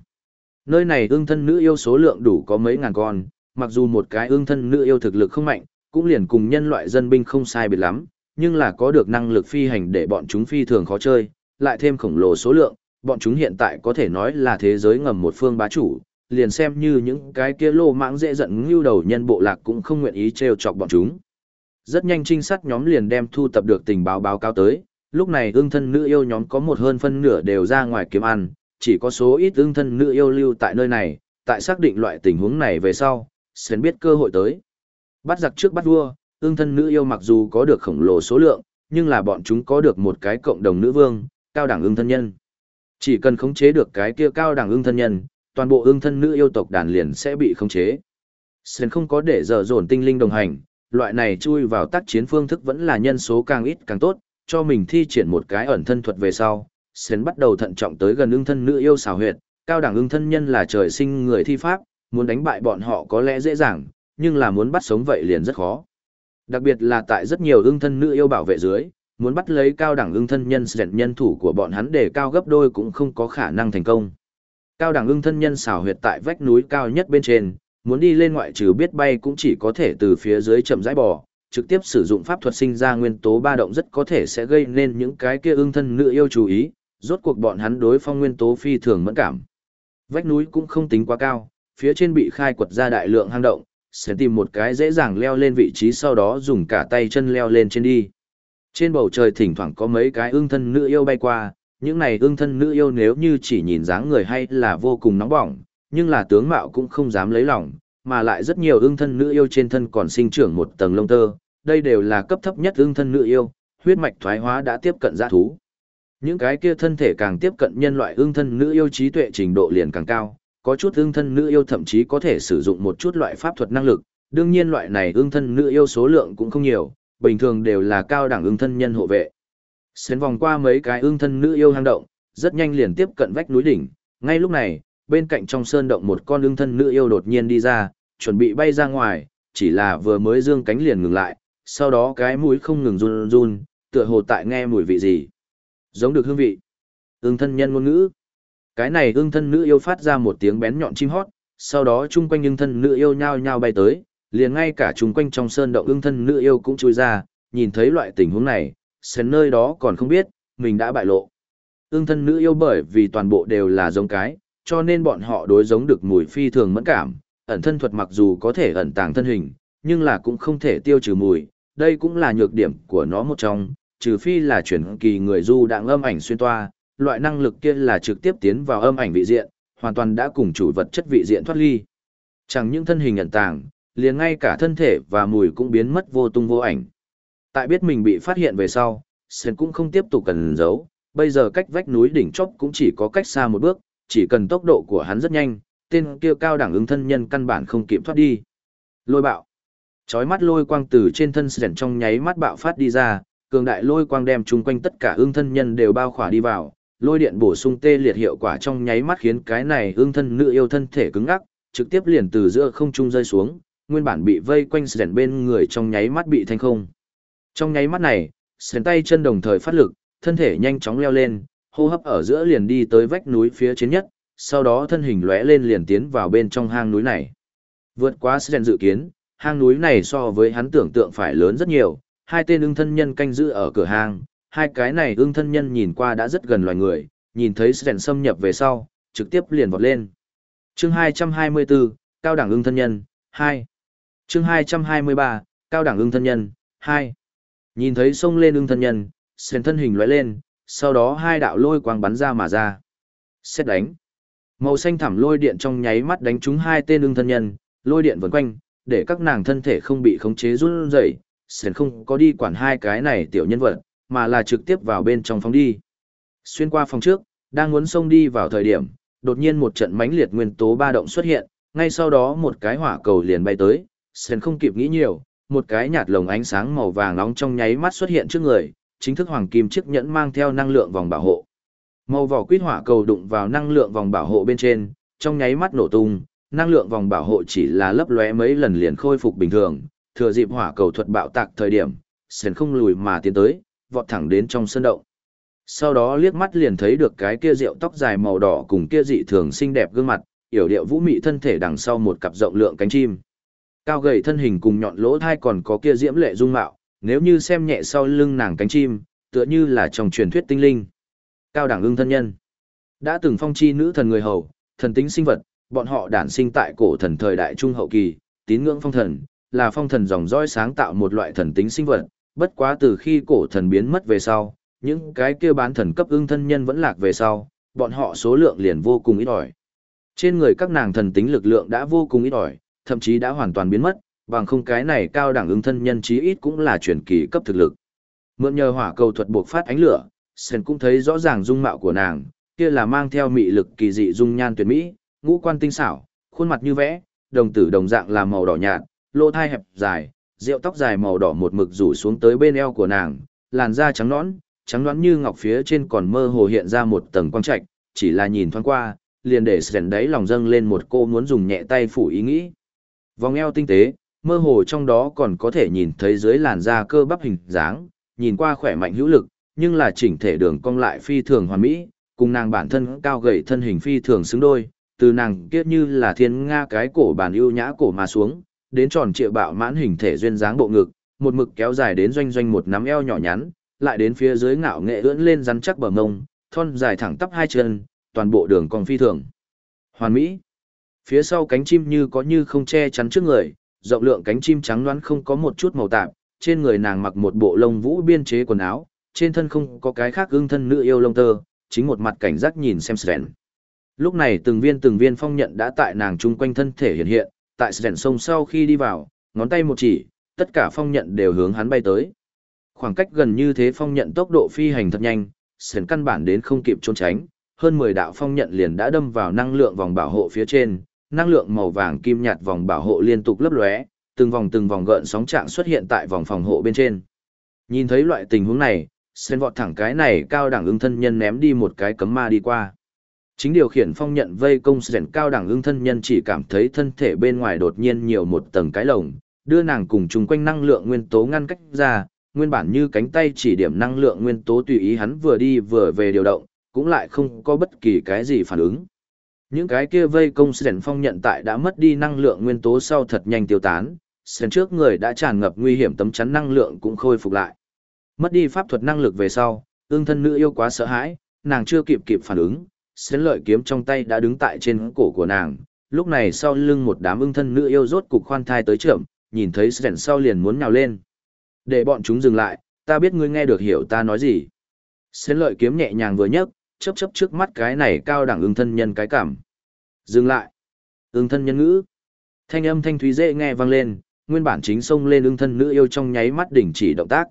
Nơi này ương thân nữ yêu số lượng đủ có mấy ngàn con, mặc dù một cái ương thân nữ yêu thực lực không mạnh, cũng liền cùng nhân loại dân binh không sai biệt lắm, nhưng là có được năng lực phi hành để bọn chúng phi thường khó chơi, lại thêm khổng lồ số lượng, bọn chúng hiện tại có thể nói là thế giới ngầm một phương bá chủ, liền xem như những cái kia lô mãng dễ giận ngưu đầu nhân bộ lạc cũng không nguyện ý trêu chọc bọn chúng. Rất nhanh trinh sát nhóm liền đem thu tập được tình báo báo cáo tới, lúc này ương thân nữ yêu nhóm có một hơn phân nửa đều ra ngoài kiếm ăn, chỉ có số ít ưng thân nữ yêu lưu tại nơi này, tại xác định loại tình huống này về sau, sẽ biết cơ hội tới. Bắt giặc trước bắt vua, ưng thân nữ yêu mặc dù có được khổng lồ số lượng, nhưng là bọn chúng có được một cái cộng đồng nữ vương, cao đẳng ưng thân nhân. Chỉ cần khống chế được cái kia cao đẳng ưng thân nhân, toàn bộ ưng thân nữ yêu tộc đàn liền sẽ bị khống chế. sơn không có để dở dồn tinh linh đồng hành, loại này chui vào tác chiến phương thức vẫn là nhân số càng ít càng tốt, cho mình thi triển một cái ẩn thân thuật về sau. Sến bắt đầu thận trọng tới gần ưng thân nữ yêu xào huyệt, cao đẳng ưng thân nhân là trời sinh người thi pháp, muốn đánh bại bọn họ có lẽ dễ dàng, nhưng là muốn bắt sống vậy liền rất khó. Đặc biệt là tại rất nhiều ưng thân nữ yêu bảo vệ dưới, muốn bắt lấy cao đẳng ưng thân nhân sến nhân thủ của bọn hắn để cao gấp đôi cũng không có khả năng thành công. Cao đẳng ưng thân nhân xảo huyệt tại vách núi cao nhất bên trên, muốn đi lên ngoại trừ biết bay cũng chỉ có thể từ phía dưới chậm rãi bò, trực tiếp sử dụng pháp thuật sinh ra nguyên tố ba động rất có thể sẽ gây nên những cái kia ưng thân nữ yêu chú ý, rốt cuộc bọn hắn đối phong nguyên tố phi thường mẫn cảm. Vách núi cũng không tính quá cao, phía trên bị khai quật ra đại lượng hang động, sẽ tìm một cái dễ dàng leo lên vị trí sau đó dùng cả tay chân leo lên trên đi. Trên bầu trời thỉnh thoảng có mấy cái ương thân nữ yêu bay qua, những này ương thân nữ yêu nếu như chỉ nhìn dáng người hay là vô cùng nóng bỏng, nhưng là tướng mạo cũng không dám lấy lòng, mà lại rất nhiều ương thân nữ yêu trên thân còn sinh trưởng một tầng lông tơ, đây đều là cấp thấp nhất ương thân nữ yêu, huyết mạch thoái hóa đã tiếp cận giã thú. Những cái kia thân thể càng tiếp cận nhân loại ương thân nữ yêu trí tuệ trình độ liền càng cao, có chút ương thân nữ yêu thậm chí có thể sử dụng một chút loại pháp thuật năng lực, đương nhiên loại này ương thân nữ yêu số lượng cũng không nhiều, bình thường đều là cao đẳng ương thân nhân hộ vệ. Xén vòng qua mấy cái ương thân nữ yêu hang động, rất nhanh liền tiếp cận vách núi đỉnh, ngay lúc này, bên cạnh trong sơn động một con ương thân nữ yêu đột nhiên đi ra, chuẩn bị bay ra ngoài, chỉ là vừa mới dương cánh liền ngừng lại, sau đó cái mũi không ngừng run run, tựa hồ tại nghe mùi vị gì. Giống được hương vị. Ương thân nhân ngôn ngữ. Cái này ương thân nữ yêu phát ra một tiếng bén nhọn chim hót, sau đó chung quanh ương thân nữ yêu nhao nhao bay tới, liền ngay cả chung quanh trong sơn động ương thân nữ yêu cũng chui ra, nhìn thấy loại tình huống này, sến nơi đó còn không biết, mình đã bại lộ. Ương thân nữ yêu bởi vì toàn bộ đều là giống cái, cho nên bọn họ đối giống được mùi phi thường mẫn cảm, ẩn thân thuật mặc dù có thể ẩn tàng thân hình, nhưng là cũng không thể tiêu trừ mùi, đây cũng là nhược điểm của nó một trong, trừ phi là chuyển kỳ người du đạng âm ảnh xuyên toa, loại năng lực kia là trực tiếp tiến vào âm ảnh vị diện, hoàn toàn đã cùng chủ vật chất vị diện thoát ly. Chẳng những thân hình ẩn tàng, liền ngay cả thân thể và mùi cũng biến mất vô tung vô ảnh. Tại biết mình bị phát hiện về sau, Sen cũng không tiếp tục cần giấu, bây giờ cách vách núi đỉnh chóp cũng chỉ có cách xa một bước, chỉ cần tốc độ của hắn rất nhanh, tên kia cao đẳng ứng thân nhân căn bản không kịp thoát đi. Lôi bạo. Chói mắt lôi quang từ trên thân Sen trong nháy mắt bạo phát đi ra, cường đại lôi quang đem chung quanh tất cả ương thân nhân đều bao khỏa đi vào, lôi điện bổ sung tê liệt hiệu quả trong nháy mắt khiến cái này ương thân nữ yêu thân thể cứng ngắc, trực tiếp liền từ giữa không trung rơi xuống, nguyên bản bị vây quanh sền bên người trong nháy mắt bị thanh không. Trong nháy mắt này, sền tay chân đồng thời phát lực, thân thể nhanh chóng leo lên, hô hấp ở giữa liền đi tới vách núi phía trên nhất, sau đó thân hình lóe lên liền tiến vào bên trong hang núi này. Vượt quá sền dự kiến, hang núi này so với hắn tưởng tượng phải lớn rất nhiều, hai tên ưng thân nhân canh giữ ở cửa hàng, hai cái này ưng thân nhân nhìn qua đã rất gần loài người, nhìn thấy sền xâm nhập về sau, trực tiếp liền vọt lên. Chương 224, Cao đẳng ưng thân nhân, 2 chương 223, cao đẳng ưng thân nhân, 2. Nhìn thấy xông lên ưng thân nhân, sền thân hình lóe lên, sau đó hai đạo lôi quang bắn ra mà ra. Xét đánh. Màu xanh thẳm lôi điện trong nháy mắt đánh trúng hai tên ưng thân nhân, lôi điện vần quanh, để các nàng thân thể không bị khống chế run rẩy. Sền không có đi quản hai cái này tiểu nhân vật, mà là trực tiếp vào bên trong phòng đi. Xuyên qua phòng trước, đang muốn xông đi vào thời điểm, đột nhiên một trận mãnh liệt nguyên tố ba động xuất hiện, ngay sau đó một cái hỏa cầu liền bay tới, Sen không kịp nghĩ nhiều, một cái nhạt lồng ánh sáng màu vàng nóng trong nháy mắt xuất hiện trước người, chính thức hoàng kim chiếc nhẫn mang theo năng lượng vòng bảo hộ. Màu vỏ quýt hỏa cầu đụng vào năng lượng vòng bảo hộ bên trên, trong nháy mắt nổ tung, năng lượng vòng bảo hộ chỉ là lấp lóe mấy lần liền khôi phục bình thường, thừa dịp hỏa cầu thuật bạo tạc thời điểm, sền không lùi mà tiến tới, vọt thẳng đến trong sân động. Sau đó liếc mắt liền thấy được cái kia rượu tóc dài màu đỏ cùng kia dị thường xinh đẹp gương mặt, yểu điệu vũ mị thân thể đằng sau một cặp rộng lượng cánh chim. Cao gầy thân hình cùng nhọn lỗ thai còn có kia diễm lệ dung mạo, nếu như xem nhẹ sau lưng nàng cánh chim, tựa như là trong truyền thuyết tinh linh. Cao đẳng ưng thân nhân. Đã từng phong chi nữ thần người hầu, thần tính sinh vật, bọn họ đản sinh tại cổ thần thời đại trung hậu kỳ, tín ngưỡng phong thần, là phong thần dòng dõi sáng tạo một loại thần tính sinh vật, bất quá từ khi cổ thần biến mất về sau, những cái kia bán thần cấp ưng thân nhân vẫn lạc về sau, bọn họ số lượng liền vô cùng ít ỏi. Trên người các nàng thần tính lực lượng đã vô cùng ít ỏi, thậm chí đã hoàn toàn biến mất, bằng không cái này cao đẳng ưng thân nhân chí ít cũng là chuyển kỳ cấp thực lực. Mượn nhờ hỏa cầu thuật buộc phát ánh lửa, Sen cũng thấy rõ ràng dung mạo của nàng, kia là mang theo mị lực kỳ dị dung nhan tuyệt mỹ, ngũ quan tinh xảo, khuôn mặt như vẽ, đồng tử đồng dạng là màu đỏ nhạt, lỗ thai hẹp dài, rượu tóc dài màu đỏ một mực rủ xuống tới bên eo của nàng, làn da trắng nõn, trắng nõn như ngọc phía trên còn mơ hồ hiện ra một tầng quang trạch, chỉ là nhìn thoáng qua, liền để sèn đấy lòng dâng lên một cô muốn dùng nhẹ tay phủ ý nghĩ. Vòng eo tinh tế, mơ hồ trong đó còn có thể nhìn thấy dưới làn da cơ bắp hình dáng, nhìn qua khỏe mạnh hữu lực, nhưng là chỉnh thể đường cong lại phi thường hoàn mỹ, cùng nàng bản thân cao gầy thân hình phi thường xứng đôi, từ nàng kiết như là thiên nga cái cổ bàn ưu nhã cổ mà xuống, đến tròn trịa bạo mãn hình thể duyên dáng bộ ngực, một mực kéo dài đến doanh doanh một nắm eo nhỏ nhắn, lại đến phía dưới ngạo nghệ ưỡn lên rắn chắc bờ mông, thon dài thẳng tắp hai chân, toàn bộ đường cong phi thường. Hoàn mỹ. Phía sau cánh chim như có như không che chắn trước người, rộng lượng cánh chim trắng đoán không có một chút màu tạp, trên người nàng mặc một bộ lông vũ biên chế quần áo, trên thân không có cái khác ưng thân nữ yêu lông tơ, chính một mặt cảnh giác nhìn xem Sren. Lúc này từng viên từng viên phong nhận đã tại nàng chung quanh thân thể hiện hiện, tại sẻn sông sau khi đi vào, ngón tay một chỉ, tất cả phong nhận đều hướng hắn bay tới. Khoảng cách gần như thế phong nhận tốc độ phi hành thật nhanh, sẻn căn bản đến không kịp trốn tránh, hơn 10 đạo phong nhận liền đã đâm vào năng lượng vòng bảo hộ phía trên, năng lượng màu vàng kim nhạt vòng bảo hộ liên tục lấp lóe, từng vòng từng vòng gợn sóng trạng xuất hiện tại vòng phòng hộ bên trên. Nhìn thấy loại tình huống này, sen vọt thẳng cái này cao đẳng ưng thân nhân ném đi một cái cấm ma đi qua. Chính điều khiển phong nhận vây công sren cao đẳng ưng thân nhân chỉ cảm thấy thân thể bên ngoài đột nhiên nhiều một tầng cái lồng, đưa nàng cùng chung quanh năng lượng nguyên tố ngăn cách ra, nguyên bản như cánh tay chỉ điểm năng lượng nguyên tố tùy ý hắn vừa đi vừa về điều động, cũng lại không có bất kỳ cái gì phản ứng. Những cái kia vây công Sren Phong nhận tại đã mất đi năng lượng nguyên tố sau thật nhanh tiêu tán, Sren trước người đã tràn ngập nguy hiểm tấm chắn năng lượng cũng khôi phục lại. Mất đi pháp thuật năng lực về sau, ương thân nữ yêu quá sợ hãi, nàng chưa kịp kịp phản ứng, Sren lợi kiếm trong tay đã đứng tại trên cổ của nàng. Lúc này sau lưng một đám ương thân nữ yêu rốt cục khoan thai tới trưởng, nhìn thấy Sren sau liền muốn nhào lên. Để bọn chúng dừng lại, ta biết ngươi nghe được hiểu ta nói gì. Sren lợi kiếm nhẹ nhàng vừa nhấc, chấp chấp trước mắt cái này cao đẳng ưng thân nhân cái cảm. Dừng lại. Ưng thân nhân ngữ. Thanh âm thanh thúy dễ nghe vang lên, nguyên bản chính xông lên ưng thân nữ yêu trong nháy mắt đình chỉ động tác.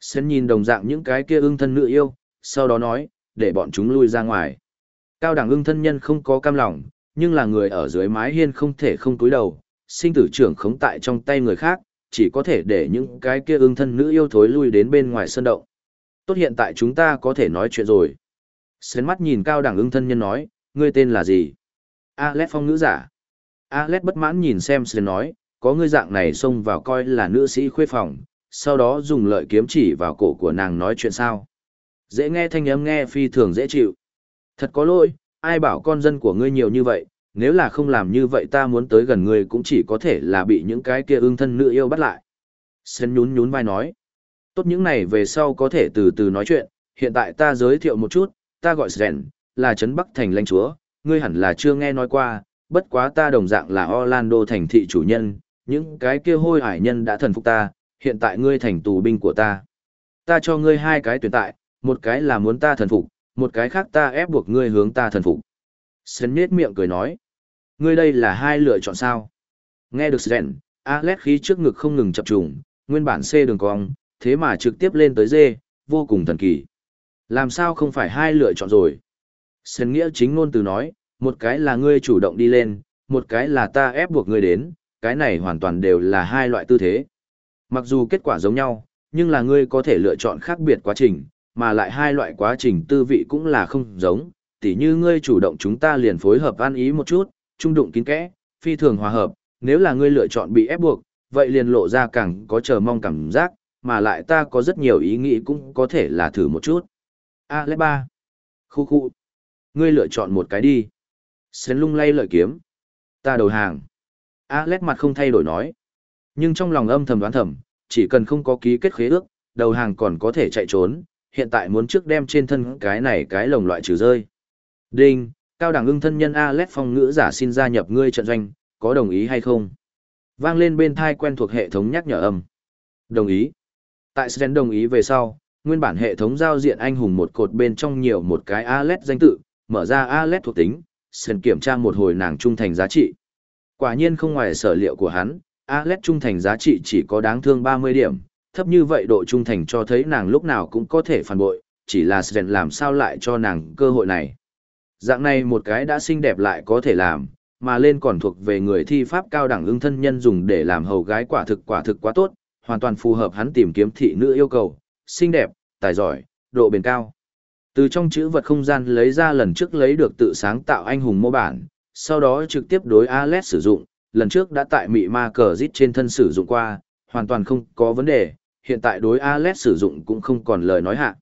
Sến nhìn đồng dạng những cái kia ưng thân nữ yêu, sau đó nói, để bọn chúng lui ra ngoài. Cao đẳng ưng thân nhân không có cam lòng, nhưng là người ở dưới mái hiên không thể không cúi đầu, sinh tử trưởng khống tại trong tay người khác, chỉ có thể để những cái kia ưng thân nữ yêu thối lui đến bên ngoài sân động. Tốt hiện tại chúng ta có thể nói chuyện rồi. Sến mắt nhìn cao đẳng ưng thân nhân nói, ngươi tên là gì? Alet phong nữ giả. Alet bất mãn nhìn xem Sến nói, có ngươi dạng này xông vào coi là nữ sĩ khuê phòng, sau đó dùng lợi kiếm chỉ vào cổ của nàng nói chuyện sao. Dễ nghe thanh âm nghe phi thường dễ chịu. Thật có lỗi, ai bảo con dân của ngươi nhiều như vậy, nếu là không làm như vậy ta muốn tới gần ngươi cũng chỉ có thể là bị những cái kia ương thân nữ yêu bắt lại. Sen nhún nhún vai nói. Tốt những này về sau có thể từ từ nói chuyện, hiện tại ta giới thiệu một chút, ta gọi Sren, là Trấn Bắc Thành lãnh chúa, ngươi hẳn là chưa nghe nói qua, bất quá ta đồng dạng là Orlando thành thị chủ nhân, những cái kia hôi hải nhân đã thần phục ta, hiện tại ngươi thành tù binh của ta. Ta cho ngươi hai cái tuyển tại, một cái là muốn ta thần phục, một cái khác ta ép buộc ngươi hướng ta thần phục. Sren nết miệng cười nói. Ngươi đây là hai lựa chọn sao? Nghe được Sren, Alex khí trước ngực không ngừng chập trùng, nguyên bản C đường cong, thế mà trực tiếp lên tới D, vô cùng thần kỳ. Làm sao không phải hai lựa chọn rồi? Sren nghĩa chính ngôn từ nói, một cái là ngươi chủ động đi lên, một cái là ta ép buộc ngươi đến, cái này hoàn toàn đều là hai loại tư thế. Mặc dù kết quả giống nhau, nhưng là ngươi có thể lựa chọn khác biệt quá trình, mà lại hai loại quá trình tư vị cũng là không giống, tỉ như ngươi chủ động chúng ta liền phối hợp ăn ý một chút, trung đụng kín kẽ, phi thường hòa hợp, nếu là ngươi lựa chọn bị ép buộc, vậy liền lộ ra càng có chờ mong cảm giác, mà lại ta có rất nhiều ý nghĩ cũng có thể là thử một chút. A lẽ ba. Khu khu. Ngươi lựa chọn một cái đi. Sến lung lay lợi kiếm. Ta đầu hàng. A lét mặt không thay đổi nói. Nhưng trong lòng âm thầm đoán thầm, chỉ cần không có ký kết khế ước, đầu hàng còn có thể chạy trốn, hiện tại muốn trước đem trên thân cái này cái lồng loại trừ rơi. Đinh, cao đẳng ưng thân nhân Alet phong ngữ giả xin gia nhập ngươi trận doanh, có đồng ý hay không? Vang lên bên thai quen thuộc hệ thống nhắc nhở âm. Đồng ý. Tại Sren đồng ý về sau, nguyên bản hệ thống giao diện anh hùng một cột bên trong nhiều một cái Alet danh tự, mở ra Alet thuộc tính, Sren kiểm tra một hồi nàng trung thành giá trị. Quả nhiên không ngoài sở liệu của hắn, Alet trung thành giá trị chỉ có đáng thương 30 điểm, thấp như vậy độ trung thành cho thấy nàng lúc nào cũng có thể phản bội, chỉ là Sren làm sao lại cho nàng cơ hội này. Dạng này một cái đã xinh đẹp lại có thể làm, mà lên còn thuộc về người thi pháp cao đẳng ưng thân nhân dùng để làm hầu gái quả thực quả thực quá tốt, hoàn toàn phù hợp hắn tìm kiếm thị nữ yêu cầu, xinh đẹp, tài giỏi, độ bền cao. Từ trong chữ vật không gian lấy ra lần trước lấy được tự sáng tạo anh hùng mô bản, sau đó trực tiếp đối Alex sử dụng, lần trước đã tại mị ma cờ giết trên thân sử dụng qua, hoàn toàn không có vấn đề, hiện tại đối Alex sử dụng cũng không còn lời nói hạ.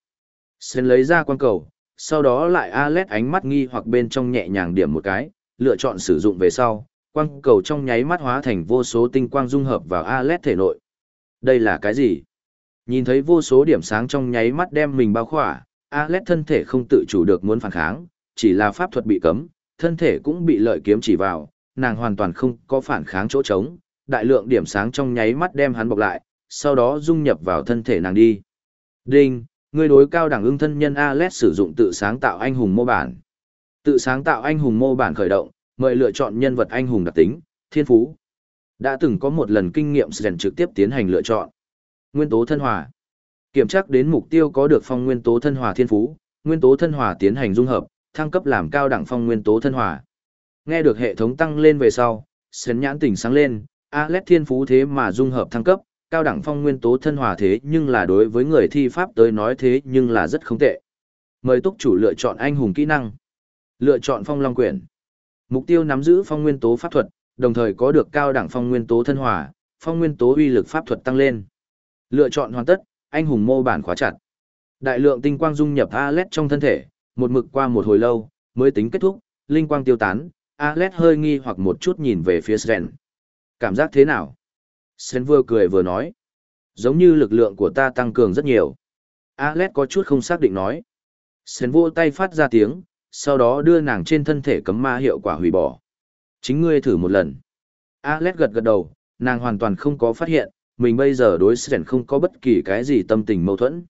Sen lấy ra quan cầu, sau đó lại Alex ánh mắt nghi hoặc bên trong nhẹ nhàng điểm một cái, lựa chọn sử dụng về sau, quang cầu trong nháy mắt hóa thành vô số tinh quang dung hợp vào Alex thể nội. Đây là cái gì? Nhìn thấy vô số điểm sáng trong nháy mắt đem mình bao khỏa, Alex thân thể không tự chủ được muốn phản kháng, chỉ là pháp thuật bị cấm, thân thể cũng bị lợi kiếm chỉ vào, nàng hoàn toàn không có phản kháng chỗ trống, đại lượng điểm sáng trong nháy mắt đem hắn bọc lại, sau đó dung nhập vào thân thể nàng đi. Đinh, người đối cao đẳng ưng thân nhân Alex sử dụng tự sáng tạo anh hùng mô bản. Tự sáng tạo anh hùng mô bản khởi động, mời lựa chọn nhân vật anh hùng đặc tính, thiên phú. Đã từng có một lần kinh nghiệm rèn trực tiếp tiến hành lựa chọn. Nguyên tố thân hòa. Kiểm tra đến mục tiêu có được phong nguyên tố thân hòa thiên phú, nguyên tố thân hòa tiến hành dung hợp, thăng cấp làm cao đẳng phong nguyên tố thân hòa. Nghe được hệ thống tăng lên về sau, Sến nhãn tỉnh sáng lên, Alex thiên phú thế mà dung hợp thăng cấp, cao đẳng phong nguyên tố thân hòa thế nhưng là đối với người thi pháp tới nói thế nhưng là rất không tệ. Mời túc chủ lựa chọn anh hùng kỹ năng. Lựa chọn phong long quyển. Mục tiêu nắm giữ phong nguyên tố pháp thuật, đồng thời có được cao đẳng phong nguyên tố thân hòa, phong nguyên tố uy lực pháp thuật tăng lên. Lựa chọn hoàn tất, anh hùng mô bản khóa chặt. Đại lượng tinh quang dung nhập Alet trong thân thể, một mực qua một hồi lâu, mới tính kết thúc, linh quang tiêu tán, Alet hơi nghi hoặc một chút nhìn về phía Sren. Cảm giác thế nào? Sren vừa cười vừa nói. Giống như lực lượng của ta tăng cường rất nhiều. Alex có chút không xác định nói. Sren vô tay phát ra tiếng, sau đó đưa nàng trên thân thể cấm ma hiệu quả hủy bỏ. Chính ngươi thử một lần. Alex gật gật đầu, nàng hoàn toàn không có phát hiện, mình bây giờ đối Sren không có bất kỳ cái gì tâm tình mâu thuẫn.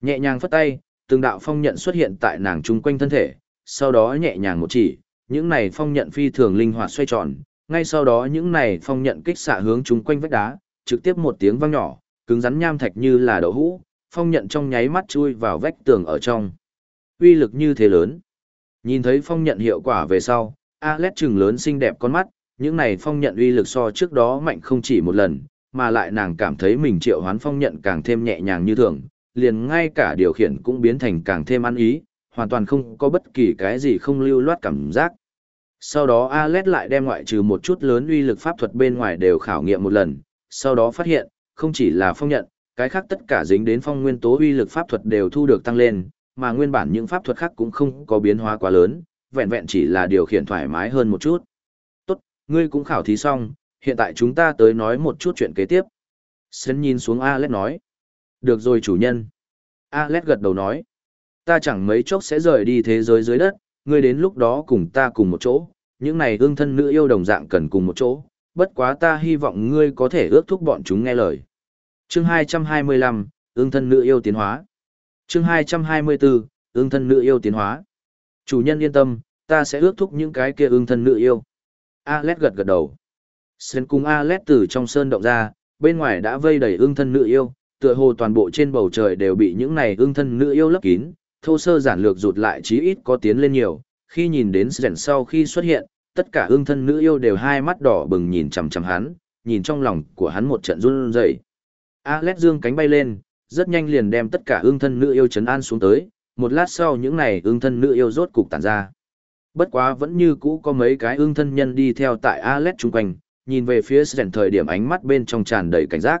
Nhẹ nhàng phất tay, từng đạo phong nhận xuất hiện tại nàng chung quanh thân thể, sau đó nhẹ nhàng một chỉ, những này phong nhận phi thường linh hoạt xoay tròn, ngay sau đó những này phong nhận kích xạ hướng chúng quanh vách đá, trực tiếp một tiếng vang nhỏ, cứng rắn nham thạch như là đậu hũ, phong nhận trong nháy mắt chui vào vách tường ở trong. Uy lực như thế lớn. Nhìn thấy phong nhận hiệu quả về sau, Alex trừng lớn xinh đẹp con mắt, những này phong nhận uy lực so trước đó mạnh không chỉ một lần, mà lại nàng cảm thấy mình triệu hoán phong nhận càng thêm nhẹ nhàng như thường, liền ngay cả điều khiển cũng biến thành càng thêm ăn ý, hoàn toàn không có bất kỳ cái gì không lưu loát cảm giác. Sau đó Alex lại đem ngoại trừ một chút lớn uy lực pháp thuật bên ngoài đều khảo nghiệm một lần, sau đó phát hiện, không chỉ là phong nhận, cái khác tất cả dính đến phong nguyên tố uy lực pháp thuật đều thu được tăng lên, mà nguyên bản những pháp thuật khác cũng không có biến hóa quá lớn, vẹn vẹn chỉ là điều khiển thoải mái hơn một chút. Tốt, ngươi cũng khảo thí xong, hiện tại chúng ta tới nói một chút chuyện kế tiếp. Sến nhìn xuống Alex nói. Được rồi chủ nhân. Alex gật đầu nói. Ta chẳng mấy chốc sẽ rời đi thế giới dưới đất, ngươi đến lúc đó cùng ta cùng một chỗ, những này ương thân nữ yêu đồng dạng cần cùng một chỗ, bất quá ta hy vọng ngươi có thể ước thúc bọn chúng nghe lời. Chương 225, ương thân nữ yêu tiến hóa. Chương 224, ương thân nữ yêu tiến hóa. Chủ nhân yên tâm, ta sẽ ước thúc những cái kia ương thân nữ yêu. Alet gật gật đầu. Sơn cùng Alet từ trong sơn động ra, bên ngoài đã vây đầy ương thân nữ yêu, tựa hồ toàn bộ trên bầu trời đều bị những này ương thân nữ yêu lấp kín, thô sơ giản lược rụt lại chí ít có tiến lên nhiều, khi nhìn đến Sren sau khi xuất hiện, tất cả ương thân nữ yêu đều hai mắt đỏ bừng nhìn chằm chằm hắn, nhìn trong lòng của hắn một trận run rẩy. Alex dương cánh bay lên, rất nhanh liền đem tất cả ương thân nữ yêu chấn an xuống tới, một lát sau những này ương thân nữ yêu rốt cục tản ra. Bất quá vẫn như cũ có mấy cái ương thân nhân đi theo tại Alex chung quanh, nhìn về phía Sren thời điểm ánh mắt bên trong tràn đầy cảnh giác.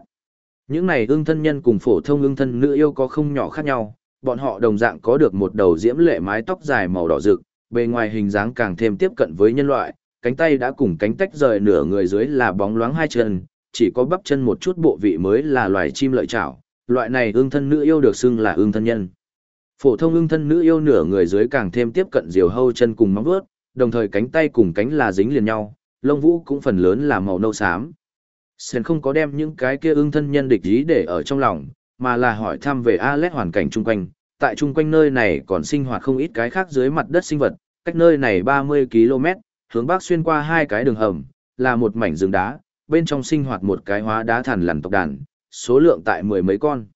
Những này ương thân nhân cùng phổ thông ương thân nữ yêu có không nhỏ khác nhau, bọn họ đồng dạng có được một đầu diễm lệ mái tóc dài màu đỏ rực, bề ngoài hình dáng càng thêm tiếp cận với nhân loại, cánh tay đã cùng cánh tách rời nửa người dưới là bóng loáng hai chân, chỉ có bắp chân một chút bộ vị mới là loài chim lợi chảo, loại này ương thân nữ yêu được xưng là ương thân nhân. Phổ thông ương thân nữ yêu nửa người dưới càng thêm tiếp cận diều hâu chân cùng móng vuốt, đồng thời cánh tay cùng cánh là dính liền nhau, lông vũ cũng phần lớn là màu nâu xám. Sen không có đem những cái kia ương thân nhân địch ý để ở trong lòng, mà là hỏi thăm về Alet hoàn cảnh chung quanh. Tại chung quanh nơi này còn sinh hoạt không ít cái khác dưới mặt đất sinh vật, cách nơi này 30 km, hướng bắc xuyên qua hai cái đường hầm, là một mảnh rừng đá, bên trong sinh hoạt một cái hóa đá thằn lằn tộc đàn, số lượng tại mười mấy con.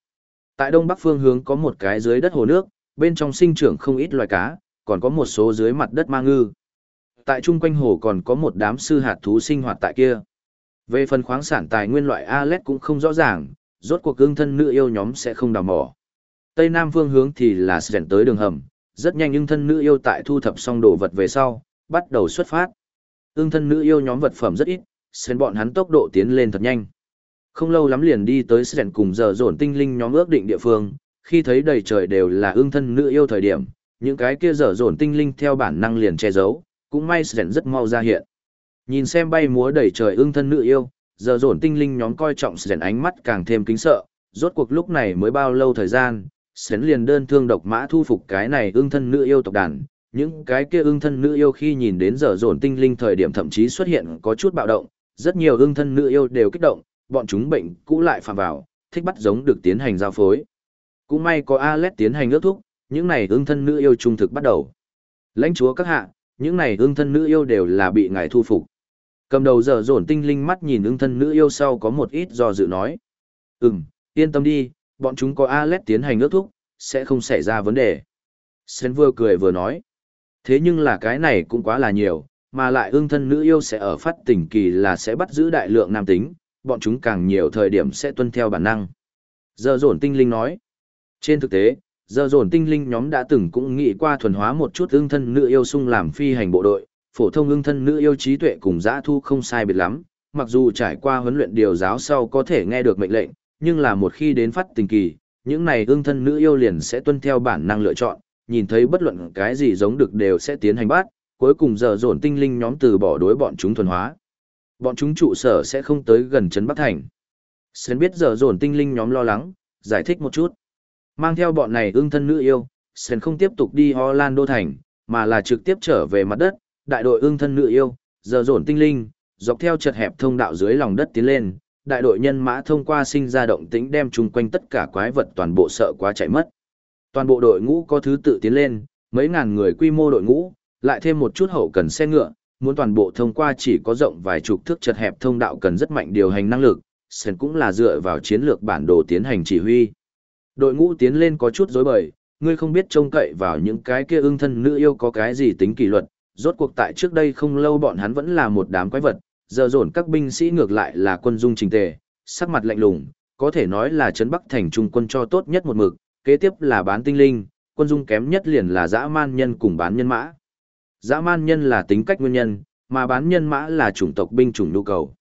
Tại đông bắc phương hướng có một cái dưới đất hồ nước, bên trong sinh trưởng không ít loài cá, còn có một số dưới mặt đất ma ngư. Tại chung quanh hồ còn có một đám sư hạt thú sinh hoạt tại kia. Về phần khoáng sản tài nguyên loại Alet cũng không rõ ràng, rốt cuộc cương thân nữ yêu nhóm sẽ không đào mỏ. Tây Nam phương hướng thì là sẻn tới đường hầm, rất nhanh ương thân nữ yêu tại thu thập xong đồ vật về sau, bắt đầu xuất phát. Ưng thân nữ yêu nhóm vật phẩm rất ít, sẻn bọn hắn tốc độ tiến lên thật nhanh. Không lâu lắm liền đi tới sẻn cùng giờ dồn tinh linh nhóm ước định địa phương, khi thấy đầy trời đều là ưng thân nữ yêu thời điểm, những cái kia dở dồn tinh linh theo bản năng liền che giấu, cũng may sẻn rất mau ra hiện. Nhìn xem bay múa đầy trời ưng thân nữ yêu, giờ dồn tinh linh nhóm coi trọng sẻn ánh mắt càng thêm kính sợ, rốt cuộc lúc này mới bao lâu thời gian, sến liền đơn thương độc mã thu phục cái này ưng thân nữ yêu tộc đàn. Những cái kia ưng thân nữ yêu khi nhìn đến giờ dồn tinh linh thời điểm thậm chí xuất hiện có chút bạo động, rất nhiều ưng thân nữ yêu đều kích động, bọn chúng bệnh cũ lại phạm vào, thích bắt giống được tiến hành giao phối. Cũng may có Alet tiến hành ước thúc, những này ưng thân nữ yêu trung thực bắt đầu. Lãnh chúa các hạ, những này ưng thân nữ yêu đều là bị ngài thu phục. Cầm đầu giờ dồn tinh linh mắt nhìn ứng thân nữ yêu sau có một ít do dự nói. Ừm, yên tâm đi, bọn chúng có Alet tiến hành ước thúc, sẽ không xảy ra vấn đề. Sen vừa cười vừa nói. Thế nhưng là cái này cũng quá là nhiều, mà lại ương thân nữ yêu sẽ ở phát tỉnh kỳ là sẽ bắt giữ đại lượng nam tính, bọn chúng càng nhiều thời điểm sẽ tuân theo bản năng. Giờ dồn tinh linh nói. Trên thực tế, giờ dồn tinh linh nhóm đã từng cũng nghĩ qua thuần hóa một chút ương thân nữ yêu sung làm phi hành bộ đội, phổ thông ưng thân nữ yêu trí tuệ cùng dã thu không sai biệt lắm, mặc dù trải qua huấn luyện điều giáo sau có thể nghe được mệnh lệnh, nhưng là một khi đến phát tình kỳ, những này ưng thân nữ yêu liền sẽ tuân theo bản năng lựa chọn, nhìn thấy bất luận cái gì giống được đều sẽ tiến hành bắt, cuối cùng giờ dồn tinh linh nhóm từ bỏ đối bọn chúng thuần hóa. Bọn chúng trụ sở sẽ không tới gần trấn Bắc Thành. Sến biết giờ dồn tinh linh nhóm lo lắng, giải thích một chút. Mang theo bọn này ưng thân nữ yêu, Sến không tiếp tục đi Orlando Thành, mà là trực tiếp trở về mặt đất, đại đội ương thân nữ yêu, giờ dồn tinh linh, dọc theo chật hẹp thông đạo dưới lòng đất tiến lên, đại đội nhân mã thông qua sinh ra động tĩnh đem chung quanh tất cả quái vật toàn bộ sợ quá chạy mất. Toàn bộ đội ngũ có thứ tự tiến lên, mấy ngàn người quy mô đội ngũ, lại thêm một chút hậu cần xe ngựa, muốn toàn bộ thông qua chỉ có rộng vài chục thước chật hẹp thông đạo cần rất mạnh điều hành năng lực, Sen cũng là dựa vào chiến lược bản đồ tiến hành chỉ huy. Đội ngũ tiến lên có chút rối bời, ngươi không biết trông cậy vào những cái kia ưng thân nữ yêu có cái gì tính kỷ luật, rốt cuộc tại trước đây không lâu bọn hắn vẫn là một đám quái vật, giờ dồn các binh sĩ ngược lại là quân dung trình tề, sắc mặt lạnh lùng, có thể nói là trấn Bắc thành trung quân cho tốt nhất một mực, kế tiếp là bán tinh linh, quân dung kém nhất liền là dã man nhân cùng bán nhân mã. Dã man nhân là tính cách nguyên nhân, mà bán nhân mã là chủng tộc binh chủng nhu cầu.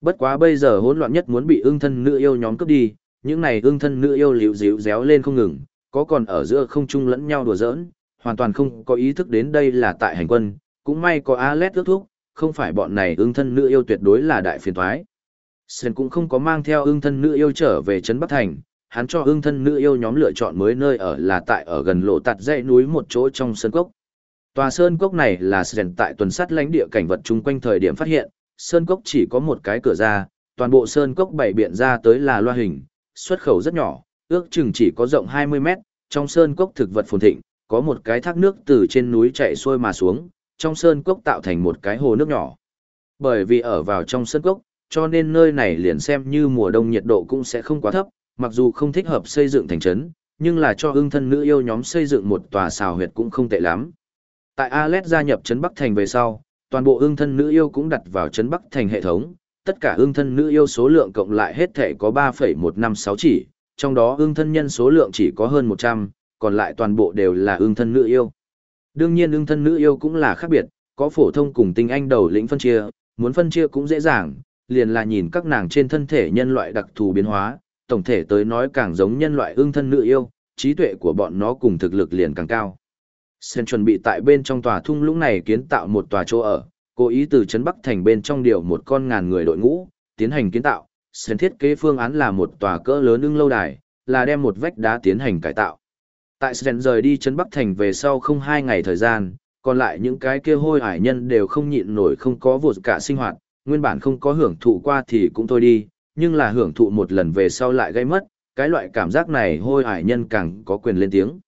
Bất quá bây giờ hỗn loạn nhất muốn bị ương thân nữ yêu nhóm cướp đi, những này ương thân nữ yêu liễu díu réo lên không ngừng, có còn ở giữa không trung lẫn nhau đùa giỡn, hoàn toàn không có ý thức đến đây là tại hành quân, cũng may có Alet ước thúc, không phải bọn này ưng thân nữ yêu tuyệt đối là đại phiền thoái. Sen cũng không có mang theo ưng thân nữ yêu trở về Trấn Bắc Thành, hắn cho ưng thân nữ yêu nhóm lựa chọn mới nơi ở là tại ở gần lộ tạt dãy núi một chỗ trong sơn cốc. Tòa sơn cốc này là Sen tại tuần sát lãnh địa cảnh vật chung quanh thời điểm phát hiện, sơn cốc chỉ có một cái cửa ra, toàn bộ sơn cốc bảy biện ra tới là loa hình, xuất khẩu rất nhỏ, ước chừng chỉ có rộng 20 mét, trong sơn cốc thực vật phồn thịnh, có một cái thác nước từ trên núi chạy xuôi mà xuống, trong sơn cốc tạo thành một cái hồ nước nhỏ. Bởi vì ở vào trong sơn cốc, cho nên nơi này liền xem như mùa đông nhiệt độ cũng sẽ không quá thấp, mặc dù không thích hợp xây dựng thành trấn, nhưng là cho ưng thân nữ yêu nhóm xây dựng một tòa xào huyệt cũng không tệ lắm. Tại Alet gia nhập trấn Bắc Thành về sau, toàn bộ ưng thân nữ yêu cũng đặt vào trấn Bắc Thành hệ thống, tất cả ưng thân nữ yêu số lượng cộng lại hết thể có 3,156 chỉ, trong đó ưng thân nhân số lượng chỉ có hơn 100, còn lại toàn bộ đều là ưng thân nữ yêu. Đương nhiên ưng thân nữ yêu cũng là khác biệt, có phổ thông cùng tinh anh đầu lĩnh phân chia, muốn phân chia cũng dễ dàng, liền là nhìn các nàng trên thân thể nhân loại đặc thù biến hóa, tổng thể tới nói càng giống nhân loại ưng thân nữ yêu, trí tuệ của bọn nó cùng thực lực liền càng cao. Sen chuẩn bị tại bên trong tòa thung lũng này kiến tạo một tòa chỗ ở, cố ý từ trấn Bắc thành bên trong điều một con ngàn người đội ngũ, tiến hành kiến tạo. Sen thiết kế phương án là một tòa cỡ lớn ưng lâu đài, là đem một vách đá tiến hành cải tạo. Tại Sen rời đi trấn Bắc thành về sau không hai ngày thời gian, còn lại những cái kia hôi hải nhân đều không nhịn nổi không có vụt cả sinh hoạt, nguyên bản không có hưởng thụ qua thì cũng thôi đi, nhưng là hưởng thụ một lần về sau lại gây mất, cái loại cảm giác này hôi hải nhân càng có quyền lên tiếng.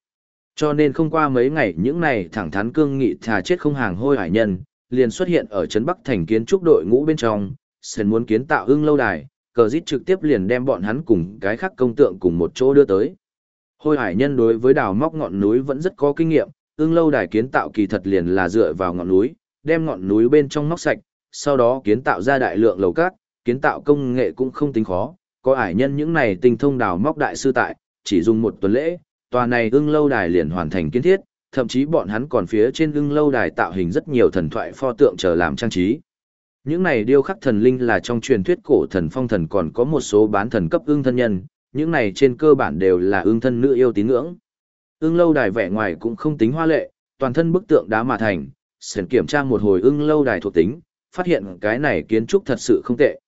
Cho nên không qua mấy ngày những này thẳng thắn cương nghị thà chết không hàng hôi hải nhân, liền xuất hiện ở Trấn Bắc thành kiến trúc đội ngũ bên trong, Sơn muốn kiến tạo ưng lâu đài, cờ dít trực tiếp liền đem bọn hắn cùng cái khác công tượng cùng một chỗ đưa tới. Hôi hải nhân đối với đào móc ngọn núi vẫn rất có kinh nghiệm, ưng lâu đài kiến tạo kỳ thật liền là dựa vào ngọn núi, đem ngọn núi bên trong móc sạch, sau đó kiến tạo ra đại lượng lầu cát, kiến tạo công nghệ cũng không tính khó, có hải nhân những này tinh thông đào móc đại sư tại, chỉ dùng một tuần lễ, tòa này ưng lâu đài liền hoàn thành kiến thiết, thậm chí bọn hắn còn phía trên ưng lâu đài tạo hình rất nhiều thần thoại pho tượng chờ làm trang trí. Những này điêu khắc thần linh là trong truyền thuyết cổ thần phong thần còn có một số bán thần cấp ưng thân nhân, những này trên cơ bản đều là ương thân nữ yêu tín ngưỡng. Ưng lâu đài vẻ ngoài cũng không tính hoa lệ, toàn thân bức tượng đá mà thành, sển kiểm tra một hồi ưng lâu đài thuộc tính, phát hiện cái này kiến trúc thật sự không tệ.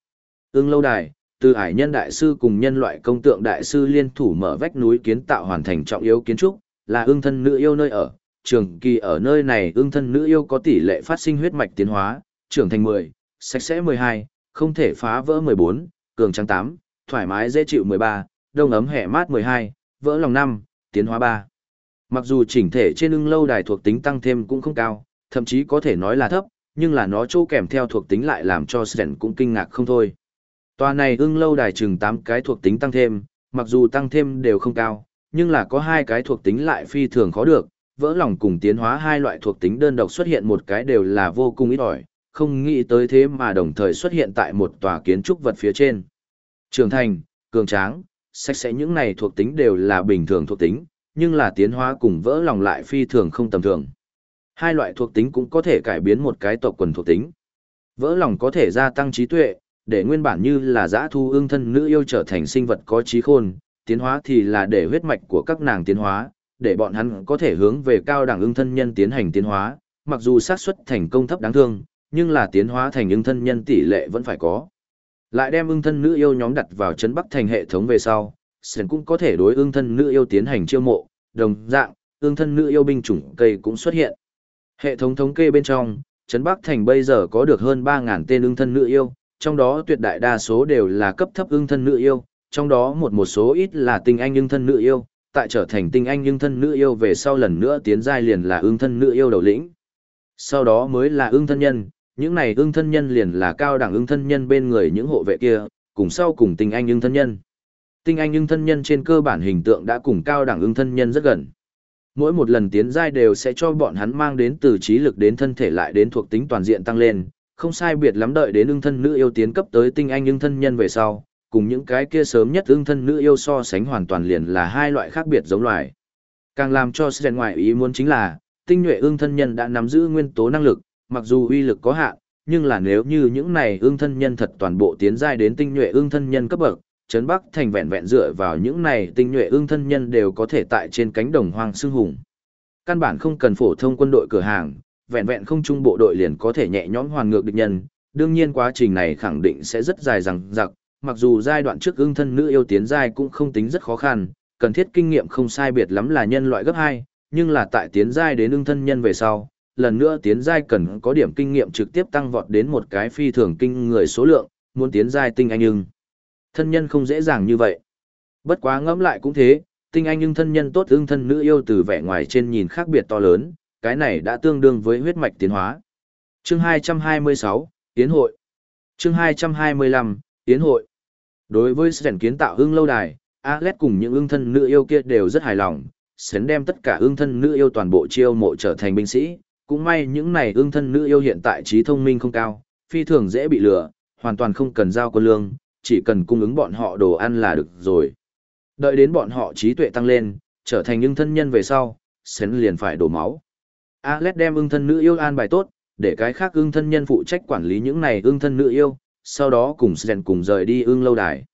Ưng lâu đài, từ ải nhân đại sư cùng nhân loại công tượng đại sư liên thủ mở vách núi kiến tạo hoàn thành trọng yếu kiến trúc, là ưng thân nữ yêu nơi ở. Trường kỳ ở nơi này ưng thân nữ yêu có tỷ lệ phát sinh huyết mạch tiến hóa, trưởng thành 10, sạch sẽ 12, không thể phá vỡ 14, cường trắng 8, thoải mái dễ chịu 13, đông ấm hẻ mát 12, vỡ lòng 5, tiến hóa 3. Mặc dù chỉnh thể trên ưng lâu đài thuộc tính tăng thêm cũng không cao, thậm chí có thể nói là thấp, nhưng là nó chỗ kèm theo thuộc tính lại làm cho Sren cũng kinh ngạc không thôi. Tòa này ưng lâu đài chừng 8 cái thuộc tính tăng thêm, mặc dù tăng thêm đều không cao, nhưng là có hai cái thuộc tính lại phi thường khó được, vỡ lòng cùng tiến hóa hai loại thuộc tính đơn độc xuất hiện một cái đều là vô cùng ít ỏi, không nghĩ tới thế mà đồng thời xuất hiện tại một tòa kiến trúc vật phía trên. Trường thành, cường tráng, sạch sẽ những này thuộc tính đều là bình thường thuộc tính, nhưng là tiến hóa cùng vỡ lòng lại phi thường không tầm thường. Hai loại thuộc tính cũng có thể cải biến một cái tộc quần thuộc tính. Vỡ lòng có thể gia tăng trí tuệ, để nguyên bản như là giã thu ương thân nữ yêu trở thành sinh vật có trí khôn, tiến hóa thì là để huyết mạch của các nàng tiến hóa, để bọn hắn có thể hướng về cao đẳng ương thân nhân tiến hành tiến hóa, mặc dù xác suất thành công thấp đáng thương, nhưng là tiến hóa thành ương thân nhân tỷ lệ vẫn phải có. Lại đem ương thân nữ yêu nhóm đặt vào chấn bắc thành hệ thống về sau, Sen cũng có thể đối ương thân nữ yêu tiến hành chiêu mộ, đồng dạng, ương thân nữ yêu binh chủng cây cũng xuất hiện. Hệ thống thống kê bên trong, Trấn Bắc Thành bây giờ có được hơn 3.000 tên ưng thân nữ yêu, trong đó tuyệt đại đa số đều là cấp thấp ưng thân nữ yêu, trong đó một một số ít là tinh anh ưng thân nữ yêu, tại trở thành tinh anh ưng thân nữ yêu về sau lần nữa tiến giai liền là ưng thân nữ yêu đầu lĩnh. Sau đó mới là ưng thân nhân, những này ưng thân nhân liền là cao đẳng ưng thân nhân bên người những hộ vệ kia, cùng sau cùng tinh anh ưng thân nhân. Tinh anh ưng thân nhân trên cơ bản hình tượng đã cùng cao đẳng ưng thân nhân rất gần. Mỗi một lần tiến giai đều sẽ cho bọn hắn mang đến từ trí lực đến thân thể lại đến thuộc tính toàn diện tăng lên, không sai biệt lắm đợi đến ưng thân nữ yêu tiến cấp tới tinh anh ưng thân nhân về sau, cùng những cái kia sớm nhất ưng thân nữ yêu so sánh hoàn toàn liền là hai loại khác biệt giống loài. Càng làm cho Sren ngoại ý muốn chính là, tinh nhuệ ưng thân nhân đã nắm giữ nguyên tố năng lực, mặc dù uy lực có hạn, nhưng là nếu như những này ương thân nhân thật toàn bộ tiến giai đến tinh nhuệ ương thân nhân cấp bậc, Trấn Bắc thành vẹn vẹn dựa vào những này tinh nhuệ ương thân nhân đều có thể tại trên cánh đồng hoang sương hùng. Căn bản không cần phổ thông quân đội cửa hàng, vẹn vẹn không trung bộ đội liền có thể nhẹ nhõm hoàn ngược địch nhân, đương nhiên quá trình này khẳng định sẽ rất dài dằng dặc, mặc dù giai đoạn trước ương thân nữ yêu tiến giai cũng không tính rất khó khăn, cần thiết kinh nghiệm không sai biệt lắm là nhân loại gấp 2, nhưng là tại tiến giai đến ương thân nhân về sau, lần nữa tiến giai cần có điểm kinh nghiệm trực tiếp tăng vọt đến một cái phi thường kinh người số lượng, muốn tiến giai tinh anh nhưng. Thân nhân không dễ dàng như vậy. Bất quá ngẫm lại cũng thế, tinh anh nhưng thân nhân tốt ưng thân nữ yêu từ vẻ ngoài trên nhìn khác biệt to lớn, cái này đã tương đương với huyết mạch tiến hóa. Chương 226, Tiến hội. Chương 225, Tiến hội. Đối với sẻn kiến tạo ưng lâu đài, Alex cùng những ưng thân nữ yêu kia đều rất hài lòng, sến đem tất cả ưng thân nữ yêu toàn bộ chiêu mộ trở thành binh sĩ, cũng may những này ương thân nữ yêu hiện tại trí thông minh không cao, phi thường dễ bị lừa, hoàn toàn không cần giao quân lương, chỉ cần cung ứng bọn họ đồ ăn là được rồi. Đợi đến bọn họ trí tuệ tăng lên, trở thành ương thân nhân về sau, sến liền phải đổ máu. Alex đem ương thân nữ yêu an bài tốt, để cái khác ương thân nhân phụ trách quản lý những này ương thân nữ yêu, sau đó cùng sến cùng rời đi ương lâu đài.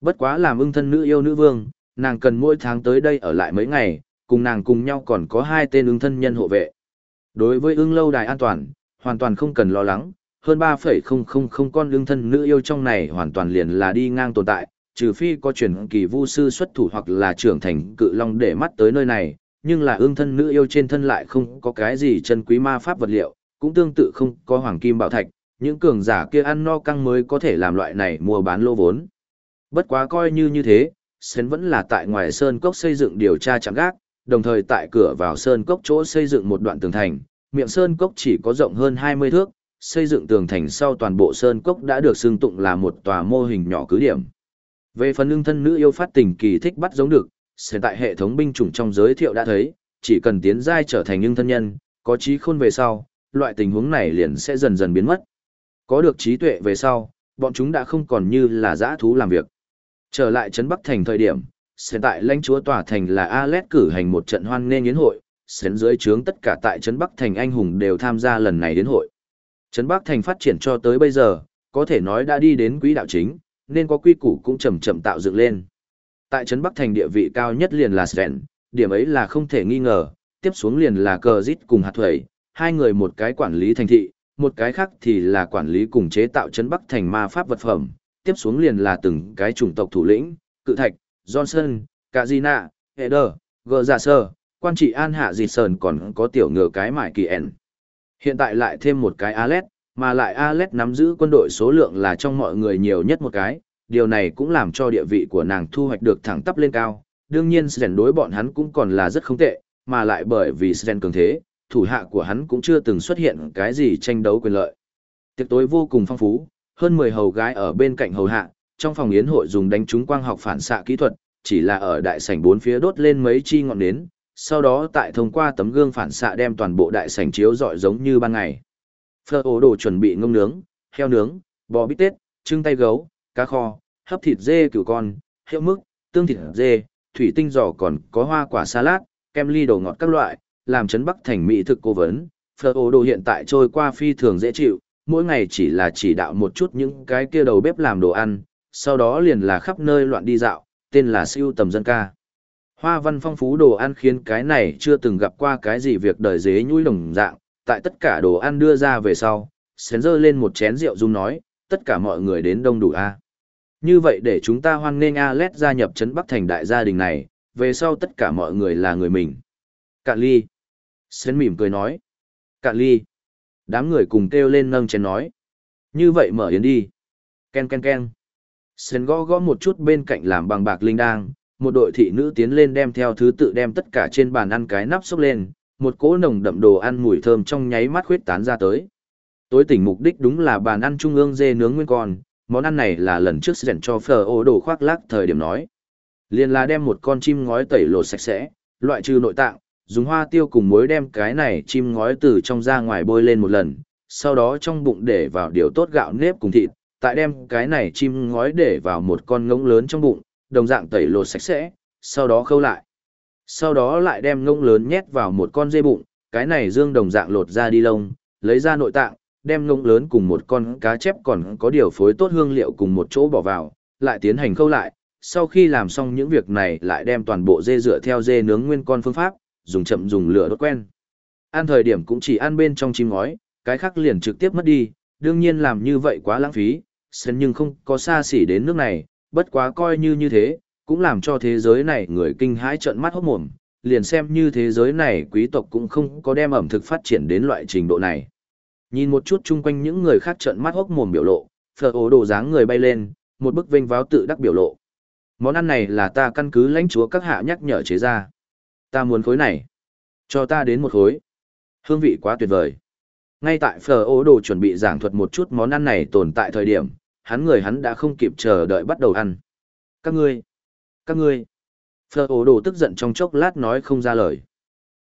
Bất quá làm ương thân nữ yêu nữ vương, nàng cần mỗi tháng tới đây ở lại mấy ngày, cùng nàng cùng nhau còn có hai tên ương thân nhân hộ vệ. Đối với ưng lâu đài an toàn, hoàn toàn không cần lo lắng, hơn 3,000 con lương thân nữ yêu trong này hoàn toàn liền là đi ngang tồn tại, trừ phi có chuyển kỳ vu sư xuất thủ hoặc là trưởng thành cự long để mắt tới nơi này, nhưng là ưng thân nữ yêu trên thân lại không có cái gì chân quý ma pháp vật liệu, cũng tương tự không có hoàng kim bảo thạch, những cường giả kia ăn no căng mới có thể làm loại này mua bán lô vốn. Bất quá coi như như thế, Sến vẫn là tại ngoài Sơn Cốc xây dựng điều tra chạm gác, đồng thời tại cửa vào Sơn Cốc chỗ xây dựng một đoạn tường thành, miệng Sơn Cốc chỉ có rộng hơn 20 thước, xây dựng tường thành sau toàn bộ Sơn Cốc đã được xưng tụng là một tòa mô hình nhỏ cứ điểm. Về phần lương thân nữ yêu phát tình kỳ thích bắt giống được, hiện tại hệ thống binh chủng trong giới thiệu đã thấy, chỉ cần tiến giai trở thành ưng thân nhân, có trí khôn về sau, loại tình huống này liền sẽ dần dần biến mất. Có được trí tuệ về sau, bọn chúng đã không còn như là dã thú làm việc. Trở lại Trấn Bắc Thành thời điểm, hiện tại lãnh chúa tòa thành là Alet cử hành một trận hoan nghênh yến hội, sến dưới trướng tất cả tại Trấn Bắc Thành anh hùng đều tham gia lần này yến hội. Trấn Bắc Thành phát triển cho tới bây giờ, có thể nói đã đi đến quỹ đạo chính, nên có quy củ cũng chậm chậm tạo dựng lên. Tại Trấn Bắc Thành địa vị cao nhất liền là Sven, điểm ấy là không thể nghi ngờ, tiếp xuống liền là Cờ Dít cùng Hạt Thuẩy, hai người một cái quản lý thành thị, một cái khác thì là quản lý cùng chế tạo Trấn Bắc Thành ma pháp vật phẩm, tiếp xuống liền là từng cái chủng tộc thủ lĩnh, cự thạch, Johnson, Kazina, Eder, Gờ Giả Sơ, quan trị An Hạ Dịt Sờn còn có tiểu ngựa cái mải kỳ ẻn. Hiện tại lại thêm một cái Alet, mà lại Alet nắm giữ quân đội số lượng là trong mọi người nhiều nhất một cái, điều này cũng làm cho địa vị của nàng thu hoạch được thẳng tắp lên cao. Đương nhiên Sren đối bọn hắn cũng còn là rất không tệ, mà lại bởi vì Sren cường thế, thủ hạ của hắn cũng chưa từng xuất hiện cái gì tranh đấu quyền lợi. Tiệc tối vô cùng phong phú, hơn 10 hầu gái ở bên cạnh hầu hạ, trong phòng yến hội dùng đánh trúng quang học phản xạ kỹ thuật, chỉ là ở đại sảnh bốn phía đốt lên mấy chi ngọn nến, sau đó tại thông qua tấm gương phản xạ đem toàn bộ đại sảnh chiếu rọi giống như ban ngày. Phơ ổ đồ chuẩn bị ngâm nướng, heo nướng, bò bít tết, trưng tay gấu, cá kho, hấp thịt dê cửu con, hiệu mức, tương thịt dê, thủy tinh giò còn có hoa quả salad, kem ly đồ ngọt các loại, làm chấn bắc thành mỹ thực cố vấn. Phơ ổ đồ hiện tại trôi qua phi thường dễ chịu, mỗi ngày chỉ là chỉ đạo một chút những cái kia đầu bếp làm đồ ăn, sau đó liền là khắp nơi loạn đi dạo, tên là siêu tầm dân ca. Hoa văn phong phú đồ ăn khiến cái này chưa từng gặp qua cái gì việc đời dế nhũi đồng dạng, tại tất cả đồ ăn đưa ra về sau, xén dơ lên một chén rượu dung nói, tất cả mọi người đến đông đủ a. Như vậy để chúng ta hoan nghênh Alet gia nhập trấn Bắc thành đại gia đình này, về sau tất cả mọi người là người mình. Cạn ly. Xén mỉm cười nói. Cạn ly. Đám người cùng kêu lên nâng chén nói. Như vậy mở yến đi. Ken ken ken. Sến gõ gõ một chút bên cạnh làm bằng bạc linh đang, một đội thị nữ tiến lên đem theo thứ tự đem tất cả trên bàn ăn cái nắp xốc lên, một cỗ nồng đậm đồ ăn mùi thơm trong nháy mắt khuyết tán ra tới. Tối tỉnh mục đích đúng là bàn ăn trung ương dê nướng nguyên con, món ăn này là lần trước dành cho phở ô đồ khoác lác thời điểm nói. Liên là đem một con chim ngói tẩy lột sạch sẽ, loại trừ nội tạng, dùng hoa tiêu cùng muối đem cái này chim ngói từ trong ra ngoài bôi lên một lần, sau đó trong bụng để vào điều tốt gạo nếp cùng thịt, tại đem cái này chim ngói để vào một con ngỗng lớn trong bụng, đồng dạng tẩy lột sạch sẽ, sau đó khâu lại. Sau đó lại đem ngỗng lớn nhét vào một con dê bụng, cái này dương đồng dạng lột ra đi lông, lấy ra nội tạng, đem ngỗng lớn cùng một con cá chép còn có điều phối tốt hương liệu cùng một chỗ bỏ vào, lại tiến hành khâu lại. Sau khi làm xong những việc này lại đem toàn bộ dê dựa theo dê nướng nguyên con phương pháp, dùng chậm dùng lửa đốt quen. Ăn thời điểm cũng chỉ ăn bên trong chim ngói, cái khác liền trực tiếp mất đi, đương nhiên làm như vậy quá lãng phí, sân nhưng không có xa xỉ đến nước này, bất quá coi như như thế, cũng làm cho thế giới này người kinh hãi trợn mắt hốt mồm, liền xem như thế giới này quý tộc cũng không có đem ẩm thực phát triển đến loại trình độ này. Nhìn một chút chung quanh những người khác trợn mắt hốc mồm biểu lộ, phở ổ đồ dáng người bay lên, một bức vinh váo tự đắc biểu lộ. Món ăn này là ta căn cứ lãnh chúa các hạ nhắc nhở chế ra. Ta muốn khối này. Cho ta đến một khối. Hương vị quá tuyệt vời. Ngay tại phở ổ đồ chuẩn bị giảng thuật một chút món ăn này tồn tại thời điểm, hắn người hắn đã không kịp chờ đợi bắt đầu ăn. Các ngươi, các ngươi. Phở ổ đồ tức giận trong chốc lát nói không ra lời.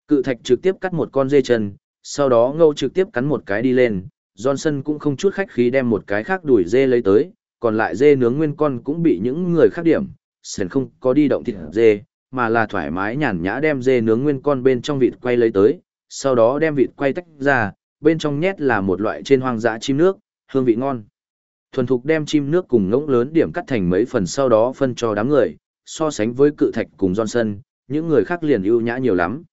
Cự thạch trực tiếp cắt một con dê chân, sau đó ngâu trực tiếp cắn một cái đi lên. Johnson cũng không chút khách khí đem một cái khác đuổi dê lấy tới, còn lại dê nướng nguyên con cũng bị những người khác điểm. Sền không có đi động thịt dê, mà là thoải mái nhàn nhã đem dê nướng nguyên con bên trong vịt quay lấy tới, sau đó đem vịt quay tách ra, bên trong nhét là một loại trên hoang dã chim nước, hương vị ngon. Thuần thục đem chim nước cùng ngỗng lớn điểm cắt thành mấy phần sau đó phân cho đám người, so sánh với cự thạch cùng Johnson, những người khác liền ưu nhã nhiều lắm.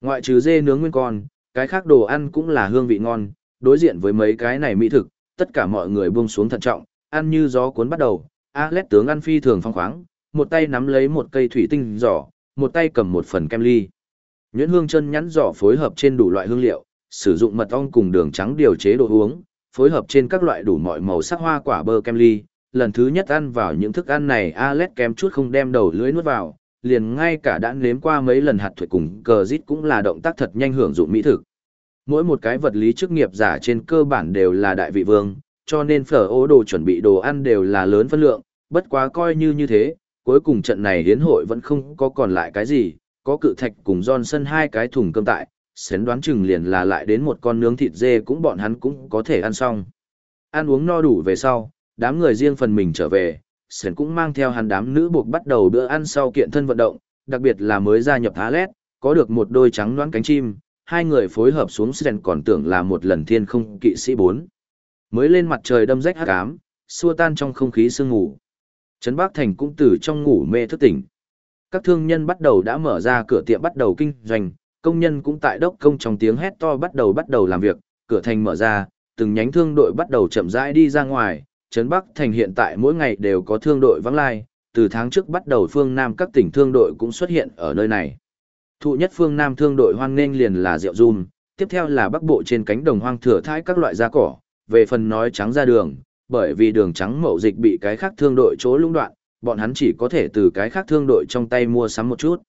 Ngoại trừ dê nướng nguyên con, cái khác đồ ăn cũng là hương vị ngon, đối diện với mấy cái này mỹ thực, tất cả mọi người buông xuống thận trọng, ăn như gió cuốn bắt đầu. Alex tướng ăn phi thường phong khoáng, một tay nắm lấy một cây thủy tinh giỏ, một tay cầm một phần kem ly. Nhuyễn hương chân nhắn giỏ phối hợp trên đủ loại hương liệu, sử dụng mật ong cùng đường trắng điều chế đồ uống, phối hợp trên các loại đủ mọi màu sắc hoa quả bơ kem ly. Lần thứ nhất ăn vào những thức ăn này Alex kém chút không đem đầu lưỡi nuốt vào, liền ngay cả đã nếm qua mấy lần hạt thuệ cùng cờ rít cũng là động tác thật nhanh hưởng dụng mỹ thực. Mỗi một cái vật lý chức nghiệp giả trên cơ bản đều là đại vị vương, cho nên phở ô đồ chuẩn bị đồ ăn đều là lớn phân lượng, bất quá coi như như thế, cuối cùng trận này hiến hội vẫn không có còn lại cái gì, có cự thạch cùng Johnson hai cái thùng cơm tại, xén đoán chừng liền là lại đến một con nướng thịt dê cũng bọn hắn cũng có thể ăn xong. Ăn uống no đủ về sau, đám người riêng phần mình trở về, Sến cũng mang theo hắn đám nữ buộc bắt đầu bữa ăn sau kiện thân vận động, đặc biệt là mới gia nhập Alet, có được một đôi trắng đoán cánh chim, hai người phối hợp xuống Sến còn tưởng là một lần thiên không kỵ sĩ bốn. Mới lên mặt trời đâm rách hắc ám, xua tan trong không khí sương ngủ. Trấn Bắc Thành cũng từ trong ngủ mê thức tỉnh. Các thương nhân bắt đầu đã mở ra cửa tiệm bắt đầu kinh doanh, công nhân cũng tại đốc công trong tiếng hét to bắt đầu bắt đầu làm việc, cửa thành mở ra, từng nhánh thương đội bắt đầu chậm rãi đi ra ngoài, Trấn Bắc Thành hiện tại mỗi ngày đều có thương đội vắng lai, từ tháng trước bắt đầu phương Nam các tỉnh thương đội cũng xuất hiện ở nơi này. Thụ nhất phương Nam thương đội hoang nghênh liền là rượu rum, tiếp theo là bắc bộ trên cánh đồng hoang thừa thái các loại da cỏ, về phần nói trắng ra đường, bởi vì đường trắng mậu dịch bị cái khác thương đội chỗ lũng đoạn, bọn hắn chỉ có thể từ cái khác thương đội trong tay mua sắm một chút.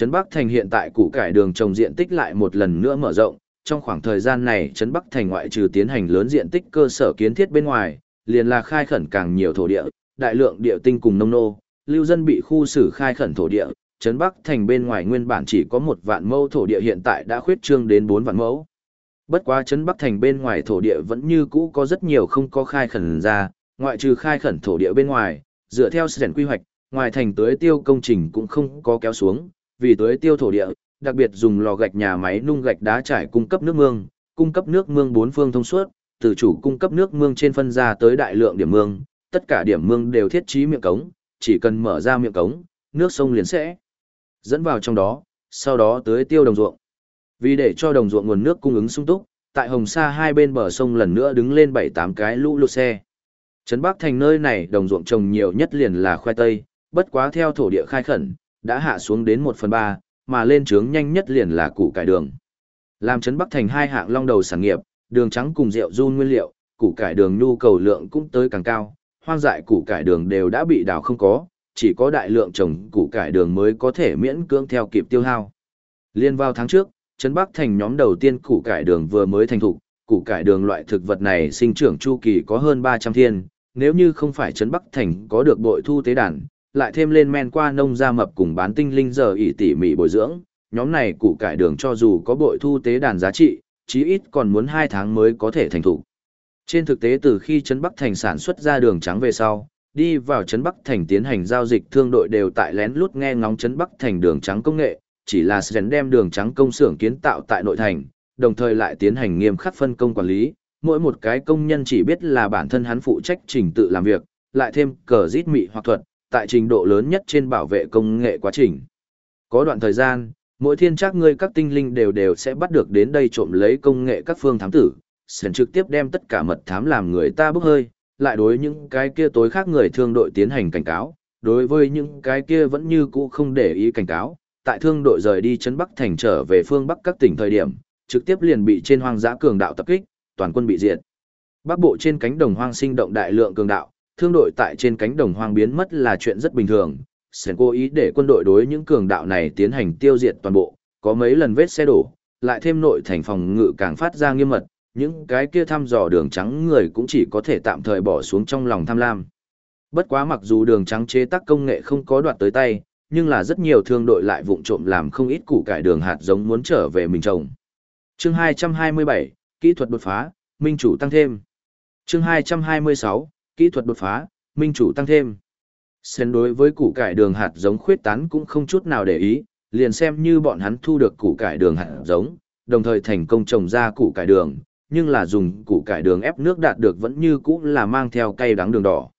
Trấn Bắc Thành hiện tại củ cải đường trồng diện tích lại một lần nữa mở rộng, trong khoảng thời gian này Trấn Bắc Thành ngoại trừ tiến hành lớn diện tích cơ sở kiến thiết bên ngoài, liền là khai khẩn càng nhiều thổ địa, đại lượng địa tinh cùng nông nô, lưu dân bị khu xử khai khẩn thổ địa, Trấn Bắc Thành bên ngoài nguyên bản chỉ có một vạn mẫu thổ địa hiện tại đã khuyết trương đến bốn vạn mẫu. Bất quá Trấn Bắc Thành bên ngoài thổ địa vẫn như cũ có rất nhiều không có khai khẩn ra, ngoại trừ khai khẩn thổ địa bên ngoài, dựa theo sự quy hoạch, ngoài thành tưới tiêu công trình cũng không có kéo xuống, vì tưới tiêu thổ địa, đặc biệt dùng lò gạch nhà máy nung gạch đá trải cung cấp nước mương, cung cấp nước mương bốn phương thông suốt, từ chủ cung cấp nước mương trên phân ra tới đại lượng điểm mương, tất cả điểm mương đều thiết trí miệng cống, chỉ cần mở ra miệng cống, nước sông liền sẽ dẫn vào trong đó, sau đó tưới tiêu đồng ruộng. Vì để cho đồng ruộng nguồn nước cung ứng sung túc, tại Hồng Sa hai bên bờ sông lần nữa đứng lên 7-8 cái lũ lụt xe. Trấn Bắc thành nơi này đồng ruộng trồng nhiều nhất liền là khoai tây, bất quá theo thổ địa khai khẩn, đã hạ xuống đến 1 phần 3, mà lên trướng nhanh nhất liền là củ cải đường. Làm Trấn Bắc thành hai hạng long đầu sản nghiệp, đường trắng cùng rượu run nguyên liệu, củ cải đường nhu cầu lượng cũng tới càng cao, hoang dại củ cải đường đều đã bị đào không có, chỉ có đại lượng trồng củ cải đường mới có thể miễn cưỡng theo kịp tiêu hao. Liên vào tháng trước, Trấn Bắc thành nhóm đầu tiên củ cải đường vừa mới thành thục, củ cải đường loại thực vật này sinh trưởng chu kỳ có hơn 300 thiên, nếu như không phải trấn Bắc Thành có được bội thu tế đàn, lại thêm lên men qua nông gia mập cùng bán tinh linh giờ ỉ tỉ mỉ bồi dưỡng, nhóm này củ cải đường cho dù có bội thu tế đàn giá trị, chí ít còn muốn 2 tháng mới có thể thành thủ. Trên thực tế từ khi Trấn Bắc Thành sản xuất ra đường trắng về sau, đi vào Trấn Bắc Thành tiến hành giao dịch thương đội đều tại lén lút nghe ngóng Trấn Bắc Thành đường trắng công nghệ, chỉ là Sven đem đường trắng công xưởng kiến tạo tại nội thành, đồng thời lại tiến hành nghiêm khắc phân công quản lý, mỗi một cái công nhân chỉ biết là bản thân hắn phụ trách trình tự làm việc, lại thêm cờ rít mị hoặc thuật, tại trình độ lớn nhất trên bảo vệ công nghệ quá trình. Có đoạn thời gian, mỗi thiên chắc ngươi các tinh linh đều đều sẽ bắt được đến đây trộm lấy công nghệ các phương thám tử, sẽ trực tiếp đem tất cả mật thám làm người ta bức hơi, lại đối những cái kia tối khác người thương đội tiến hành cảnh cáo, đối với những cái kia vẫn như cũ không để ý cảnh cáo, tại thương đội rời đi chấn Bắc thành trở về phương Bắc các tỉnh thời điểm, trực tiếp liền bị trên hoang dã cường đạo tập kích, toàn quân bị diệt. Bắc bộ trên cánh đồng hoang sinh động đại lượng cường đạo, thương đội tại trên cánh đồng hoang biến mất là chuyện rất bình thường. Sến cố ý để quân đội đối những cường đạo này tiến hành tiêu diệt toàn bộ, có mấy lần vết xe đổ, lại thêm nội thành phòng ngự càng phát ra nghiêm mật, những cái kia thăm dò đường trắng người cũng chỉ có thể tạm thời bỏ xuống trong lòng tham lam. Bất quá mặc dù đường trắng chế tác công nghệ không có đoạt tới tay, nhưng là rất nhiều thương đội lại vụng trộm làm không ít củ cải đường hạt giống muốn trở về mình trồng. Chương 227, kỹ thuật đột phá, minh chủ tăng thêm. Chương 226, kỹ thuật đột phá, minh chủ tăng thêm. Sen đối với củ cải đường hạt giống khuyết tán cũng không chút nào để ý, liền xem như bọn hắn thu được củ cải đường hạt giống, đồng thời thành công trồng ra củ cải đường, nhưng là dùng củ cải đường ép nước đạt được vẫn như cũ là mang theo cây đắng đường đỏ.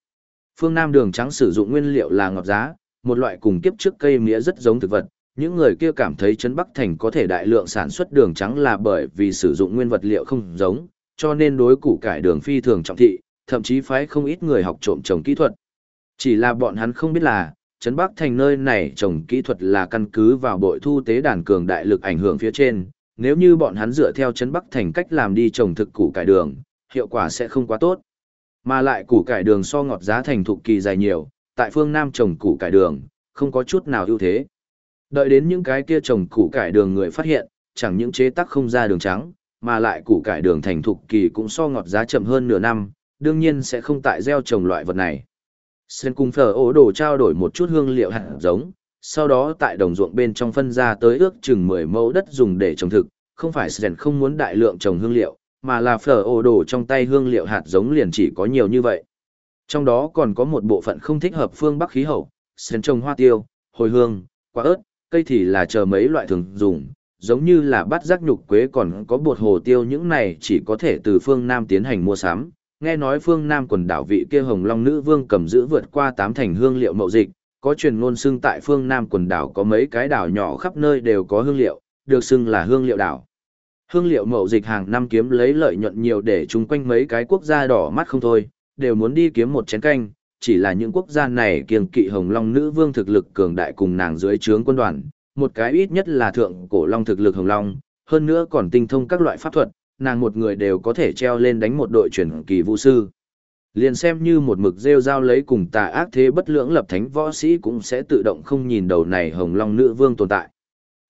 Phương Nam đường trắng sử dụng nguyên liệu là ngọt giá, một loại cùng kiếp trước cây mía rất giống thực vật. Những người kia cảm thấy Trấn Bắc Thành có thể đại lượng sản xuất đường trắng là bởi vì sử dụng nguyên vật liệu không giống, cho nên đối củ cải đường phi thường trọng thị, thậm chí phái không ít người học trộm trồng kỹ thuật. Chỉ là bọn hắn không biết là, Trấn Bắc Thành nơi này trồng kỹ thuật là căn cứ vào bội thu tế đàn cường đại lực ảnh hưởng phía trên, nếu như bọn hắn dựa theo Trấn Bắc Thành cách làm đi trồng thực củ cải đường, hiệu quả sẽ không quá tốt. Mà lại củ cải đường so ngọt giá thành thụ kỳ dài nhiều, tại phương Nam trồng củ cải đường, không có chút nào ưu thế. Đợi đến những cái kia trồng củ cải đường người phát hiện, chẳng những chế tác không ra đường trắng, mà lại củ cải đường thành thục kỳ cũng so ngọt giá chậm hơn nửa năm, đương nhiên sẽ không tại gieo trồng loại vật này. Sơn cùng phở ổ đồ trao đổi một chút hương liệu hạt giống, sau đó tại đồng ruộng bên trong phân ra tới ước chừng 10 mẫu đất dùng để trồng thực, không phải Sơn không muốn đại lượng trồng hương liệu, mà là phở ổ đồ trong tay hương liệu hạt giống liền chỉ có nhiều như vậy. Trong đó còn có một bộ phận không thích hợp phương Bắc khí hậu, Sơn trồng hoa tiêu, hồi hương, quả ớt, cây thì là chờ mấy loại thường dùng, giống như là bát giác nhục quế còn có bột hồ tiêu những này chỉ có thể từ phương Nam tiến hành mua sắm. Nghe nói phương Nam quần đảo vị kia hồng long nữ vương cầm giữ vượt qua tám thành hương liệu mậu dịch, có truyền ngôn xưng tại phương Nam quần đảo có mấy cái đảo nhỏ khắp nơi đều có hương liệu, được xưng là hương liệu đảo. Hương liệu mậu dịch hàng năm kiếm lấy lợi nhuận nhiều để chung quanh mấy cái quốc gia đỏ mắt không thôi, đều muốn đi kiếm một chén canh, chỉ là những quốc gia này kiêng kỵ hồng long nữ vương thực lực cường đại cùng nàng dưới trướng quân đoàn, một cái ít nhất là thượng cổ long thực lực hồng long, hơn nữa còn tinh thông các loại pháp thuật, nàng một người đều có thể treo lên đánh một đội truyền kỳ vũ sư. Liền xem như một mực rêu giao lấy cùng tà ác thế bất lưỡng lập thánh võ sĩ cũng sẽ tự động không nhìn đầu này hồng long nữ vương tồn tại.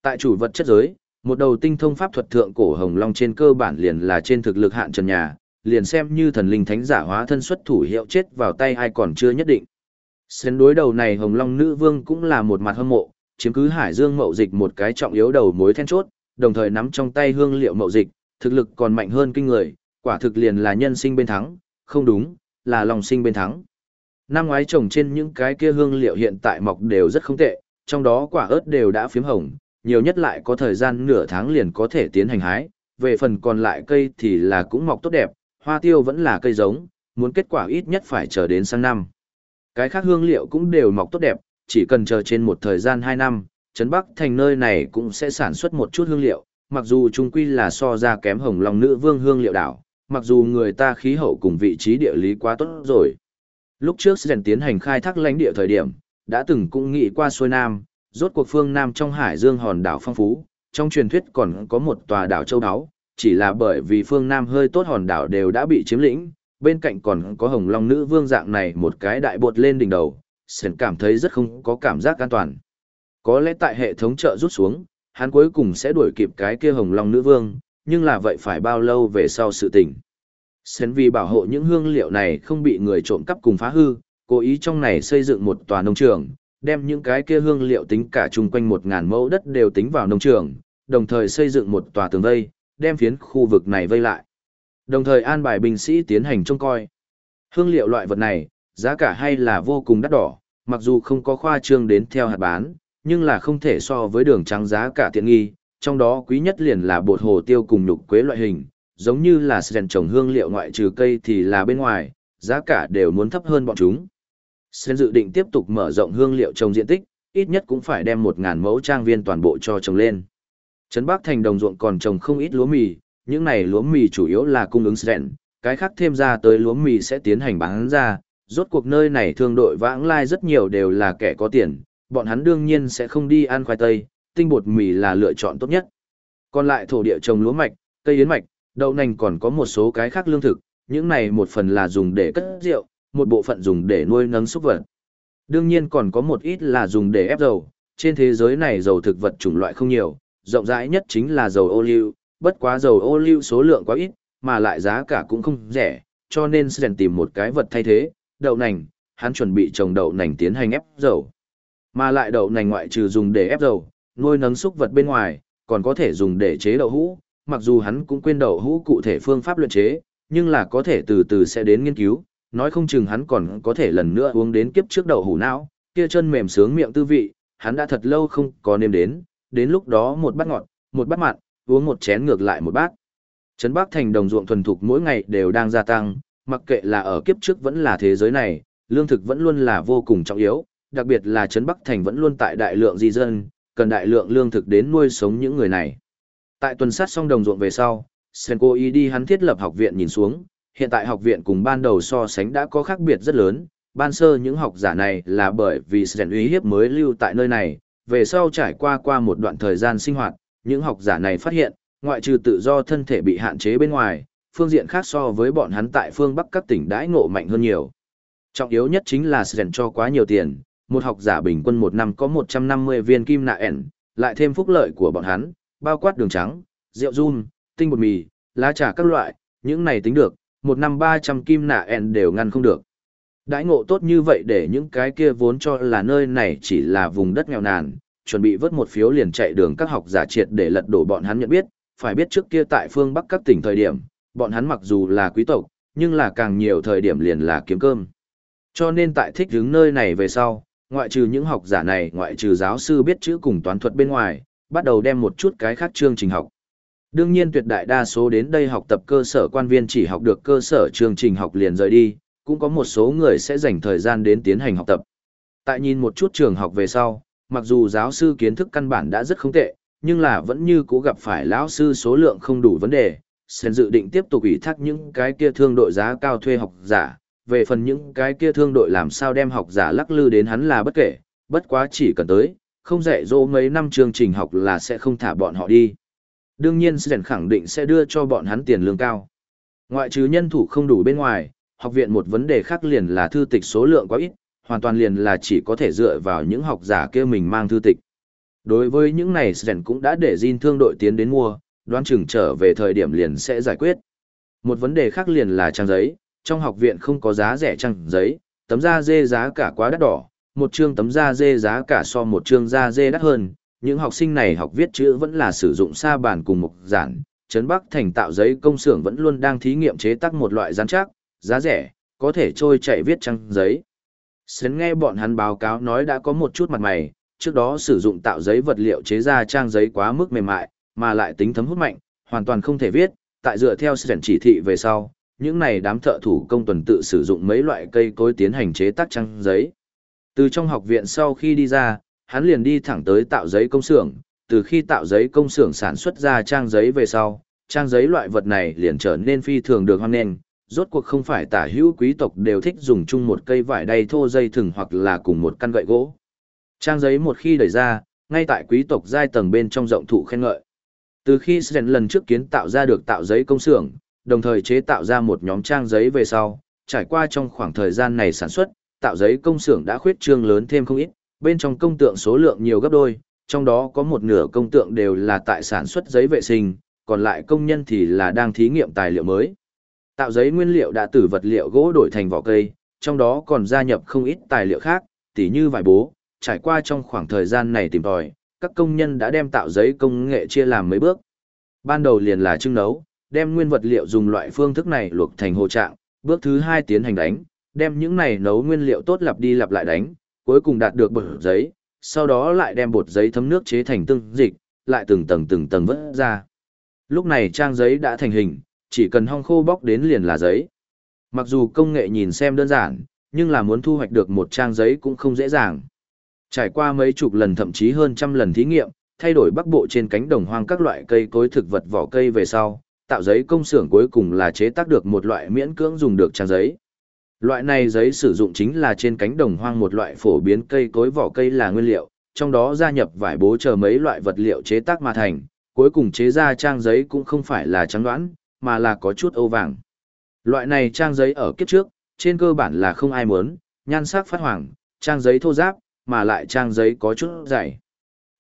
Tại chủ vật chất giới, một đầu tinh thông pháp thuật thượng cổ hồng long trên cơ bản liền là trên thực lực hạn trần nhà, liền xem như thần linh thánh giả hóa thân xuất thủ hiệu chết vào tay ai còn chưa nhất định. Xến đối đầu này hồng long nữ vương cũng là một mặt hâm mộ, chiếm cứ hải dương mậu dịch một cái trọng yếu đầu mối then chốt, đồng thời nắm trong tay hương liệu mậu dịch, thực lực còn mạnh hơn kinh người, quả thực liền là nhân sinh bên thắng, không đúng, là lòng sinh bên thắng. Năm ngoái trồng trên những cái kia hương liệu hiện tại mọc đều rất không tệ, trong đó quả ớt đều đã phiếm hồng, nhiều nhất lại có thời gian nửa tháng liền có thể tiến hành hái, về phần còn lại cây thì là cũng mọc tốt đẹp, hoa tiêu vẫn là cây giống, muốn kết quả ít nhất phải chờ đến sang năm. Cái khác hương liệu cũng đều mọc tốt đẹp, chỉ cần chờ trên một thời gian 2 năm, Trấn Bắc thành nơi này cũng sẽ sản xuất một chút hương liệu, mặc dù trung quy là so ra kém hồng long nữ vương hương liệu đảo, mặc dù người ta khí hậu cùng vị trí địa lý quá tốt rồi. Lúc trước rèn tiến hành khai thác lãnh địa thời điểm, đã từng cũng nghĩ qua xuôi Nam, rốt cuộc phương Nam trong hải dương hòn đảo phong phú, trong truyền thuyết còn có một tòa đảo châu đáo, chỉ là bởi vì phương Nam hơi tốt hòn đảo đều đã bị chiếm lĩnh, bên cạnh còn có hồng long nữ vương dạng này một cái đại bột lên đỉnh đầu, Sren cảm thấy rất không có cảm giác an toàn. Có lẽ tại hệ thống trợ rút xuống, hắn cuối cùng sẽ đuổi kịp cái kia hồng long nữ vương, nhưng là vậy phải bao lâu về sau sự tình. Sến vì bảo hộ những hương liệu này không bị người trộm cắp cùng phá hư, cố ý trong này xây dựng một tòa nông trường, đem những cái kia hương liệu tính cả chung quanh một ngàn mẫu đất đều tính vào nông trường, đồng thời xây dựng một tòa tường vây, đem phiến khu vực này vây lại. Đồng thời an bài binh sĩ tiến hành trông coi. Hương liệu loại vật này, giá cả hay là vô cùng đắt đỏ, mặc dù không có khoa trương đến theo hạt bán, nhưng là không thể so với đường trắng giá cả tiện nghi, trong đó quý nhất liền là bột hồ tiêu cùng nhục quế loại hình, giống như là sen trồng hương liệu ngoại trừ cây thì là bên ngoài, giá cả đều muốn thấp hơn bọn chúng. Sen dự định tiếp tục mở rộng hương liệu trồng diện tích, ít nhất cũng phải đem 1.000 mẫu trang viên toàn bộ cho trồng lên. Trấn Bắc thành đồng ruộng còn trồng không ít lúa mì, những này lúa mì chủ yếu là cung ứng sen, cái khác thêm ra tới lúa mì sẽ tiến hành bán ra, rốt cuộc nơi này thương đội vãng lai rất nhiều đều là kẻ có tiền, bọn hắn đương nhiên sẽ không đi ăn khoai tây, tinh bột mì là lựa chọn tốt nhất. Còn lại thổ địa trồng lúa mạch, cây yến mạch, đậu nành còn có một số cái khác lương thực, những này một phần là dùng để cất rượu, một bộ phận dùng để nuôi nấng súc vật. Đương nhiên còn có một ít là dùng để ép dầu, trên thế giới này dầu thực vật chủng loại không nhiều, rộng rãi nhất chính là dầu ô liu, bất quá dầu ô liu số lượng quá ít, mà lại giá cả cũng không rẻ, cho nên sẽ tìm một cái vật thay thế, đậu nành, hắn chuẩn bị trồng đậu nành tiến hành ép dầu. Mà lại đậu nành ngoại trừ dùng để ép dầu, nuôi nấng súc vật bên ngoài, còn có thể dùng để chế đậu hũ, mặc dù hắn cũng quên đậu hũ cụ thể phương pháp luyện chế, nhưng là có thể từ từ sẽ đến nghiên cứu, nói không chừng hắn còn có thể lần nữa uống đến kiếp trước đậu hũ não, kia chân mềm sướng miệng tư vị, hắn đã thật lâu không có nêm đến, đến lúc đó một bát ngọt, một bát mặn, uống một chén ngược lại một bát. Trấn Bắc thành đồng ruộng thuần thục mỗi ngày đều đang gia tăng, mặc kệ là ở kiếp trước vẫn là thế giới này, lương thực vẫn luôn là vô cùng trọng yếu, đặc biệt là Trấn Bắc thành vẫn luôn tại đại lượng di dân, cần đại lượng lương thực đến nuôi sống những người này. Tại tuần sát xong đồng ruộng về sau, Senko ý đi hắn thiết lập học viện nhìn xuống, hiện tại học viện cùng ban đầu so sánh đã có khác biệt rất lớn, ban sơ những học giả này là bởi vì Sen uy hiếp mới lưu tại nơi này, về sau trải qua qua một đoạn thời gian sinh hoạt, những học giả này phát hiện, ngoại trừ tự do thân thể bị hạn chế bên ngoài, phương diện khác so với bọn hắn tại phương Bắc các tỉnh đãi ngộ mạnh hơn nhiều. Trọng yếu nhất chính là Sen cho quá nhiều tiền, một học giả bình quân một năm có 150 viên kim nạ ẻn, lại thêm phúc lợi của bọn hắn, bao quát đường trắng, rượu run, tinh bột mì, lá trà các loại, những này tính được, một năm 300 kim nạ ẻn đều ngăn không được. Đãi ngộ tốt như vậy để những cái kia vốn cho là nơi này chỉ là vùng đất nghèo nàn, chuẩn bị vớt một phiếu liền chạy đường các học giả triệt để lật đổ bọn hắn nhận biết, phải biết trước kia tại phương Bắc các tỉnh thời điểm, bọn hắn mặc dù là quý tộc, nhưng là càng nhiều thời điểm liền là kiếm cơm. Cho nên tại thích hướng nơi này về sau, ngoại trừ những học giả này, ngoại trừ giáo sư biết chữ cùng toán thuật bên ngoài, bắt đầu đem một chút cái khác chương trình học. Đương nhiên tuyệt đại đa số đến đây học tập cơ sở quan viên chỉ học được cơ sở chương trình học liền rời đi, cũng có một số người sẽ dành thời gian đến tiến hành học tập. Tại nhìn một chút trường học về sau, mặc dù giáo sư kiến thức căn bản đã rất không tệ, nhưng là vẫn như cố gặp phải lão sư số lượng không đủ vấn đề, sen dự định tiếp tục ủy thác những cái kia thương đội giá cao thuê học giả, về phần những cái kia thương đội làm sao đem học giả lắc lư đến hắn là bất kể, bất quá chỉ cần tới, không dạy dỗ mấy năm chương trình học là sẽ không thả bọn họ đi. Đương nhiên Sren khẳng định sẽ đưa cho bọn hắn tiền lương cao. Ngoại trừ nhân thủ không đủ bên ngoài, học viện một vấn đề khác liền là thư tịch số lượng quá ít, hoàn toàn liền là chỉ có thể dựa vào những học giả kia mình mang thư tịch. Đối với những này Sren cũng đã để Jin thương đội tiến đến mua, đoán chừng trở về thời điểm liền sẽ giải quyết. Một vấn đề khác liền là trang giấy, trong học viện không có giá rẻ trang giấy, tấm da dê giá cả quá đắt đỏ, một chương tấm da dê giá cả so một chương da dê đắt hơn, những học sinh này học viết chữ vẫn là sử dụng sa bàn cùng mục giản, Trấn Bắc thành tạo giấy công xưởng vẫn luôn đang thí nghiệm chế tác một loại rắn chắc, giá rẻ, có thể trôi chạy viết trang giấy. Sến nghe bọn hắn báo cáo nói đã có một chút mặt mày, trước đó sử dụng tạo giấy vật liệu chế ra trang giấy quá mức mềm mại, mà lại tính thấm hút mạnh, hoàn toàn không thể viết, tại dựa theo Sến chỉ thị về sau, những này đám thợ thủ công tuần tự sử dụng mấy loại cây cối tiến hành chế tác trang giấy. Từ trong học viện sau khi đi ra, hắn liền đi thẳng tới tạo giấy công xưởng, từ khi tạo giấy công xưởng sản xuất ra trang giấy về sau, trang giấy loại vật này liền trở nên phi thường được hoan nghênh, rốt cuộc không phải tả hữu quý tộc đều thích dùng chung một cây vải đay thô dây thừng hoặc là cùng một căn gậy gỗ. Trang giấy một khi đẩy ra, ngay tại quý tộc giai tầng bên trong rộng thụ khen ngợi. Từ khi Sren lần trước kiến tạo ra được tạo giấy công xưởng, đồng thời chế tạo ra một nhóm trang giấy về sau, trải qua trong khoảng thời gian này sản xuất, tạo giấy công xưởng đã khuyết trương lớn thêm không ít, bên trong công tượng số lượng nhiều gấp đôi, trong đó có một nửa công tượng đều là tại sản xuất giấy vệ sinh, còn lại công nhân thì là đang thí nghiệm tài liệu mới. Tạo giấy nguyên liệu đã từ vật liệu gỗ đổi thành vỏ cây, trong đó còn gia nhập không ít tài liệu khác, tỉ như vải bố, trải qua trong khoảng thời gian này tìm tòi, các công nhân đã đem tạo giấy công nghệ chia làm mấy bước. Ban đầu liền là trưng nấu, đem nguyên vật liệu dùng loại phương thức này luộc thành hồ trạng, bước thứ hai tiến hành đánh, đem những này nấu nguyên liệu tốt lặp đi lặp lại đánh, cuối cùng đạt được bột giấy, sau đó lại đem bột giấy thấm nước chế thành tương dịch, lại từng tầng từng tầng vớt ra. Lúc này trang giấy đã thành hình, chỉ cần hong khô bóc đến liền là giấy. Mặc dù công nghệ nhìn xem đơn giản, nhưng là muốn thu hoạch được một trang giấy cũng không dễ dàng. Trải qua mấy chục lần thậm chí hơn trăm lần thí nghiệm, thay đổi bắc bộ trên cánh đồng hoang các loại cây cối thực vật vỏ cây về sau, tạo giấy công xưởng cuối cùng là chế tác được một loại miễn cưỡng dùng được trang giấy. Loại này giấy sử dụng chính là trên cánh đồng hoang một loại phổ biến cây cối vỏ cây là nguyên liệu, trong đó gia nhập vải bố chờ mấy loại vật liệu chế tác mà thành, cuối cùng chế ra trang giấy cũng không phải là trắng đoán, mà là có chút âu vàng. Loại này trang giấy ở kiếp trước, trên cơ bản là không ai muốn, nhan sắc phát hoàng, trang giấy thô giáp, mà lại trang giấy có chút dày.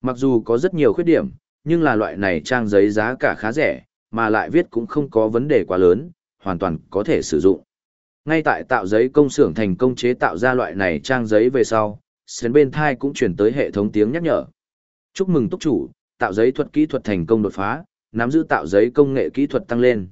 Mặc dù có rất nhiều khuyết điểm, nhưng là loại này trang giấy giá cả khá rẻ, mà lại viết cũng không có vấn đề quá lớn, hoàn toàn có thể sử dụng. Ngay tại tạo giấy công xưởng thành công chế tạo ra loại này trang giấy về sau, sến bên thai cũng chuyển tới hệ thống tiếng nhắc nhở. Chúc mừng túc chủ, tạo giấy thuật kỹ thuật thành công đột phá, nắm giữ tạo giấy công nghệ kỹ thuật tăng lên.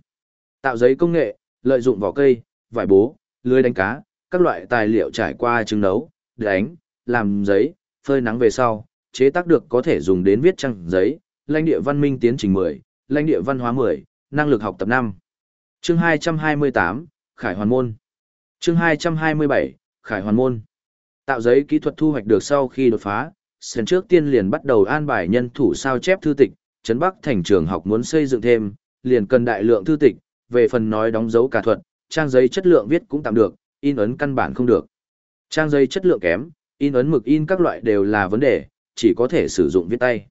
Tạo giấy công nghệ, lợi dụng vỏ cây, vải bố, lưới đánh cá, các loại tài liệu trải qua trứng nấu, đánh, làm giấy, phơi nắng về sau, chế tác được có thể dùng đến viết trang giấy, lãnh địa văn minh tiến trình 10, lãnh địa văn hóa 10, năng lực học tập 5. Chương 228, Khải Hoàn Môn. Chương 227, Khải Hoàn Môn. Tạo giấy kỹ thuật thu hoạch được sau khi đột phá, sơn trước tiên liền bắt đầu an bài nhân thủ sao chép thư tịch, Trấn Bắc thành trường học muốn xây dựng thêm, liền cần đại lượng thư tịch, về phần nói đóng dấu cả thuật, trang giấy chất lượng viết cũng tạm được, in ấn căn bản không được. Trang giấy chất lượng kém, in ấn mực in các loại đều là vấn đề, chỉ có thể sử dụng viết tay.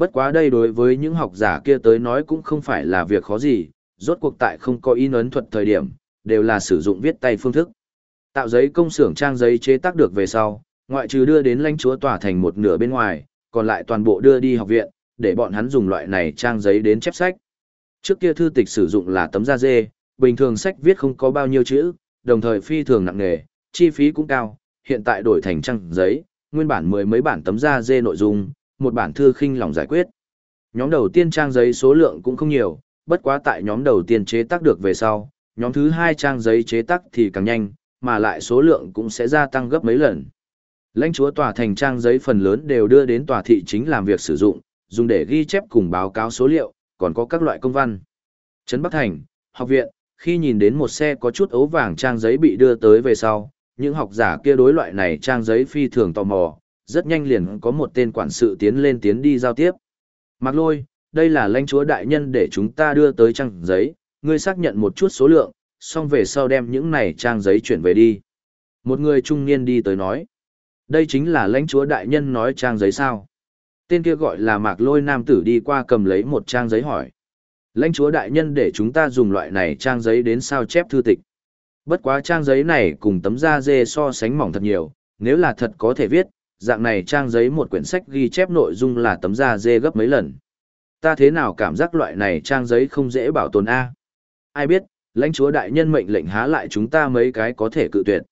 Bất quá đây đối với những học giả kia tới nói cũng không phải là việc khó gì, rốt cuộc tại không có in ấn thuật thời điểm, đều là sử dụng viết tay phương thức. Tạo giấy công xưởng trang giấy chế tác được về sau, ngoại trừ đưa đến lãnh chúa tỏa thành một nửa bên ngoài, còn lại toàn bộ đưa đi học viện, để bọn hắn dùng loại này trang giấy đến chép sách. Trước kia thư tịch sử dụng là tấm da dê, bình thường sách viết không có bao nhiêu chữ, đồng thời phi thường nặng nghề, chi phí cũng cao, hiện tại đổi thành trang giấy, nguyên bản mười mấy bản tấm da dê nội dung, một bản thư khinh lòng giải quyết. Nhóm đầu tiên trang giấy số lượng cũng không nhiều, bất quá tại nhóm đầu tiên chế tác được về sau, nhóm thứ hai trang giấy chế tác thì càng nhanh, mà lại số lượng cũng sẽ gia tăng gấp mấy lần. Lãnh chúa tòa thành trang giấy phần lớn đều đưa đến tòa thị chính làm việc sử dụng, dùng để ghi chép cùng báo cáo số liệu, còn có các loại công văn. Trấn Bắc Thành, học viện, khi nhìn đến một xe có chút ấu vàng trang giấy bị đưa tới về sau, những học giả kia đối loại này trang giấy phi thường tò mò, rất nhanh liền có một tên quản sự tiến lên tiến đi giao tiếp. Mạc lôi, đây là lãnh chúa đại nhân để chúng ta đưa tới trang giấy, ngươi xác nhận một chút số lượng, xong về sau đem những này trang giấy chuyển về đi. Một người trung niên đi tới nói, đây chính là lãnh chúa đại nhân nói trang giấy sao. Tên kia gọi là mạc lôi nam tử đi qua cầm lấy một trang giấy hỏi. Lãnh chúa đại nhân để chúng ta dùng loại này trang giấy đến sao chép thư tịch. Bất quá trang giấy này cùng tấm da dê so sánh mỏng thật nhiều, nếu là thật có thể viết, dạng này trang giấy một quyển sách ghi chép nội dung là tấm da dê gấp mấy lần. Ta thế nào cảm giác loại này trang giấy không dễ bảo tồn A? Ai biết, lãnh chúa đại nhân mệnh lệnh há lại chúng ta mấy cái có thể cự tuyệt.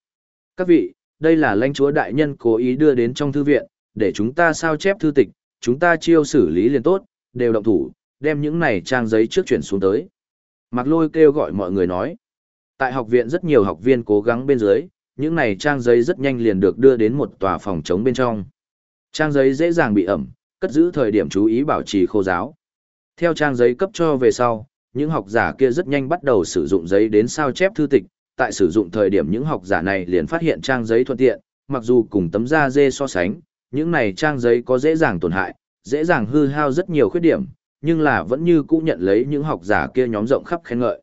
Các vị, đây là lãnh chúa đại nhân cố ý đưa đến trong thư viện, để chúng ta sao chép thư tịch, chúng ta chiêu xử lý liền tốt, đều động thủ, đem những này trang giấy trước chuyển xuống tới. Mạc Lôi kêu gọi mọi người nói. Tại học viện rất nhiều học viên cố gắng bên dưới, những này trang giấy rất nhanh liền được đưa đến một tòa phòng trống bên trong. Trang giấy dễ dàng bị ẩm, cất giữ thời điểm chú ý bảo trì khô giáo. Theo trang giấy cấp cho về sau, những học giả kia rất nhanh bắt đầu sử dụng giấy đến sao chép thư tịch, tại sử dụng thời điểm những học giả này liền phát hiện trang giấy thuận tiện, mặc dù cùng tấm da dê so sánh, những này trang giấy có dễ dàng tổn hại, dễ dàng hư hao rất nhiều khuyết điểm, nhưng là vẫn như cũ nhận lấy những học giả kia nhóm rộng khắp khen ngợi.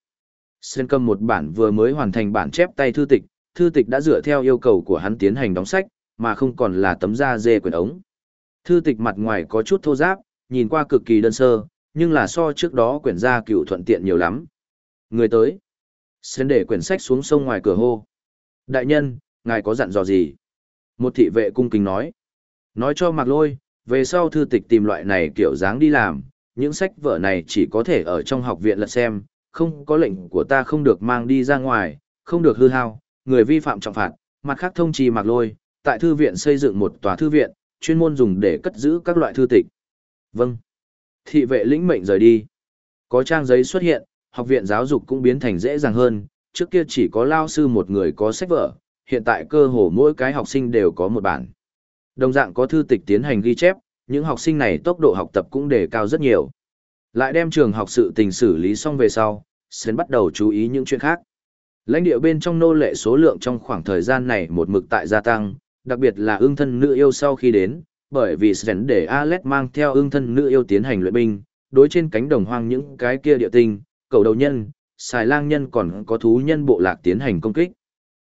Sen cầm một bản vừa mới hoàn thành bản chép tay thư tịch, thư tịch đã dựa theo yêu cầu của hắn tiến hành đóng sách, mà không còn là tấm da dê quyển ống. Thư tịch mặt ngoài có chút thô ráp, nhìn qua cực kỳ đơn sơ, nhưng là so trước đó quyển da cựu thuận tiện nhiều lắm. Người tới. Xên để quyển sách xuống sông ngoài cửa hô. Đại nhân, ngài có dặn dò gì? Một thị vệ cung kính nói. Nói cho mặc Lôi, về sau thư tịch tìm loại này kiểu dáng đi làm, những sách vở này chỉ có thể ở trong học viện lật xem, không có lệnh của ta không được mang đi ra ngoài, không được hư hao, người vi phạm trọng phạt, mặt khác thông trì mạc lôi, tại thư viện xây dựng một tòa thư viện, chuyên môn dùng để cất giữ các loại thư tịch. Vâng. Thị vệ lĩnh mệnh rời đi. Có trang giấy xuất hiện, học viện giáo dục cũng biến thành dễ dàng hơn, trước kia chỉ có lao sư một người có sách vở, hiện tại cơ hồ mỗi cái học sinh đều có một bản. Đồng dạng có thư tịch tiến hành ghi chép, những học sinh này tốc độ học tập cũng đề cao rất nhiều. Lại đem trường học sự tình xử lý xong về sau, Sến bắt đầu chú ý những chuyện khác. Lãnh địa bên trong nô lệ số lượng trong khoảng thời gian này một mực tại gia tăng, đặc biệt là ương thân nữ yêu sau khi đến, bởi vì Sến để Alex mang theo ương thân nữ yêu tiến hành luyện binh, đối trên cánh đồng hoang những cái kia địa tinh, cầu đầu nhân, xài lang nhân còn có thú nhân bộ lạc tiến hành công kích.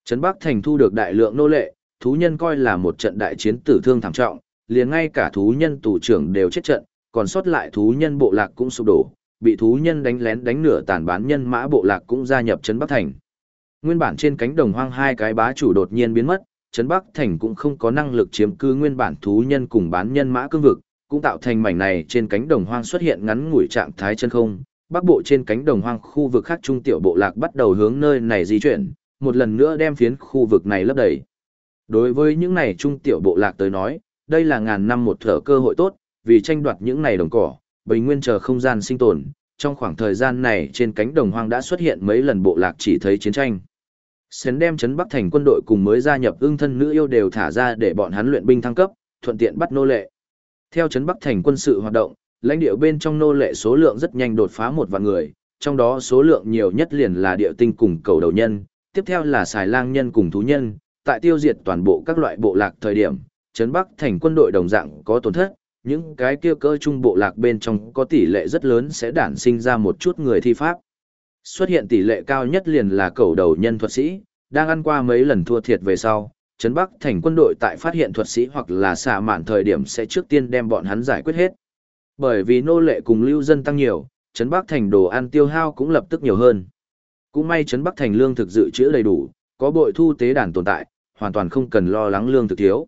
Trấn Bắc Thành thu được đại lượng nô lệ, thú nhân coi là một trận đại chiến tử thương thảm trọng, liền ngay cả thú nhân tù trưởng đều chết trận, còn sót lại thú nhân bộ lạc cũng sụp đổ, bị thú nhân đánh lén đánh nửa tàn bán nhân mã bộ lạc cũng gia nhập Trấn Bắc Thành. Nguyên bản trên cánh đồng hoang hai cái bá chủ đột nhiên biến mất, Trấn Bắc Thành cũng không có năng lực chiếm cư nguyên bản thú nhân cùng bán nhân mã cương vực, cũng tạo thành mảnh này trên cánh đồng hoang xuất hiện ngắn ngủi trạng thái chân không. Bắc bộ trên cánh đồng hoang khu vực khác trung tiểu bộ lạc bắt đầu hướng nơi này di chuyển, một lần nữa đem phiến khu vực này lấp đầy. Đối với những này trung tiểu bộ lạc tới nói, đây là ngàn năm một thở cơ hội tốt, vì tranh đoạt những này đồng cỏ, bình nguyên chờ không gian sinh tồn, trong khoảng thời gian này trên cánh đồng hoang đã xuất hiện mấy lần bộ lạc chỉ thấy chiến tranh. Sến đem chấn Bắc thành quân đội cùng mới gia nhập ưng thân nữ yêu đều thả ra để bọn hắn luyện binh thăng cấp, thuận tiện bắt nô lệ. Theo chấn Bắc thành quân sự hoạt động, lãnh địa bên trong nô lệ số lượng rất nhanh đột phá một vạn người, trong đó số lượng nhiều nhất liền là địa tinh cùng cầu đầu nhân, tiếp theo là xài lang nhân cùng thú nhân, tại tiêu diệt toàn bộ các loại bộ lạc thời điểm, chấn Bắc thành quân đội đồng dạng có tổn thất, những cái kia cơ trung bộ lạc bên trong có tỷ lệ rất lớn sẽ đản sinh ra một chút người thi pháp. Xuất hiện tỷ lệ cao nhất liền là cầu đầu nhân thuật sĩ, đang ăn qua mấy lần thua thiệt về sau, Trấn Bắc thành quân đội tại phát hiện thuật sĩ hoặc là xạ mạn thời điểm sẽ trước tiên đem bọn hắn giải quyết hết. Bởi vì nô lệ cùng lưu dân tăng nhiều, Trấn Bắc thành đồ ăn tiêu hao cũng lập tức nhiều hơn. Cũng may Trấn Bắc thành lương thực dự trữ đầy đủ, có bội thu tế đàn tồn tại, hoàn toàn không cần lo lắng lương thực thiếu.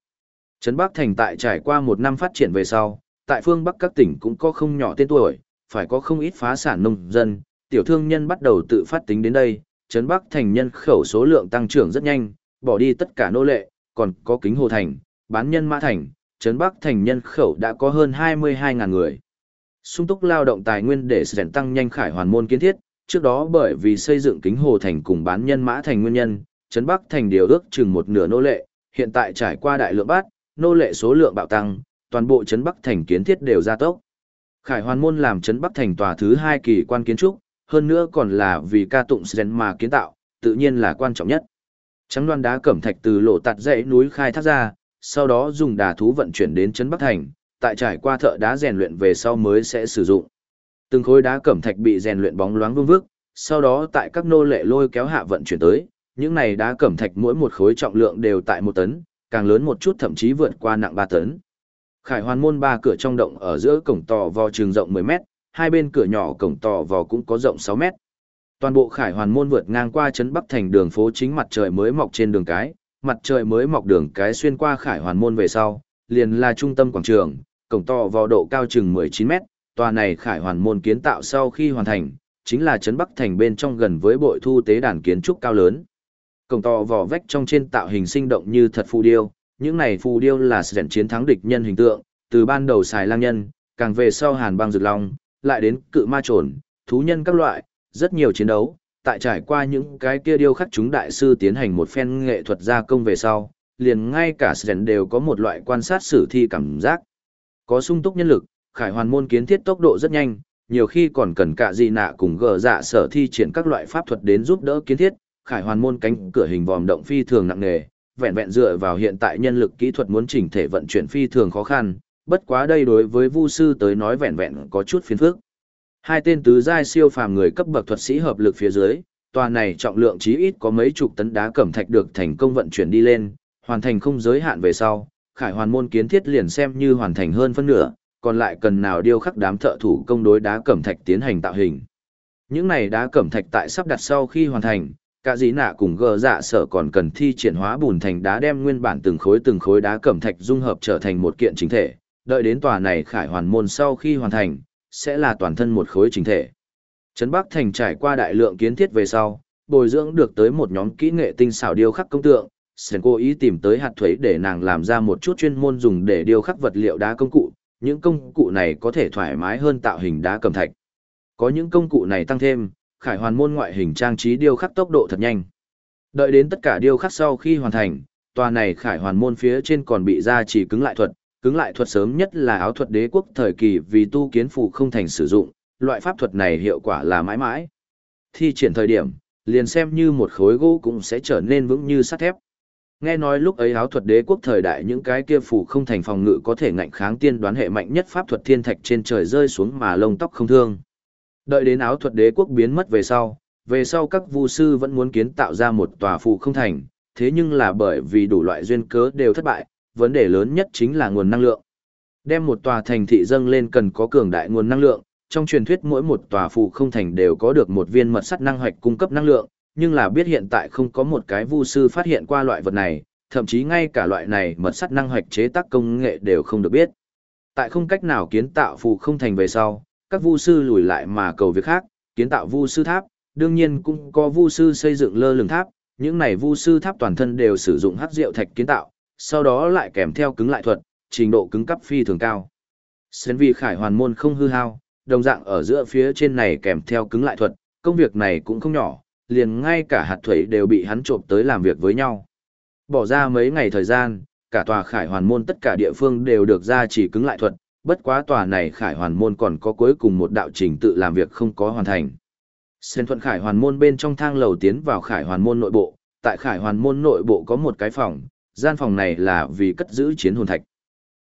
Trấn Bắc thành tại trải qua một năm phát triển về sau, tại phương Bắc các tỉnh cũng có không nhỏ tên tuổi, phải có không ít phá sản nông dân, tiểu thương nhân bắt đầu tự phát tính đến đây, Trấn Bắc thành nhân khẩu số lượng tăng trưởng rất nhanh, bỏ đi tất cả nô lệ, còn có kính hồ thành, bán nhân mã thành, Trấn Bắc thành nhân khẩu đã có hơn 22.000 người. Sung túc lao động tài nguyên để sẽ tăng nhanh khải hoàn môn kiến thiết, trước đó bởi vì xây dựng kính hồ thành cùng bán nhân mã thành nguyên nhân, Trấn Bắc thành điều ước chừng một nửa nô lệ, hiện tại trải qua đại lượng bát, nô lệ số lượng bạo tăng, toàn bộ Trấn Bắc thành kiến thiết đều gia tốc. Khải hoàn môn làm Trấn Bắc thành tòa thứ hai kỳ quan kiến trúc, hơn nữa còn là vì ca tụng Sren mà kiến tạo, tự nhiên là quan trọng nhất. Trắng đoan đá cẩm thạch từ lộ tạt dãy núi khai thác ra, sau đó dùng đà thú vận chuyển đến Trấn Bắc Thành, tại trải qua thợ đá rèn luyện về sau mới sẽ sử dụng. Từng khối đá cẩm thạch bị rèn luyện bóng loáng vương vước, sau đó tại các nô lệ lôi kéo hạ vận chuyển tới, những này đá cẩm thạch mỗi một khối trọng lượng đều tại một tấn, càng lớn một chút thậm chí vượt qua nặng 3 tấn. Khải hoàn môn ba cửa trong động ở giữa cổng tò vò trường rộng 10 mét, hai bên cửa nhỏ cổng tò vò cũng có rộng 6 mét. Toàn bộ khải hoàn môn vượt ngang qua trấn Bắc thành đường phố chính mặt trời mới mọc trên đường cái, mặt trời mới mọc đường cái xuyên qua khải hoàn môn về sau, liền là trung tâm quảng trường, cổng to vào độ cao chừng 19 mét, tòa này khải hoàn môn kiến tạo sau khi hoàn thành, chính là trấn Bắc thành bên trong gần với bội thu tế đàn kiến trúc cao lớn. Cổng to vỏ vách trong trên tạo hình sinh động như thật phù điêu, những này phù điêu là sự chiến thắng địch nhân hình tượng, từ ban đầu xài lang nhân, càng về sau hàn băng rực long, lại đến cự ma trồn, thú nhân các loại, rất nhiều chiến đấu, tại trải qua những cái kia điêu khắc chúng đại sư tiến hành một phen nghệ thuật gia công về sau, liền ngay cả Sren đều có một loại quan sát sử thi cảm giác. Có sung túc nhân lực, khải hoàn môn kiến thiết tốc độ rất nhanh, nhiều khi còn cần cả gì nạ cùng gờ dạ sở thi triển các loại pháp thuật đến giúp đỡ kiến thiết, khải hoàn môn cánh cửa hình vòm động phi thường nặng nề, vẹn vẹn dựa vào hiện tại nhân lực kỹ thuật muốn chỉnh thể vận chuyển phi thường khó khăn, bất quá đây đối với Vu sư tới nói vẹn vẹn có chút phiền phức. Hai tên tứ giai siêu phàm người cấp bậc thuật sĩ hợp lực phía dưới, tòa này trọng lượng chí ít có mấy chục tấn đá cẩm thạch được thành công vận chuyển đi lên, hoàn thành không giới hạn về sau, Khải Hoàn môn kiến thiết liền xem như hoàn thành hơn phân nửa, còn lại cần nào điêu khắc đám thợ thủ công đối đá cẩm thạch tiến hành tạo hình. Những này đá cẩm thạch tại sắp đặt sau khi hoàn thành, cả dĩ nạ cùng gờ dạ sở còn cần thi triển hóa bùn thành đá đem nguyên bản từng khối từng khối đá cẩm thạch dung hợp trở thành một kiện chính thể, đợi đến tòa này Khải Hoàn môn sau khi hoàn thành, sẽ là toàn thân một khối chính thể. Trấn Bắc Thành trải qua đại lượng kiến thiết về sau, bồi dưỡng được tới một nhóm kỹ nghệ tinh xảo điêu khắc công tượng, Sen cố ý tìm tới hạt thuế để nàng làm ra một chút chuyên môn dùng để điêu khắc vật liệu đá công cụ, những công cụ này có thể thoải mái hơn tạo hình đá cầm thạch. Có những công cụ này tăng thêm, khải hoàn môn ngoại hình trang trí điêu khắc tốc độ thật nhanh. Đợi đến tất cả điêu khắc sau khi hoàn thành, tòa này khải hoàn môn phía trên còn bị ra chỉ cứng lại thuật, cứng lại thuật sớm nhất là áo thuật đế quốc thời kỳ vì tu kiến phủ không thành sử dụng, loại pháp thuật này hiệu quả là mãi mãi. Thi triển thời điểm, liền xem như một khối gỗ cũng sẽ trở nên vững như sắt thép. Nghe nói lúc ấy áo thuật đế quốc thời đại những cái kia phủ không thành phòng ngự có thể ngạnh kháng tiên đoán hệ mạnh nhất pháp thuật thiên thạch trên trời rơi xuống mà lông tóc không thương. Đợi đến áo thuật đế quốc biến mất về sau, về sau các vu sư vẫn muốn kiến tạo ra một tòa phủ không thành, thế nhưng là bởi vì đủ loại duyên cớ đều thất bại, vấn đề lớn nhất chính là nguồn năng lượng. Đem một tòa thành thị dâng lên cần có cường đại nguồn năng lượng, trong truyền thuyết mỗi một tòa phủ không thành đều có được một viên mật sắt năng hoạch cung cấp năng lượng, nhưng là biết hiện tại không có một cái vu sư phát hiện qua loại vật này, thậm chí ngay cả loại này mật sắt năng hoạch chế tác công nghệ đều không được biết. Tại không cách nào kiến tạo phụ không thành về sau, các vu sư lùi lại mà cầu việc khác, kiến tạo vu sư tháp, đương nhiên cũng có vu sư xây dựng lơ lửng tháp, những này vu sư tháp toàn thân đều sử dụng hắc rượu thạch kiến tạo, sau đó lại kèm theo cứng lại thuật, trình độ cứng cấp phi thường cao. Xuyên Vi khải hoàn môn không hư hao, đồng dạng ở giữa phía trên này kèm theo cứng lại thuật, công việc này cũng không nhỏ, liền ngay cả hạt thủy đều bị hắn trộm tới làm việc với nhau. Bỏ ra mấy ngày thời gian, cả tòa khải hoàn môn tất cả địa phương đều được ra chỉ cứng lại thuật, bất quá tòa này khải hoàn môn còn có cuối cùng một đạo trình tự làm việc không có hoàn thành. Xuyên thuận khải hoàn môn bên trong thang lầu tiến vào khải hoàn môn nội bộ, tại khải hoàn môn nội bộ có một cái phòng, gian phòng này là vì cất giữ chiến hồn thạch.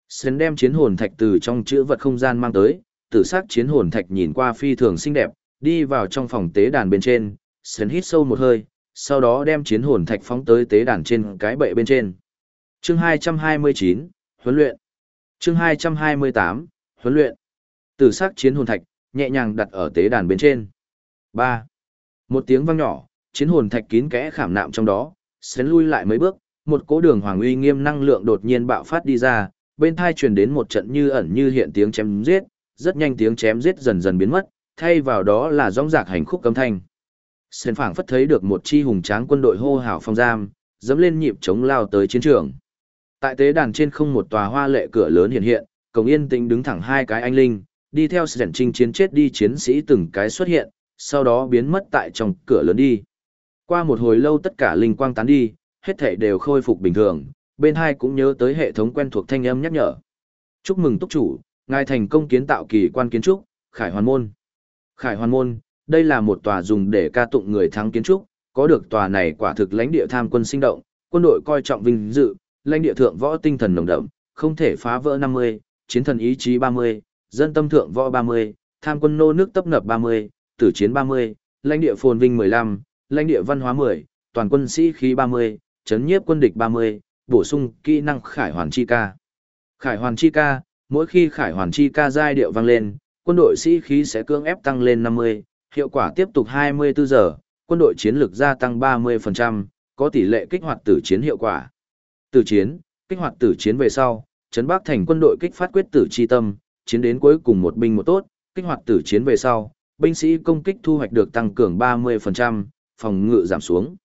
Sến đem chiến hồn thạch từ trong chữ vật không gian mang tới, tử sắc chiến hồn thạch nhìn qua phi thường xinh đẹp, đi vào trong phòng tế đàn bên trên, Sến hít sâu một hơi, sau đó đem chiến hồn thạch phóng tới tế đàn trên cái bệ bên trên. Chương 229, huấn luyện. Chương 228, huấn luyện. Tử sắc chiến hồn thạch, nhẹ nhàng đặt ở tế đàn bên trên. 3. Một tiếng vang nhỏ, chiến hồn thạch kín kẽ khảm nạm trong đó, Sến lui lại mấy bước, một cỗ đường hoàng uy nghiêm năng lượng đột nhiên bạo phát đi ra, bên thai truyền đến một trận như ẩn như hiện tiếng chém giết, rất nhanh tiếng chém giết dần dần biến mất, thay vào đó là rong rạc hành khúc cấm thanh. xuyên phảng phất thấy được một chi hùng tráng quân đội hô hào phong giam, dẫm lên nhịp chống lao tới chiến trường. Tại tế đàn trên không một tòa hoa lệ cửa lớn hiện hiện, cổng yên tĩnh đứng thẳng hai cái anh linh, đi theo sẻn trinh chiến chết đi chiến sĩ từng cái xuất hiện, sau đó biến mất tại trong cửa lớn đi. Qua một hồi lâu tất cả linh quang tán đi, hết thảy đều khôi phục bình thường, bên hai cũng nhớ tới hệ thống quen thuộc thanh âm nhắc nhở. Chúc mừng túc chủ, ngài thành công kiến tạo kỳ quan kiến trúc, Khải Hoàn Môn. Khải Hoàn Môn, đây là một tòa dùng để ca tụng người thắng kiến trúc, có được tòa này quả thực lãnh địa tham quân sinh động, quân đội coi trọng vinh dự, lãnh địa thượng võ tinh thần nồng đậm, không thể phá vỡ 50, chiến thần ý chí 30, dân tâm thượng võ 30, tham quân nô nước tấp nập 30, tử chiến 30, lãnh địa phồn vinh 15, lãnh địa văn hóa 10, toàn quân sĩ khí 30, chấn nhiếp quân địch 30, bổ sung kỹ năng khải hoàn chi ca. Khải hoàn chi ca, mỗi khi khải hoàn chi ca giai điệu vang lên, quân đội sĩ khí sẽ cưỡng ép tăng lên 50, hiệu quả tiếp tục 24 giờ, quân đội chiến lược gia tăng 30%, có tỷ lệ kích hoạt tử chiến hiệu quả. Tử chiến, kích hoạt tử chiến về sau, trấn Bắc thành quân đội kích phát quyết tử chi tâm, chiến đến cuối cùng một binh một tốt, kích hoạt tử chiến về sau, binh sĩ công kích thu hoạch được tăng cường 30%, phòng ngự giảm xuống.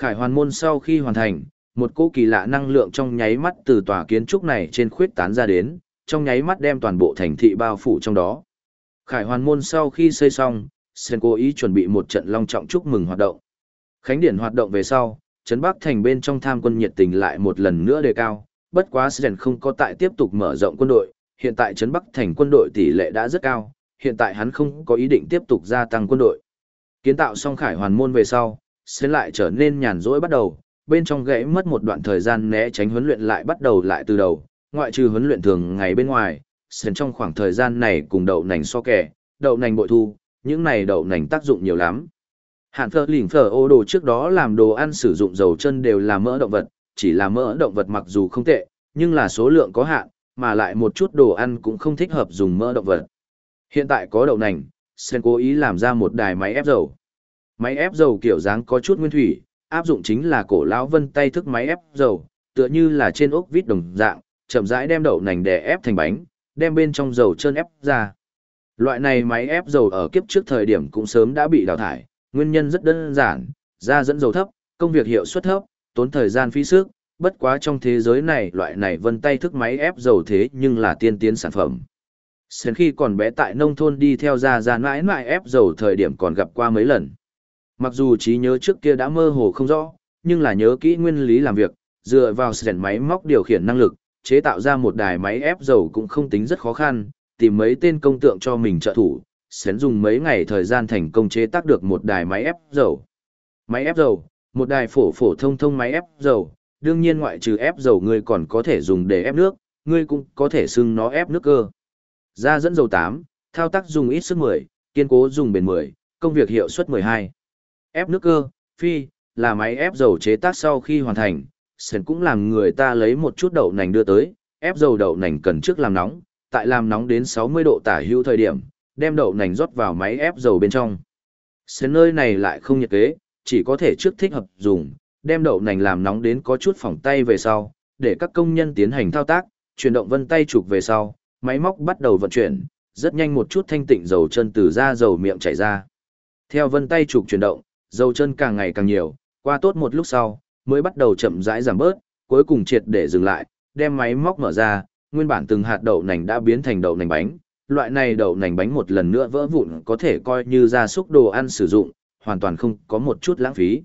Khải hoàn môn sau khi hoàn thành, một cỗ kỳ lạ năng lượng trong nháy mắt từ tòa kiến trúc này trên khuyết tán ra đến, trong nháy mắt đem toàn bộ thành thị bao phủ trong đó. Khải hoàn môn sau khi xây xong, Sen cố ý chuẩn bị một trận long trọng chúc mừng hoạt động. Khánh điển hoạt động về sau, Trấn Bắc thành bên trong tham quân nhiệt tình lại một lần nữa đề cao, bất quá Sen không có tại tiếp tục mở rộng quân đội, hiện tại Trấn Bắc thành quân đội tỷ lệ đã rất cao, hiện tại hắn không có ý định tiếp tục gia tăng quân đội. Kiến tạo xong khải hoàn môn về sau, sẽ lại trở nên nhàn rỗi bắt đầu, bên trong gãy mất một đoạn thời gian né tránh huấn luyện lại bắt đầu lại từ đầu, ngoại trừ huấn luyện thường ngày bên ngoài, Sen trong khoảng thời gian này cùng đậu nành so kẻ, đậu nành bội thu, những này đậu nành tác dụng nhiều lắm. Hạn phở lỉnh phở ô đồ trước đó làm đồ ăn sử dụng dầu chân đều là mỡ động vật, chỉ là mỡ động vật mặc dù không tệ, nhưng là số lượng có hạn, mà lại một chút đồ ăn cũng không thích hợp dùng mỡ động vật. Hiện tại có đậu nành, Sen cố ý làm ra một đài máy ép dầu. Máy ép dầu kiểu dáng có chút nguyên thủy, áp dụng chính là cổ lão vân tay thức máy ép dầu, tựa như là trên ốc vít đồng dạng, chậm rãi đem đậu nành đè ép thành bánh, đem bên trong dầu chân ép ra. Loại này máy ép dầu ở kiếp trước thời điểm cũng sớm đã bị đào thải, nguyên nhân rất đơn giản, ra dẫn dầu thấp, công việc hiệu suất thấp, tốn thời gian phí sức, bất quá trong thế giới này loại này vân tay thức máy ép dầu thế nhưng là tiên tiến sản phẩm. Sến khi còn bé tại nông thôn đi theo ra ra mãi mãi ép dầu thời điểm còn gặp qua mấy lần. Mặc dù trí nhớ trước kia đã mơ hồ không rõ, nhưng là nhớ kỹ nguyên lý làm việc, dựa vào sẻn máy móc điều khiển năng lực, chế tạo ra một đài máy ép dầu cũng không tính rất khó khăn, tìm mấy tên công tượng cho mình trợ thủ, sến dùng mấy ngày thời gian thành công chế tác được một đài máy ép dầu. Máy ép dầu, một đài phổ phổ thông thông máy ép dầu, đương nhiên ngoại trừ ép dầu ngươi còn có thể dùng để ép nước, ngươi cũng có thể xưng nó ép nước cơ. Ra dẫn dầu 8, thao tác dùng ít sức 10, kiên cố dùng bền 10, công việc hiệu suất 12. Ép nước cơ, phi, là máy ép dầu chế tác sau khi hoàn thành, Sển cũng làm người ta lấy một chút đậu nành đưa tới, ép dầu đậu nành cần trước làm nóng, tại làm nóng đến 60 độ tả hữu thời điểm, đem đậu nành rót vào máy ép dầu bên trong. Sến nơi này lại không nhiệt kế, chỉ có thể trước thích hợp dùng, đem đậu nành làm nóng đến có chút phỏng tay về sau, để các công nhân tiến hành thao tác, chuyển động vân tay trục về sau, máy móc bắt đầu vận chuyển, rất nhanh một chút thanh tịnh dầu chân từ da dầu miệng chảy ra. Theo vân tay trục chuyển động, dầu chân càng ngày càng nhiều, qua tốt một lúc sau, mới bắt đầu chậm rãi giảm bớt, cuối cùng triệt để dừng lại, đem máy móc mở ra, nguyên bản từng hạt đậu nành đã biến thành đậu nành bánh. Loại này đậu nành bánh một lần nữa vỡ vụn có thể coi như gia súc đồ ăn sử dụng, hoàn toàn không có một chút lãng phí.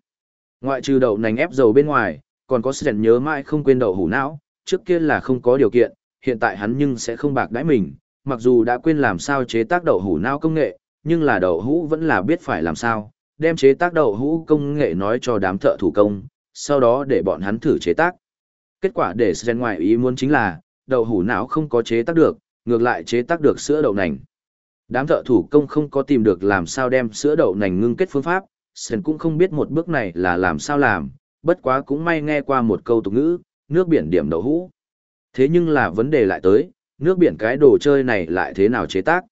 Ngoại trừ đậu nành ép dầu bên ngoài, còn có sự nhớ mãi không quên đậu hủ não, trước kia là không có điều kiện, hiện tại hắn nhưng sẽ không bạc đãi mình, mặc dù đã quên làm sao chế tác đậu hủ não công nghệ, nhưng là đậu hũ vẫn là biết phải làm sao, đem chế tác đậu hũ công nghệ nói cho đám thợ thủ công, sau đó để bọn hắn thử chế tác. Kết quả để Sren ngoài ý muốn chính là, đậu hũ não không có chế tác được, ngược lại chế tác được sữa đậu nành. Đám thợ thủ công không có tìm được làm sao đem sữa đậu nành ngưng kết phương pháp, Sren cũng không biết một bước này là làm sao làm, bất quá cũng may nghe qua một câu tục ngữ, nước biển điểm đậu hũ. Thế nhưng là vấn đề lại tới, nước biển cái đồ chơi này lại thế nào chế tác?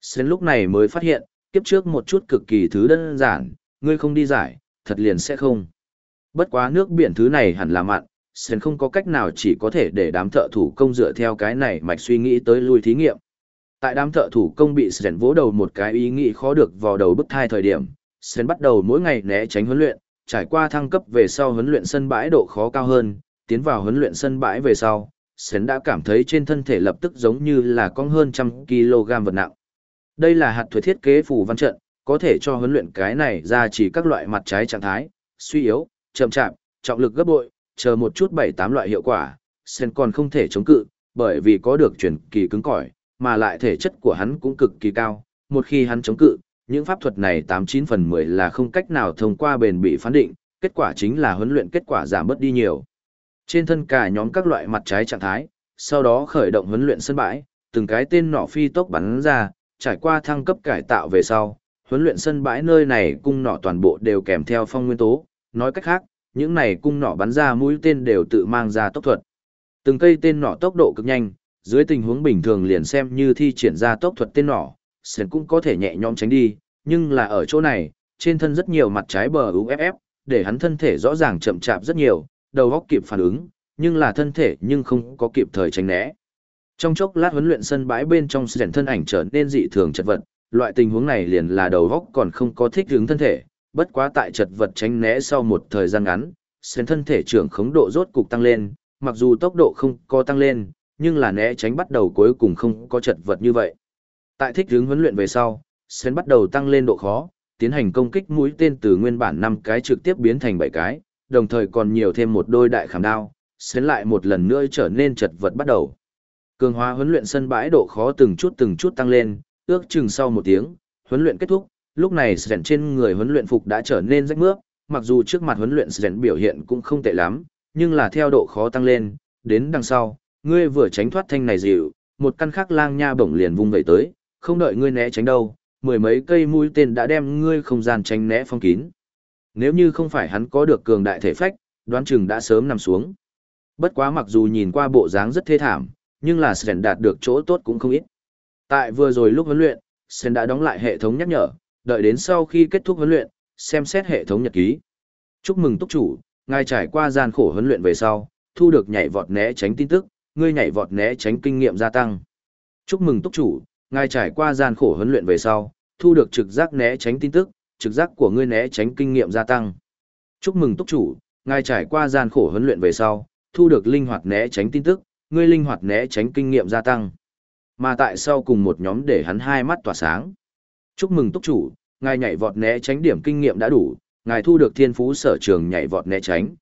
Sren lúc này mới phát hiện, kiếp trước một chút cực kỳ thứ đơn giản, ngươi không đi giải, thật liền sẽ không. Bất quá nước biển thứ này hẳn là mặn, sơn không có cách nào chỉ có thể để đám thợ thủ công dựa theo cái này mạch suy nghĩ tới lui thí nghiệm. Tại đám thợ thủ công bị sơn vỗ đầu một cái ý nghĩ khó được vào đầu bức thai thời điểm, sơn bắt đầu mỗi ngày né tránh huấn luyện, trải qua thăng cấp về sau huấn luyện sân bãi độ khó cao hơn, tiến vào huấn luyện sân bãi về sau, sơn đã cảm thấy trên thân thể lập tức giống như là con hơn trăm kg vật nặng. Đây là hạt thuế thiết kế phù văn trận, có thể cho huấn luyện cái này ra chỉ các loại mặt trái trạng thái, suy yếu, chậm chạp, trọng lực gấp bội, chờ một chút bảy tám loại hiệu quả, sen còn không thể chống cự, bởi vì có được chuyển kỳ cứng cỏi, mà lại thể chất của hắn cũng cực kỳ cao, một khi hắn chống cự, những pháp thuật này tám chín phần mười là không cách nào thông qua bền bị phán định, kết quả chính là huấn luyện kết quả giảm bớt đi nhiều. Trên thân cả nhóm các loại mặt trái trạng thái, sau đó khởi động huấn luyện sân bãi, từng cái tên nỏ phi tốc bắn ra, trải qua thăng cấp cải tạo về sau, huấn luyện sân bãi nơi này cung nỏ toàn bộ đều kèm theo phong nguyên tố, nói cách khác, những này cung nỏ bắn ra mũi tên đều tự mang ra tốc thuật. Từng cây tên nỏ tốc độ cực nhanh, dưới tình huống bình thường liền xem như thi triển ra tốc thuật tên nỏ, Sến cũng có thể nhẹ nhõm tránh đi, nhưng là ở chỗ này, trên thân rất nhiều mặt trái bờ UFF, để hắn thân thể rõ ràng chậm chạp rất nhiều, đầu óc kịp phản ứng, nhưng là thân thể nhưng không có kịp thời tránh né. Trong chốc lát huấn luyện sân bãi bên trong sẻn thân ảnh trở nên dị thường chật vật, loại tình huống này liền là đầu góc còn không có thích ứng thân thể, bất quá tại chật vật tránh né sau một thời gian ngắn, sẻn thân thể trưởng khống độ rốt cục tăng lên, mặc dù tốc độ không có tăng lên, nhưng là né tránh bắt đầu cuối cùng không có chật vật như vậy. Tại thích hướng huấn luyện về sau, sẻn bắt đầu tăng lên độ khó, tiến hành công kích mũi tên từ nguyên bản 5 cái trực tiếp biến thành 7 cái, đồng thời còn nhiều thêm một đôi đại khảm đao, sến lại một lần nữa trở nên chật vật bắt đầu. Cường hóa huấn luyện sân bãi độ khó từng chút từng chút tăng lên, ước chừng sau một tiếng, huấn luyện kết thúc, lúc này Sren trên người huấn luyện phục đã trở nên rách mướp, mặc dù trước mặt huấn luyện Sren biểu hiện cũng không tệ lắm, nhưng là theo độ khó tăng lên, đến đằng sau, ngươi vừa tránh thoát thanh này dịu, một căn khác lang nha bổng liền vung vẩy tới, không đợi ngươi né tránh đâu, mười mấy cây mũi tên đã đem ngươi không gian tránh né phong kín. Nếu như không phải hắn có được cường đại thể phách, đoán chừng đã sớm nằm xuống. Bất quá mặc dù nhìn qua bộ dáng rất thê thảm, nhưng là Sren đạt được chỗ tốt cũng không ít. Tại vừa rồi lúc huấn luyện, Sen đã đóng lại hệ thống nhắc nhở, đợi đến sau khi kết thúc huấn luyện, xem xét hệ thống nhật ký. Chúc mừng túc chủ, ngài trải qua gian khổ huấn luyện về sau, thu được nhảy vọt né tránh tin tức, ngươi nhảy vọt né tránh kinh nghiệm gia tăng. Chúc mừng túc chủ, ngài trải qua gian khổ huấn luyện về sau, thu được trực giác né tránh tin tức, trực giác của ngươi né tránh kinh nghiệm gia tăng. Chúc mừng túc chủ, ngài trải qua gian khổ huấn luyện về sau, thu được linh hoạt né tránh tin tức, ngươi linh hoạt né tránh kinh nghiệm gia tăng. Mà tại sao cùng một nhóm để hắn hai mắt tỏa sáng. Chúc mừng túc chủ, ngài nhảy vọt né tránh điểm kinh nghiệm đã đủ, ngài thu được thiên phú sở trường nhảy vọt né tránh.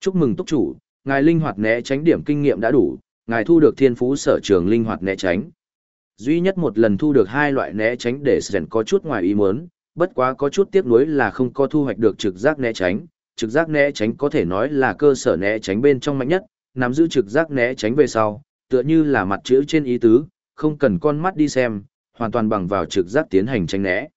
Chúc mừng túc chủ, ngài linh hoạt né tránh điểm kinh nghiệm đã đủ, ngài thu được thiên phú sở trường linh hoạt né tránh. Duy nhất một lần thu được hai loại né tránh để sẵn có chút ngoài ý muốn, bất quá có chút tiếc nuối là không có thu hoạch được trực giác né tránh. Trực giác né tránh có thể nói là cơ sở né tránh bên trong mạnh nhất, nắm giữ trực giác né tránh về sau, tựa như là mặt chữ trên ý tứ, không cần con mắt đi xem, hoàn toàn bằng vào trực giác tiến hành tránh né.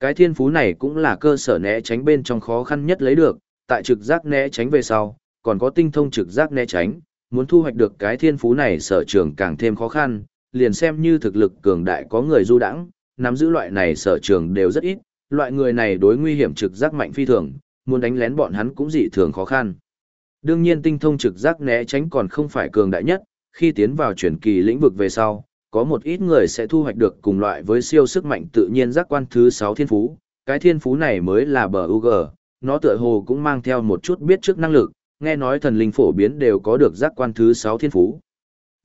Cái thiên phú này cũng là cơ sở né tránh bên trong khó khăn nhất lấy được, tại trực giác né tránh về sau, còn có tinh thông trực giác né tránh, muốn thu hoạch được cái thiên phú này sở trường càng thêm khó khăn, liền xem như thực lực cường đại có người du đãng, nắm giữ loại này sở trường đều rất ít, loại người này đối nguy hiểm trực giác mạnh phi thường, muốn đánh lén bọn hắn cũng dị thường khó khăn. Đương nhiên tinh thông trực giác né tránh còn không phải cường đại nhất, khi tiến vào chuyển kỳ lĩnh vực về sau, có một ít người sẽ thu hoạch được cùng loại với siêu sức mạnh tự nhiên giác quan thứ 6 thiên phú, cái thiên phú này mới là bờ UG, nó tựa hồ cũng mang theo một chút biết trước năng lực, nghe nói thần linh phổ biến đều có được giác quan thứ 6 thiên phú.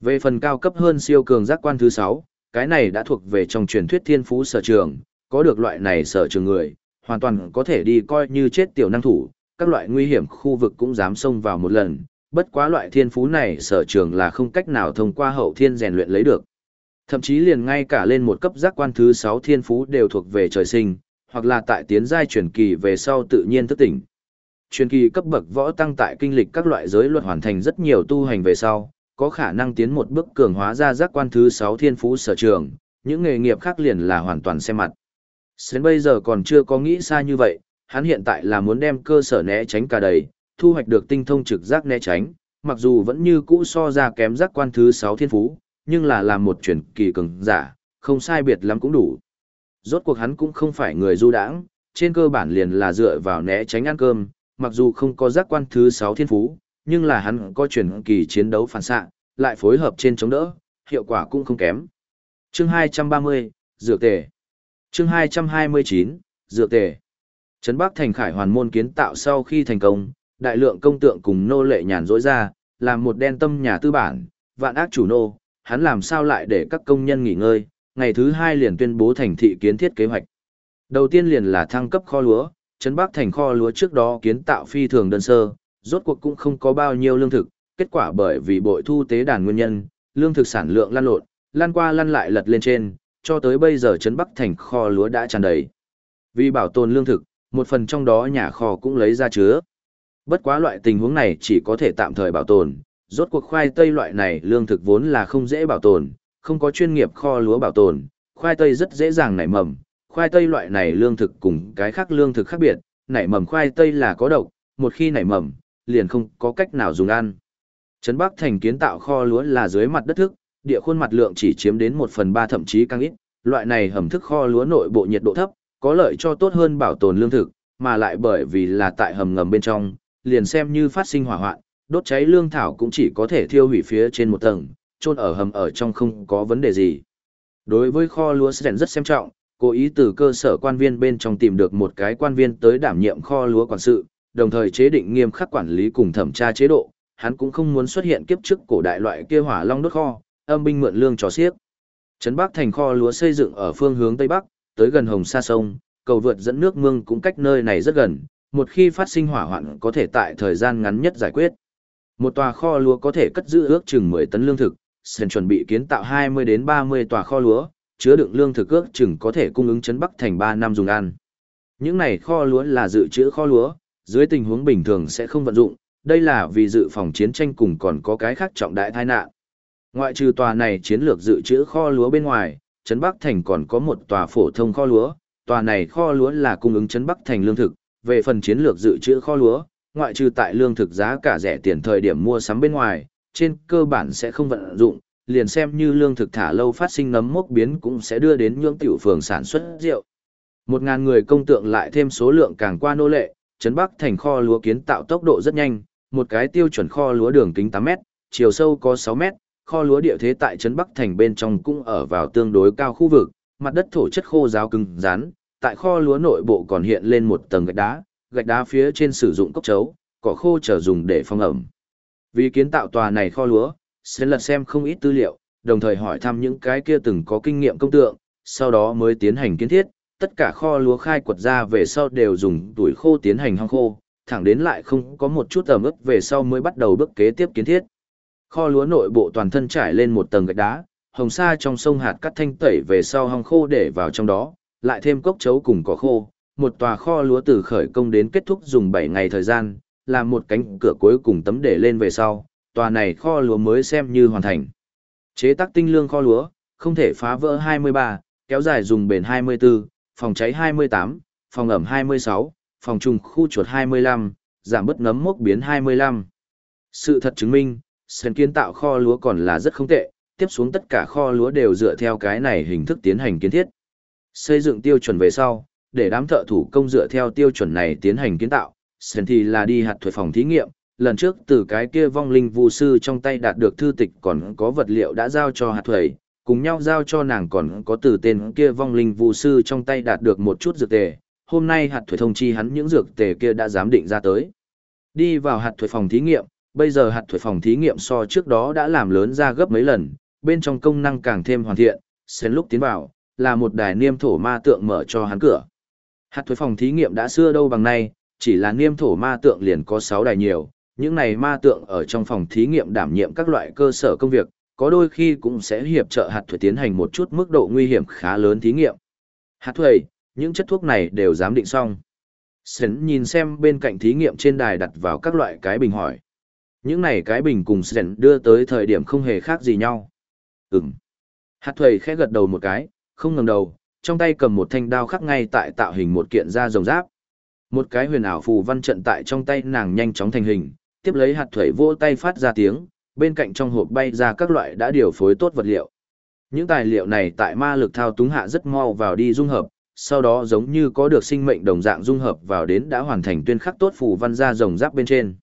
Về phần cao cấp hơn siêu cường giác quan thứ 6, cái này đã thuộc về trong truyền thuyết thiên phú sở trường, có được loại này sở trường người, hoàn toàn có thể đi coi như chết tiểu năng thủ, các loại nguy hiểm khu vực cũng dám xông vào một lần, bất quá loại thiên phú này sở trường là không cách nào thông qua hậu thiên rèn luyện lấy được. Thậm chí liền ngay cả lên một cấp giác quan thứ 6 thiên phú đều thuộc về trời sinh, hoặc là tại tiến giai truyền kỳ về sau tự nhiên thức tỉnh. Truyền kỳ cấp bậc võ tăng tại kinh lịch các loại giới luật hoàn thành rất nhiều tu hành về sau, có khả năng tiến một bước cường hóa ra giác quan thứ 6 thiên phú sở trường, những nghề nghiệp khác liền là hoàn toàn xem mặt. Sến bây giờ còn chưa có nghĩ xa như vậy, hắn hiện tại là muốn đem cơ sở né tránh cả đầy, thu hoạch được tinh thông trực giác né tránh, mặc dù vẫn như cũ so ra kém giác quan thứ 6 thiên phú, nhưng là làm một truyền kỳ cường giả, không sai biệt lắm cũng đủ. Rốt cuộc hắn cũng không phải người du đãng, trên cơ bản liền là dựa vào né tránh ăn cơm, mặc dù không có giác quan thứ 6 thiên phú, nhưng là hắn có truyền kỳ chiến đấu phản xạ, lại phối hợp trên chống đỡ, hiệu quả cũng không kém. Chương 230, Dược Tề Chương 229, Dược Tề Trấn Bắc Thành Khải Hoàn môn kiến tạo sau khi thành công, đại lượng công tượng cùng nô lệ nhàn rỗi ra, làm một đen tâm nhà tư bản, vạn ác chủ nô, hắn làm sao lại để các công nhân nghỉ ngơi, ngày thứ hai liền tuyên bố thành thị kiến thiết kế hoạch. Đầu tiên liền là thăng cấp kho lúa, Trấn Bắc thành kho lúa trước đó kiến tạo phi thường đơn sơ, rốt cuộc cũng không có bao nhiêu lương thực, kết quả bởi vì bội thu tế đàn nguyên nhân, lương thực sản lượng lăn lộn, lăn qua lăn lại lật lên trên, cho tới bây giờ Trấn Bắc thành kho lúa đã tràn đầy. Vì bảo tồn lương thực, một phần trong đó nhà kho cũng lấy ra chứa. Bất quá loại tình huống này chỉ có thể tạm thời bảo tồn, rốt cuộc khoai tây loại này lương thực vốn là không dễ bảo tồn, không có chuyên nghiệp kho lúa bảo tồn, khoai tây rất dễ dàng nảy mầm. Khoai tây loại này lương thực cùng cái khác lương thực khác biệt, nảy mầm khoai tây là có độc, một khi nảy mầm, liền không có cách nào dùng ăn. Trấn Bắc thành kiến tạo kho lúa là dưới mặt đất thức, địa khuôn mặt lượng chỉ chiếm đến 1 phần 3 thậm chí càng ít, loại này hầm thức kho lúa nội bộ nhiệt độ thấp, có lợi cho tốt hơn bảo tồn lương thực, mà lại bởi vì là tại hầm ngầm bên trong, liền xem như phát sinh hỏa hoạn, đốt cháy lương thảo cũng chỉ có thể thiêu hủy phía trên một tầng, chôn ở hầm ở trong không có vấn đề gì. Đối với kho lúa Sren rất xem trọng, cố ý từ cơ sở quan viên bên trong tìm được một cái quan viên tới đảm nhiệm kho lúa quản sự, đồng thời chế định nghiêm khắc quản lý cùng thẩm tra chế độ, hắn cũng không muốn xuất hiện kiếp trước cổ đại loại kia hỏa long đốt kho, âm binh mượn lương cho xiếc. Trấn Bắc thành kho lúa xây dựng ở phương hướng tây bắc, tới gần Hồng Sa sông, cầu vượt dẫn nước mương cũng cách nơi này rất gần, một khi phát sinh hỏa hoạn có thể tại thời gian ngắn nhất giải quyết. Một tòa kho lúa có thể cất giữ ước chừng 10 tấn lương thực, Sen chuẩn bị kiến tạo 20 đến 30 tòa kho lúa, chứa đựng lương thực ước chừng có thể cung ứng trấn Bắc thành 3 năm dùng ăn. Những này kho lúa là dự trữ kho lúa, dưới tình huống bình thường sẽ không vận dụng, đây là vì dự phòng chiến tranh cùng còn có cái khác trọng đại tai nạn. Ngoại trừ tòa này chiến lược dự trữ kho lúa bên ngoài, trấn Bắc thành còn có một tòa phổ thông kho lúa, tòa này kho lúa là cung ứng trấn Bắc thành lương thực, về phần chiến lược dự trữ kho lúa, ngoại trừ tại lương thực giá cả rẻ tiền thời điểm mua sắm bên ngoài, trên cơ bản sẽ không vận dụng, liền xem như lương thực thả lâu phát sinh nấm mốc biến cũng sẽ đưa đến nhưỡng tiểu phường sản xuất rượu. Một ngàn người công tượng lại thêm số lượng càng qua nô lệ, trấn Bắc thành kho lúa kiến tạo tốc độ rất nhanh, một cái tiêu chuẩn kho lúa đường kính 8 mét, chiều sâu có 6 mét, kho lúa địa thế tại trấn Bắc thành bên trong cũng ở vào tương đối cao khu vực, mặt đất thổ chất khô ráo cứng rắn, tại kho lúa nội bộ còn hiện lên một tầng gạch đá, gạch đá phía trên sử dụng cốc chấu, cỏ khô trở dùng để phong ẩm. Vì kiến tạo tòa này kho lúa, sẽ lật xem không ít tư liệu, đồng thời hỏi thăm những cái kia từng có kinh nghiệm công tượng, sau đó mới tiến hành kiến thiết. Tất cả kho lúa khai quật ra về sau đều dùng tuổi khô tiến hành hong khô, thẳng đến lại không có một chút ẩm ướt về sau mới bắt đầu bước kế tiếp kiến thiết. Kho lúa nội bộ toàn thân trải lên một tầng gạch đá, hồng sa trong sông hạt cắt thanh tẩy về sau hong khô để vào trong đó, lại thêm cốc chấu cùng cỏ khô, một tòa kho lúa từ khởi công đến kết thúc dùng 7 ngày thời gian, làm một cánh cửa cuối cùng tấm để lên về sau, tòa này kho lúa mới xem như hoàn thành. Chế tác tinh lương kho lúa, không thể phá vỡ 23, kéo dài dùng bền 24, phòng cháy 28, phòng ẩm 26, phòng trùng khu chuột 25, giảm bất nấm mốc biến 25. Sự thật chứng minh, sân kiến tạo kho lúa còn là rất không tệ, tiếp xuống tất cả kho lúa đều dựa theo cái này hình thức tiến hành kiến thiết. Xây dựng tiêu chuẩn về sau, để đám thợ thủ công dựa theo tiêu chuẩn này tiến hành kiến tạo, sân thì là đi hạt thuật phòng thí nghiệm, lần trước từ cái kia vong linh vu sư trong tay đạt được thư tịch còn có vật liệu đã giao cho hạt thuế, cùng nhau giao cho nàng còn có từ tên kia vong linh vu sư trong tay đạt được một chút dược tề. Hôm nay hạt thuế thông chi hắn những dược tề kia đã giám định ra tới. Đi vào hạt thuế phòng thí nghiệm, bây giờ hạt thuật phòng thí nghiệm so trước đó đã làm lớn ra gấp mấy lần, bên trong công năng càng thêm hoàn thiện, xen lúc tiến vào, là một đài niêm thổ ma tượng mở cho hắn cửa. Hạt thuật phòng thí nghiệm đã xưa đâu bằng nay, chỉ là niêm thổ ma tượng liền có 6 đài nhiều, những này ma tượng ở trong phòng thí nghiệm đảm nhiệm các loại cơ sở công việc, có đôi khi cũng sẽ hiệp trợ hạt thuật tiến hành một chút mức độ nguy hiểm khá lớn thí nghiệm. Hạt thuật, những chất thuốc này đều giám định xong. Sến nhìn xem bên cạnh thí nghiệm trên đài đặt vào các loại cái bình hỏi. Những này cái bình cùng sren đưa tới thời điểm không hề khác gì nhau. Ừm. Hạt thuầy khẽ gật đầu một cái, không ngầm đầu, trong tay cầm một thanh đao khắc ngay tại tạo hình một kiện da rồng giáp. Một cái huyền ảo phù văn trận tại trong tay nàng nhanh chóng thành hình, tiếp lấy hạt thuế vỗ tay phát ra tiếng, bên cạnh trong hộp bay ra các loại đã điều phối tốt vật liệu. Những tài liệu này tại ma lực thao túng hạ rất mau vào đi dung hợp, sau đó giống như có được sinh mệnh đồng dạng dung hợp vào đến đã hoàn thành tuyên khắc tốt phù văn ra rồng giáp bên trên.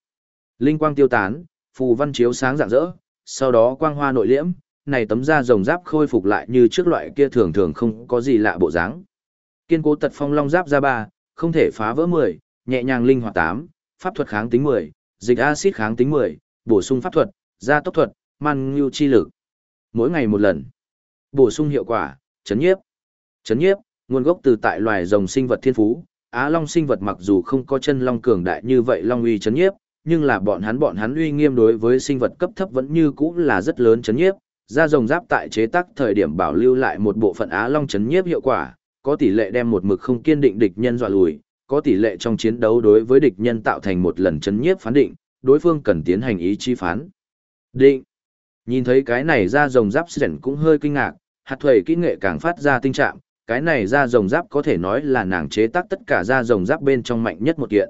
Linh quang tiêu tán, phù văn chiếu sáng rạng rỡ, sau đó quang hoa nội liễm, này tấm da rồng giáp khôi phục lại như trước loại kia thường thường không có gì lạ bộ dáng. Kiên cố tật phong long giáp ra ba, không thể phá vỡ 10, nhẹ nhàng linh hoạt 8, pháp thuật kháng tính 10, dịch axit kháng tính 10, bổ sung pháp thuật, gia tốc thuật, man ngưu chi lực. Mỗi ngày một lần. Bổ sung hiệu quả, chấn nhiếp. Chấn nhiếp, nguồn gốc từ tại loài rồng sinh vật thiên phú, Á Long sinh vật mặc dù không có chân long cường đại như vậy long uy chấn nhiếp, nhưng là bọn hắn bọn hắn uy nghiêm đối với sinh vật cấp thấp vẫn như cũ là rất lớn chấn nhiếp. Da rồng giáp tại chế tác thời điểm bảo lưu lại một bộ phận Á Long chấn nhiếp hiệu quả, có tỷ lệ đem một mực không kiên định địch nhân dọa lùi, có tỷ lệ trong chiến đấu đối với địch nhân tạo thành một lần chấn nhiếp phán định, đối phương cần tiến hành ý chi phán. Định. Nhìn thấy cái này ra rồng giáp sẵn cũng hơi kinh ngạc, hạt thuầy kỹ nghệ càng phát ra tinh trạng, cái này ra rồng giáp có thể nói là nàng chế tác tất cả ra rồng giáp bên trong mạnh nhất một kiện.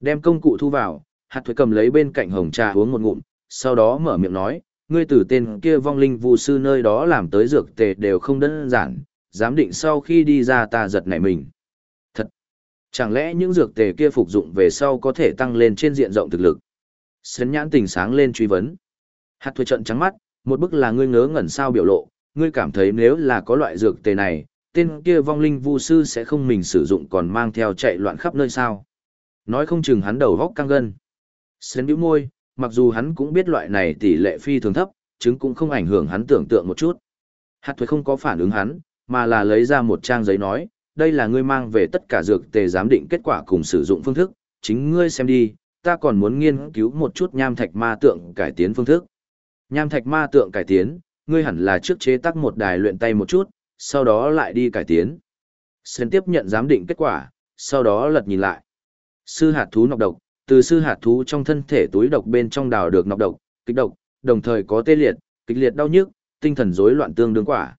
Đem công cụ thu vào, hạt thuế cầm lấy bên cạnh hồng trà uống một ngụm, sau đó mở miệng nói, ngươi từ tên kia vong linh vu sư nơi đó làm tới dược tề đều không đơn giản, giám định sau khi đi ra ta giật nảy mình. Thật! Chẳng lẽ những dược tề kia phục dụng về sau có thể tăng lên trên diện rộng thực lực? Sến nhãn tình sáng lên truy vấn. Hạt thuế trận trắng mắt, một bức là ngươi ngớ ngẩn sao biểu lộ, ngươi cảm thấy nếu là có loại dược tề này, tên kia vong linh vu sư sẽ không mình sử dụng còn mang theo chạy loạn khắp nơi sao. Nói không chừng hắn đầu vóc căng gân. Sến bĩu môi, mặc dù hắn cũng biết loại này tỷ lệ phi thường thấp, chứng cũng không ảnh hưởng hắn tưởng tượng một chút. Hạt thuế không có phản ứng hắn, mà là lấy ra một trang giấy nói, đây là ngươi mang về tất cả dược tề giám định kết quả cùng sử dụng phương thức, chính ngươi xem đi, ta còn muốn nghiên cứu một chút nham thạch ma tượng cải tiến phương thức. Nham thạch ma tượng cải tiến, ngươi hẳn là trước chế tác một đài luyện tay một chút, sau đó lại đi cải tiến. Sơn tiếp nhận giám định kết quả, sau đó lật nhìn lại. Sư hạt thú nọc độc, từ sư hạt thú trong thân thể túi độc bên trong đào được nọc độc, kích độc, đồng thời có tê liệt, kịch liệt đau nhức, tinh thần rối loạn tương đương quả.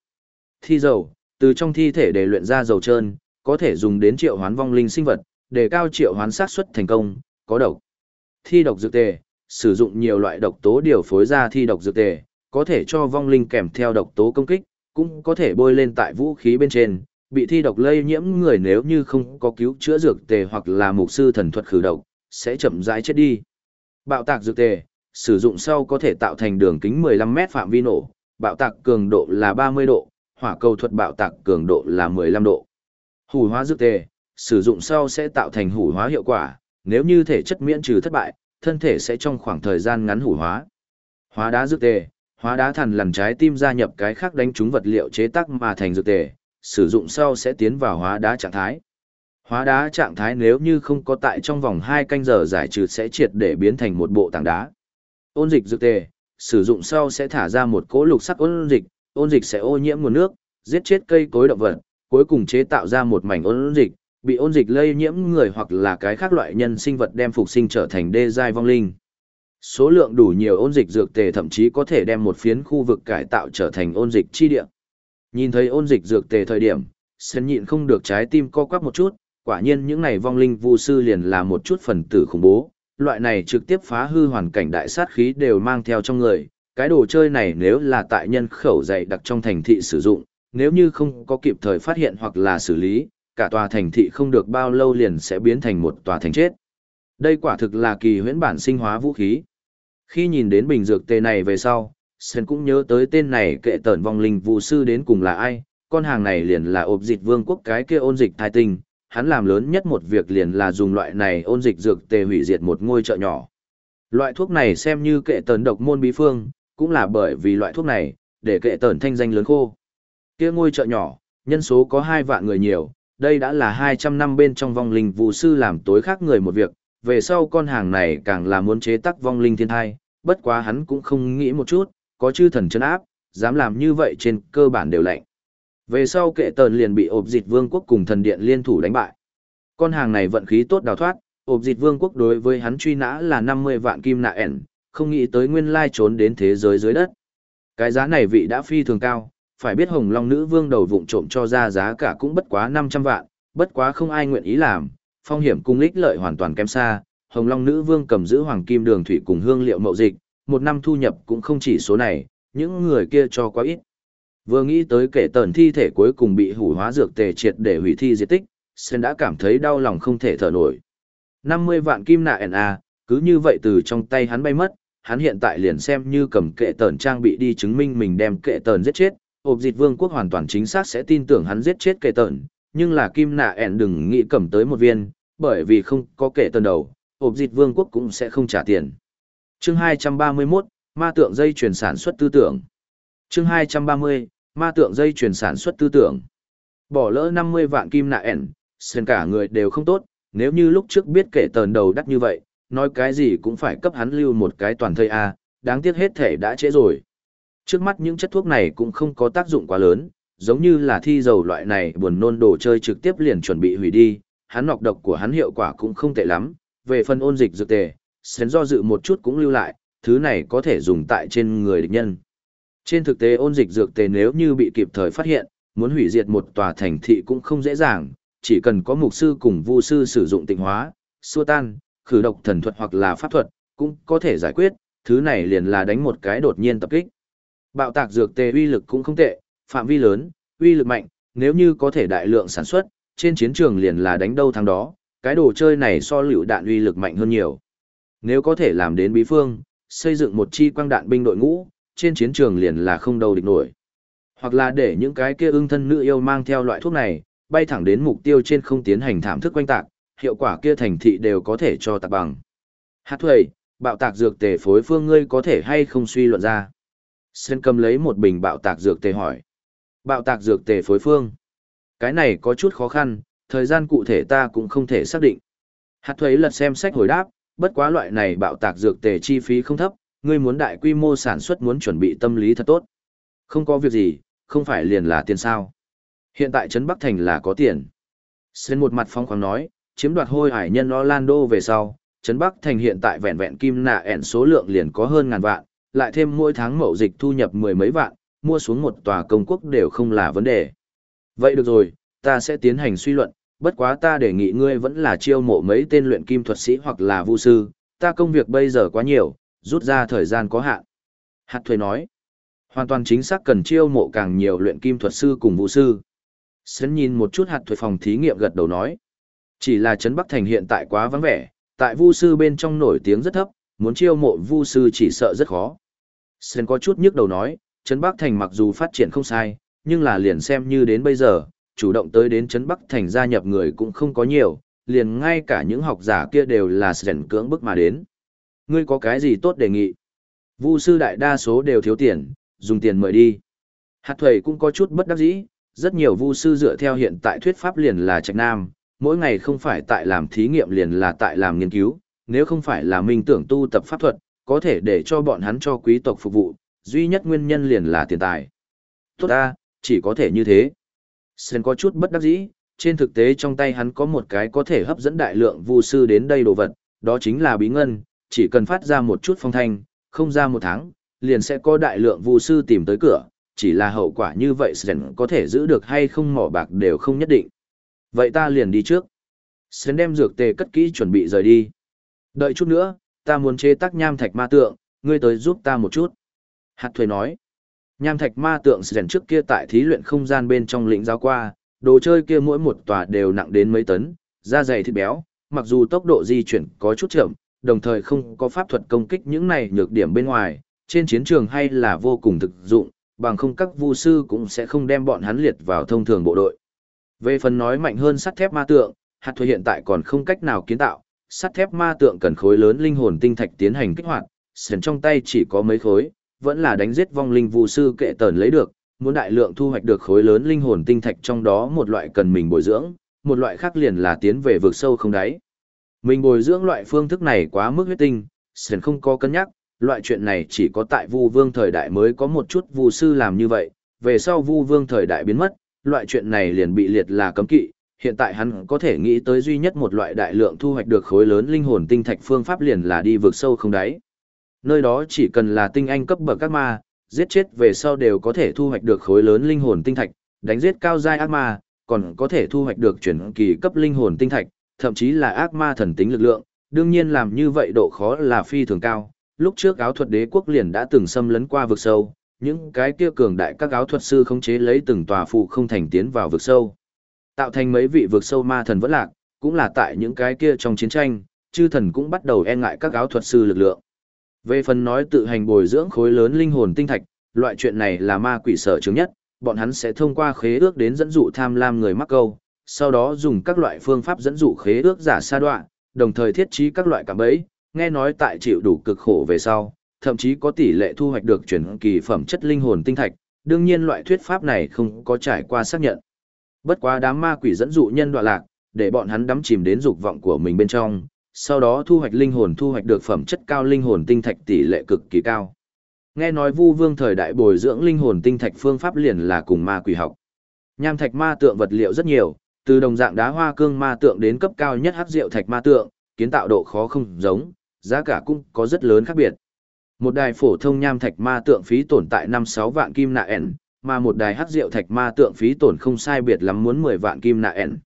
Thi dầu, từ trong thi thể để luyện ra dầu trơn, có thể dùng đến triệu hoán vong linh sinh vật, để cao triệu hoán xác suất thành công, có độc. Thi độc dược tề, sử dụng nhiều loại độc tố điều phối ra thi độc dược tề, có thể cho vong linh kèm theo độc tố công kích, cũng có thể bôi lên tại vũ khí bên trên, bị thi độc lây nhiễm người nếu như không có cứu chữa dược tề hoặc là mục sư thần thuật khử độc, sẽ chậm rãi chết đi. Bạo tạc dược tề, sử dụng sau có thể tạo thành đường kính 15 mét phạm vi nổ, bạo tạc cường độ là 30 độ, hỏa cầu thuật bạo tạc cường độ là 15 độ. Hủ hóa dược tề, sử dụng sau sẽ tạo thành hủ hóa hiệu quả, nếu như thể chất miễn trừ thất bại, thân thể sẽ trong khoảng thời gian ngắn hủ hóa. Hóa đá dược tề, hóa đá thần lần trái tim gia nhập cái khác đánh trúng vật liệu chế tác mà thành dược tề, sử dụng sau sẽ tiến vào hóa đá trạng thái. Hóa đá trạng thái nếu như không có tại trong vòng 2 canh giờ giải trừ sẽ triệt để biến thành một bộ tảng đá. Ôn dịch dược tề, sử dụng sau sẽ thả ra một cỗ lục sắc ôn dịch, ôn dịch sẽ ô nhiễm nguồn nước, giết chết cây cối động vật, cuối cùng chế tạo ra một mảnh ôn dịch, bị ôn dịch lây nhiễm người hoặc là cái khác loại nhân sinh vật đem phục sinh trở thành đê giai vong linh. Số lượng đủ nhiều ôn dịch dược tề thậm chí có thể đem một phiến khu vực cải tạo trở thành ôn dịch chi địa. Nhìn thấy ôn dịch dược tề thời điểm, Sơn nhịn không được trái tim co quắp một chút, quả nhiên những này vong linh vu sư liền là một chút phần tử khủng bố, loại này trực tiếp phá hư hoàn cảnh đại sát khí đều mang theo trong người, cái đồ chơi này nếu là tại nhân khẩu dày đặc trong thành thị sử dụng, nếu như không có kịp thời phát hiện hoặc là xử lý, cả tòa thành thị không được bao lâu liền sẽ biến thành một tòa thành chết. Đây quả thực là kỳ huyễn bản sinh hóa vũ khí. Khi nhìn đến bình dược tề này về sau, Sen cũng nhớ tới tên này kệ tẩn vong linh vụ sư đến cùng là ai, con hàng này liền là ộp dịch vương quốc cái kia ôn dịch thai tinh, hắn làm lớn nhất một việc liền là dùng loại này ôn dịch dược tề hủy diệt một ngôi chợ nhỏ. Loại thuốc này xem như kệ tần độc môn bí phương, cũng là bởi vì loại thuốc này, để kệ tần thanh danh lớn khô. Kia ngôi chợ nhỏ, nhân số có hai vạn người nhiều, đây đã là 200 năm bên trong vong linh vụ sư làm tối khác người một việc, về sau con hàng này càng là muốn chế tác vong linh thiên thai, bất quá hắn cũng không nghĩ một chút, có chư thần chân áp, dám làm như vậy trên cơ bản đều lạnh. Về sau kệ tờn liền bị ộp dịch vương quốc cùng thần điện liên thủ đánh bại. Con hàng này vận khí tốt đào thoát, ộp dịch vương quốc đối với hắn truy nã là 50 vạn kim nạ ẻn, không nghĩ tới nguyên lai trốn đến thế giới dưới đất. Cái giá này vị đã phi thường cao, phải biết hồng long nữ vương đầu vụng trộm cho ra giá cả cũng bất quá 500 vạn, bất quá không ai nguyện ý làm, phong hiểm cung lích lợi hoàn toàn kém xa, hồng long nữ vương cầm giữ hoàng kim đường thủy cùng hương liệu mậu dịch, một năm thu nhập cũng không chỉ số này, những người kia cho quá ít. Vừa nghĩ tới kể tần thi thể cuối cùng bị hủ hóa dược tề triệt để hủy thi diệt tích, Sen đã cảm thấy đau lòng không thể thở nổi. 50 vạn kim nạ NA, cứ như vậy từ trong tay hắn bay mất, hắn hiện tại liền xem như cầm kệ tờn trang bị đi chứng minh mình đem kệ tờn giết chết, ộp dịch vương quốc hoàn toàn chính xác sẽ tin tưởng hắn giết chết kệ tờn, nhưng là kim nạ ẻn đừng nghĩ cầm tới một viên, bởi vì không có kệ tờn đầu, ộp dịch vương quốc cũng sẽ không trả tiền. Chương 231, ma tượng dây chuyển sản xuất tư tưởng. Chương 230, ma tượng dây chuyển sản xuất tư tưởng. Bỏ lỡ 50 vạn kim nạ ẻn, xem cả người đều không tốt, nếu như lúc trước biết kể tờn đầu đắt như vậy, nói cái gì cũng phải cấp hắn lưu một cái toàn thây A, đáng tiếc hết thể đã trễ rồi. Trước mắt những chất thuốc này cũng không có tác dụng quá lớn, giống như là thi dầu loại này buồn nôn đồ chơi trực tiếp liền chuẩn bị hủy đi, hắn nọc độc của hắn hiệu quả cũng không tệ lắm, về phần ôn dịch dược tề, xén do dự một chút cũng lưu lại, thứ này có thể dùng tại trên người địch nhân. Trên thực tế ôn dịch dược tề nếu như bị kịp thời phát hiện, muốn hủy diệt một tòa thành thị cũng không dễ dàng, chỉ cần có mục sư cùng vu sư sử dụng tịnh hóa, xua tan, khử độc thần thuật hoặc là pháp thuật, cũng có thể giải quyết, thứ này liền là đánh một cái đột nhiên tập kích. Bạo tạc dược tề uy lực cũng không tệ, phạm vi lớn, uy lực mạnh, nếu như có thể đại lượng sản xuất, trên chiến trường liền là đánh đâu thắng đó, cái đồ chơi này so lựu đạn uy lực mạnh hơn nhiều. Nếu có thể làm đến bí phương, xây dựng một chi quang đạn binh đội ngũ, trên chiến trường liền là không đâu địch nổi. Hoặc là để những cái kia ưng thân nữ yêu mang theo loại thuốc này, bay thẳng đến mục tiêu trên không tiến hành thảm thức quanh tạc, hiệu quả kia thành thị đều có thể cho tạc bằng. Hát thuầy, bạo tạc dược tề phối phương ngươi có thể hay không suy luận ra. Sơn cầm lấy một bình bạo tạc dược tề hỏi. Bạo tạc dược tề phối phương. Cái này có chút khó khăn, thời gian cụ thể ta cũng không thể xác định. Hạt thuế lật xem sách hồi đáp, bất quá loại này bạo tạc dược tề chi phí không thấp, ngươi muốn đại quy mô sản xuất muốn chuẩn bị tâm lý thật tốt. Không có việc gì, không phải liền là tiền sao. Hiện tại Trấn Bắc Thành là có tiền. Sen một mặt phong khoáng nói, chiếm đoạt hôi hải nhân Orlando về sau, Trấn Bắc Thành hiện tại vẹn vẹn kim nạ ẻn số lượng liền có hơn ngàn vạn, lại thêm mỗi tháng mậu dịch thu nhập mười mấy vạn, mua xuống một tòa công quốc đều không là vấn đề. Vậy được rồi, ta sẽ tiến hành suy luận, bất quá ta đề nghị ngươi vẫn là chiêu mộ mấy tên luyện kim thuật sĩ hoặc là vu sư, ta công việc bây giờ quá nhiều, rút ra thời gian có hạn. Hạt thuế nói, hoàn toàn chính xác cần chiêu mộ càng nhiều luyện kim thuật sư cùng vũ sư. Sến nhìn một chút hạt thuế phòng thí nghiệm gật đầu nói, chỉ là Trấn Bắc Thành hiện tại quá vắng vẻ, tại vu sư bên trong nổi tiếng rất thấp, muốn chiêu mộ vu sư chỉ sợ rất khó. Sen có chút nhức đầu nói, Trấn Bắc Thành mặc dù phát triển không sai, nhưng là liền xem như đến bây giờ, chủ động tới đến Trấn Bắc Thành gia nhập người cũng không có nhiều, liền ngay cả những học giả kia đều là Sen cưỡng bức mà đến. Ngươi có cái gì tốt đề nghị? Vu sư đại đa số đều thiếu tiền, dùng tiền mời đi. Hạt thuầy cũng có chút bất đắc dĩ, rất nhiều vu sư dựa theo hiện tại thuyết pháp liền là trạch nam, mỗi ngày không phải tại làm thí nghiệm liền là tại làm nghiên cứu, nếu không phải là minh tưởng tu tập pháp thuật, có thể để cho bọn hắn cho quý tộc phục vụ, duy nhất nguyên nhân liền là tiền tài. Tốt ta, chỉ có thể như thế. Sen có chút bất đắc dĩ, trên thực tế trong tay hắn có một cái có thể hấp dẫn đại lượng vu sư đến đây đồ vật, đó chính là bí ngân, chỉ cần phát ra một chút phong thanh, không ra một tháng, liền sẽ có đại lượng vu sư tìm tới cửa, chỉ là hậu quả như vậy Sren có thể giữ được hay không mỏ bạc đều không nhất định. Vậy ta liền đi trước. Sren đem dược tề cất kỹ chuẩn bị rời đi. Đợi chút nữa, ta muốn chế tác nham thạch ma tượng, ngươi tới giúp ta một chút. Hạt thuế nói. Nham thạch ma tượng Sren trước kia tại thí luyện không gian bên trong lĩnh giáo qua, đồ chơi kia mỗi một tòa đều nặng đến mấy tấn, da dày thịt béo, mặc dù tốc độ di chuyển có chút chậm, đồng thời không có pháp thuật công kích những này nhược điểm bên ngoài, trên chiến trường hay là vô cùng thực dụng, bằng không các vu sư cũng sẽ không đem bọn hắn liệt vào thông thường bộ đội. Về phần nói mạnh hơn sắt thép ma tượng, hạt thuế hiện tại còn không cách nào kiến tạo, sắt thép ma tượng cần khối lớn linh hồn tinh thạch tiến hành kích hoạt, sần trong tay chỉ có mấy khối, vẫn là đánh giết vong linh vu sư kệ tờn lấy được, muốn đại lượng thu hoạch được khối lớn linh hồn tinh thạch trong đó một loại cần mình bồi dưỡng, một loại khác liền là tiến về vực sâu không đáy. Mình bồi dưỡng loại phương thức này quá mức huyết tinh, sần không có cân nhắc, loại chuyện này chỉ có tại Vu Vương thời đại mới có một chút Vu sư làm như vậy, về sau Vu Vương thời đại biến mất, loại chuyện này liền bị liệt là cấm kỵ, hiện tại hắn có thể nghĩ tới duy nhất một loại đại lượng thu hoạch được khối lớn linh hồn tinh thạch phương pháp liền là đi vượt sâu không đáy. Nơi đó chỉ cần là tinh anh cấp bậc các ma, giết chết về sau đều có thể thu hoạch được khối lớn linh hồn tinh thạch, đánh giết cao giai ác ma, còn có thể thu hoạch được chuyển kỳ cấp linh hồn tinh thạch, thậm chí là ác ma thần tính lực lượng, đương nhiên làm như vậy độ khó là phi thường cao, lúc trước áo thuật đế quốc liền đã từng xâm lấn qua vực sâu, những cái kia cường đại các áo thuật sư khống chế lấy từng tòa phụ không thành tiến vào vực sâu. Tạo thành mấy vị vực sâu ma thần vẫn lạc, cũng là tại những cái kia trong chiến tranh, chư thần cũng bắt đầu e ngại các áo thuật sư lực lượng. Về phần nói tự hành bồi dưỡng khối lớn linh hồn tinh thạch, loại chuyện này là ma quỷ sở chứng nhất, bọn hắn sẽ thông qua khế ước đến dẫn dụ tham lam người mắc câu, sau đó dùng các loại phương pháp dẫn dụ khế ước giả sa đoạn, đồng thời thiết trí các loại cảm bẫy, nghe nói tại chịu đủ cực khổ về sau, thậm chí có tỷ lệ thu hoạch được chuyển kỳ phẩm chất linh hồn tinh thạch, đương nhiên loại thuyết pháp này không có trải qua xác nhận. Bất quá đám ma quỷ dẫn dụ nhân đoạn lạc, để bọn hắn đắm chìm đến dục vọng của mình bên trong, sau đó thu hoạch linh hồn thu hoạch được phẩm chất cao linh hồn tinh thạch tỷ lệ cực kỳ cao. Nghe nói Vu Vương thời đại bồi dưỡng linh hồn tinh thạch phương pháp liền là cùng ma quỷ học. Nham thạch ma tượng vật liệu rất nhiều, từ đồng dạng đá hoa cương ma tượng đến cấp cao nhất hắc rượu thạch ma tượng, kiến tạo độ khó không giống, giá cả cũng có rất lớn khác biệt. Một đài phổ thông nham thạch ma tượng phí tổn tại 5-6 vạn kim nạ ẻn, mà một đài hắc rượu thạch ma tượng phí tổn không sai biệt lắm muốn 10 vạn kim nạ ẻn.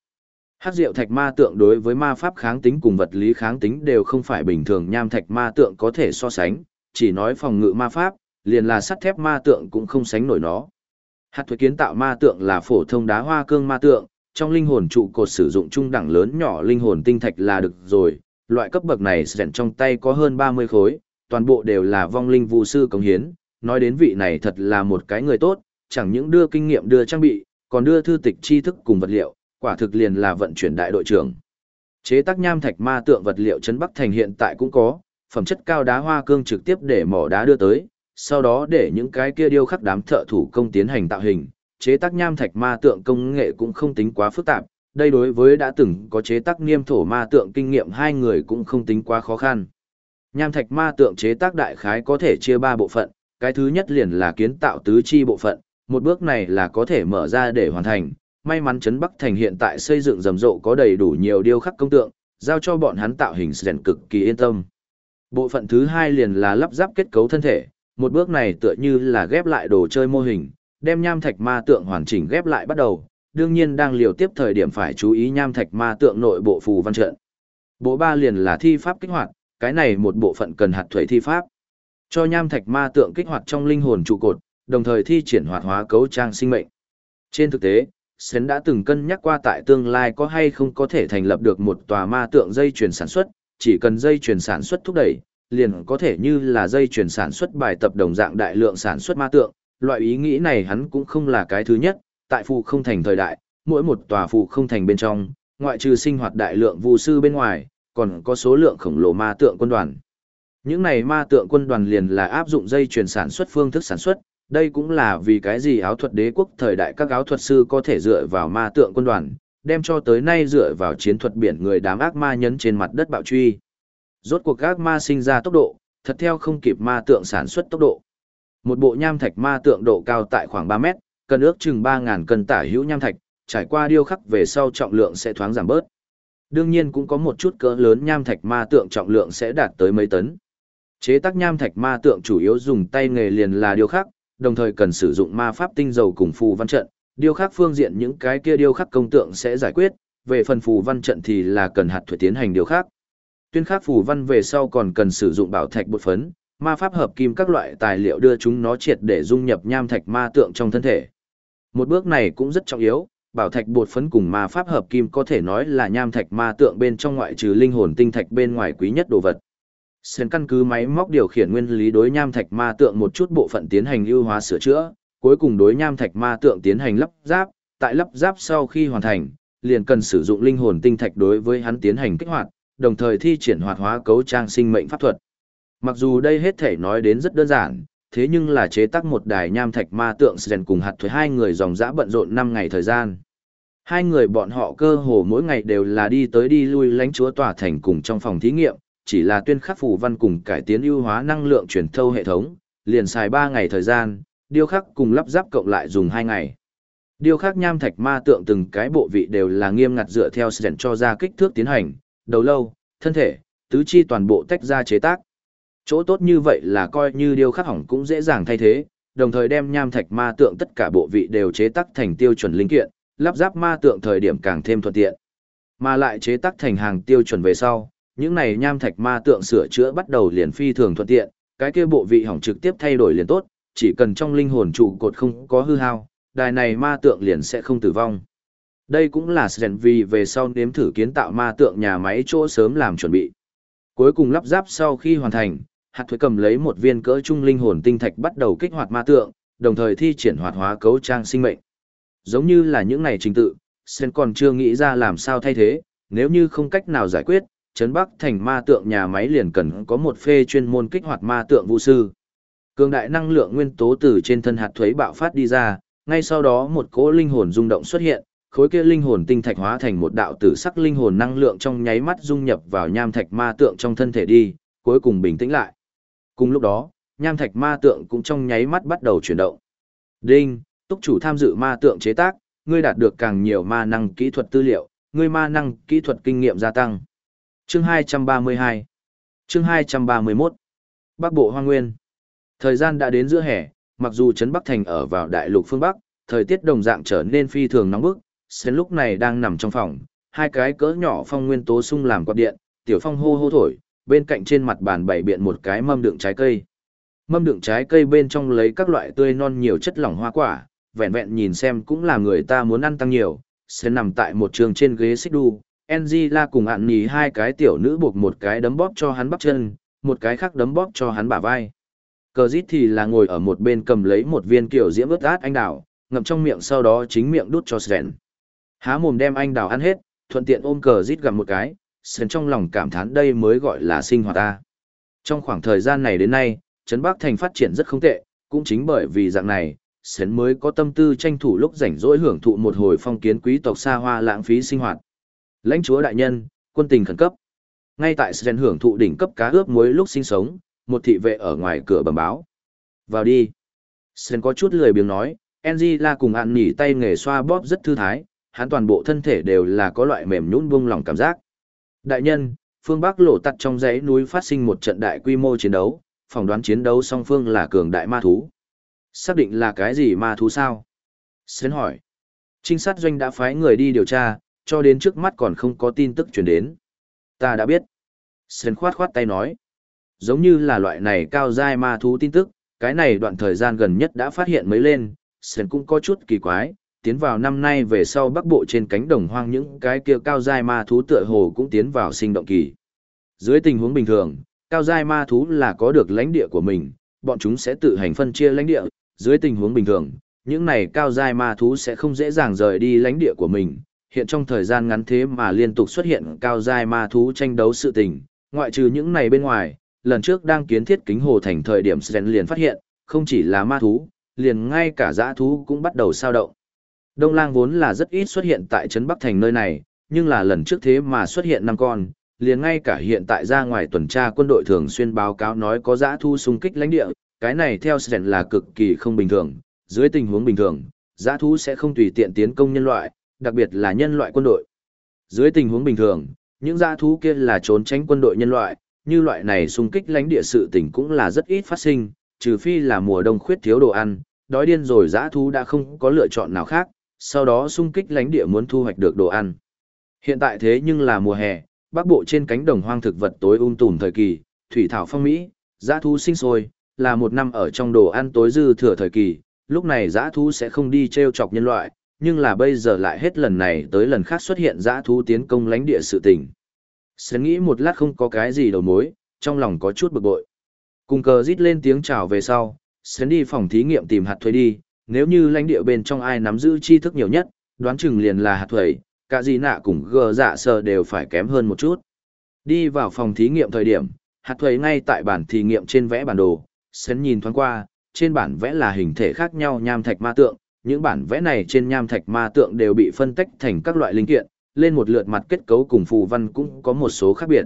Hắc rượu thạch ma tượng đối với ma pháp kháng tính cùng vật lý kháng tính đều không phải bình thường nham thạch ma tượng có thể so sánh, chỉ nói phòng ngự ma pháp, liền là sắt thép ma tượng cũng không sánh nổi nó. Hạt thuế kiến tạo ma tượng là phổ thông đá hoa cương ma tượng, trong linh hồn trụ cột sử dụng trung đẳng lớn nhỏ linh hồn tinh thạch là được rồi, loại cấp bậc này sẹn trong tay có hơn 30 khối, toàn bộ đều là vong linh vũ sư công hiến, nói đến vị này thật là một cái người tốt, chẳng những đưa kinh nghiệm đưa trang bị, còn đưa thư tịch tri thức cùng vật liệu, quả thực liền là vận chuyển đại đội trưởng. Chế tác nham thạch ma tượng vật liệu trấn Bắc Thành hiện tại cũng có, phẩm chất cao đá hoa cương trực tiếp để mỏ đá đưa tới, sau đó để những cái kia điêu khắc đám thợ thủ công tiến hành tạo hình, chế tác nham thạch ma tượng công nghệ cũng không tính quá phức tạp, đây đối với đã từng có chế tác niêm thổ ma tượng kinh nghiệm hai người cũng không tính quá khó khăn. Nham thạch ma tượng chế tác đại khái có thể chia ba bộ phận, cái thứ nhất liền là kiến tạo tứ chi bộ phận, một bước này là có thể mở ra để hoàn thành. May mắn Trấn Bắc Thành hiện tại xây dựng rầm rộ có đầy đủ nhiều điêu khắc công tượng, giao cho bọn hắn tạo hình rèn cực kỳ yên tâm. Bộ phận thứ hai liền là lắp ráp kết cấu thân thể, một bước này tựa như là ghép lại đồ chơi mô hình, đem nham thạch ma tượng hoàn chỉnh ghép lại bắt đầu, đương nhiên đang liều tiếp thời điểm phải chú ý nham thạch ma tượng nội bộ phù văn trận. Bộ ba liền là thi pháp kích hoạt, cái này một bộ phận cần hạt thuế thi pháp. Cho nham thạch ma tượng kích hoạt trong linh hồn trụ cột, đồng thời thi triển hoạt hóa cấu trang sinh mệnh. Trên thực tế, Sến đã từng cân nhắc qua tại tương lai có hay không có thể thành lập được một tòa ma tượng dây chuyển sản xuất, chỉ cần dây chuyển sản xuất thúc đẩy, liền có thể như là dây chuyển sản xuất bài tập đồng dạng đại lượng sản xuất ma tượng, loại ý nghĩ này hắn cũng không là cái thứ nhất, tại phù không thành thời đại, mỗi một tòa phù không thành bên trong, ngoại trừ sinh hoạt đại lượng vu sư bên ngoài, còn có số lượng khổng lồ ma tượng quân đoàn. Những này ma tượng quân đoàn liền là áp dụng dây chuyển sản xuất phương thức sản xuất, đây cũng là vì cái gì áo thuật đế quốc thời đại các áo thuật sư có thể dựa vào ma tượng quân đoàn, đem cho tới nay dựa vào chiến thuật biển người đám ác ma nhấn trên mặt đất bạo truy. Rốt cuộc ác ma sinh ra tốc độ, thật theo không kịp ma tượng sản xuất tốc độ. Một bộ nham thạch ma tượng độ cao tại khoảng 3 mét, cần ước chừng 3.000 cân tả hữu nham thạch, trải qua điêu khắc về sau trọng lượng sẽ thoáng giảm bớt. Đương nhiên cũng có một chút cỡ lớn nham thạch ma tượng trọng lượng sẽ đạt tới mấy tấn. Chế tác nham thạch ma tượng chủ yếu dùng tay nghề liền là điêu khắc, đồng thời cần sử dụng ma pháp tinh dầu cùng phù văn trận, điêu khắc phương diện những cái kia điêu khắc công tượng sẽ giải quyết, về phần phù văn trận thì là cần hạt thủy tiến hành điêu khắc. Tuyên khắc phù văn về sau còn cần sử dụng bảo thạch bột phấn, ma pháp hợp kim các loại tài liệu đưa chúng nó triệt để dung nhập nham thạch ma tượng trong thân thể. Một bước này cũng rất trọng yếu, bảo thạch bột phấn cùng ma pháp hợp kim có thể nói là nham thạch ma tượng bên trong ngoại trừ linh hồn tinh thạch bên ngoài quý nhất đồ vật. Sen căn cứ máy móc điều khiển nguyên lý đối nham thạch ma tượng một chút bộ phận tiến hành ưu hóa sửa chữa, cuối cùng đối nham thạch ma tượng tiến hành lắp ráp, tại lắp ráp sau khi hoàn thành, liền cần sử dụng linh hồn tinh thạch đối với hắn tiến hành kích hoạt, đồng thời thi triển hoạt hóa cấu trang sinh mệnh pháp thuật. Mặc dù đây hết thể nói đến rất đơn giản, thế nhưng là chế tác một đài nham thạch ma tượng Sren cùng hạt thuế hai người dòng dã bận rộn 5 ngày thời gian. Hai người bọn họ cơ hồ mỗi ngày đều là đi tới đi lui lánh chúa tòa thành cùng trong phòng thí nghiệm, chỉ là tuyên khắc phù văn cùng cải tiến ưu hóa năng lượng truyền thâu hệ thống, liền xài 3 ngày thời gian, điêu khắc cùng lắp ráp cộng lại dùng 2 ngày. Điêu khắc nham thạch ma tượng từng cái bộ vị đều là nghiêm ngặt dựa theo Sren cho ra kích thước tiến hành, đầu lâu, thân thể, tứ chi toàn bộ tách ra chế tác. Chỗ tốt như vậy là coi như điêu khắc hỏng cũng dễ dàng thay thế, đồng thời đem nham thạch ma tượng tất cả bộ vị đều chế tác thành tiêu chuẩn linh kiện, lắp ráp ma tượng thời điểm càng thêm thuận tiện. Mà lại chế tác thành hàng tiêu chuẩn về sau, những này nham thạch ma tượng sửa chữa bắt đầu liền phi thường thuận tiện, cái kia bộ vị hỏng trực tiếp thay đổi liền tốt, chỉ cần trong linh hồn trụ cột không có hư hao, đài này ma tượng liền sẽ không tử vong. Đây cũng là Sren vì về sau nếm thử kiến tạo ma tượng nhà máy chỗ sớm làm chuẩn bị. Cuối cùng lắp ráp sau khi hoàn thành, hạt thuế cầm lấy một viên cỡ trung linh hồn tinh thạch bắt đầu kích hoạt ma tượng, đồng thời thi triển hoạt hóa cấu trang sinh mệnh. Giống như là những này trình tự, Sen còn chưa nghĩ ra làm sao thay thế, nếu như không cách nào giải quyết, Trấn Bắc thành ma tượng nhà máy liền cần có một phê chuyên môn kích hoạt ma tượng vũ sư. Cường đại năng lượng nguyên tố từ trên thân hạt thuế bạo phát đi ra, ngay sau đó một cỗ linh hồn rung động xuất hiện, khối kia linh hồn tinh thạch hóa thành một đạo tử sắc linh hồn năng lượng trong nháy mắt dung nhập vào nham thạch ma tượng trong thân thể đi, cuối cùng bình tĩnh lại. Cùng lúc đó, nham thạch ma tượng cũng trong nháy mắt bắt đầu chuyển động. Đinh, túc chủ tham dự ma tượng chế tác, ngươi đạt được càng nhiều ma năng kỹ thuật tư liệu, ngươi ma năng kỹ thuật kinh nghiệm gia tăng. Chương 232 Chương 231 Bắc Bộ Hoang Nguyên Thời gian đã đến giữa hè, mặc dù Trấn Bắc Thành ở vào đại lục phương Bắc, thời tiết đồng dạng trở nên phi thường nóng bức, Sến lúc này đang nằm trong phòng, hai cái cỡ nhỏ phong nguyên tố sung làm quạt điện, tiểu phong hô hô thổi, bên cạnh trên mặt bàn bày biện một cái mâm đựng trái cây. Mâm đựng trái cây bên trong lấy các loại tươi non nhiều chất lỏng hoa quả, vẹn vẹn nhìn xem cũng là người ta muốn ăn tăng nhiều. sẽ nằm tại một trường trên ghế xích đu, Angela cùng ạn nhì hai cái tiểu nữ buộc một cái đấm bóp cho hắn bắp chân, một cái khác đấm bóp cho hắn bả vai. Cờ dít thì là ngồi ở một bên cầm lấy một viên kiểu diễm ướt át anh đào, ngậm trong miệng sau đó chính miệng đút cho Sren. Há mồm đem anh đào ăn hết, thuận tiện ôm cờ dít gặm một cái, Sren trong lòng cảm thán đây mới gọi là sinh hoạt ta. Trong khoảng thời gian này đến nay, Trấn Bắc Thành phát triển rất không tệ, cũng chính bởi vì dạng này, Sren mới có tâm tư tranh thủ lúc rảnh rỗi hưởng thụ một hồi phong kiến quý tộc xa hoa lãng phí sinh hoạt. Lãnh chúa đại nhân, quân tình khẩn cấp. Ngay tại Sren hưởng thụ đỉnh cấp cá ướp muối lúc sinh sống, một thị vệ ở ngoài cửa bẩm báo. Vào đi. Sren có chút lười biếng nói, Angela cùng ăn nỉ tay nghề xoa bóp rất thư thái, hắn toàn bộ thân thể đều là có loại mềm nhũn buông lỏng cảm giác. Đại nhân, phương Bắc lộ tắt trong dãy núi phát sinh một trận đại quy mô chiến đấu, phỏng đoán chiến đấu song phương là cường đại ma thú. Xác định là cái gì ma thú sao? Sến hỏi. Trinh sát doanh đã phái người đi điều tra, cho đến trước mắt còn không có tin tức truyền đến. Ta đã biết. Sến khoát khoát tay nói. Giống như là loại này cao giai ma thú tin tức, cái này đoạn thời gian gần nhất đã phát hiện mới lên, Sến cũng có chút kỳ quái, tiến vào năm nay về sau bắc bộ trên cánh đồng hoang những cái kia cao dai ma thú tựa hồ cũng tiến vào sinh động kỳ. Dưới tình huống bình thường, Cao giai ma thú là có được lãnh địa của mình, bọn chúng sẽ tự hành phân chia lãnh địa, dưới tình huống bình thường, những này cao giai ma thú sẽ không dễ dàng rời đi lãnh địa của mình. Hiện trong thời gian ngắn thế mà liên tục xuất hiện cao giai ma thú tranh đấu sự tình, ngoại trừ những này bên ngoài, lần trước đang kiến thiết kính hồ thành thời điểm Sren liền phát hiện, không chỉ là ma thú, liền ngay cả dã thú cũng bắt đầu sao động. Đông lang vốn là rất ít xuất hiện tại Trấn Bắc Thành nơi này, nhưng là lần trước thế mà xuất hiện năm con, liền ngay cả hiện tại ra ngoài tuần tra quân đội thường xuyên báo cáo nói có dã thu xung kích lãnh địa, cái này theo Sren là cực kỳ không bình thường, dưới tình huống bình thường, dã thú sẽ không tùy tiện tiến công nhân loại, đặc biệt là nhân loại quân đội. Dưới tình huống bình thường, những dã thú kia là trốn tránh quân đội nhân loại, như loại này xung kích lãnh địa sự tình cũng là rất ít phát sinh, trừ phi là mùa đông khuyết thiếu đồ ăn, đói điên rồi dã thú đã không có lựa chọn nào khác, sau đó xung kích lãnh địa muốn thu hoạch được đồ ăn. Hiện tại thế nhưng là mùa hè, bắc bộ trên cánh đồng hoang thực vật tối um tùm thời kỳ, thủy thảo phong mỹ, giã thú sinh sôi, là một năm ở trong đồ ăn tối dư thừa thời kỳ, lúc này giã thú sẽ không đi treo chọc nhân loại, nhưng là bây giờ lại hết lần này tới lần khác xuất hiện giã thú tiến công lãnh địa sự tình. Sẽ nghĩ một lát không có cái gì đầu mối, trong lòng có chút bực bội. Cùng cờ rít lên tiếng chào về sau, sẽ đi phòng thí nghiệm tìm hạt thuế đi, nếu như lãnh địa bên trong ai nắm giữ tri thức nhiều nhất, đoán chừng liền là hạt thuẩy, cả gì nạ cùng gờ dạ sờ đều phải kém hơn một chút. Đi vào phòng thí nghiệm thời điểm, hạt thuẩy ngay tại bản thí nghiệm trên vẽ bản đồ, Sến nhìn thoáng qua, trên bản vẽ là hình thể khác nhau nham thạch ma tượng, những bản vẽ này trên nham thạch ma tượng đều bị phân tách thành các loại linh kiện, lên một lượt mặt kết cấu cùng phù văn cũng có một số khác biệt.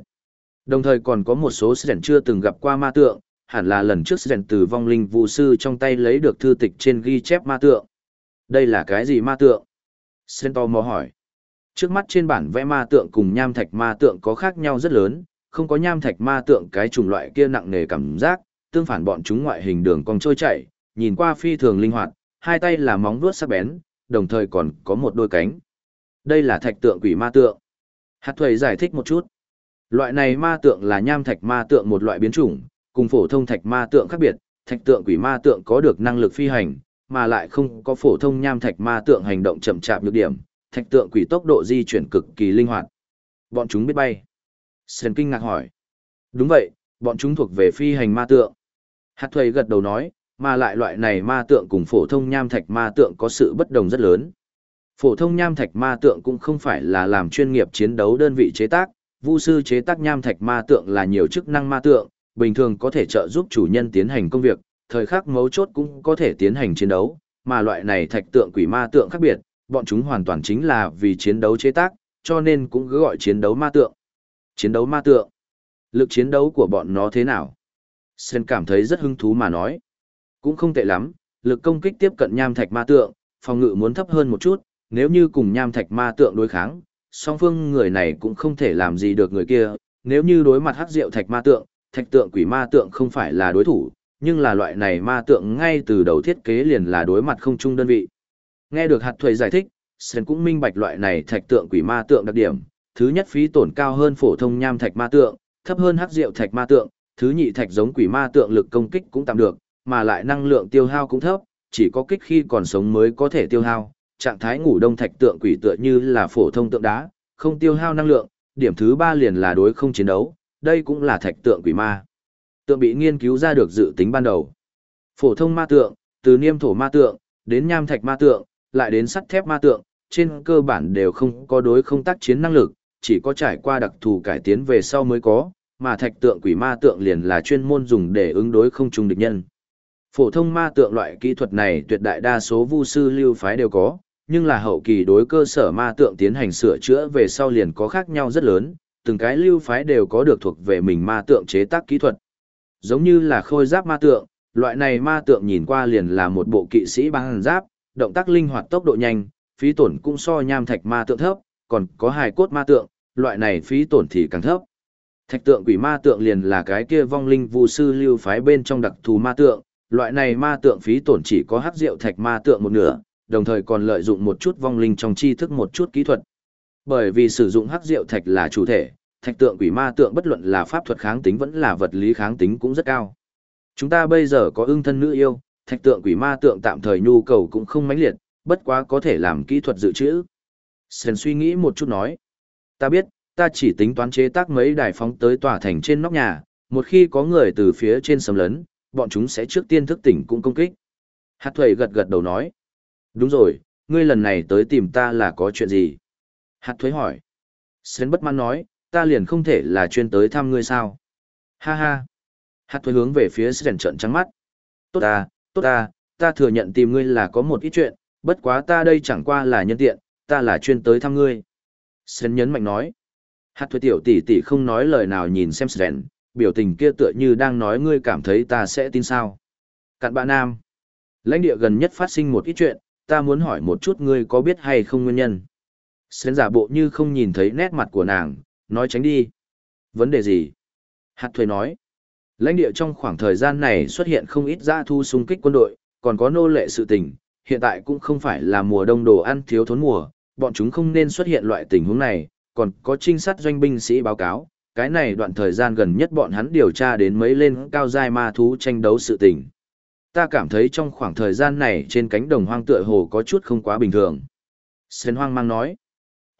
Đồng thời còn có một số Sến chưa từng gặp qua ma tượng, hẳn là lần trước rèn từ vong linh vụ sư trong tay lấy được thư tịch trên ghi chép ma tượng. Đây là cái gì ma tượng? Sen tò mò hỏi. Trước mắt trên bản vẽ ma tượng cùng nham thạch ma tượng có khác nhau rất lớn, không có nham thạch ma tượng cái chủng loại kia nặng nề cảm giác, tương phản bọn chúng ngoại hình đường cong trôi chảy, nhìn qua phi thường linh hoạt, hai tay là móng vuốt sắc bén, đồng thời còn có một đôi cánh. Đây là thạch tượng quỷ ma tượng. Hạt thuầy giải thích một chút. Loại này ma tượng là nham thạch ma tượng một loại biến chủng, cùng phổ thông thạch ma tượng khác biệt, thạch tượng quỷ ma tượng có được năng lực phi hành, mà lại không có phổ thông nham thạch ma tượng hành động chậm chạp nhược điểm, thạch tượng quỷ tốc độ di chuyển cực kỳ linh hoạt. Bọn chúng biết bay. Sơn kinh ngạc hỏi. Đúng vậy, bọn chúng thuộc về phi hành ma tượng. Hạt thuầy gật đầu nói, mà lại loại này ma tượng cùng phổ thông nham thạch ma tượng có sự bất đồng rất lớn. Phổ thông nham thạch ma tượng cũng không phải là làm chuyên nghiệp chiến đấu đơn vị chế tác, vu sư chế tác nham thạch ma tượng là nhiều chức năng ma tượng, bình thường có thể trợ giúp chủ nhân tiến hành công việc, thời khắc mấu chốt cũng có thể tiến hành chiến đấu, mà loại này thạch tượng quỷ ma tượng khác biệt, bọn chúng hoàn toàn chính là vì chiến đấu chế tác, cho nên cũng cứ gọi chiến đấu ma tượng. Chiến đấu ma tượng. Lực chiến đấu của bọn nó thế nào? Sen cảm thấy rất hứng thú mà nói. Cũng không tệ lắm, lực công kích tiếp cận nham thạch ma tượng, phòng ngự muốn thấp hơn một chút, nếu như cùng nham thạch ma tượng đối kháng, song phương người này cũng không thể làm gì được người kia, nếu như đối mặt hắc diệu thạch ma tượng, thạch tượng quỷ ma tượng không phải là đối thủ, nhưng là loại này ma tượng ngay từ đầu thiết kế liền là đối mặt không chung đơn vị. Nghe được hạt thuầy giải thích, sơn cũng minh bạch loại này thạch tượng quỷ ma tượng đặc điểm, thứ nhất phí tổn cao hơn phổ thông nham thạch ma tượng, thấp hơn hắc diệu thạch ma tượng, thứ nhị thạch giống quỷ ma tượng lực công kích cũng tạm được, mà lại năng lượng tiêu hao cũng thấp, chỉ có kích khi còn sống mới có thể tiêu hao. Trạng thái ngủ đông thạch tượng quỷ tựa như là phổ thông tượng đá, không tiêu hao năng lượng, điểm thứ ba liền là đối không chiến đấu, đây cũng là thạch tượng quỷ ma. Tượng bị nghiên cứu ra được dự tính ban đầu. Phổ thông ma tượng, từ niêm thổ ma tượng, đến nham thạch ma tượng, lại đến sắt thép ma tượng, trên cơ bản đều không có đối không tác chiến năng lực, chỉ có trải qua đặc thù cải tiến về sau mới có, mà thạch tượng quỷ ma tượng liền là chuyên môn dùng để ứng đối không trùng địch nhân. Phổ thông ma tượng loại kỹ thuật này tuyệt đại đa số vu sư lưu phái đều có, nhưng là hậu kỳ đối cơ sở ma tượng tiến hành sửa chữa về sau liền có khác nhau rất lớn, từng cái lưu phái đều có được thuộc về mình ma tượng chế tác kỹ thuật. Giống như là khôi giáp ma tượng, loại này ma tượng nhìn qua liền là một bộ kỵ sĩ bằng giáp, động tác linh hoạt tốc độ nhanh, phí tổn cũng so nham thạch ma tượng thấp, còn có hài cốt ma tượng, loại này phí tổn thì càng thấp. Thạch tượng quỷ ma tượng liền là cái kia vong linh vu sư lưu phái bên trong đặc thù ma tượng, loại này ma tượng phí tổn chỉ có hắc rượu thạch ma tượng một nửa, đồng thời còn lợi dụng một chút vong linh trong tri thức một chút kỹ thuật. Bởi vì sử dụng hắc rượu thạch là chủ thể, thạch tượng quỷ ma tượng bất luận là pháp thuật kháng tính vẫn là vật lý kháng tính cũng rất cao. Chúng ta bây giờ có ưng thân nữ yêu, thạch tượng quỷ ma tượng tạm thời nhu cầu cũng không mãnh liệt, bất quá có thể làm kỹ thuật dự trữ. Sen suy nghĩ một chút nói. Ta biết, ta chỉ tính toán chế tác mấy đài phóng tới tòa thành trên nóc nhà, Một khi có người từ phía trên sầm lấn, bọn chúng sẽ trước tiên thức tỉnh cũng công kích. Hạt thuầy gật gật đầu nói. Đúng rồi, ngươi lần này tới tìm ta là có chuyện gì? Hạt thuế hỏi. Sến bất mãn nói, ta liền không thể là chuyên tới thăm ngươi sao? Ha ha. Hạt thuế hướng về phía Sến trận trắng mắt. Tốt ta, tốt ta, ta thừa nhận tìm ngươi là có một ít chuyện, bất quá ta đây chẳng qua là nhân tiện, ta là chuyên tới thăm ngươi. Sến nhấn mạnh nói. Hạt thuế tiểu tỷ tỷ không nói lời nào nhìn xem Sến, biểu tình kia tựa như đang nói ngươi cảm thấy ta sẽ tin sao. Cạn bạ nam. Lãnh địa gần nhất phát sinh một ít chuyện, ta muốn hỏi một chút ngươi có biết hay không nguyên nhân. Sến giả bộ như không nhìn thấy nét mặt của nàng, nói tránh đi. Vấn đề gì? Hạt thuê nói. Lãnh địa trong khoảng thời gian này xuất hiện không ít gia thu xung kích quân đội, còn có nô lệ sự tình, hiện tại cũng không phải là mùa đông đồ ăn thiếu thốn mùa, bọn chúng không nên xuất hiện loại tình huống này, còn có trinh sát doanh binh sĩ báo cáo, cái này đoạn thời gian gần nhất bọn hắn điều tra đến mấy lên cao giai ma thú tranh đấu sự tình. Ta cảm thấy trong khoảng thời gian này trên cánh đồng hoang tựa hồ có chút không quá bình thường. Sến hoang mang nói.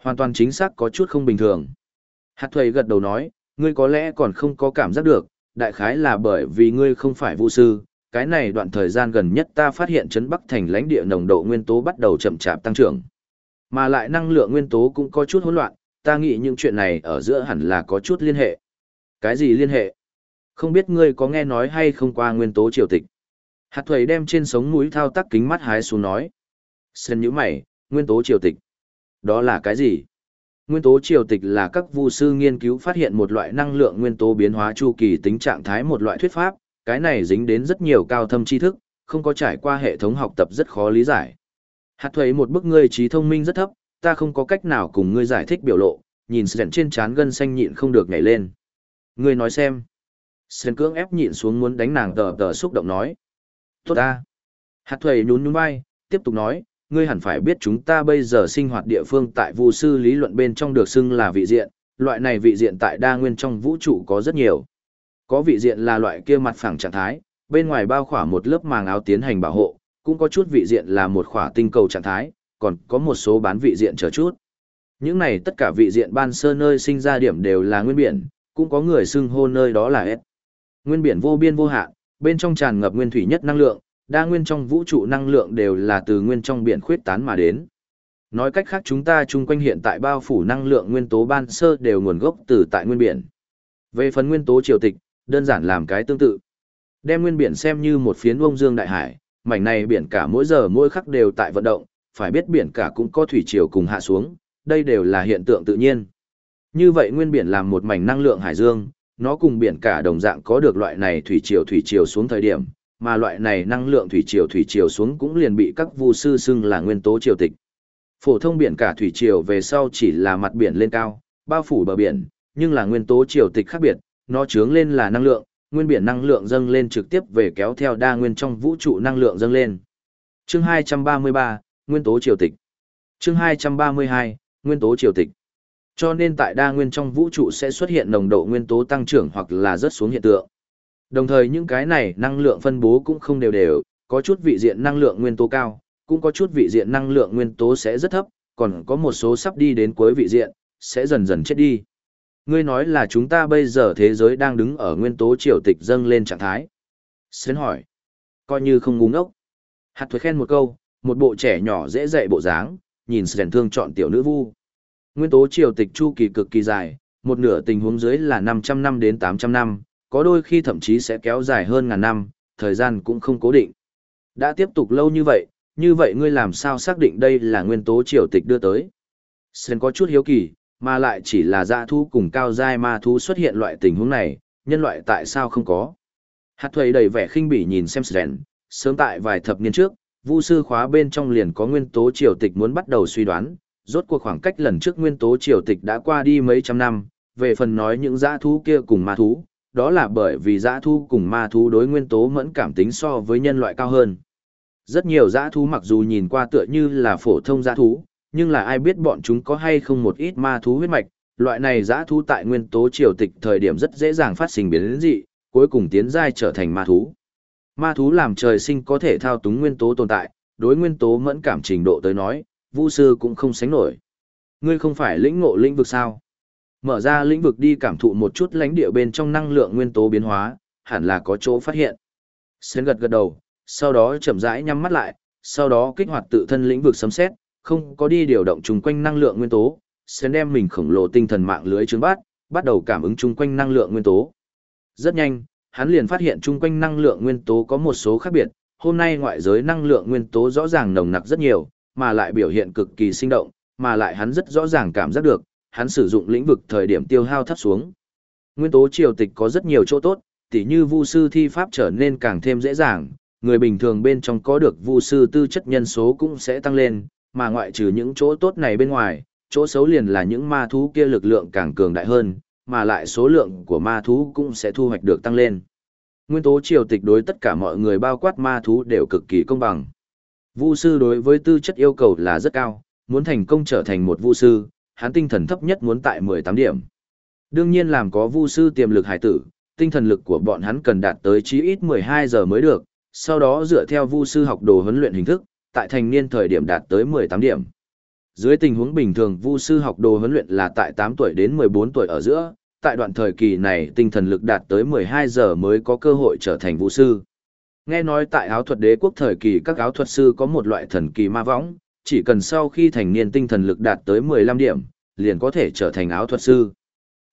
Hoàn toàn chính xác có chút không bình thường. Hạt thuầy gật đầu nói, ngươi có lẽ còn không có cảm giác được, đại khái là bởi vì ngươi không phải vũ sư. Cái này đoạn thời gian gần nhất ta phát hiện Trấn Bắc thành lãnh địa nồng độ nguyên tố bắt đầu chậm chạp tăng trưởng. Mà lại năng lượng nguyên tố cũng có chút hỗn loạn, ta nghĩ những chuyện này ở giữa hẳn là có chút liên hệ. Cái gì liên hệ? Không biết ngươi có nghe nói hay không qua nguyên tố triều tịch. Hạt thuầy đem trên sống mũi thao tác kính mắt hái xuống nói. Sơn nhíu mày, nguyên tố triều tịch. Đó là cái gì? Nguyên tố triều tịch là các vu sư nghiên cứu phát hiện một loại năng lượng nguyên tố biến hóa chu kỳ tính trạng thái một loại thuyết pháp, cái này dính đến rất nhiều cao thâm tri thức, không có trải qua hệ thống học tập rất khó lý giải. Hạt thuầy một bức ngươi trí thông minh rất thấp, ta không có cách nào cùng ngươi giải thích biểu lộ, nhìn Sren trên trán gân xanh nhịn không được nhảy lên. Ngươi nói xem. Sren cưỡng ép nhịn xuống muốn đánh nàng tờ tờ xúc động nói. Tốt ta. Hạt thuầy nhún nhún vai, tiếp tục nói, ngươi hẳn phải biết chúng ta bây giờ sinh hoạt địa phương tại vu sư lý luận bên trong được xưng là vị diện, loại này vị diện tại đa nguyên trong vũ trụ có rất nhiều. Có vị diện là loại kia mặt phẳng trạng thái, bên ngoài bao khỏa một lớp màng áo tiến hành bảo hộ, cũng có chút vị diện là một khỏa tinh cầu trạng thái, còn có một số bán vị diện chờ chút. Những này tất cả vị diện ban sơ nơi sinh ra điểm đều là nguyên biển, cũng có người xưng hô nơi đó là S. Nguyên biển vô biên vô hạn, bên trong tràn ngập nguyên thủy nhất năng lượng, đa nguyên trong vũ trụ năng lượng đều là từ nguyên trong biển khuyết tán mà đến. Nói cách khác chúng ta chung quanh hiện tại bao phủ năng lượng nguyên tố ban sơ đều nguồn gốc từ tại nguyên biển. Về phần nguyên tố triều tịch, đơn giản làm cái tương tự. Đem nguyên biển xem như một phiến bông dương đại hải, mảnh này biển cả mỗi giờ mỗi khắc đều tại vận động, phải biết biển cả cũng có thủy triều cùng hạ xuống, đây đều là hiện tượng tự nhiên. Như vậy nguyên biển làm một mảnh năng lượng hải dương, nó cùng biển cả đồng dạng có được loại này thủy triều thủy triều xuống thời điểm, mà loại này năng lượng thủy triều thủy triều xuống cũng liền bị các vu sư xưng là nguyên tố triều tịch. Phổ thông biển cả thủy triều về sau chỉ là mặt biển lên cao, bao phủ bờ biển, nhưng là nguyên tố triều tịch khác biệt, nó chướng lên là năng lượng, nguyên biển năng lượng dâng lên trực tiếp về kéo theo đa nguyên trong vũ trụ năng lượng dâng lên. Chương 233, Nguyên tố triều tịch. Chương 232, Nguyên tố triều tịch. Cho nên tại đa nguyên trong vũ trụ sẽ xuất hiện nồng độ nguyên tố tăng trưởng hoặc là rớt xuống hiện tượng. Đồng thời những cái này năng lượng phân bố cũng không đều đều, có chút vị diện năng lượng nguyên tố cao, cũng có chút vị diện năng lượng nguyên tố sẽ rất thấp, còn có một số sắp đi đến cuối vị diện, sẽ dần dần chết đi. Ngươi nói là chúng ta bây giờ thế giới đang đứng ở nguyên tố triều tịch dâng lên trạng thái. Xến hỏi. Coi như không ngu ngốc. Hạt thuế khen một câu, một bộ trẻ nhỏ dễ dạy bộ dáng, nhìn Sren thương chọn tiểu nữ vu. Nguyên tố triều tịch chu kỳ cực kỳ dài, một nửa tình huống dưới là 500 năm đến 800 năm, có đôi khi thậm chí sẽ kéo dài hơn ngàn năm, thời gian cũng không cố định. Đã tiếp tục lâu như vậy, như vậy ngươi làm sao xác định đây là nguyên tố triều tịch đưa tới? Sơn có chút hiếu kỳ, mà lại chỉ là dạ thu cùng cao giai ma thu xuất hiện loại tình huống này, nhân loại tại sao không có? Hạt thuầy đầy vẻ khinh bỉ nhìn xem Sơn, sớm tại vài thập niên trước, vu sư khóa bên trong liền có nguyên tố triều tịch muốn bắt đầu suy đoán, rốt cuộc khoảng cách lần trước nguyên tố triều tịch đã qua đi mấy trăm năm, về phần nói những dã thú kia cùng ma thú, đó là bởi vì dã thu cùng ma thú đối nguyên tố mẫn cảm tính so với nhân loại cao hơn. Rất nhiều dã thú mặc dù nhìn qua tựa như là phổ thông dã thú, nhưng là ai biết bọn chúng có hay không một ít ma thú huyết mạch, loại này dã thú tại nguyên tố triều tịch thời điểm rất dễ dàng phát sinh biến dị, cuối cùng tiến giai trở thành ma thú. Ma thú làm trời sinh có thể thao túng nguyên tố tồn tại, đối nguyên tố mẫn cảm trình độ tới nói, Vu sư cũng không sánh nổi. Ngươi không phải lĩnh ngộ lĩnh vực sao? Mở ra lĩnh vực đi cảm thụ một chút lãnh địa bên trong năng lượng nguyên tố biến hóa, hẳn là có chỗ phát hiện. Sến gật gật đầu, sau đó chậm rãi nhắm mắt lại, sau đó kích hoạt tự thân lĩnh vực sấm xét, không có đi điều động chung quanh năng lượng nguyên tố, Sến đem mình khổng lồ tinh thần mạng lưới trứng bát, bắt đầu cảm ứng chung quanh năng lượng nguyên tố. Rất nhanh, hắn liền phát hiện chung quanh năng lượng nguyên tố có một số khác biệt, hôm nay ngoại giới năng lượng nguyên tố rõ ràng nồng nặc rất nhiều, mà lại biểu hiện cực kỳ sinh động, mà lại hắn rất rõ ràng cảm giác được, hắn sử dụng lĩnh vực thời điểm tiêu hao thấp xuống. Nguyên tố triều tịch có rất nhiều chỗ tốt, tỉ như vu sư thi pháp trở nên càng thêm dễ dàng, người bình thường bên trong có được vu sư tư chất nhân số cũng sẽ tăng lên, mà ngoại trừ những chỗ tốt này bên ngoài, chỗ xấu liền là những ma thú kia lực lượng càng cường đại hơn, mà lại số lượng của ma thú cũng sẽ thu hoạch được tăng lên. Nguyên tố triều tịch đối tất cả mọi người bao quát ma thú đều cực kỳ công bằng. Vu sư đối với tư chất yêu cầu là rất cao, muốn thành công trở thành một vu sư, hắn tinh thần thấp nhất muốn tại 18 điểm. Đương nhiên làm có vu sư tiềm lực hải tử, tinh thần lực của bọn hắn cần đạt tới chí ít 12 giờ mới được, sau đó dựa theo vu sư học đồ huấn luyện hình thức, tại thành niên thời điểm đạt tới 18 điểm. Dưới tình huống bình thường vu sư học đồ huấn luyện là tại 8 tuổi đến 14 tuổi ở giữa, tại đoạn thời kỳ này tinh thần lực đạt tới 12 giờ mới có cơ hội trở thành vu sư. Nghe nói tại áo thuật đế quốc thời kỳ các áo thuật sư có một loại thần kỳ ma võng, chỉ cần sau khi thành niên tinh thần lực đạt tới 15 điểm, liền có thể trở thành áo thuật sư.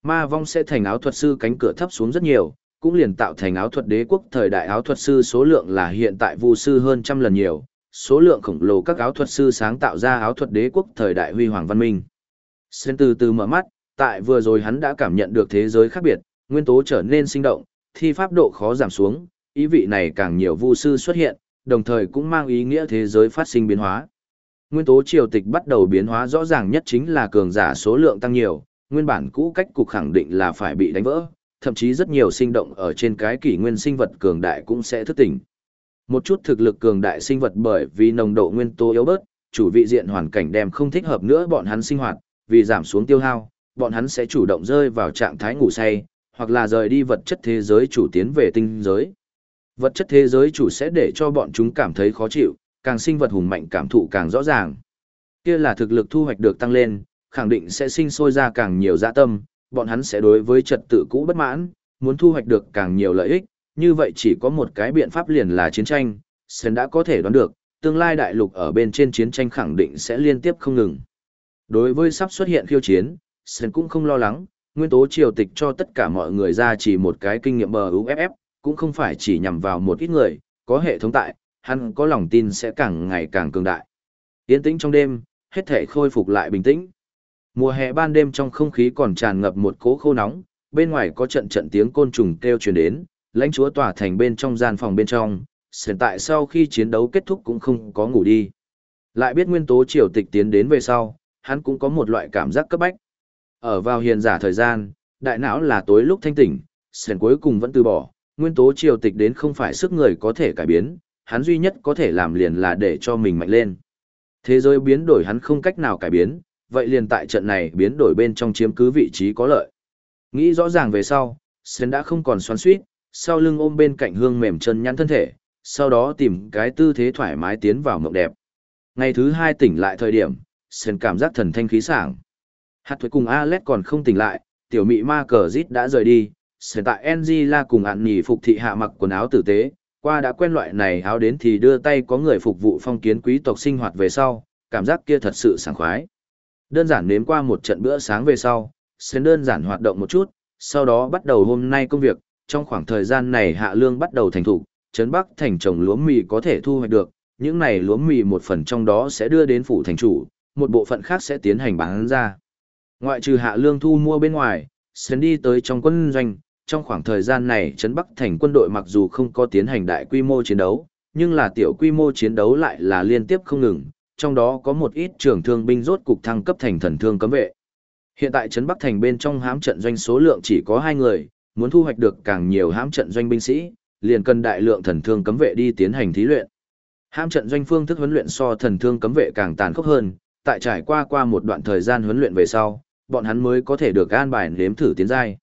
Ma vong sẽ thành áo thuật sư cánh cửa thấp xuống rất nhiều, cũng liền tạo thành áo thuật đế quốc thời đại áo thuật sư số lượng là hiện tại vu sư hơn trăm lần nhiều, số lượng khổng lồ các áo thuật sư sáng tạo ra áo thuật đế quốc thời đại huy hoàng văn minh. Sen từ từ mở mắt, tại vừa rồi hắn đã cảm nhận được thế giới khác biệt, nguyên tố trở nên sinh động, thi pháp độ khó giảm xuống, ý vị này càng nhiều vu sư xuất hiện, đồng thời cũng mang ý nghĩa thế giới phát sinh biến hóa. Nguyên tố triều tịch bắt đầu biến hóa rõ ràng nhất chính là cường giả số lượng tăng nhiều, nguyên bản cũ cách cục khẳng định là phải bị đánh vỡ, thậm chí rất nhiều sinh động ở trên cái kỷ nguyên sinh vật cường đại cũng sẽ thức tỉnh. Một chút thực lực cường đại sinh vật bởi vì nồng độ nguyên tố yếu bớt, chủ vị diện hoàn cảnh đem không thích hợp nữa bọn hắn sinh hoạt, vì giảm xuống tiêu hao, bọn hắn sẽ chủ động rơi vào trạng thái ngủ say, hoặc là rời đi vật chất thế giới chủ tiến về tinh giới. Vật chất thế giới chủ sẽ để cho bọn chúng cảm thấy khó chịu, càng sinh vật hùng mạnh cảm thụ càng rõ ràng. Kia là thực lực thu hoạch được tăng lên, khẳng định sẽ sinh sôi ra càng nhiều dạ tâm, bọn hắn sẽ đối với trật tự cũ bất mãn, muốn thu hoạch được càng nhiều lợi ích, như vậy chỉ có một cái biện pháp liền là chiến tranh, Sơn đã có thể đoán được, tương lai đại lục ở bên trên chiến tranh khẳng định sẽ liên tiếp không ngừng. Đối với sắp xuất hiện khiêu chiến, Sơn cũng không lo lắng, nguyên tố triều tịch cho tất cả mọi người ra chỉ một cái kinh nghiệm bờ UFF, cũng không phải chỉ nhằm vào một ít người, có hệ thống tại, hắn có lòng tin sẽ càng ngày càng cường đại. Yên tĩnh trong đêm, hết thể khôi phục lại bình tĩnh. Mùa hè ban đêm trong không khí còn tràn ngập một cỗ khô nóng, bên ngoài có trận trận tiếng côn trùng kêu truyền đến, lãnh chúa tỏa thành bên trong gian phòng bên trong, hiện tại sau khi chiến đấu kết thúc cũng không có ngủ đi. Lại biết nguyên tố triều tịch tiến đến về sau, hắn cũng có một loại cảm giác cấp bách. Ở vào hiền giả thời gian, đại não là tối lúc thanh tỉnh, sền cuối cùng vẫn từ bỏ, nguyên tố triều tịch đến không phải sức người có thể cải biến, hắn duy nhất có thể làm liền là để cho mình mạnh lên. Thế giới biến đổi hắn không cách nào cải biến, vậy liền tại trận này biến đổi bên trong chiếm cứ vị trí có lợi. Nghĩ rõ ràng về sau, Sến đã không còn xoắn suýt, sau lưng ôm bên cạnh hương mềm chân nhắn thân thể, sau đó tìm cái tư thế thoải mái tiến vào mộng đẹp. Ngày thứ hai tỉnh lại thời điểm, Sến cảm giác thần thanh khí sảng. Hạt thuế cùng Alex còn không tỉnh lại, tiểu mị ma cờ dít đã rời đi, Sến tại Angela cùng ạn nhì phục thị hạ mặc quần áo tử tế, qua đã quen loại này áo đến thì đưa tay có người phục vụ phong kiến quý tộc sinh hoạt về sau, cảm giác kia thật sự sảng khoái. Đơn giản nếm qua một trận bữa sáng về sau, sẽ đơn giản hoạt động một chút, sau đó bắt đầu hôm nay công việc, trong khoảng thời gian này hạ lương bắt đầu thành thủ, trấn Bắc thành trồng lúa mì có thể thu hoạch được, những này lúa mì một phần trong đó sẽ đưa đến phủ thành chủ, một bộ phận khác sẽ tiến hành bán ra. Ngoại trừ hạ lương thu mua bên ngoài, sẽ đi tới trong quân doanh, trong khoảng thời gian này trấn Bắc thành quân đội mặc dù không có tiến hành đại quy mô chiến đấu, nhưng là tiểu quy mô chiến đấu lại là liên tiếp không ngừng, trong đó có một ít trường thương binh rốt cục thăng cấp thành thần thương cấm vệ. Hiện tại trấn Bắc thành bên trong hám trận doanh số lượng chỉ có hai người, muốn thu hoạch được càng nhiều hám trận doanh binh sĩ, liền cần đại lượng thần thương cấm vệ đi tiến hành thí luyện. hám trận doanh phương thức huấn luyện so thần thương cấm vệ càng tàn khốc hơn, tại trải qua qua một đoạn thời gian huấn luyện về sau, bọn hắn mới có thể được an bài nếm thử tiến giai.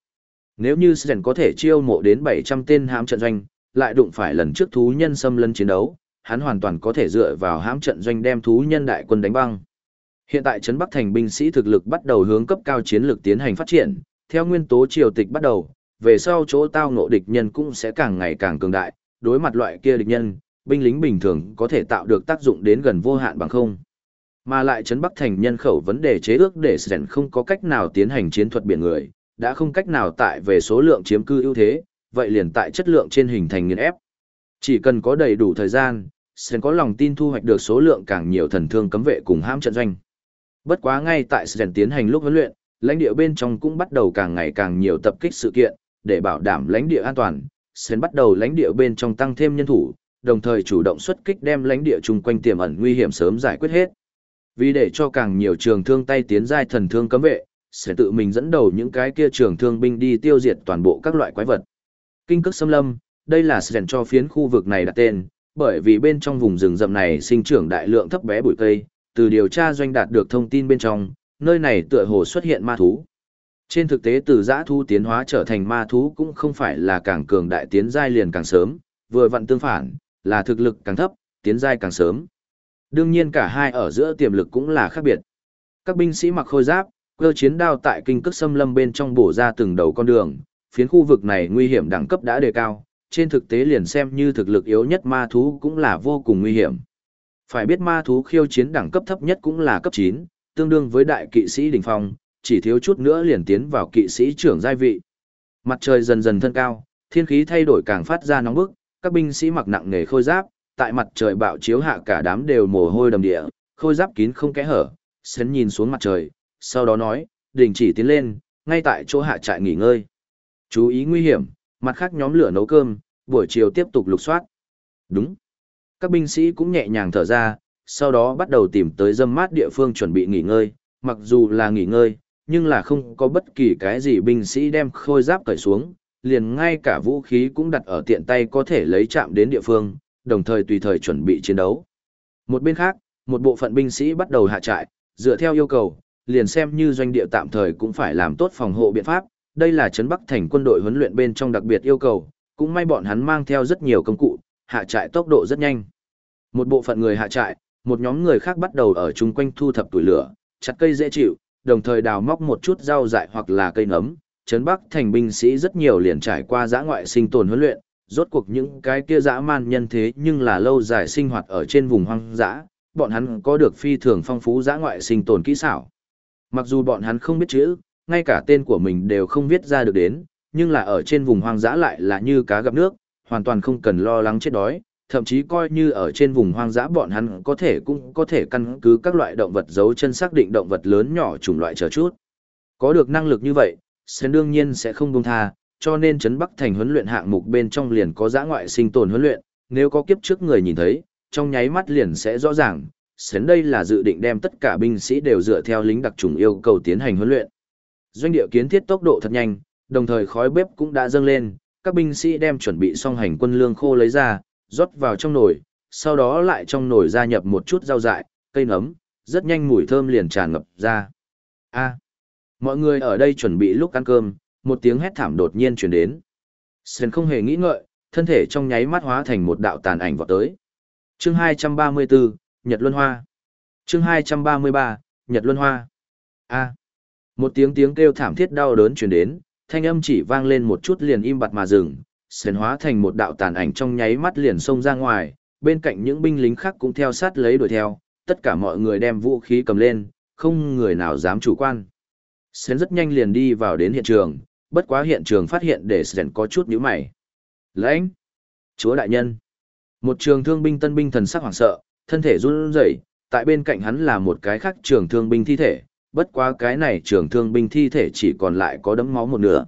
Nếu như Sren có thể chiêu mộ đến 700 tên hãm trận doanh, lại đụng phải lần trước thú nhân xâm lấn chiến đấu, hắn hoàn toàn có thể dựa vào hãm trận doanh đem thú nhân đại quân đánh băng. Hiện tại Trấn Bắc Thành binh sĩ thực lực bắt đầu hướng cấp cao chiến lược tiến hành phát triển, theo nguyên tố triều tịch bắt đầu, về sau chỗ tao ngộ địch nhân cũng sẽ càng ngày càng cường đại, đối mặt loại kia địch nhân, binh lính bình thường có thể tạo được tác dụng đến gần vô hạn bằng không. Mà lại Trấn Bắc Thành nhân khẩu vấn đề chế ước để Sren không có cách nào tiến hành chiến thuật biển người, đã không cách nào tại về số lượng chiếm cư ưu thế, vậy liền tại chất lượng trên hình thành nghiền ép. Chỉ cần có đầy đủ thời gian, Sren có lòng tin thu hoạch được số lượng càng nhiều thần thương cấm vệ cùng hãm trận doanh. Bất quá ngay tại Sren tiến hành lúc huấn luyện, lãnh địa bên trong cũng bắt đầu càng ngày càng nhiều tập kích sự kiện, để bảo đảm lãnh địa an toàn, Sren bắt đầu lãnh địa bên trong tăng thêm nhân thủ, đồng thời chủ động xuất kích đem lãnh địa chung quanh tiềm ẩn nguy hiểm sớm giải quyết hết. Vì để cho càng nhiều trường thương tay tiến giai thần thương cấm vệ, sẽ tự mình dẫn đầu những cái kia trường thương binh đi tiêu diệt toàn bộ các loại quái vật. Kinh cước xâm lâm, đây là sẻn cho phiến khu vực này đặt tên, bởi vì bên trong vùng rừng rậm này sinh trưởng đại lượng thấp bé bụi cây, từ điều tra doanh đạt được thông tin bên trong, nơi này tựa hồ xuất hiện ma thú. Trên thực tế từ giã thu tiến hóa trở thành ma thú cũng không phải là càng cường đại tiến giai liền càng sớm, vừa vặn tương phản, là thực lực càng thấp, tiến giai càng sớm. Đương nhiên cả hai ở giữa tiềm lực cũng là khác biệt. Các binh sĩ mặc khôi giáp, cơ chiến đao tại kinh cước xâm lâm bên trong bổ ra từng đầu con đường, phiến khu vực này nguy hiểm đẳng cấp đã đề cao, trên thực tế liền xem như thực lực yếu nhất ma thú cũng là vô cùng nguy hiểm. Phải biết ma thú khiêu chiến đẳng cấp thấp nhất cũng là cấp 9, tương đương với đại kỵ sĩ đỉnh phong, chỉ thiếu chút nữa liền tiến vào kỵ sĩ trưởng giai vị. Mặt trời dần dần thân cao, thiên khí thay đổi càng phát ra nóng bức, các binh sĩ mặc nặng nghề khôi giáp, tại mặt trời bạo chiếu hạ cả đám đều mồ hôi đầm địa, khôi giáp kín không kẽ hở, sến nhìn xuống mặt trời, sau đó nói, đình chỉ tiến lên, ngay tại chỗ hạ trại nghỉ ngơi. Chú ý nguy hiểm, mặt khác nhóm lửa nấu cơm, buổi chiều tiếp tục lục soát. Đúng. Các binh sĩ cũng nhẹ nhàng thở ra, sau đó bắt đầu tìm tới dâm mát địa phương chuẩn bị nghỉ ngơi, mặc dù là nghỉ ngơi, nhưng là không có bất kỳ cái gì binh sĩ đem khôi giáp cởi xuống, liền ngay cả vũ khí cũng đặt ở tiện tay có thể lấy chạm đến địa phương, đồng thời tùy thời chuẩn bị chiến đấu. Một bên khác, một bộ phận binh sĩ bắt đầu hạ trại, dựa theo yêu cầu, liền xem như doanh địa tạm thời cũng phải làm tốt phòng hộ biện pháp, đây là trấn Bắc thành quân đội huấn luyện bên trong đặc biệt yêu cầu, cũng may bọn hắn mang theo rất nhiều công cụ, hạ trại tốc độ rất nhanh. Một bộ phận người hạ trại, một nhóm người khác bắt đầu ở chung quanh thu thập tuổi lửa, chặt cây dễ chịu, đồng thời đào móc một chút rau dại hoặc là cây nấm. Trấn Bắc thành binh sĩ rất nhiều liền trải qua giã ngoại sinh tồn huấn luyện, rốt cuộc những cái kia dã man nhân thế nhưng là lâu dài sinh hoạt ở trên vùng hoang dã, bọn hắn có được phi thường phong phú dã ngoại sinh tồn kỹ xảo. Mặc dù bọn hắn không biết chữ, ngay cả tên của mình đều không viết ra được đến, nhưng là ở trên vùng hoang dã lại là như cá gặp nước, hoàn toàn không cần lo lắng chết đói, thậm chí coi như ở trên vùng hoang dã bọn hắn có thể cũng có thể căn cứ các loại động vật dấu chân xác định động vật lớn nhỏ chủng loại chờ chút. Có được năng lực như vậy, Sen đương nhiên sẽ không buông tha, cho nên Trấn Bắc Thành huấn luyện hạng mục bên trong liền có giã ngoại sinh tồn huấn luyện, nếu có kiếp trước người nhìn thấy, trong nháy mắt liền sẽ rõ ràng, Sến đây là dự định đem tất cả binh sĩ đều dựa theo lính đặc trùng yêu cầu tiến hành huấn luyện. Doanh địa kiến thiết tốc độ thật nhanh, đồng thời khói bếp cũng đã dâng lên, các binh sĩ đem chuẩn bị xong hành quân lương khô lấy ra, rót vào trong nồi, sau đó lại trong nồi gia nhập một chút rau dại, cây nấm, rất nhanh mùi thơm liền tràn ngập ra. A, mọi người ở đây chuẩn bị lúc ăn cơm, một tiếng hét thảm đột nhiên truyền đến. Sến không hề nghĩ ngợi, thân thể trong nháy mắt hóa thành một đạo tàn ảnh vọt tới. Chương 234, Nhật Luân Hoa. Chương 233, Nhật Luân Hoa. A. Một tiếng tiếng kêu thảm thiết đau đớn truyền đến, thanh âm chỉ vang lên một chút liền im bặt mà dừng, sến hóa thành một đạo tàn ảnh trong nháy mắt liền xông ra ngoài, bên cạnh những binh lính khác cũng theo sát lấy đuổi theo, tất cả mọi người đem vũ khí cầm lên, không người nào dám chủ quan. Sến rất nhanh liền đi vào đến hiện trường, bất quá hiện trường phát hiện để Sến có chút nhíu mày. Lãnh! Chúa đại nhân! Một trường thương binh tân binh thần sắc hoảng sợ, thân thể run rẩy, tại bên cạnh hắn là một cái khác trường thương binh thi thể, bất quá cái này trường thương binh thi thể chỉ còn lại có đấm máu một nửa.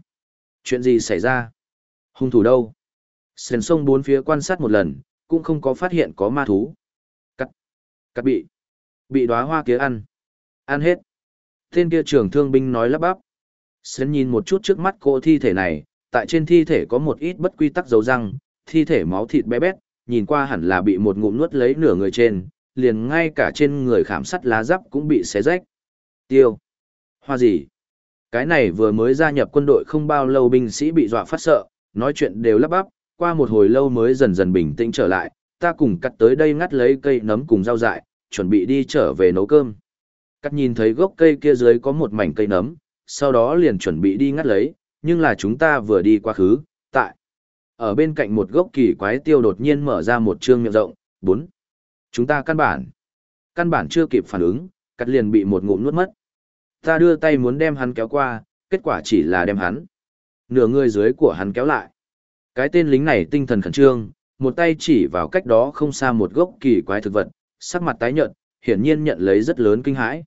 Chuyện gì xảy ra? Hung thủ đâu? Sền sông bốn phía quan sát một lần, cũng không có phát hiện có ma thú. Cắt. Cắt bị. Bị đóa hoa kia ăn. Ăn hết. Tên kia trường thương binh nói lắp bắp. Sến nhìn một chút trước mắt cô thi thể này, tại trên thi thể có một ít bất quy tắc dấu răng, thi thể máu thịt bé bét, nhìn qua hẳn là bị một ngụm nuốt lấy nửa người trên, liền ngay cả trên người khảm sắt lá giáp cũng bị xé rách. Tiêu. Hoa gì? Cái này vừa mới gia nhập quân đội không bao lâu binh sĩ bị dọa phát sợ, nói chuyện đều lắp bắp, qua một hồi lâu mới dần dần bình tĩnh trở lại, ta cùng cắt tới đây ngắt lấy cây nấm cùng rau dại, chuẩn bị đi trở về nấu cơm. Cắt nhìn thấy gốc cây kia dưới có một mảnh cây nấm, sau đó liền chuẩn bị đi ngắt lấy, nhưng là chúng ta vừa đi qua khứ, tại. Ở bên cạnh một gốc kỳ quái tiêu đột nhiên mở ra một trương miệng rộng, bốn. Chúng ta căn bản. Căn bản chưa kịp phản ứng, cắt liền bị một ngụm nuốt mất. Ta đưa tay muốn đem hắn kéo qua, kết quả chỉ là đem hắn. Nửa người dưới của hắn kéo lại. Cái tên lính này tinh thần khẩn trương, một tay chỉ vào cách đó không xa một gốc kỳ quái thực vật, sắc mặt tái nhợt, hiển nhiên nhận lấy rất lớn kinh hãi.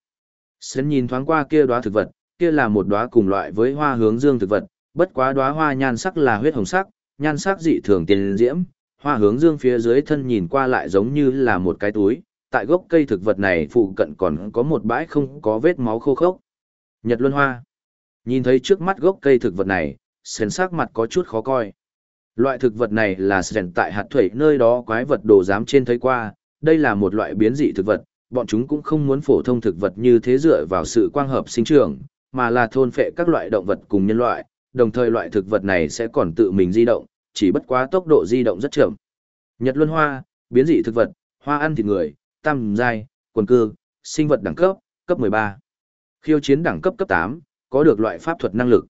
Sến nhìn thoáng qua kia đóa thực vật, kia là một đóa cùng loại với hoa hướng dương thực vật, bất quá đóa hoa nhan sắc là huyết hồng sắc, nhan sắc dị thường tiền diễm, hoa hướng dương phía dưới thân nhìn qua lại giống như là một cái túi, tại gốc cây thực vật này phụ cận còn có một bãi không có vết máu khô khốc. Nhật Luân Hoa. Nhìn thấy trước mắt gốc cây thực vật này, sến sắc mặt có chút khó coi. Loại thực vật này là sến tại hạt thủy nơi đó quái vật đồ dám trên thấy qua, đây là một loại biến dị thực vật, bọn chúng cũng không muốn phổ thông thực vật như thế dựa vào sự quang hợp sinh trưởng, mà là thôn phệ các loại động vật cùng nhân loại, đồng thời loại thực vật này sẽ còn tự mình di động, chỉ bất quá tốc độ di động rất chậm. Nhật Luân Hoa, biến dị thực vật, hoa ăn thịt người, tam giai, quần cư, sinh vật đẳng cấp, cấp 13. Khiêu chiến đẳng cấp cấp 8, có được loại pháp thuật năng lực.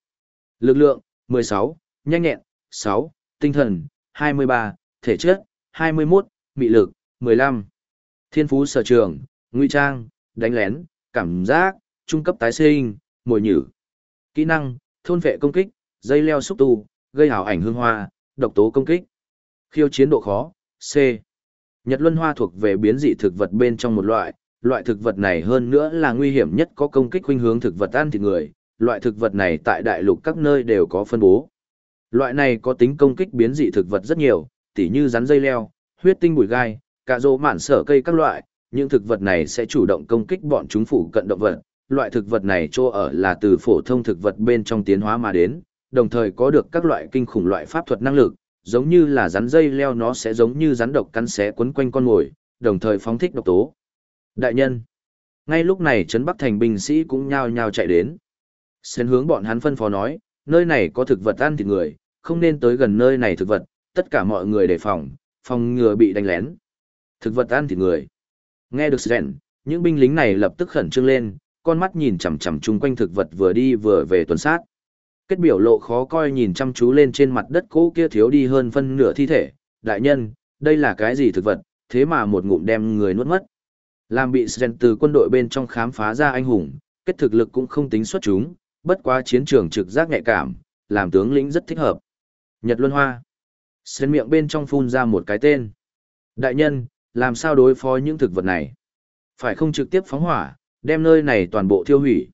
Lực lượng, 16, nhanh nhẹn, 6, tinh thần, 23, thể chất, 21, mị lực, 15. Thiên phú sở trường, nguy trang, đánh lén, cảm giác, trung cấp tái sinh, mồi nhử. Kỹ năng, thôn vệ công kích, dây leo xúc tu, gây hào ảnh hương hoa, độc tố công kích. Khiêu chiến độ khó, C. Nhật luân hoa thuộc về biến dị thực vật bên trong một loại, loại thực vật này hơn nữa là nguy hiểm nhất có công kích khuynh hướng thực vật ăn thịt người, loại thực vật này tại đại lục các nơi đều có phân bố. Loại này có tính công kích biến dị thực vật rất nhiều, tỉ như rắn dây leo, huyết tinh bụi gai, cà rô mạn sở cây các loại, những thực vật này sẽ chủ động công kích bọn chúng phủ cận động vật. Loại thực vật này chỗ ở là từ phổ thông thực vật bên trong tiến hóa mà đến, đồng thời có được các loại kinh khủng loại pháp thuật năng lực, giống như là rắn dây leo nó sẽ giống như rắn độc cắn xé quấn quanh con mồi, đồng thời phóng thích độc tố. Đại nhân. Ngay lúc này trấn Bắc thành binh sĩ cũng nhao nhao chạy đến. Xen hướng bọn hắn phân phó nói, nơi này có thực vật ăn thịt người, không nên tới gần nơi này thực vật, tất cả mọi người đề phòng, phòng ngừa bị đánh lén. Thực vật ăn thịt người. Nghe được Sren, những binh lính này lập tức khẩn trương lên, con mắt nhìn chằm chằm chung quanh thực vật vừa đi vừa về tuần sát. Kết biểu lộ khó coi nhìn chăm chú lên trên mặt đất cũ kia thiếu đi hơn phân nửa thi thể. Đại nhân, đây là cái gì thực vật, thế mà một ngụm đem người nuốt mất. Làm bị Sren từ quân đội bên trong khám phá ra anh hùng, kết thực lực cũng không tính xuất chúng, bất quá chiến trường trực giác nhạy cảm, làm tướng lĩnh rất thích hợp. Nhật Luân Hoa. Sren miệng bên trong phun ra một cái tên. Đại nhân, làm sao đối phó những thực vật này? Phải không trực tiếp phóng hỏa, đem nơi này toàn bộ thiêu hủy.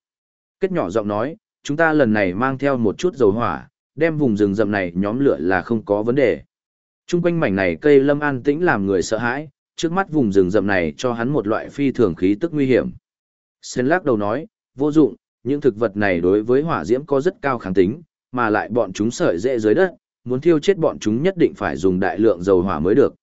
Kết nhỏ giọng nói, chúng ta lần này mang theo một chút dầu hỏa, đem vùng rừng rậm này nhóm lửa là không có vấn đề. Trung quanh mảnh này cây lâm an tĩnh làm người sợ hãi, trước mắt vùng rừng rậm này cho hắn một loại phi thường khí tức nguy hiểm. Sen lắc đầu nói, vô dụng, những thực vật này đối với hỏa diễm có rất cao kháng tính, mà lại bọn chúng sợi dễ dưới đất, muốn thiêu chết bọn chúng nhất định phải dùng đại lượng dầu hỏa mới được.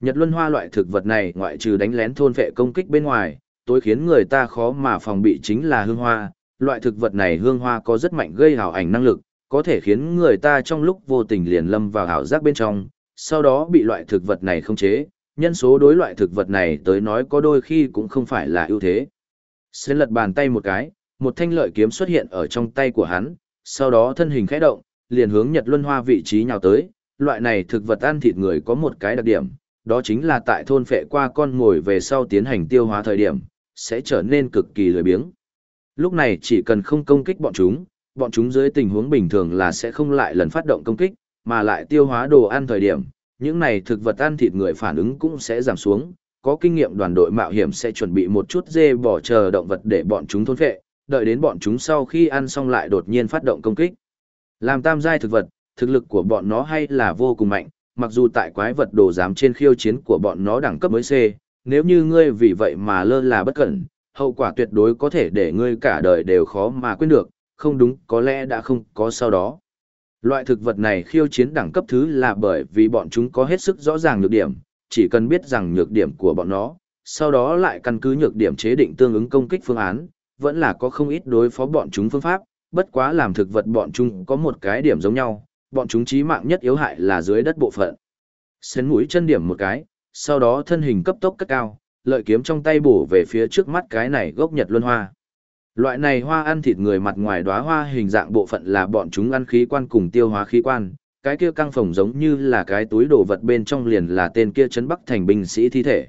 Nhật luân hoa loại thực vật này ngoại trừ đánh lén thôn vệ công kích bên ngoài, tối khiến người ta khó mà phòng bị chính là hương hoa. Loại thực vật này hương hoa có rất mạnh gây hào ảnh năng lực, có thể khiến người ta trong lúc vô tình liền lâm vào hào giác bên trong, sau đó bị loại thực vật này không chế. Nhân số đối loại thực vật này tới nói có đôi khi cũng không phải là ưu thế. Sẽ lật bàn tay một cái, một thanh lợi kiếm xuất hiện ở trong tay của hắn, sau đó thân hình khẽ động, liền hướng Nhật Luân Hoa vị trí nhào tới. Loại này thực vật ăn thịt người có một cái đặc điểm, đó chính là tại thôn phệ qua con ngồi về sau tiến hành tiêu hóa thời điểm, sẽ trở nên cực kỳ lười biếng. Lúc này chỉ cần không công kích bọn chúng, bọn chúng dưới tình huống bình thường là sẽ không lại lần phát động công kích, mà lại tiêu hóa đồ ăn thời điểm, những này thực vật ăn thịt người phản ứng cũng sẽ giảm xuống, có kinh nghiệm đoàn đội mạo hiểm sẽ chuẩn bị một chút dê bỏ chờ động vật để bọn chúng thôn phệ, đợi đến bọn chúng sau khi ăn xong lại đột nhiên phát động công kích. Làm tam giai thực vật, thực lực của bọn nó hay là vô cùng mạnh, mặc dù tại quái vật đồ giám trên khiêu chiến của bọn nó đẳng cấp mới C, nếu như ngươi vì vậy mà lơ là bất cẩn, hậu quả tuyệt đối có thể để ngươi cả đời đều khó mà quên được, không đúng, có lẽ đã không có sau đó. Loại thực vật này khiêu chiến đẳng cấp thứ là bởi vì bọn chúng có hết sức rõ ràng nhược điểm, chỉ cần biết rằng nhược điểm của bọn nó, sau đó lại căn cứ nhược điểm chế định tương ứng công kích phương án, vẫn là có không ít đối phó bọn chúng phương pháp, bất quá làm thực vật bọn chúng có một cái điểm giống nhau, bọn chúng chí mạng nhất yếu hại là dưới đất bộ phận. Xến mũi chân điểm một cái, sau đó thân hình cấp tốc cất cao, lợi kiếm trong tay bổ về phía trước mắt cái này gốc nhật luân hoa. Loại này hoa ăn thịt người mặt ngoài đóa hoa hình dạng bộ phận là bọn chúng ăn khí quan cùng tiêu hóa khí quan, cái kia căng phồng giống như là cái túi đồ vật bên trong liền là tên kia Trấn bắc thành binh sĩ thi thể.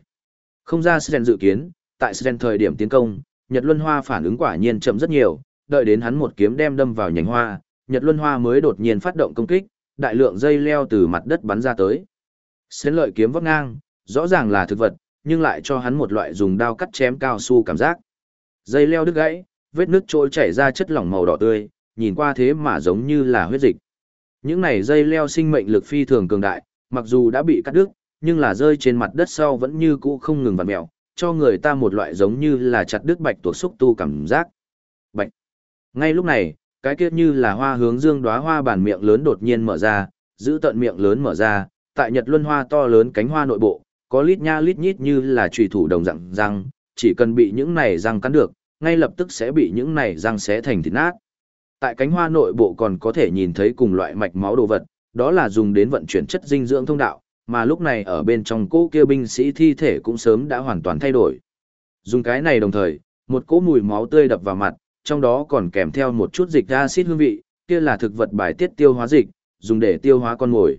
Không ra Sren dự kiến, tại Sren thời điểm tiến công, Nhật Luân Hoa phản ứng quả nhiên chậm rất nhiều, đợi đến hắn một kiếm đem đâm vào nhánh hoa, Nhật Luân Hoa mới đột nhiên phát động công kích, đại lượng dây leo từ mặt đất bắn ra tới. Sến lợi kiếm vấp ngang, rõ ràng là thực vật, nhưng lại cho hắn một loại dùng đao cắt chém cao su cảm giác. Dây leo đứt gãy, vết nước trôi chảy ra chất lỏng màu đỏ tươi, nhìn qua thế mà giống như là huyết dịch. Những này dây leo sinh mệnh lực phi thường cường đại, mặc dù đã bị cắt đứt, nhưng là rơi trên mặt đất sau vẫn như cũ không ngừng vặn mèo, cho người ta một loại giống như là chặt đứt bạch tuộc xúc tu cảm giác. Bạch. Ngay lúc này, cái kia như là hoa hướng dương đóa hoa bản miệng lớn đột nhiên mở ra, giữ tận miệng lớn mở ra, tại Nhật Luân Hoa to lớn cánh hoa nội bộ, có lít nha lít nhít như là trùy thủ đồng dạng răng, chỉ cần bị những này răng cắn được, ngay lập tức sẽ bị những này răng xé thành thịt nát. Tại cánh hoa nội bộ còn có thể nhìn thấy cùng loại mạch máu đồ vật, đó là dùng đến vận chuyển chất dinh dưỡng thông đạo, mà lúc này ở bên trong cỗ kia binh sĩ thi thể cũng sớm đã hoàn toàn thay đổi. Dùng cái này đồng thời, một cỗ mùi máu tươi đập vào mặt, trong đó còn kèm theo một chút dịch axit hương vị, kia là thực vật bài tiết tiêu hóa dịch, dùng để tiêu hóa con mồi.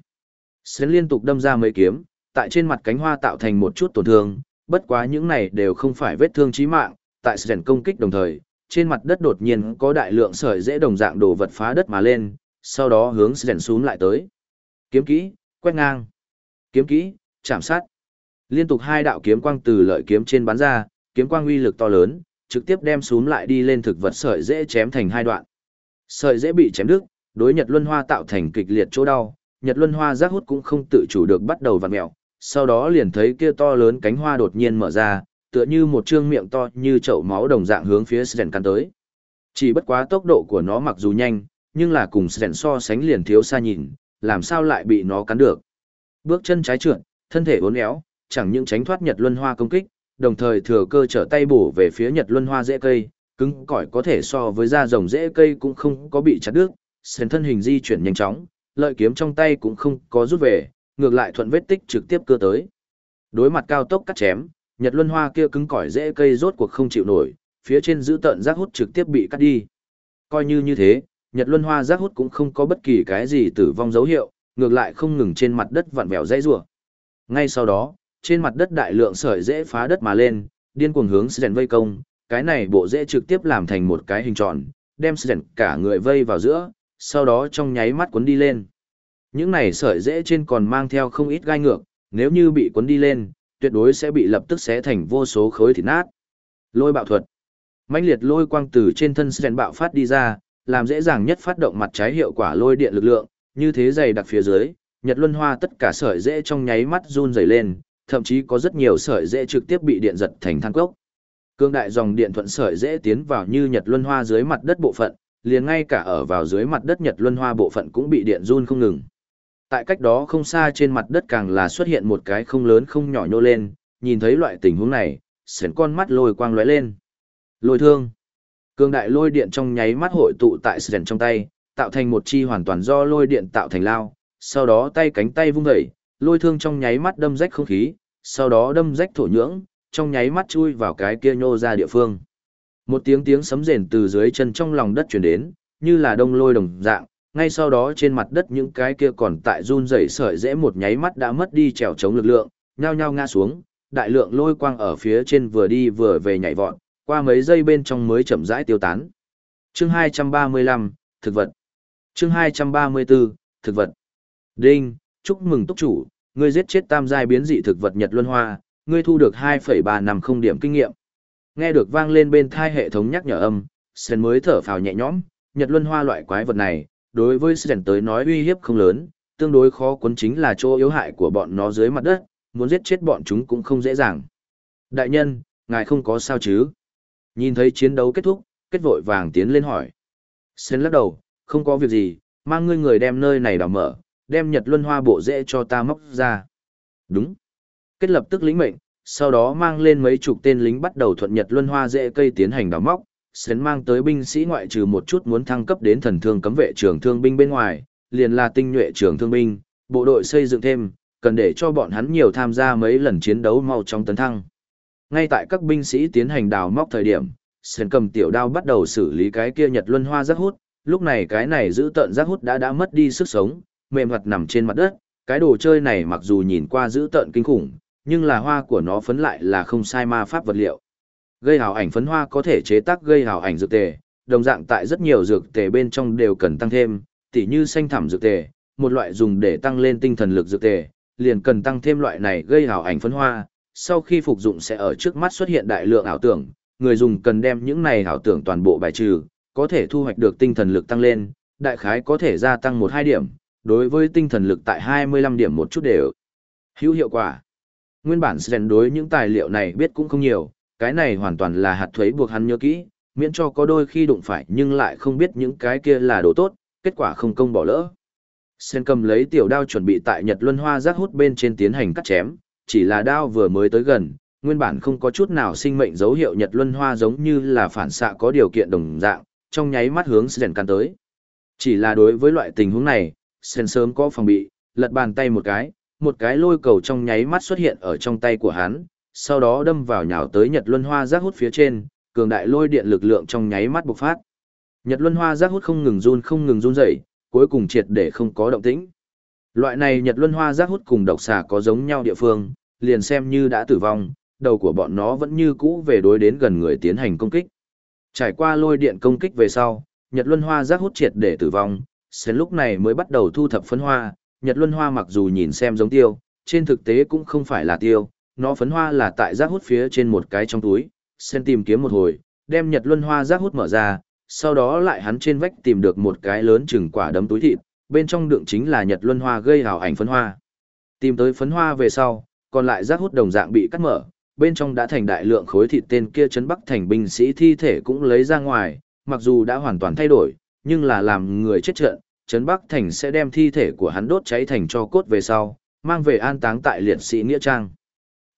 Sến liên tục đâm ra mấy kiếm, tại trên mặt cánh hoa tạo thành một chút tổn thương, bất quá những này đều không phải vết thương chí mạng, tại Sến công kích đồng thời, trên mặt đất đột nhiên có đại lượng sợi dễ đồng dạng đồ vật phá đất mà lên, sau đó hướng Sến xuống lại tới. Kiếm kỹ, quét ngang. Kiếm kỹ, chạm sát. Liên tục hai đạo kiếm quang từ lợi kiếm trên bắn ra, kiếm quang uy lực to lớn, trực tiếp đem xuống lại đi lên thực vật sợi dễ chém thành hai đoạn. Sợi dễ bị chém đứt, đối Nhật Luân Hoa tạo thành kịch liệt chỗ đau, Nhật Luân Hoa giác hút cũng không tự chủ được bắt đầu vặn mèo, sau đó liền thấy kia to lớn cánh hoa đột nhiên mở ra, tựa như một trương miệng to như chậu máu đồng dạng hướng phía Sren căn tới. Chỉ bất quá tốc độ của nó mặc dù nhanh, nhưng là cùng Sren so sánh liền thiếu xa nhìn, làm sao lại bị nó cắn được. Bước chân trái trượt, thân thể uốn éo, chẳng những tránh thoát Nhật Luân Hoa công kích, đồng thời thừa cơ trở tay bổ về phía Nhật Luân Hoa dễ cây, cứng cỏi có thể so với da rồng dễ cây cũng không có bị chặt đứt, Sren thân hình di chuyển nhanh chóng, lợi kiếm trong tay cũng không có rút về, ngược lại thuận vết tích trực tiếp cưa tới. Đối mặt cao tốc cắt chém, Nhật Luân Hoa kia cứng cỏi dễ cây rốt cuộc không chịu nổi, phía trên giữ tận giác hút trực tiếp bị cắt đi. Coi như như thế, Nhật Luân Hoa giác hút cũng không có bất kỳ cái gì tử vong dấu hiệu, ngược lại không ngừng trên mặt đất vặn vẹo dãy rủa. Ngay sau đó, trên mặt đất đại lượng sợi dễ phá đất mà lên, điên cuồng hướng Sren vây công, cái này bộ dễ trực tiếp làm thành một cái hình tròn, đem Sren cả người vây vào giữa, sau đó trong nháy mắt cuốn đi lên. Những này sợi dễ trên còn mang theo không ít gai ngược, nếu như bị cuốn đi lên, tuyệt đối sẽ bị lập tức xé thành vô số khối thịt nát. Lôi bạo thuật. mãnh liệt lôi quang từ trên thân Sren bạo phát đi ra, làm dễ dàng nhất phát động mặt trái hiệu quả lôi điện lực lượng, như thế dày đặc phía dưới, Nhật Luân Hoa tất cả sợi dễ trong nháy mắt run rẩy lên, thậm chí có rất nhiều sợi dễ trực tiếp bị điện giật thành than cốc. Cương đại dòng điện thuận sợi dễ tiến vào như Nhật Luân Hoa dưới mặt đất bộ phận, liền ngay cả ở vào dưới mặt đất Nhật Luân Hoa bộ phận cũng bị điện run không ngừng. Tại cách đó không xa trên mặt đất càng là xuất hiện một cái không lớn không nhỏ nhô lên, nhìn thấy loại tình huống này, sến con mắt lôi quang lóe lên. Lôi thương. Cương đại lôi điện trong nháy mắt hội tụ tại sến trong tay, tạo thành một chi hoàn toàn do lôi điện tạo thành lao, sau đó tay cánh tay vung dậy, lôi thương trong nháy mắt đâm rách không khí, sau đó đâm rách thổ nhưỡng, trong nháy mắt chui vào cái kia nhô ra địa phương. Một tiếng tiếng sấm rền từ dưới chân trong lòng đất truyền đến, như là đông lôi đồng dạng, ngay sau đó trên mặt đất những cái kia còn tại run rẩy sợi dễ một nháy mắt đã mất đi trèo chống lực lượng, nhao nhao ngã xuống, đại lượng lôi quang ở phía trên vừa đi vừa về nhảy vọt, qua mấy giây bên trong mới chậm rãi tiêu tán. Chương 235, thực vật. Chương 234, thực vật. Đinh, chúc mừng túc chủ, ngươi giết chết tam giai biến dị thực vật Nhật Luân Hoa, ngươi thu được 2,350 điểm kinh nghiệm. Nghe được vang lên bên thai hệ thống nhắc nhở âm, Sen mới thở phào nhẹ nhõm, Nhật Luân Hoa loại quái vật này, đối với Sen tới nói uy hiếp không lớn, tương đối khó cuốn chính là chỗ yếu hại của bọn nó dưới mặt đất, muốn giết chết bọn chúng cũng không dễ dàng. Đại nhân, ngài không có sao chứ? Nhìn thấy chiến đấu kết thúc, kết vội vàng tiến lên hỏi. Sen lắc đầu, không có việc gì, mang ngươi người đem nơi này đào mở, đem Nhật Luân Hoa bộ dễ cho ta móc ra. Đúng. Kết lập tức lĩnh mệnh, sau đó mang lên mấy chục tên lính bắt đầu thuận Nhật Luân Hoa dễ cây tiến hành đào móc, sến mang tới binh sĩ ngoại trừ một chút muốn thăng cấp đến thần thương cấm vệ trường thương binh bên ngoài, liền là tinh nhuệ trường thương binh, bộ đội xây dựng thêm, cần để cho bọn hắn nhiều tham gia mấy lần chiến đấu mau trong tấn thăng. Ngay tại các binh sĩ tiến hành đào móc thời điểm, Sến cầm tiểu đao bắt đầu xử lý cái kia Nhật Luân Hoa giác hút, lúc này cái này giữ tận giác hút đã đã mất đi sức sống, mềm mặt nằm trên mặt đất, cái đồ chơi này mặc dù nhìn qua giữ tận kinh khủng, nhưng là hoa của nó phấn lại là không sai ma pháp vật liệu. Gây hào ảnh phấn hoa có thể chế tác gây hào ảnh dược tề, đồng dạng tại rất nhiều dược tề bên trong đều cần tăng thêm, tỉ như xanh thảm dược tề, một loại dùng để tăng lên tinh thần lực dược tề, liền cần tăng thêm loại này gây hào ảnh phấn hoa, sau khi phục dụng sẽ ở trước mắt xuất hiện đại lượng ảo tưởng, người dùng cần đem những này ảo tưởng toàn bộ bài trừ, có thể thu hoạch được tinh thần lực tăng lên, đại khái có thể gia tăng 1-2 điểm, đối với tinh thần lực tại 25 điểm một chút đều hữu hiệu quả. Nguyên bản Sren đối những tài liệu này biết cũng không nhiều, cái này hoàn toàn là hạt thuế buộc hắn nhớ kỹ, miễn cho có đôi khi đụng phải nhưng lại không biết những cái kia là đồ tốt, kết quả không công bỏ lỡ. Sen cầm lấy tiểu đao chuẩn bị tại Nhật Luân Hoa giác hút bên trên tiến hành cắt chém, chỉ là đao vừa mới tới gần, nguyên bản không có chút nào sinh mệnh dấu hiệu Nhật Luân Hoa giống như là phản xạ có điều kiện đồng dạng, trong nháy mắt hướng Sen căn tới. Chỉ là đối với loại tình huống này, Sen sớm có phòng bị, lật bàn tay một cái, một cái lôi cầu trong nháy mắt xuất hiện ở trong tay của hắn, sau đó đâm vào nhào tới Nhật Luân Hoa giác hút phía trên, cường đại lôi điện lực lượng trong nháy mắt bộc phát. Nhật Luân Hoa giác hút không ngừng run không ngừng run rẩy, cuối cùng triệt để không có động tĩnh. Loại này Nhật Luân Hoa giác hút cùng độc xà có giống nhau địa phương, liền xem như đã tử vong, đầu của bọn nó vẫn như cũ về đối đến gần người tiến hành công kích. Trải qua lôi điện công kích về sau, Nhật Luân Hoa giác hút triệt để tử vong, sến lúc này mới bắt đầu thu thập phấn hoa, Nhật Luân Hoa mặc dù nhìn xem giống tiêu, trên thực tế cũng không phải là tiêu, nó phấn hoa là tại rác hút phía trên một cái trong túi, Sen tìm kiếm một hồi, đem Nhật Luân Hoa rác hút mở ra, sau đó lại hắn trên vách tìm được một cái lớn chừng quả đấm túi thịt, bên trong đựng chính là Nhật Luân Hoa gây hào ảnh phấn hoa. Tìm tới phấn hoa về sau, còn lại rác hút đồng dạng bị cắt mở, bên trong đã thành đại lượng khối thịt tên kia chấn bắc thành binh sĩ thi thể cũng lấy ra ngoài, mặc dù đã hoàn toàn thay đổi, nhưng là làm người chết trận, chấn bắc thành sẽ đem thi thể của hắn đốt cháy thành cho cốt về sau, mang về an táng tại liệt sĩ Nghĩa Trang.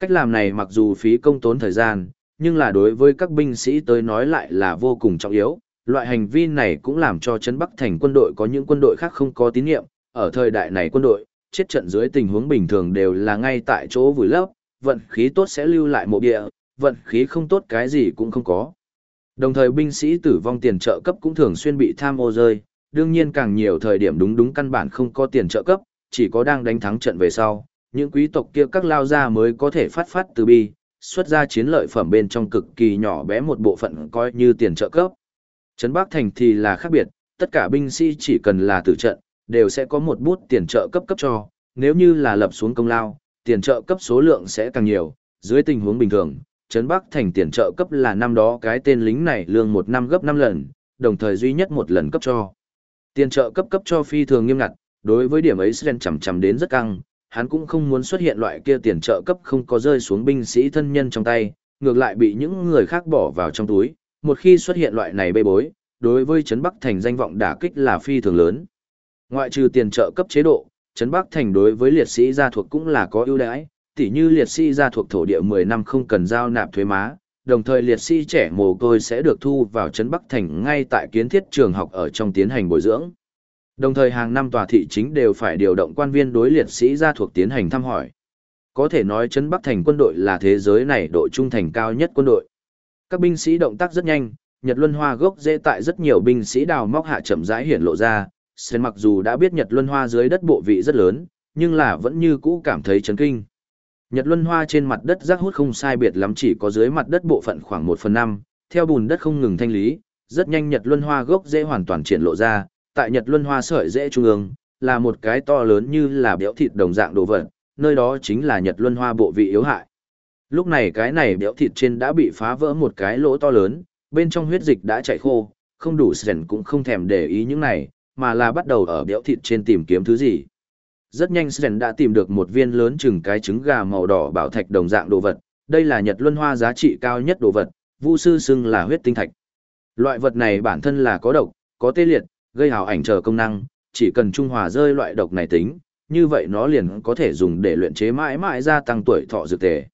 Cách làm này mặc dù phí công tốn thời gian, nhưng là đối với các binh sĩ tới nói lại là vô cùng trọng yếu. Loại hành vi này cũng làm cho Trấn Bắc Thành quân đội có những quân đội khác không có tín nhiệm. Ở thời đại này quân đội, chết trận dưới tình huống bình thường đều là ngay tại chỗ vùi lấp, vận khí tốt sẽ lưu lại mộ địa, vận khí không tốt cái gì cũng không có. Đồng thời binh sĩ tử vong tiền trợ cấp cũng thường xuyên bị tham ô rơi, đương nhiên càng nhiều thời điểm đúng đúng căn bản không có tiền trợ cấp, chỉ có đang đánh thắng trận về sau, những quý tộc kia các lao gia mới có thể phát phát từ bi, xuất ra chiến lợi phẩm bên trong cực kỳ nhỏ bé một bộ phận coi như tiền trợ cấp. Trấn Bắc Thành thì là khác biệt, tất cả binh sĩ chỉ cần là tử trận, đều sẽ có một bút tiền trợ cấp cấp cho, nếu như là lập xuống công lao, tiền trợ cấp số lượng sẽ càng nhiều, dưới tình huống bình thường, Trấn Bắc Thành tiền trợ cấp là năm đó cái tên lính này lương một năm gấp 5 lần, đồng thời duy nhất một lần cấp cho. Tiền trợ cấp cấp cho phi thường nghiêm ngặt, đối với điểm ấy Sren chầm chầm đến rất căng, hắn cũng không muốn xuất hiện loại kia tiền trợ cấp không có rơi xuống binh sĩ thân nhân trong tay, ngược lại bị những người khác bỏ vào trong túi. Một khi xuất hiện loại này bê bối, đối với Trấn Bắc Thành danh vọng đả kích là phi thường lớn. Ngoại trừ tiền trợ cấp chế độ, Trấn Bắc Thành đối với liệt sĩ gia thuộc cũng là có ưu đãi, tỉ như liệt sĩ gia thuộc thổ địa 10 năm không cần giao nạp thuế má, đồng thời liệt sĩ trẻ mồ côi sẽ được thu vào Trấn Bắc Thành ngay tại kiến thiết trường học ở trong tiến hành bồi dưỡng. Đồng thời hàng năm tòa thị chính đều phải điều động quan viên đối liệt sĩ gia thuộc tiến hành thăm hỏi. Có thể nói Trấn Bắc Thành quân đội là thế giới này độ trung thành cao nhất quân đội. Các binh sĩ động tác rất nhanh, Nhật Luân Hoa gốc dễ tại rất nhiều binh sĩ đào móc hạ chậm rãi hiển lộ ra, Sơn mặc dù đã biết Nhật Luân Hoa dưới đất bộ vị rất lớn, nhưng là vẫn như cũ cảm thấy chấn kinh. Nhật Luân Hoa trên mặt đất rác hút không sai biệt lắm chỉ có dưới mặt đất bộ phận khoảng 1 phần 5, theo bùn đất không ngừng thanh lý, rất nhanh Nhật Luân Hoa gốc dễ hoàn toàn triển lộ ra, tại Nhật Luân Hoa sợi dễ trung ương, là một cái to lớn như là béo thịt đồng dạng đồ vật, nơi đó chính là Nhật Luân Hoa bộ vị yếu hại. Lúc này cái này béo thịt trên đã bị phá vỡ một cái lỗ to lớn, bên trong huyết dịch đã chảy khô, không đủ sền cũng không thèm để ý những này, mà là bắt đầu ở béo thịt trên tìm kiếm thứ gì. Rất nhanh Sren đã tìm được một viên lớn chừng cái trứng gà màu đỏ bảo thạch đồng dạng đồ vật, đây là Nhật Luân Hoa giá trị cao nhất đồ vật, Vu sư xưng là huyết tinh thạch. Loại vật này bản thân là có độc, có tê liệt, gây hào ảnh chờ công năng, chỉ cần trung hòa rơi loại độc này tính, như vậy nó liền có thể dùng để luyện chế mãi mãi gia tăng tuổi thọ dược tề.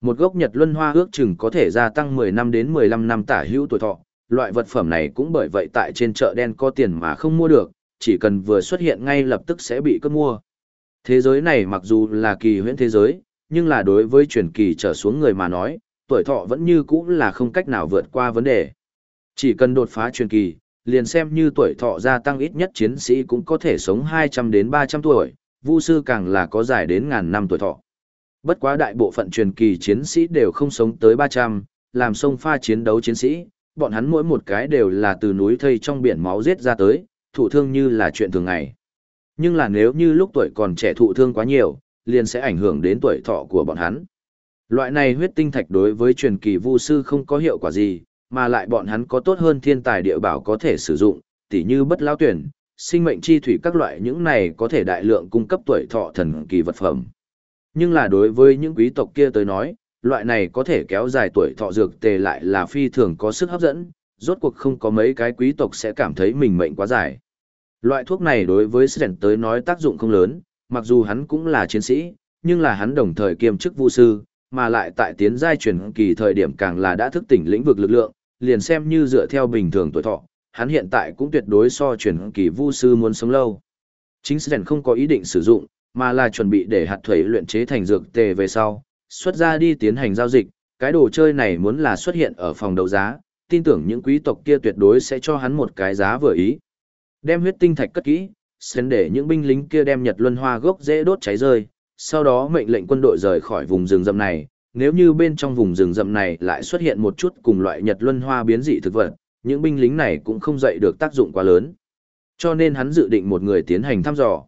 Một gốc Nhật Luân Hoa ước chừng có thể gia tăng 10 năm đến 15 năm tả hữu tuổi thọ, loại vật phẩm này cũng bởi vậy tại trên chợ đen có tiền mà không mua được, chỉ cần vừa xuất hiện ngay lập tức sẽ bị cướp mua. Thế giới này mặc dù là kỳ huyễn thế giới, nhưng là đối với truyền kỳ trở xuống người mà nói, tuổi thọ vẫn như cũ là không cách nào vượt qua vấn đề. Chỉ cần đột phá truyền kỳ, liền xem như tuổi thọ gia tăng ít nhất chiến sĩ cũng có thể sống 200 đến 300 tuổi, vu sư càng là có dài đến ngàn năm tuổi thọ. Bất quá đại bộ phận truyền kỳ chiến sĩ đều không sống tới 300, làm sông pha chiến đấu chiến sĩ, bọn hắn mỗi một cái đều là từ núi thây trong biển máu giết ra tới, thụ thương như là chuyện thường ngày. Nhưng là nếu như lúc tuổi còn trẻ thụ thương quá nhiều, liền sẽ ảnh hưởng đến tuổi thọ của bọn hắn. Loại này huyết tinh thạch đối với truyền kỳ vu sư không có hiệu quả gì, mà lại bọn hắn có tốt hơn thiên tài địa bảo có thể sử dụng, tỉ như bất lao tuyển, sinh mệnh chi thủy các loại những này có thể đại lượng cung cấp tuổi thọ thần kỳ vật phẩm. Nhưng là đối với những quý tộc kia tới nói, loại này có thể kéo dài tuổi thọ dược tề lại là phi thường có sức hấp dẫn, rốt cuộc không có mấy cái quý tộc sẽ cảm thấy mình mệnh quá dài. Loại thuốc này đối với Sren tới nói tác dụng không lớn, mặc dù hắn cũng là chiến sĩ, nhưng là hắn đồng thời kiêm chức vu sư, mà lại tại tiến giai truyền kỳ thời điểm càng là đã thức tỉnh lĩnh vực lực lượng, liền xem như dựa theo bình thường tuổi thọ, hắn hiện tại cũng tuyệt đối so truyền kỳ vu sư muốn sống lâu. Chính Sren không có ý định sử dụng, mà là chuẩn bị để hạt thuế luyện chế thành dược tề về sau, xuất ra đi tiến hành giao dịch, cái đồ chơi này muốn là xuất hiện ở phòng đấu giá, tin tưởng những quý tộc kia tuyệt đối sẽ cho hắn một cái giá vừa ý. Đem huyết tinh thạch cất kỹ, Sren để những binh lính kia đem Nhật Luân Hoa gốc dễ đốt cháy rơi, sau đó mệnh lệnh quân đội rời khỏi vùng rừng rậm này, nếu như bên trong vùng rừng rậm này lại xuất hiện một chút cùng loại Nhật Luân Hoa biến dị thực vật, những binh lính này cũng không dậy được tác dụng quá lớn. Cho nên hắn dự định một người tiến hành thăm dò.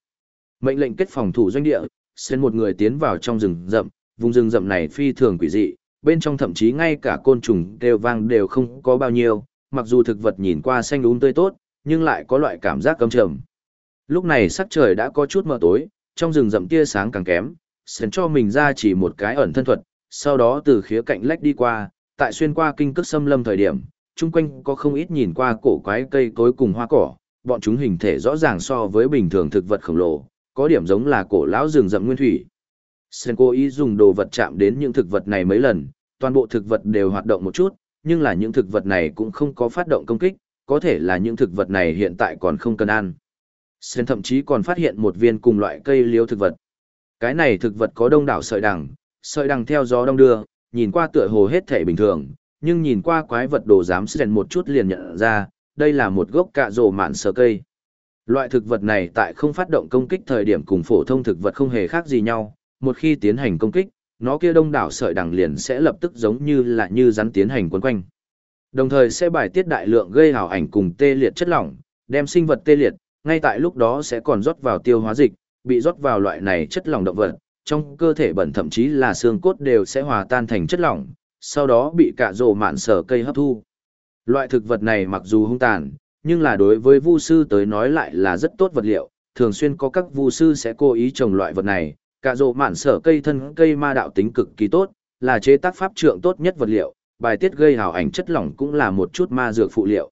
Mệnh lệnh kết phòng thủ doanh địa, xen một người tiến vào trong rừng rậm, vùng rừng rậm này phi thường quỷ dị, bên trong thậm chí ngay cả côn trùng đều vang đều không có bao nhiêu, mặc dù thực vật nhìn qua xanh úng tươi tốt, nhưng lại có loại cảm giác cấm trầm. Lúc này sắc trời đã có chút mờ tối, trong rừng rậm tia sáng càng kém, xen cho mình ra chỉ một cái ẩn thân thuật, sau đó từ khía cạnh lách đi qua, tại xuyên qua kinh cước xâm lâm thời điểm, chung quanh có không ít nhìn qua cổ quái cây cối cùng hoa cỏ, bọn chúng hình thể rõ ràng so với bình thường thực vật khổng lồ, có điểm giống là cổ lão rừng rậm nguyên thủy. Sen cố ý dùng đồ vật chạm đến những thực vật này mấy lần, toàn bộ thực vật đều hoạt động một chút, nhưng là những thực vật này cũng không có phát động công kích, có thể là những thực vật này hiện tại còn không cần ăn. Sen thậm chí còn phát hiện một viên cùng loại cây liễu thực vật. Cái này thực vật có đông đảo sợi đằng, sợi đằng theo gió đông đưa, nhìn qua tựa hồ hết thể bình thường, nhưng nhìn qua quái vật đồ dám Sen một chút liền nhận ra, đây là một gốc cạ rồ mạn sờ cây. Loại thực vật này tại không phát động công kích thời điểm cùng phổ thông thực vật không hề khác gì nhau, một khi tiến hành công kích, nó kia đông đảo sợi đằng liền sẽ lập tức giống như là như rắn tiến hành quấn quanh. Đồng thời sẽ bài tiết đại lượng gây hào ảnh cùng tê liệt chất lỏng, đem sinh vật tê liệt, ngay tại lúc đó sẽ còn rót vào tiêu hóa dịch, bị rót vào loại này chất lỏng động vật, trong cơ thể bẩn thậm chí là xương cốt đều sẽ hòa tan thành chất lỏng, sau đó bị cả rổ mạn sở cây hấp thu. Loại thực vật này mặc dù hung tàn, nhưng là đối với vu sư tới nói lại là rất tốt vật liệu, thường xuyên có các vu sư sẽ cố ý trồng loại vật này, cả rổ mạn sở cây thân cây ma đạo tính cực kỳ tốt, là chế tác pháp trượng tốt nhất vật liệu, bài tiết gây hào ảnh chất lỏng cũng là một chút ma dược phụ liệu.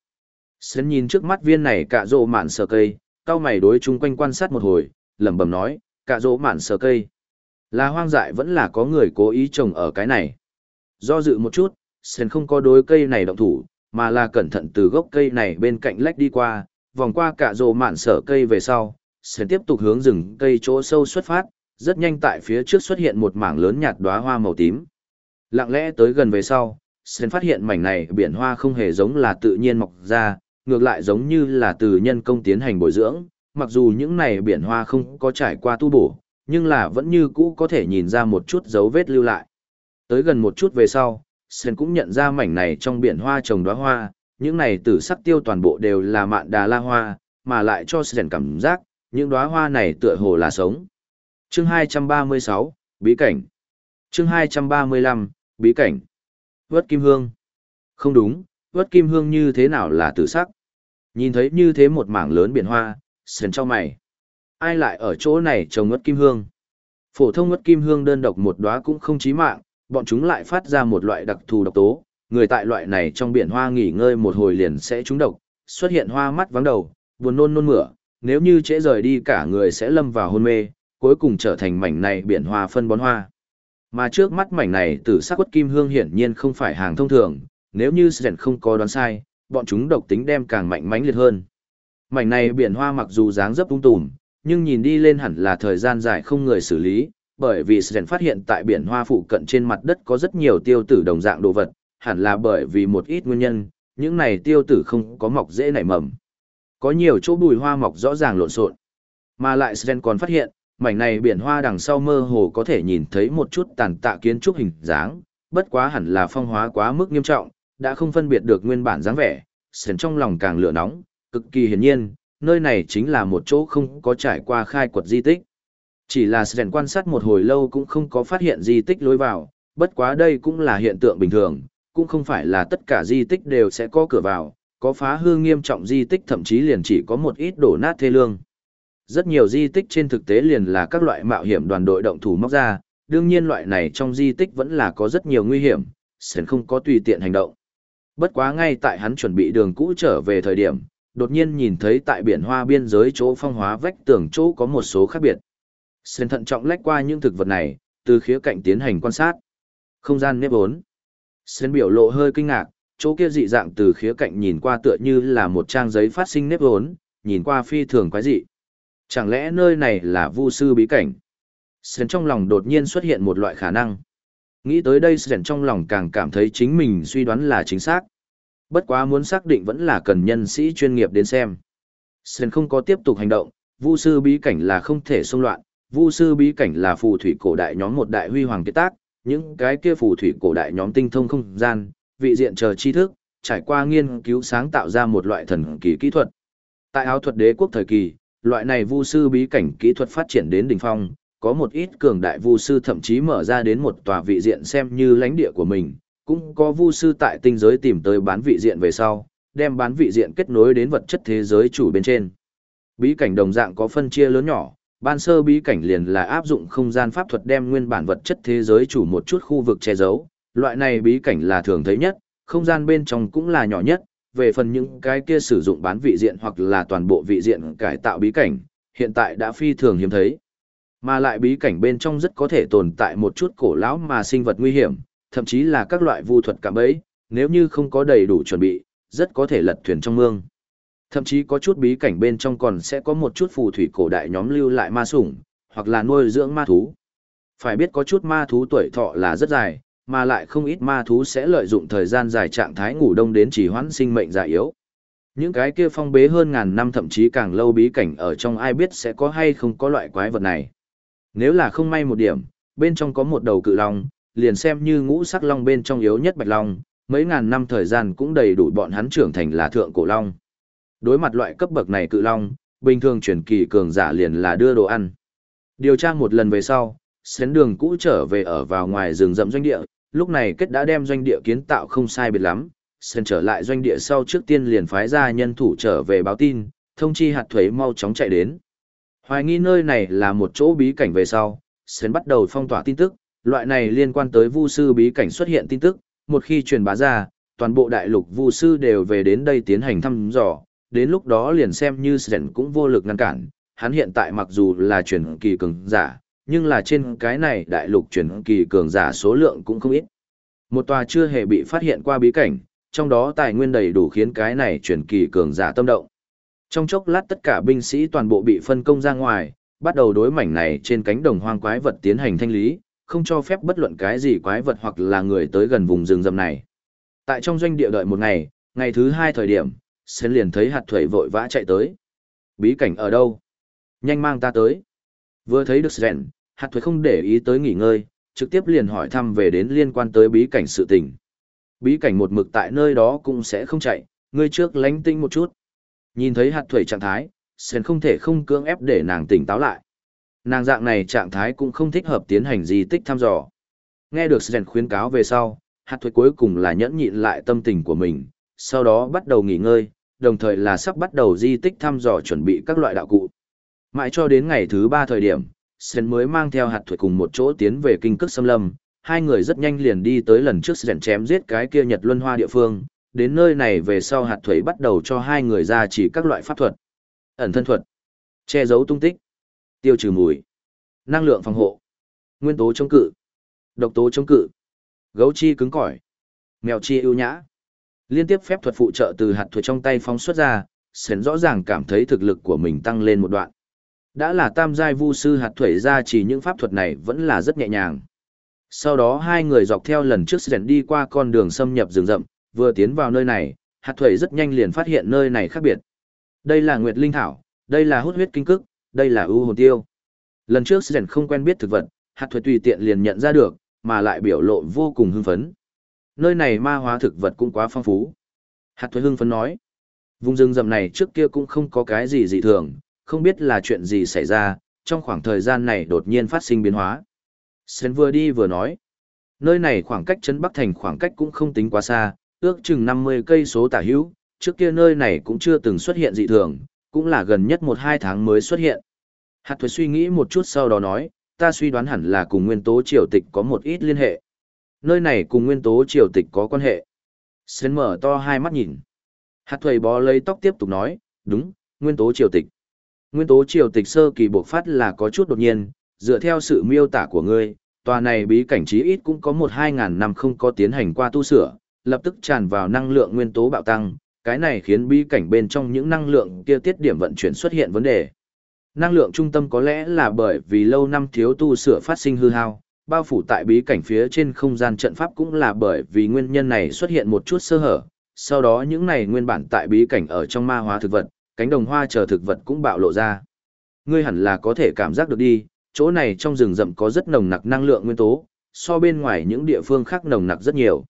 Sến nhìn trước mắt viên này cả rổ mạn sở cây, cao mày đối chung quanh quan sát một hồi, lẩm bẩm nói, cả rổ mạn sở cây. Là hoang dại vẫn là có người cố ý trồng ở cái này. Do dự một chút, Sen không có đối cây này động thủ, mà là cẩn thận từ gốc cây này bên cạnh lách đi qua, vòng qua cả rộ mạn sở cây về sau, Sen tiếp tục hướng rừng cây chỗ sâu xuất phát, rất nhanh tại phía trước xuất hiện một mảng lớn nhạt đóa hoa màu tím. Lặng lẽ tới gần về sau, Sen phát hiện mảnh này biển hoa không hề giống là tự nhiên mọc ra, ngược lại giống như là từ nhân công tiến hành bồi dưỡng, mặc dù những này biển hoa không có trải qua tu bổ, nhưng là vẫn như cũ có thể nhìn ra một chút dấu vết lưu lại. Tới gần một chút về sau, Sơn cũng nhận ra mảnh này trong biển hoa trồng đóa hoa, những này tử sắc tiêu toàn bộ đều là mạn đà la hoa, mà lại cho Sơn cảm giác, những đóa hoa này tựa hồ là sống chương 236, bí cảnh. chương 235, bí cảnh. Vớt kim hương. Không đúng, vớt kim hương như thế nào là tử sắc? Nhìn thấy như thế một mảng lớn biển hoa, Sơn cho mày. Ai lại ở chỗ này trồng ngất kim hương? Phổ thông ngất kim hương đơn độc một đóa cũng không chí mạng, bọn chúng lại phát ra một loại đặc thù độc tố. Người tại loại này trong biển hoa nghỉ ngơi một hồi liền sẽ trúng độc, xuất hiện hoa mắt vắng đầu, buồn nôn nôn mửa, nếu như trễ rời đi cả người sẽ lâm vào hôn mê, cuối cùng trở thành mảnh này biển hoa phân bón hoa. Mà trước mắt mảnh này tử sắc quất kim hương hiển nhiên không phải hàng thông thường, nếu như Sren không có đoán sai, bọn chúng độc tính đem càng mạnh mãnh liệt hơn. Mảnh này biển hoa mặc dù dáng dấp ung tùm, nhưng nhìn đi lên hẳn là thời gian dài không người xử lý, bởi vì Sren phát hiện tại biển hoa phụ cận trên mặt đất có rất nhiều tiêu tử đồng dạng đồ vật, hẳn là bởi vì một ít nguyên nhân, những này tiêu tử không có mọc dễ nảy mầm. Có nhiều chỗ bùi hoa mọc rõ ràng lộn xộn. Mà lại Sren còn phát hiện, mảnh này biển hoa đằng sau mơ hồ có thể nhìn thấy một chút tàn tạ kiến trúc hình dáng, bất quá hẳn là phong hóa quá mức nghiêm trọng, đã không phân biệt được nguyên bản dáng vẻ, Sren trong lòng càng lửa nóng, cực kỳ hiển nhiên, nơi này chính là một chỗ không có trải qua khai quật di tích. Chỉ là Sren quan sát một hồi lâu cũng không có phát hiện di tích lối vào, bất quá đây cũng là hiện tượng bình thường, cũng không phải là tất cả di tích đều sẽ có cửa vào, có phá hư nghiêm trọng di tích thậm chí liền chỉ có một ít đổ nát thê lương. Rất nhiều di tích trên thực tế liền là các loại mạo hiểm đoàn đội động thủ móc ra, đương nhiên loại này trong di tích vẫn là có rất nhiều nguy hiểm, Sren không có tùy tiện hành động. Bất quá ngay tại hắn chuẩn bị đường cũ trở về thời điểm, đột nhiên nhìn thấy tại biển hoa biên giới chỗ phong hóa vách tường chỗ có một số khác biệt. Sơn thận trọng lách qua những thực vật này, từ khía cạnh tiến hành quan sát. Không gian nếp ốn. Sơn biểu lộ hơi kinh ngạc, chỗ kia dị dạng từ khía cạnh nhìn qua tựa như là một trang giấy phát sinh nếp ốn, nhìn qua phi thường quái dị. Chẳng lẽ nơi này là vu sư bí cảnh? Sơn trong lòng đột nhiên xuất hiện một loại khả năng. Nghĩ tới đây Sơn trong lòng càng cảm thấy chính mình suy đoán là chính xác. Bất quá muốn xác định vẫn là cần nhân sĩ chuyên nghiệp đến xem. Sơn không có tiếp tục hành động, vu sư bí cảnh là không thể xông loạn, vu sư bí cảnh là phù thủy cổ đại nhóm một đại huy hoàng kết tác, những cái kia phù thủy cổ đại nhóm tinh thông không gian, vị diện chờ tri thức, trải qua nghiên cứu sáng tạo ra một loại thần kỳ kỹ thuật. Tại áo thuật đế quốc thời kỳ, loại này vu sư bí cảnh kỹ thuật phát triển đến đỉnh phong, có một ít cường đại vu sư thậm chí mở ra đến một tòa vị diện xem như lãnh địa của mình, cũng có vu sư tại tinh giới tìm tới bán vị diện về sau, đem bán vị diện kết nối đến vật chất thế giới chủ bên trên. Bí cảnh đồng dạng có phân chia lớn nhỏ, ban sơ bí cảnh liền là áp dụng không gian pháp thuật đem nguyên bản vật chất thế giới chủ một chút khu vực che giấu, loại này bí cảnh là thường thấy nhất, không gian bên trong cũng là nhỏ nhất, về phần những cái kia sử dụng bán vị diện hoặc là toàn bộ vị diện cải tạo bí cảnh, hiện tại đã phi thường hiếm thấy. Mà lại bí cảnh bên trong rất có thể tồn tại một chút cổ lão mà sinh vật nguy hiểm, thậm chí là các loại vu thuật cạm bẫy, nếu như không có đầy đủ chuẩn bị, rất có thể lật thuyền trong mương. Thậm chí có chút bí cảnh bên trong còn sẽ có một chút phù thủy cổ đại nhóm lưu lại ma sủng, hoặc là nuôi dưỡng ma thú. Phải biết có chút ma thú tuổi thọ là rất dài, mà lại không ít ma thú sẽ lợi dụng thời gian dài trạng thái ngủ đông đến chỉ hoãn sinh mệnh già yếu. Những cái kia phong bế hơn ngàn năm thậm chí càng lâu bí cảnh ở trong ai biết sẽ có hay không có loại quái vật này. Nếu là không may một điểm, bên trong có một đầu cự long, liền xem như ngũ sắc long bên trong yếu nhất bạch long, mấy ngàn năm thời gian cũng đầy đủ bọn hắn trưởng thành là thượng cổ long. Đối mặt loại cấp bậc này cự long, bình thường chuyển kỳ cường giả liền là đưa đồ ăn. Điều tra một lần về sau, xén đường cũ trở về ở vào ngoài rừng rậm doanh địa, lúc này kết đã đem doanh địa kiến tạo không sai biệt lắm, xén trở lại doanh địa sau trước tiên liền phái ra nhân thủ trở về báo tin, thông chi hạt thuế mau chóng chạy đến. Hoài nghi nơi này là một chỗ bí cảnh về sau, xén bắt đầu phong tỏa tin tức, loại này liên quan tới vu sư bí cảnh xuất hiện tin tức, một khi truyền bá ra, toàn bộ đại lục vu sư đều về đến đây tiến hành thăm dò, đến lúc đó liền xem như Sren cũng vô lực ngăn cản, hắn hiện tại mặc dù là truyền kỳ cường giả, nhưng là trên cái này đại lục truyền kỳ cường giả số lượng cũng không ít. Một tòa chưa hề bị phát hiện qua bí cảnh, trong đó tài nguyên đầy đủ khiến cái này truyền kỳ cường giả tâm động. Trong chốc lát tất cả binh sĩ toàn bộ bị phân công ra ngoài, bắt đầu đối mảnh này trên cánh đồng hoang quái vật tiến hành thanh lý, không cho phép bất luận cái gì quái vật hoặc là người tới gần vùng rừng rậm này. Tại trong doanh địa đợi một ngày, ngày thứ hai thời điểm, Sến liền thấy hạt thuẩy vội vã chạy tới. Bí cảnh ở đâu? Nhanh mang ta tới. Vừa thấy được Sến, hạt thuẩy không để ý tới nghỉ ngơi, trực tiếp liền hỏi thăm về đến liên quan tới bí cảnh sự tình. Bí cảnh một mực tại nơi đó cũng sẽ không chạy, ngươi trước lánh tinh một chút. Nhìn thấy hạt thuẩy trạng thái, Sến không thể không cưỡng ép để nàng tỉnh táo lại. Nàng dạng này trạng thái cũng không thích hợp tiến hành di tích thăm dò. Nghe được Sren khuyến cáo về sau, hạt thuế cuối cùng là nhẫn nhịn lại tâm tình của mình, sau đó bắt đầu nghỉ ngơi, đồng thời là sắp bắt đầu di tích thăm dò chuẩn bị các loại đạo cụ. Mãi cho đến ngày thứ ba thời điểm, Sren mới mang theo hạt thuế cùng một chỗ tiến về kinh cức xâm lâm, hai người rất nhanh liền đi tới lần trước Sren chém giết cái kia Nhật Luân Hoa địa phương, đến nơi này về sau hạt thuế bắt đầu cho hai người ra chỉ các loại pháp thuật, ẩn thân thuật, che giấu tung tích tiêu trừ mùi, năng lượng phòng hộ, nguyên tố chống cự, độc tố chống cự, gấu chi cứng cỏi, mèo chi ưu nhã. Liên tiếp phép thuật phụ trợ từ hạt thuật trong tay phóng xuất ra, Sến rõ ràng cảm thấy thực lực của mình tăng lên một đoạn. Đã là tam giai vu sư hạt thuẩy ra chỉ những pháp thuật này vẫn là rất nhẹ nhàng. Sau đó hai người dọc theo lần trước sến đi qua con đường xâm nhập rừng rậm, vừa tiến vào nơi này, hạt thuẩy rất nhanh liền phát hiện nơi này khác biệt. Đây là Nguyệt Linh Thảo, đây là hút huyết kinh cức, đây là ưu hồn tiêu. Lần trước Sren không quen biết thực vật, hạt thuế tùy tiện liền nhận ra được, mà lại biểu lộ vô cùng hưng phấn. Nơi này ma hóa thực vật cũng quá phong phú. Hạt thuế hưng phấn nói. Vùng rừng rậm này trước kia cũng không có cái gì dị thường, không biết là chuyện gì xảy ra, trong khoảng thời gian này đột nhiên phát sinh biến hóa. Sren vừa đi vừa nói. Nơi này khoảng cách trấn Bắc Thành khoảng cách cũng không tính quá xa, ước chừng 50 cây số tả hữu, trước kia nơi này cũng chưa từng xuất hiện dị thường, cũng là gần nhất 1-2 tháng mới xuất hiện. Hạt thuế suy nghĩ một chút sau đó nói, ta suy đoán hẳn là cùng nguyên tố triều tịch có một ít liên hệ. Nơi này cùng nguyên tố triều tịch có quan hệ. Sến mở to hai mắt nhìn. Hạt Thuế bó lấy tóc tiếp tục nói, đúng, nguyên tố triều tịch. Nguyên tố triều tịch sơ kỳ bộc phát là có chút đột nhiên, dựa theo sự miêu tả của ngươi, tòa này bí cảnh trí ít cũng có một hai ngàn năm không có tiến hành qua tu sửa, lập tức tràn vào năng lượng nguyên tố bạo tăng, cái này khiến bí cảnh bên trong những năng lượng kia tiết điểm vận chuyển xuất hiện vấn đề. Năng lượng trung tâm có lẽ là bởi vì lâu năm thiếu tu sửa phát sinh hư hao, bao phủ tại bí cảnh phía trên không gian trận pháp cũng là bởi vì nguyên nhân này xuất hiện một chút sơ hở. Sau đó những này nguyên bản tại bí cảnh ở trong ma hóa thực vật, cánh đồng hoa chờ thực vật cũng bạo lộ ra. Ngươi hẳn là có thể cảm giác được đi, chỗ này trong rừng rậm có rất nồng nặc năng lượng nguyên tố, so bên ngoài những địa phương khác nồng nặc rất nhiều.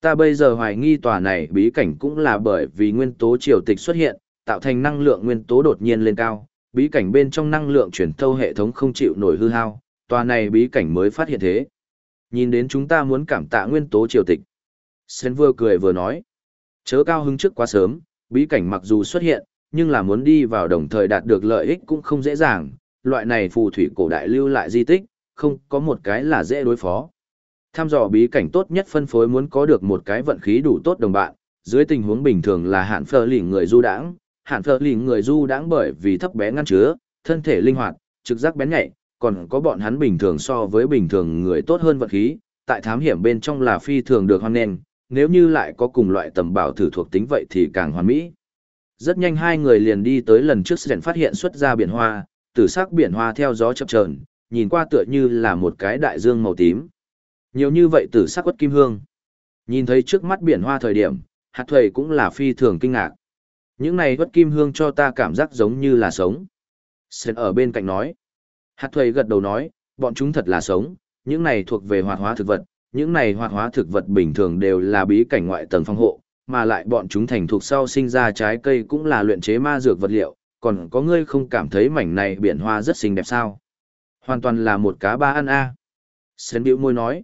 Ta bây giờ hoài nghi tòa này bí cảnh cũng là bởi vì nguyên tố triều tịch xuất hiện, tạo thành năng lượng nguyên tố đột nhiên lên cao, bí cảnh bên trong năng lượng chuyển thâu hệ thống không chịu nổi hư hao, tòa này bí cảnh mới phát hiện thế. Nhìn đến chúng ta muốn cảm tạ nguyên tố triều tịch. Sen vừa cười vừa nói. Chớ cao hứng trước quá sớm, bí cảnh mặc dù xuất hiện, nhưng là muốn đi vào đồng thời đạt được lợi ích cũng không dễ dàng. Loại này phù thủy cổ đại lưu lại di tích, không có một cái là dễ đối phó. Tham dò bí cảnh tốt nhất phân phối muốn có được một cái vận khí đủ tốt đồng bạn, dưới tình huống bình thường là hạn phơ lỉnh người du đãng, hạn phơ lỉnh người du đãng bởi vì thấp bé ngăn chứa, thân thể linh hoạt, trực giác bén nhạy, còn có bọn hắn bình thường so với bình thường người tốt hơn vận khí, tại thám hiểm bên trong là phi thường được hoan nghênh, nếu như lại có cùng loại tầm bảo thử thuộc tính vậy thì càng hoàn mỹ. Rất nhanh hai người liền đi tới lần trước sẽ phát hiện xuất ra biển hoa, tử sắc biển hoa theo gió chập chờn, nhìn qua tựa như là một cái đại dương màu tím. Nhiều như vậy tử sắc quất kim hương. Nhìn thấy trước mắt biển hoa thời điểm, hạt thuầy cũng là phi thường kinh ngạc. Những này quất kim hương cho ta cảm giác giống như là sống. sơn ở bên cạnh nói. Hạt thuầy gật đầu nói, bọn chúng thật là sống, những này thuộc về hoạt hóa thực vật, những này hoạt hóa thực vật bình thường đều là bí cảnh ngoại tầng phong hộ, mà lại bọn chúng thành thuộc sau sinh ra trái cây cũng là luyện chế ma dược vật liệu, còn có ngươi không cảm thấy mảnh này biển hoa rất xinh đẹp sao? Hoàn toàn là một cá ba ăn a. À. Sến biểu môi nói,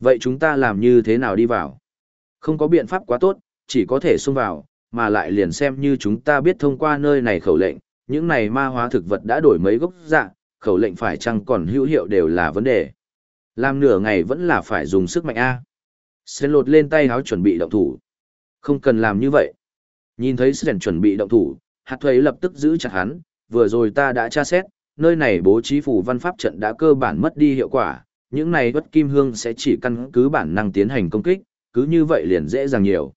vậy chúng ta làm như thế nào đi vào? Không có biện pháp quá tốt, chỉ có thể xông vào, mà lại liền xem như chúng ta biết thông qua nơi này khẩu lệnh, những này ma hóa thực vật đã đổi mấy gốc dạng, khẩu lệnh phải chăng còn hữu hiệu đều là vấn đề. Làm nửa ngày vẫn là phải dùng sức mạnh A. Sến lột lên tay háo chuẩn bị động thủ. Không cần làm như vậy. Nhìn thấy Sến chuẩn bị động thủ, hạt thuế lập tức giữ chặt hắn, vừa rồi ta đã tra xét, nơi này bố trí phủ văn pháp trận đã cơ bản mất đi hiệu quả, những này bất kim hương sẽ chỉ căn cứ bản năng tiến hành công kích, cứ như vậy liền dễ dàng nhiều.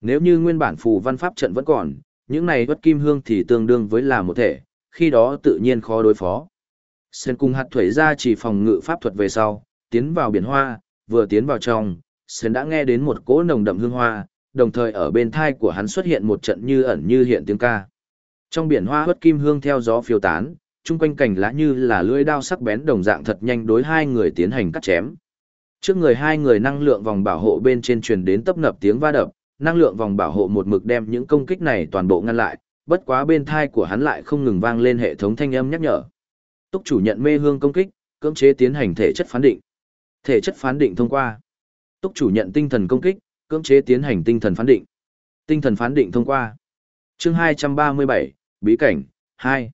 Nếu như nguyên bản phù văn pháp trận vẫn còn, những này bất kim hương thì tương đương với là một thể, khi đó tự nhiên khó đối phó. Sen cùng hạt thuẩy ra chỉ phòng ngự pháp thuật về sau, tiến vào biển hoa, vừa tiến vào trong, Sen đã nghe đến một cỗ nồng đậm hương hoa, đồng thời ở bên thai của hắn xuất hiện một trận như ẩn như hiện tiếng ca. Trong biển hoa bất kim hương theo gió phiêu tán, chung quanh cảnh lá như là lưỡi đao sắc bén đồng dạng thật nhanh đối hai người tiến hành cắt chém. Trước người hai người năng lượng vòng bảo hộ bên trên truyền đến tấp nập tiếng va đập, năng lượng vòng bảo hộ một mực đem những công kích này toàn bộ ngăn lại, bất quá bên thai của hắn lại không ngừng vang lên hệ thống thanh âm nhắc nhở. Túc chủ nhận mê hương công kích, cưỡng chế tiến hành thể chất phán định. Thể chất phán định thông qua. Túc chủ nhận tinh thần công kích, cưỡng chế tiến hành tinh thần phán định. Tinh thần phán định thông qua. Chương 237, bí cảnh 2.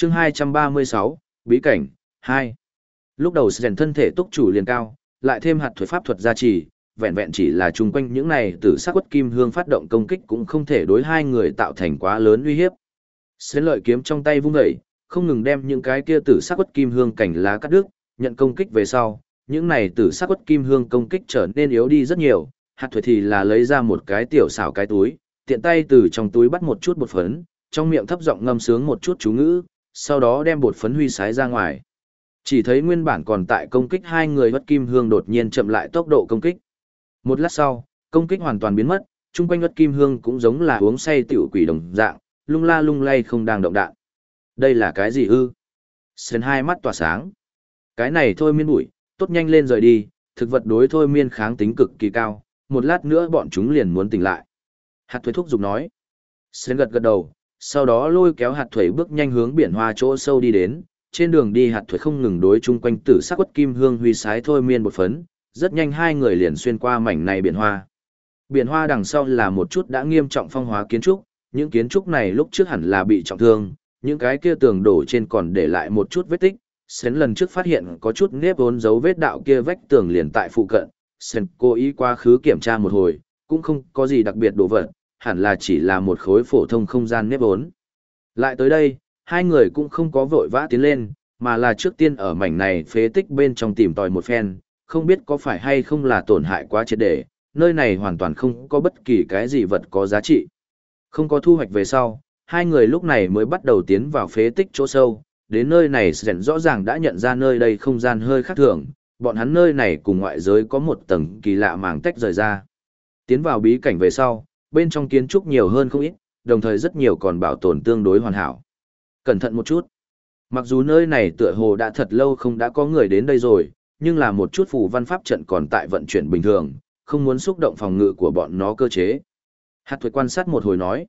Chương 236, bí cảnh 2. Lúc đầu rèn thân thể túc chủ liền cao, lại thêm hạt thuật pháp thuật gia trì, vẹn vẹn chỉ là chung quanh những này từ sắc quất kim hương phát động công kích cũng không thể đối hai người tạo thành quá lớn uy hiếp. Xến lợi kiếm trong tay vung dậy, không ngừng đem những cái kia tử sắc quất kim hương cảnh lá cắt đứt, nhận công kích về sau, những này tử sắc quất kim hương công kích trở nên yếu đi rất nhiều, hạt thuật thì là lấy ra một cái tiểu xảo cái túi, tiện tay từ trong túi bắt một chút bột phấn, trong miệng thấp giọng ngâm sướng một chút chú ngữ, sau đó đem bột phấn huy sái ra ngoài. Chỉ thấy nguyên bản còn tại công kích hai người bất kim hương đột nhiên chậm lại tốc độ công kích. Một lát sau, công kích hoàn toàn biến mất, chung quanh bất kim hương cũng giống là uống say tiểu quỷ đồng dạng, lung la lung lay không đang động đạn. Đây là cái gì ư? Sơn hai mắt tỏa sáng. Cái này thôi miên bụi, tốt nhanh lên rời đi, thực vật đối thôi miên kháng tính cực kỳ cao, một lát nữa bọn chúng liền muốn tỉnh lại. Hạt thuế thúc giục nói. Sơn gật gật đầu, sau đó lôi kéo hạt thuế bước nhanh hướng biển hoa chỗ sâu đi đến, trên đường đi hạt thuế không ngừng đối chung quanh tử sắc quất kim hương huy sái thôi miên một phấn, rất nhanh hai người liền xuyên qua mảnh này biển hoa. Biển hoa đằng sau là một chút đã nghiêm trọng phong hóa kiến trúc, những kiến trúc này lúc trước hẳn là bị trọng thương, những cái kia tường đổ trên còn để lại một chút vết tích. Sến lần trước phát hiện có chút nếp vốn dấu vết đạo kia vách tường liền tại phụ cận, Sến cố ý qua khứ kiểm tra một hồi, cũng không có gì đặc biệt đồ vật, hẳn là chỉ là một khối phổ thông không gian nếp vốn. Lại tới đây, hai người cũng không có vội vã tiến lên, mà là trước tiên ở mảnh này phế tích bên trong tìm tòi một phen, không biết có phải hay không là tổn hại quá triệt để, nơi này hoàn toàn không có bất kỳ cái gì vật có giá trị. Không có thu hoạch về sau, hai người lúc này mới bắt đầu tiến vào phế tích chỗ sâu, đến nơi này Sren rõ ràng đã nhận ra nơi đây không gian hơi khác thường, bọn hắn nơi này cùng ngoại giới có một tầng kỳ lạ màng tách rời ra. Tiến vào bí cảnh về sau, bên trong kiến trúc nhiều hơn không ít, đồng thời rất nhiều còn bảo tồn tương đối hoàn hảo. Cẩn thận một chút. Mặc dù nơi này tựa hồ đã thật lâu không đã có người đến đây rồi, nhưng là một chút phù văn pháp trận còn tại vận chuyển bình thường, không muốn xúc động phòng ngự của bọn nó cơ chế. Hạt thuế quan sát một hồi nói.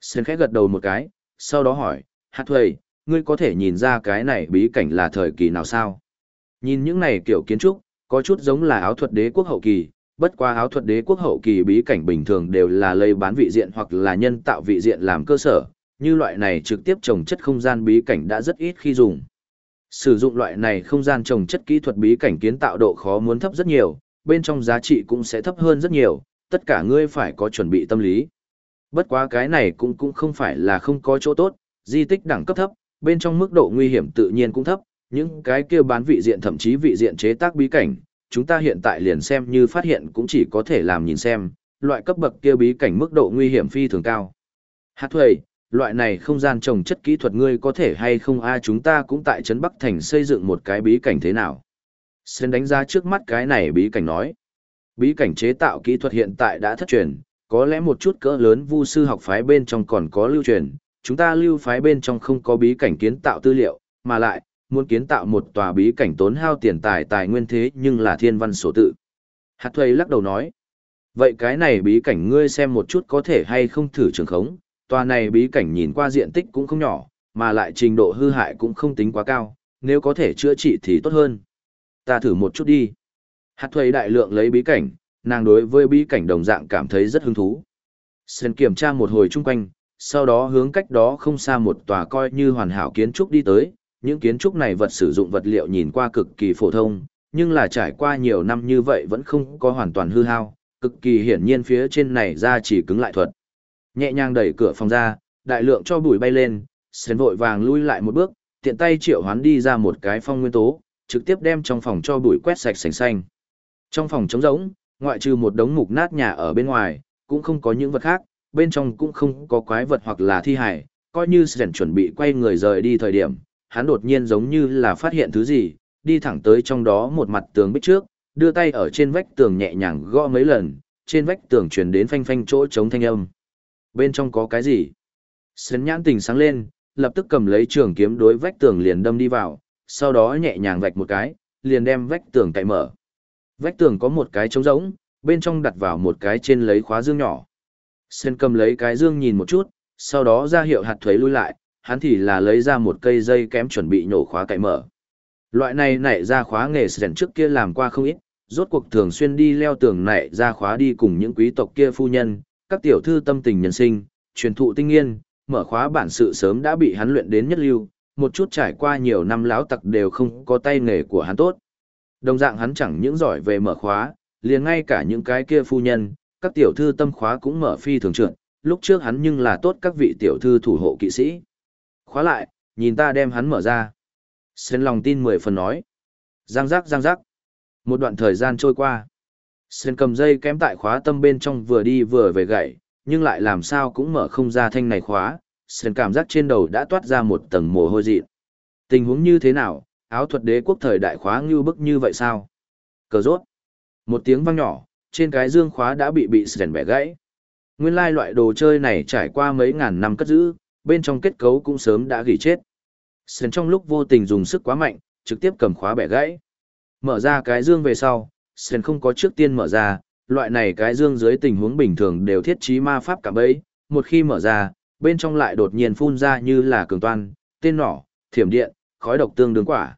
Sơn khẽ gật đầu một cái, sau đó hỏi, hạt thuế, ngươi có thể nhìn ra cái này bí cảnh là thời kỳ nào sao? Nhìn những này kiểu kiến trúc, có chút giống là áo thuật đế quốc hậu kỳ, bất qua áo thuật đế quốc hậu kỳ bí cảnh bình thường đều là lây bán vị diện hoặc là nhân tạo vị diện làm cơ sở, như loại này trực tiếp trồng chất không gian bí cảnh đã rất ít khi dùng. Sử dụng loại này không gian trồng chất kỹ thuật bí cảnh kiến tạo độ khó muốn thấp rất nhiều, bên trong giá trị cũng sẽ thấp hơn rất nhiều, tất cả ngươi phải có chuẩn bị tâm lý. Bất quá cái này cũng cũng không phải là không có chỗ tốt, di tích đẳng cấp thấp, bên trong mức độ nguy hiểm tự nhiên cũng thấp, những cái kia bán vị diện thậm chí vị diện chế tác bí cảnh, chúng ta hiện tại liền xem như phát hiện cũng chỉ có thể làm nhìn xem, loại cấp bậc kia bí cảnh mức độ nguy hiểm phi thường cao. Hát thuầy, loại này không gian trồng chất kỹ thuật ngươi có thể hay không a chúng ta cũng tại Trấn Bắc Thành xây dựng một cái bí cảnh thế nào. Xen đánh giá trước mắt cái này bí cảnh nói. Bí cảnh chế tạo kỹ thuật hiện tại đã thất truyền, có lẽ một chút cỡ lớn vu sư học phái bên trong còn có lưu truyền, chúng ta lưu phái bên trong không có bí cảnh kiến tạo tư liệu, mà lại, muốn kiến tạo một tòa bí cảnh tốn hao tiền tài tài nguyên thế nhưng là thiên văn sổ tự. Hạt thuê lắc đầu nói, vậy cái này bí cảnh ngươi xem một chút có thể hay không thử trường khống, tòa này bí cảnh nhìn qua diện tích cũng không nhỏ, mà lại trình độ hư hại cũng không tính quá cao, nếu có thể chữa trị thì tốt hơn. Ta thử một chút đi. Hạt thuê đại lượng lấy bí cảnh, nàng đối với bí cảnh đồng dạng cảm thấy rất hứng thú. Sơn kiểm tra một hồi chung quanh, sau đó hướng cách đó không xa một tòa coi như hoàn hảo kiến trúc đi tới, những kiến trúc này vật sử dụng vật liệu nhìn qua cực kỳ phổ thông, nhưng là trải qua nhiều năm như vậy vẫn không có hoàn toàn hư hao, cực kỳ hiển nhiên phía trên này ra chỉ cứng lại thuật. Nhẹ nhàng đẩy cửa phòng ra, đại lượng cho bụi bay lên, sến vội vàng lui lại một bước, tiện tay triệu hoán đi ra một cái phong nguyên tố, trực tiếp đem trong phòng cho bụi quét sạch sành xanh. Trong phòng trống rỗng, ngoại trừ một đống mục nát nhà ở bên ngoài, cũng không có những vật khác, bên trong cũng không có quái vật hoặc là thi hải, coi như Sren chuẩn bị quay người rời đi thời điểm, hắn đột nhiên giống như là phát hiện thứ gì, đi thẳng tới trong đó một mặt tường bích trước, đưa tay ở trên vách tường nhẹ nhàng gõ mấy lần, trên vách tường truyền đến phanh phanh chỗ chống thanh âm. Bên trong có cái gì? Sren nhãn tình sáng lên, lập tức cầm lấy trường kiếm đối vách tường liền đâm đi vào, sau đó nhẹ nhàng vạch một cái, liền đem vách tường cạy mở. Vách tường có một cái trống rỗng, bên trong đặt vào một cái trên lấy khóa dương nhỏ. Sen cầm lấy cái dương nhìn một chút, sau đó ra hiệu hạt thuế lui lại, hắn thì là lấy ra một cây dây kém chuẩn bị nhổ khóa cậy mở. Loại này nảy ra khóa nghề sẻn trước kia làm qua không ít, rốt cuộc thường xuyên đi leo tường nảy ra khóa đi cùng những quý tộc kia phu nhân, các tiểu thư tâm tình nhân sinh, truyền thụ tinh nghiên, mở khóa bản sự sớm đã bị hắn luyện đến nhất lưu, một chút trải qua nhiều năm láo tặc đều không có tay nghề của hắn tốt. Đồng dạng hắn chẳng những giỏi về mở khóa, liền ngay cả những cái kia phu nhân, các tiểu thư tâm khóa cũng mở phi thường trượt, lúc trước hắn nhưng là tốt các vị tiểu thư thủ hộ kỵ sĩ. Khóa lại, nhìn ta đem hắn mở ra. Sến lòng tin mười phần nói. Giang giác giang giác. Một đoạn thời gian trôi qua. Sến cầm dây kém tại khóa tâm bên trong vừa đi vừa về gậy, nhưng lại làm sao cũng mở không ra thanh này khóa, Sến cảm giác trên đầu đã toát ra một tầng mồ hôi dịn. Tình huống như thế nào, áo thuật đế quốc thời đại khóa như bức như vậy sao? Cờ rốt. Một tiếng vang nhỏ, trên cái dương khóa đã bị bị sến bẻ gãy. Nguyên lai loại đồ chơi này trải qua mấy ngàn năm cất giữ, bên trong kết cấu cũng sớm đã gỉ chết. Sơn trong lúc vô tình dùng sức quá mạnh, trực tiếp cầm khóa bẻ gãy. Mở ra cái dương về sau, Sơn không có trước tiên mở ra, loại này cái dương dưới tình huống bình thường đều thiết trí ma pháp cả bấy, một khi mở ra, bên trong lại đột nhiên phun ra như là cường toan, tên nỏ, thiểm điện, khói độc tương đương quả.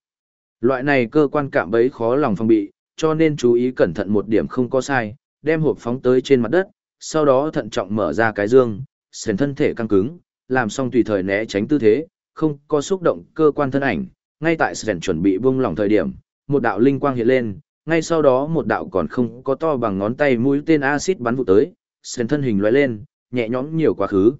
Loại này cơ quan cạm bấy khó lòng phòng bị, cho nên chú ý cẩn thận một điểm không có sai, đem hộp phóng tới trên mặt đất, sau đó thận trọng mở ra cái dương, sền thân thể căng cứng, làm xong tùy thời né tránh tư thế, không có xúc động cơ quan thân ảnh, ngay tại Sven chuẩn bị buông lỏng thời điểm, một đạo linh quang hiện lên, ngay sau đó một đạo còn không có to bằng ngón tay mũi tên axit bắn vụ tới, Sven thân hình lóe lên, nhẹ nhõm nhiều quá khứ.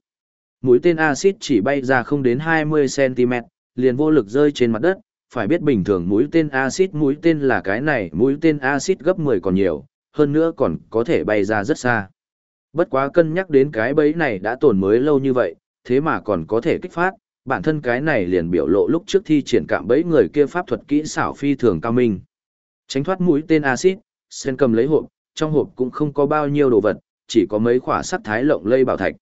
Mũi tên axit chỉ bay ra không đến 20 cm, liền vô lực rơi trên mặt đất, phải biết bình thường mũi tên axit mũi tên là cái này, mũi tên axit gấp 10 còn nhiều, hơn nữa còn có thể bay ra rất xa. Bất quá cân nhắc đến cái bẫy này đã tồn mới lâu như vậy, thế mà còn có thể kích phát, bản thân cái này liền biểu lộ lúc trước thi triển cạm bẫy người kia pháp thuật kỹ xảo phi thường cao minh. Tránh thoát mũi tên axit, sen cầm lấy hộp, trong hộp cũng không có bao nhiêu đồ vật, chỉ có mấy khỏa sắt thái lộng lây bảo thạch.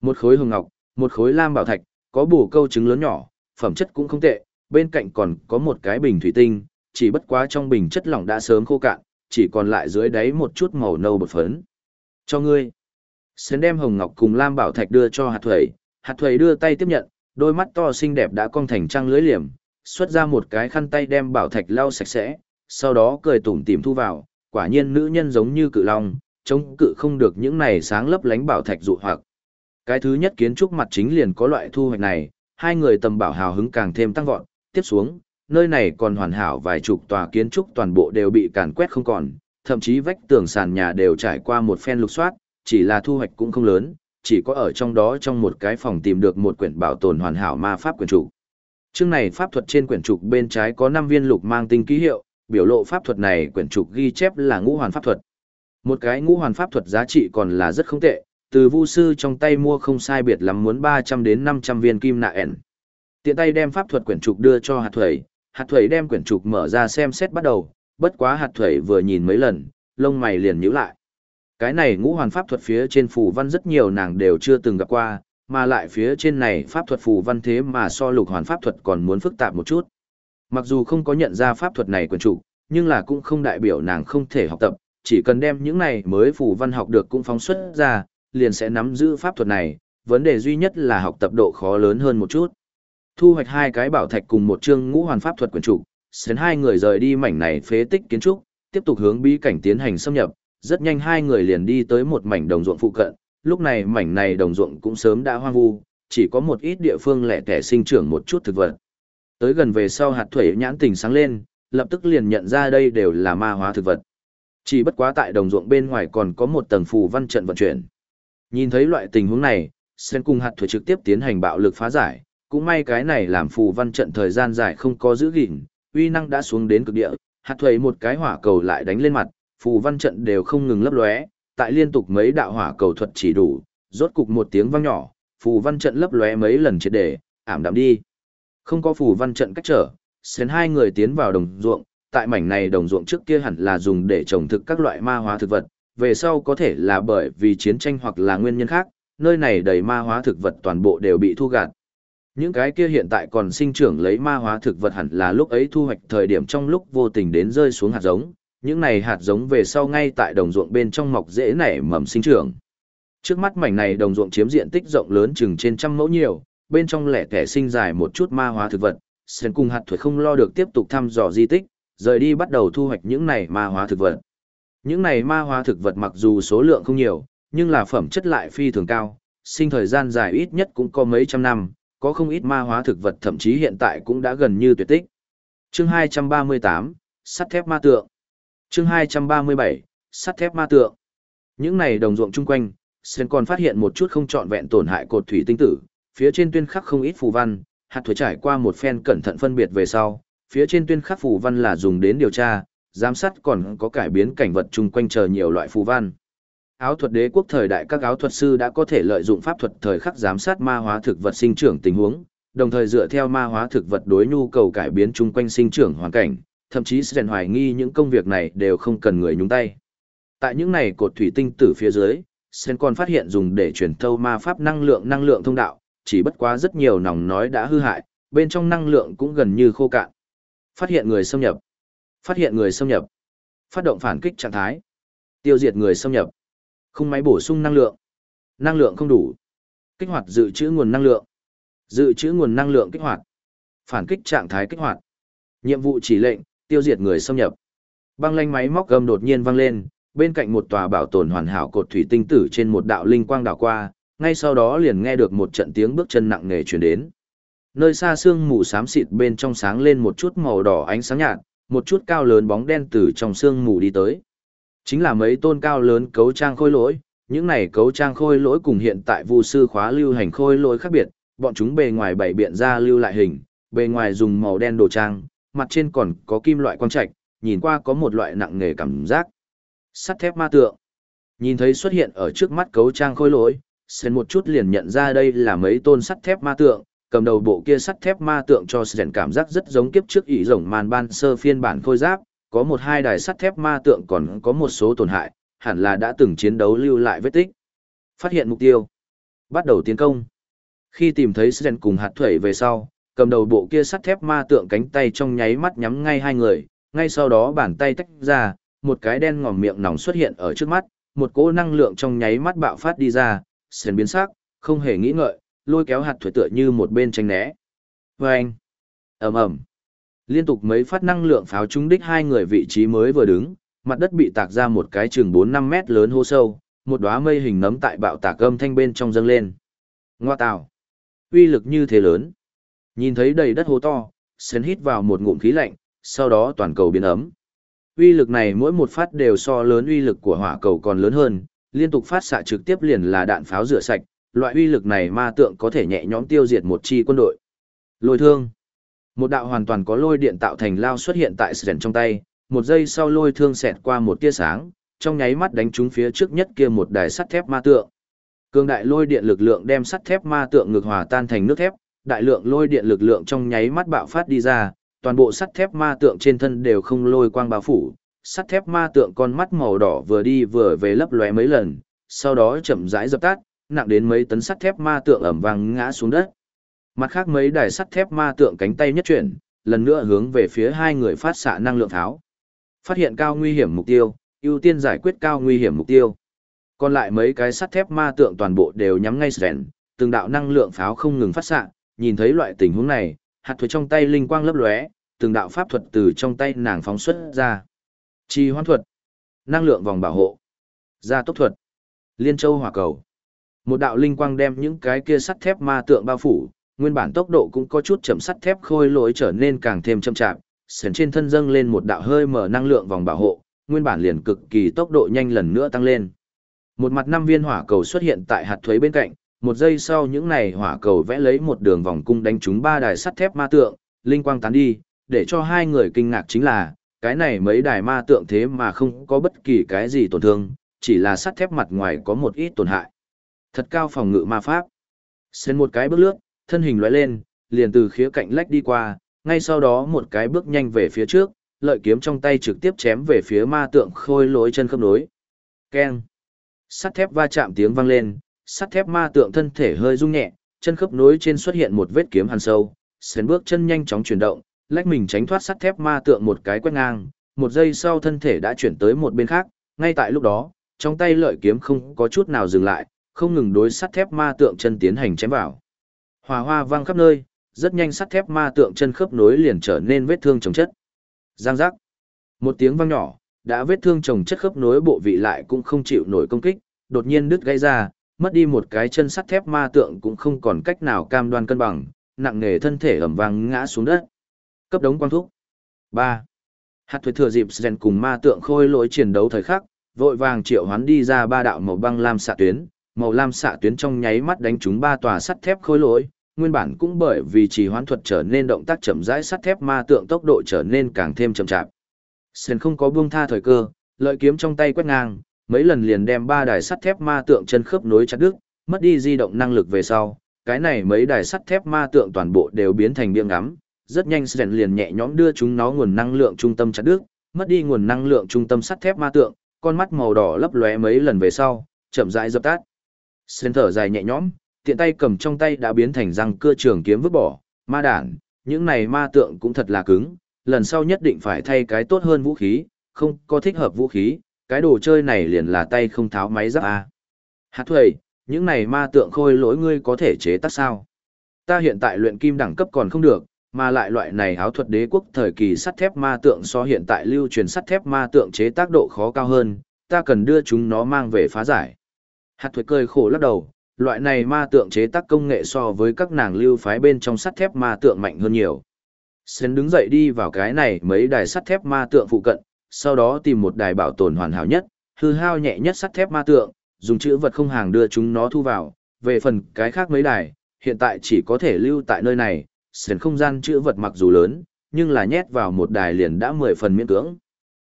Một khối hồng ngọc, một khối lam bảo thạch, có bù câu trứng lớn nhỏ, phẩm chất cũng không tệ, bên cạnh còn có một cái bình thủy tinh, chỉ bất quá trong bình chất lỏng đã sớm khô cạn, chỉ còn lại dưới đáy một chút màu nâu bột phấn. Cho ngươi. Sến đem hồng ngọc cùng lam bảo thạch đưa cho hạt thuẩy, hạt thuầy đưa tay tiếp nhận, đôi mắt to xinh đẹp đã cong thành trăng lưới liềm, xuất ra một cái khăn tay đem bảo thạch lau sạch sẽ, sau đó cười tủm tỉm thu vào, quả nhiên nữ nhân giống như cự long, chống cự không được những này sáng lấp lánh bảo thạch dụ hoặc. Cái thứ nhất kiến trúc mặt chính liền có loại thu hoạch này, hai người tầm bảo hào hứng càng thêm tăng vọt, tiếp xuống, nơi này còn hoàn hảo vài chục tòa kiến trúc toàn bộ đều bị càn quét không còn, thậm chí vách tường sàn nhà đều trải qua một phen lục soát, chỉ là thu hoạch cũng không lớn, chỉ có ở trong đó trong một cái phòng tìm được một quyển bảo tồn hoàn hảo ma pháp quyển trục. Chương này pháp thuật trên quyển trục bên trái có 5 viên lục mang tinh ký hiệu, biểu lộ pháp thuật này quyển trục ghi chép là ngũ hoàn pháp thuật. Một cái ngũ hoàn pháp thuật giá trị còn là rất không tệ, từ vu sư trong tay mua không sai biệt lắm muốn 300 đến 500 viên kim nạ ẻn. Tiện tay đem pháp thuật quyển trục đưa cho hạt thuẩy, hạt thuẩy đem quyển trục mở ra xem xét bắt đầu, bất quá hạt thuẩy vừa nhìn mấy lần, lông mày liền nhíu lại. Cái này ngũ hoàn pháp thuật phía trên phù văn rất nhiều nàng đều chưa từng gặp qua, mà lại phía trên này pháp thuật phù văn thế mà so lục hoàn pháp thuật còn muốn phức tạp một chút. Mặc dù không có nhận ra pháp thuật này quyền chủ, nhưng là cũng không đại biểu nàng không thể học tập, chỉ cần đem những này mới phù văn học được cũng phóng xuất ra, liền sẽ nắm giữ pháp thuật này, vấn đề duy nhất là học tập độ khó lớn hơn một chút. Thu hoạch hai cái bảo thạch cùng một chương ngũ hoàn pháp thuật quyền chủ, sến hai người rời đi mảnh này phế tích kiến trúc, tiếp tục hướng bí cảnh tiến hành xâm nhập, rất nhanh hai người liền đi tới một mảnh đồng ruộng phụ cận, lúc này mảnh này đồng ruộng cũng sớm đã hoang vu, chỉ có một ít địa phương lẻ tẻ sinh trưởng một chút thực vật. Tới gần về sau hạt thủy nhãn tình sáng lên, lập tức liền nhận ra đây đều là ma hóa thực vật. Chỉ bất quá tại đồng ruộng bên ngoài còn có một tầng phù văn trận vận chuyển. Nhìn thấy loại tình huống này, Sen cùng hạt thủy trực tiếp tiến hành bạo lực phá giải, cũng may cái này làm phù văn trận thời gian dài không có giữ gìn, uy năng đã xuống đến cực địa, hạt thủy một cái hỏa cầu lại đánh lên mặt, phù văn trận đều không ngừng lấp lóe, tại liên tục mấy đạo hỏa cầu thuật chỉ đủ, rốt cục một tiếng vang nhỏ, phù văn trận lấp lóe mấy lần triệt để, ảm đạm đi. Không có phù văn trận cách trở, xén hai người tiến vào đồng ruộng, tại mảnh này đồng ruộng trước kia hẳn là dùng để trồng thực các loại ma hóa thực vật, về sau có thể là bởi vì chiến tranh hoặc là nguyên nhân khác, nơi này đầy ma hóa thực vật toàn bộ đều bị thu gạt. Những cái kia hiện tại còn sinh trưởng lấy ma hóa thực vật hẳn là lúc ấy thu hoạch thời điểm trong lúc vô tình đến rơi xuống hạt giống, những này hạt giống về sau ngay tại đồng ruộng bên trong mọc dễ nảy mầm sinh trưởng. Trước mắt mảnh này đồng ruộng chiếm diện tích rộng lớn chừng trên trăm mẫu nhiều, bên trong lẻ tẻ sinh dài một chút ma hóa thực vật, sen cùng hạt thuế không lo được tiếp tục thăm dò di tích, rời đi bắt đầu thu hoạch những này ma hóa thực vật. Những này ma hóa thực vật mặc dù số lượng không nhiều, nhưng là phẩm chất lại phi thường cao, sinh thời gian dài ít nhất cũng có mấy trăm năm, có không ít ma hóa thực vật thậm chí hiện tại cũng đã gần như tuyệt tích. Chương 238, sắt thép ma tượng. Chương 237, sắt thép ma tượng. Những này đồng ruộng chung quanh, Sơn còn phát hiện một chút không trọn vẹn tổn hại cột thủy tinh tử, phía trên tuyên khắc không ít phù văn, hạt thuế trải qua một phen cẩn thận phân biệt về sau, phía trên tuyên khắc phù văn là dùng đến điều tra, giám sát còn có cải biến cảnh vật chung quanh chờ nhiều loại phù văn. áo thuật đế quốc thời đại các áo thuật sư đã có thể lợi dụng pháp thuật thời khắc giám sát ma hóa thực vật sinh trưởng tình huống, đồng thời dựa theo ma hóa thực vật đối nhu cầu cải biến chung quanh sinh trưởng hoàn cảnh, thậm chí sẽ hoài nghi những công việc này đều không cần người nhúng tay. Tại những này cột thủy tinh tử phía dưới, Sen còn phát hiện dùng để truyền thâu ma pháp năng lượng năng lượng thông đạo, chỉ bất quá rất nhiều nòng nói đã hư hại, bên trong năng lượng cũng gần như khô cạn. Phát hiện người xâm nhập. Phát hiện người xâm nhập. Phát động phản kích trạng thái. Tiêu diệt người xâm nhập. không máy bổ sung năng lượng. Năng lượng không đủ. Kích hoạt dự trữ nguồn năng lượng. Dự trữ nguồn năng lượng kích hoạt. Phản kích trạng thái kích hoạt. Nhiệm vụ chỉ lệnh, tiêu diệt người xâm nhập. Băng lanh máy móc gầm đột nhiên vang lên, bên cạnh một tòa bảo tồn hoàn hảo cột thủy tinh tử trên một đạo linh quang đảo qua, ngay sau đó liền nghe được một trận tiếng bước chân nặng nề truyền đến. Nơi xa xương mù xám xịt bên trong sáng lên một chút màu đỏ ánh sáng nhạt, một chút cao lớn bóng đen từ trong xương mù đi tới. Chính là mấy tôn cao lớn cấu trang khôi lỗi, những này cấu trang khôi lỗi cùng hiện tại vu sư khóa lưu hành khôi lỗi khác biệt, bọn chúng bề ngoài bảy biện ra lưu lại hình, bề ngoài dùng màu đen đồ trang, mặt trên còn có kim loại quang trạch, nhìn qua có một loại nặng nề cảm giác. Sắt thép ma tượng. Nhìn thấy xuất hiện ở trước mắt cấu trang khôi lỗi, Sen một chút liền nhận ra đây là mấy tôn sắt thép ma tượng, cầm đầu bộ kia sắt thép ma tượng cho Sen cảm giác rất giống kiếp trước ỷ rồng màn ban sơ phiên bản khôi giáp, có một hai đài sắt thép ma tượng còn có một số tổn hại, hẳn là đã từng chiến đấu lưu lại vết tích. Phát hiện mục tiêu. Bắt đầu tiến công. Khi tìm thấy Sen cùng hạt thuẩy về sau, cầm đầu bộ kia sắt thép ma tượng cánh tay trong nháy mắt nhắm ngay hai người, ngay sau đó bàn tay tách ra, một cái đen ngòm miệng nòng xuất hiện ở trước mắt, một cỗ năng lượng trong nháy mắt bạo phát đi ra, sền biến sắc, không hề nghĩ ngợi, lôi kéo hạt thủy tựa như một bên tránh né. Vâng! ầm ầm Liên tục mấy phát năng lượng pháo trúng đích hai người vị trí mới vừa đứng, mặt đất bị tạc ra một cái chừng 4-5 mét lớn hô sâu, một đóa mây hình nấm tại bạo tạc âm thanh bên trong dâng lên. Ngoa tào! uy lực như thế lớn. Nhìn thấy đầy đất hố to, Sến hít vào một ngụm khí lạnh, sau đó toàn cầu biến ấm. Uy lực này mỗi một phát đều so lớn uy lực của hỏa cầu còn lớn hơn, liên tục phát xạ trực tiếp liền là đạn pháo rửa sạch, loại uy lực này ma tượng có thể nhẹ nhõm tiêu diệt một chi quân đội. Lôi thương. Một đạo hoàn toàn có lôi điện tạo thành lao xuất hiện tại Sren trong tay, một giây sau lôi thương xẹt qua một tia sáng, trong nháy mắt đánh trúng phía trước nhất kia một đài sắt thép ma tượng. Cương đại lôi điện lực lượng đem sắt thép ma tượng ngược hòa tan thành nước thép, đại lượng lôi điện lực lượng trong nháy mắt bạo phát đi ra, toàn bộ sắt thép ma tượng trên thân đều không lôi quang bao phủ, sắt thép ma tượng con mắt màu đỏ vừa đi vừa về lấp lóe mấy lần, sau đó chậm rãi dập tắt, nặng đến mấy tấn sắt thép ma tượng ẩm vang ngã xuống đất. Mặt khác mấy đài sắt thép ma tượng cánh tay nhất chuyển, lần nữa hướng về phía hai người phát xạ năng lượng tháo. Phát hiện cao nguy hiểm mục tiêu, ưu tiên giải quyết cao nguy hiểm mục tiêu. Còn lại mấy cái sắt thép ma tượng toàn bộ đều nhắm ngay Sren, từng đạo năng lượng pháo không ngừng phát xạ, nhìn thấy loại tình huống này, hạt thuế trong tay linh quang lấp lóe, từng đạo pháp thuật từ trong tay nàng phóng xuất ra. Trì hoãn thuật, năng lượng vòng bảo hộ, gia tốc thuật, liên châu hỏa cầu. Một đạo linh quang đem những cái kia sắt thép ma tượng bao phủ, nguyên bản tốc độ cũng có chút chậm sắt thép khôi lỗi trở nên càng thêm chậm chạp, sườn trên thân dâng lên một đạo hơi mở năng lượng vòng bảo hộ, nguyên bản liền cực kỳ tốc độ nhanh lần nữa tăng lên. Một mặt năm viên hỏa cầu xuất hiện tại hạt thuế bên cạnh, một giây sau những này hỏa cầu vẽ lấy một đường vòng cung đánh trúng ba đài sắt thép ma tượng, linh quang tán đi, để cho hai người kinh ngạc chính là, cái này mấy đài ma tượng thế mà không có bất kỳ cái gì tổn thương, chỉ là sắt thép mặt ngoài có một ít tổn hại. Thật cao phòng ngự ma pháp. Xên một cái bước lướt, thân hình lóe lên, liền từ khía cạnh lách đi qua, ngay sau đó một cái bước nhanh về phía trước, lợi kiếm trong tay trực tiếp chém về phía ma tượng khôi lối chân khớp nối. Keng. Sắt thép va chạm tiếng vang lên, sắt thép ma tượng thân thể hơi rung nhẹ, chân khớp nối trên xuất hiện một vết kiếm hằn sâu, sến bước chân nhanh chóng chuyển động, lách mình tránh thoát sắt thép ma tượng một cái quét ngang, một giây sau thân thể đã chuyển tới một bên khác, ngay tại lúc đó, trong tay lợi kiếm không có chút nào dừng lại, không ngừng đối sắt thép ma tượng chân tiến hành chém vào. Hòa hoa vang khắp nơi, rất nhanh sắt thép ma tượng chân khớp nối liền trở nên vết thương chồng chất. Giang giác. Một tiếng vang nhỏ, đã vết thương chồng chất khớp nối bộ vị lại cũng không chịu nổi công kích, đột nhiên đứt gãy ra, mất đi một cái chân sắt thép ma tượng cũng không còn cách nào cam đoan cân bằng, nặng nề thân thể ẩm vang ngã xuống đất. Cấp đống quang thúc. 3. Hạt thuế thừa dịp rèn cùng ma tượng khôi lỗi chiến đấu thời khắc, vội vàng triệu hoán đi ra ba đạo màu băng lam xạ tuyến, màu lam xạ tuyến trong nháy mắt đánh trúng ba tòa sắt thép khôi lỗi, nguyên bản cũng bởi vì trì hoãn thuật trở nên động tác chậm rãi sắt thép ma tượng tốc độ trở nên càng thêm chậm chạp. Sen không có buông tha thời cơ, lợi kiếm trong tay quét ngang, mấy lần liền đem ba đài sắt thép ma tượng chân khớp nối chặt đứt, mất đi di động năng lực về sau, cái này mấy đài sắt thép ma tượng toàn bộ đều biến thành biếng ngắm, rất nhanh Sren liền nhẹ nhõm đưa chúng nó nguồn năng lượng trung tâm chặt đứt, mất đi nguồn năng lượng trung tâm sắt thép ma tượng, con mắt màu đỏ lấp lóe mấy lần về sau, chậm rãi dập tắt. Sren thở dài nhẹ nhõm, tiện tay cầm trong tay đã biến thành răng cưa trường kiếm vứt bỏ, ma đản, những này ma tượng cũng thật là cứng, lần sau nhất định phải thay cái tốt hơn vũ khí, không có thích hợp vũ khí, cái đồ chơi này liền là tay không tháo máy giáp a. Hạt thuầy, những này ma tượng khôi lỗi ngươi có thể chế tác sao? Ta hiện tại luyện kim đẳng cấp còn không được, mà lại loại này áo thuật đế quốc thời kỳ sắt thép ma tượng so hiện tại lưu truyền sắt thép ma tượng chế tác độ khó cao hơn, ta cần đưa chúng nó mang về phá giải. Hạt thuế cười khổ lắc đầu, loại này ma tượng chế tác công nghệ so với các nàng lưu phái bên trong sắt thép ma tượng mạnh hơn nhiều. Sến đứng dậy đi vào cái này mấy đài sắt thép ma tượng phụ cận, sau đó tìm một đài bảo tồn hoàn hảo nhất, hư hao nhẹ nhất sắt thép ma tượng, dùng chữ vật không hàng đưa chúng nó thu vào, về phần cái khác mấy đài, hiện tại chỉ có thể lưu tại nơi này, sền không gian chữ vật mặc dù lớn, nhưng là nhét vào một đài liền đã mười phần miễn cưỡng.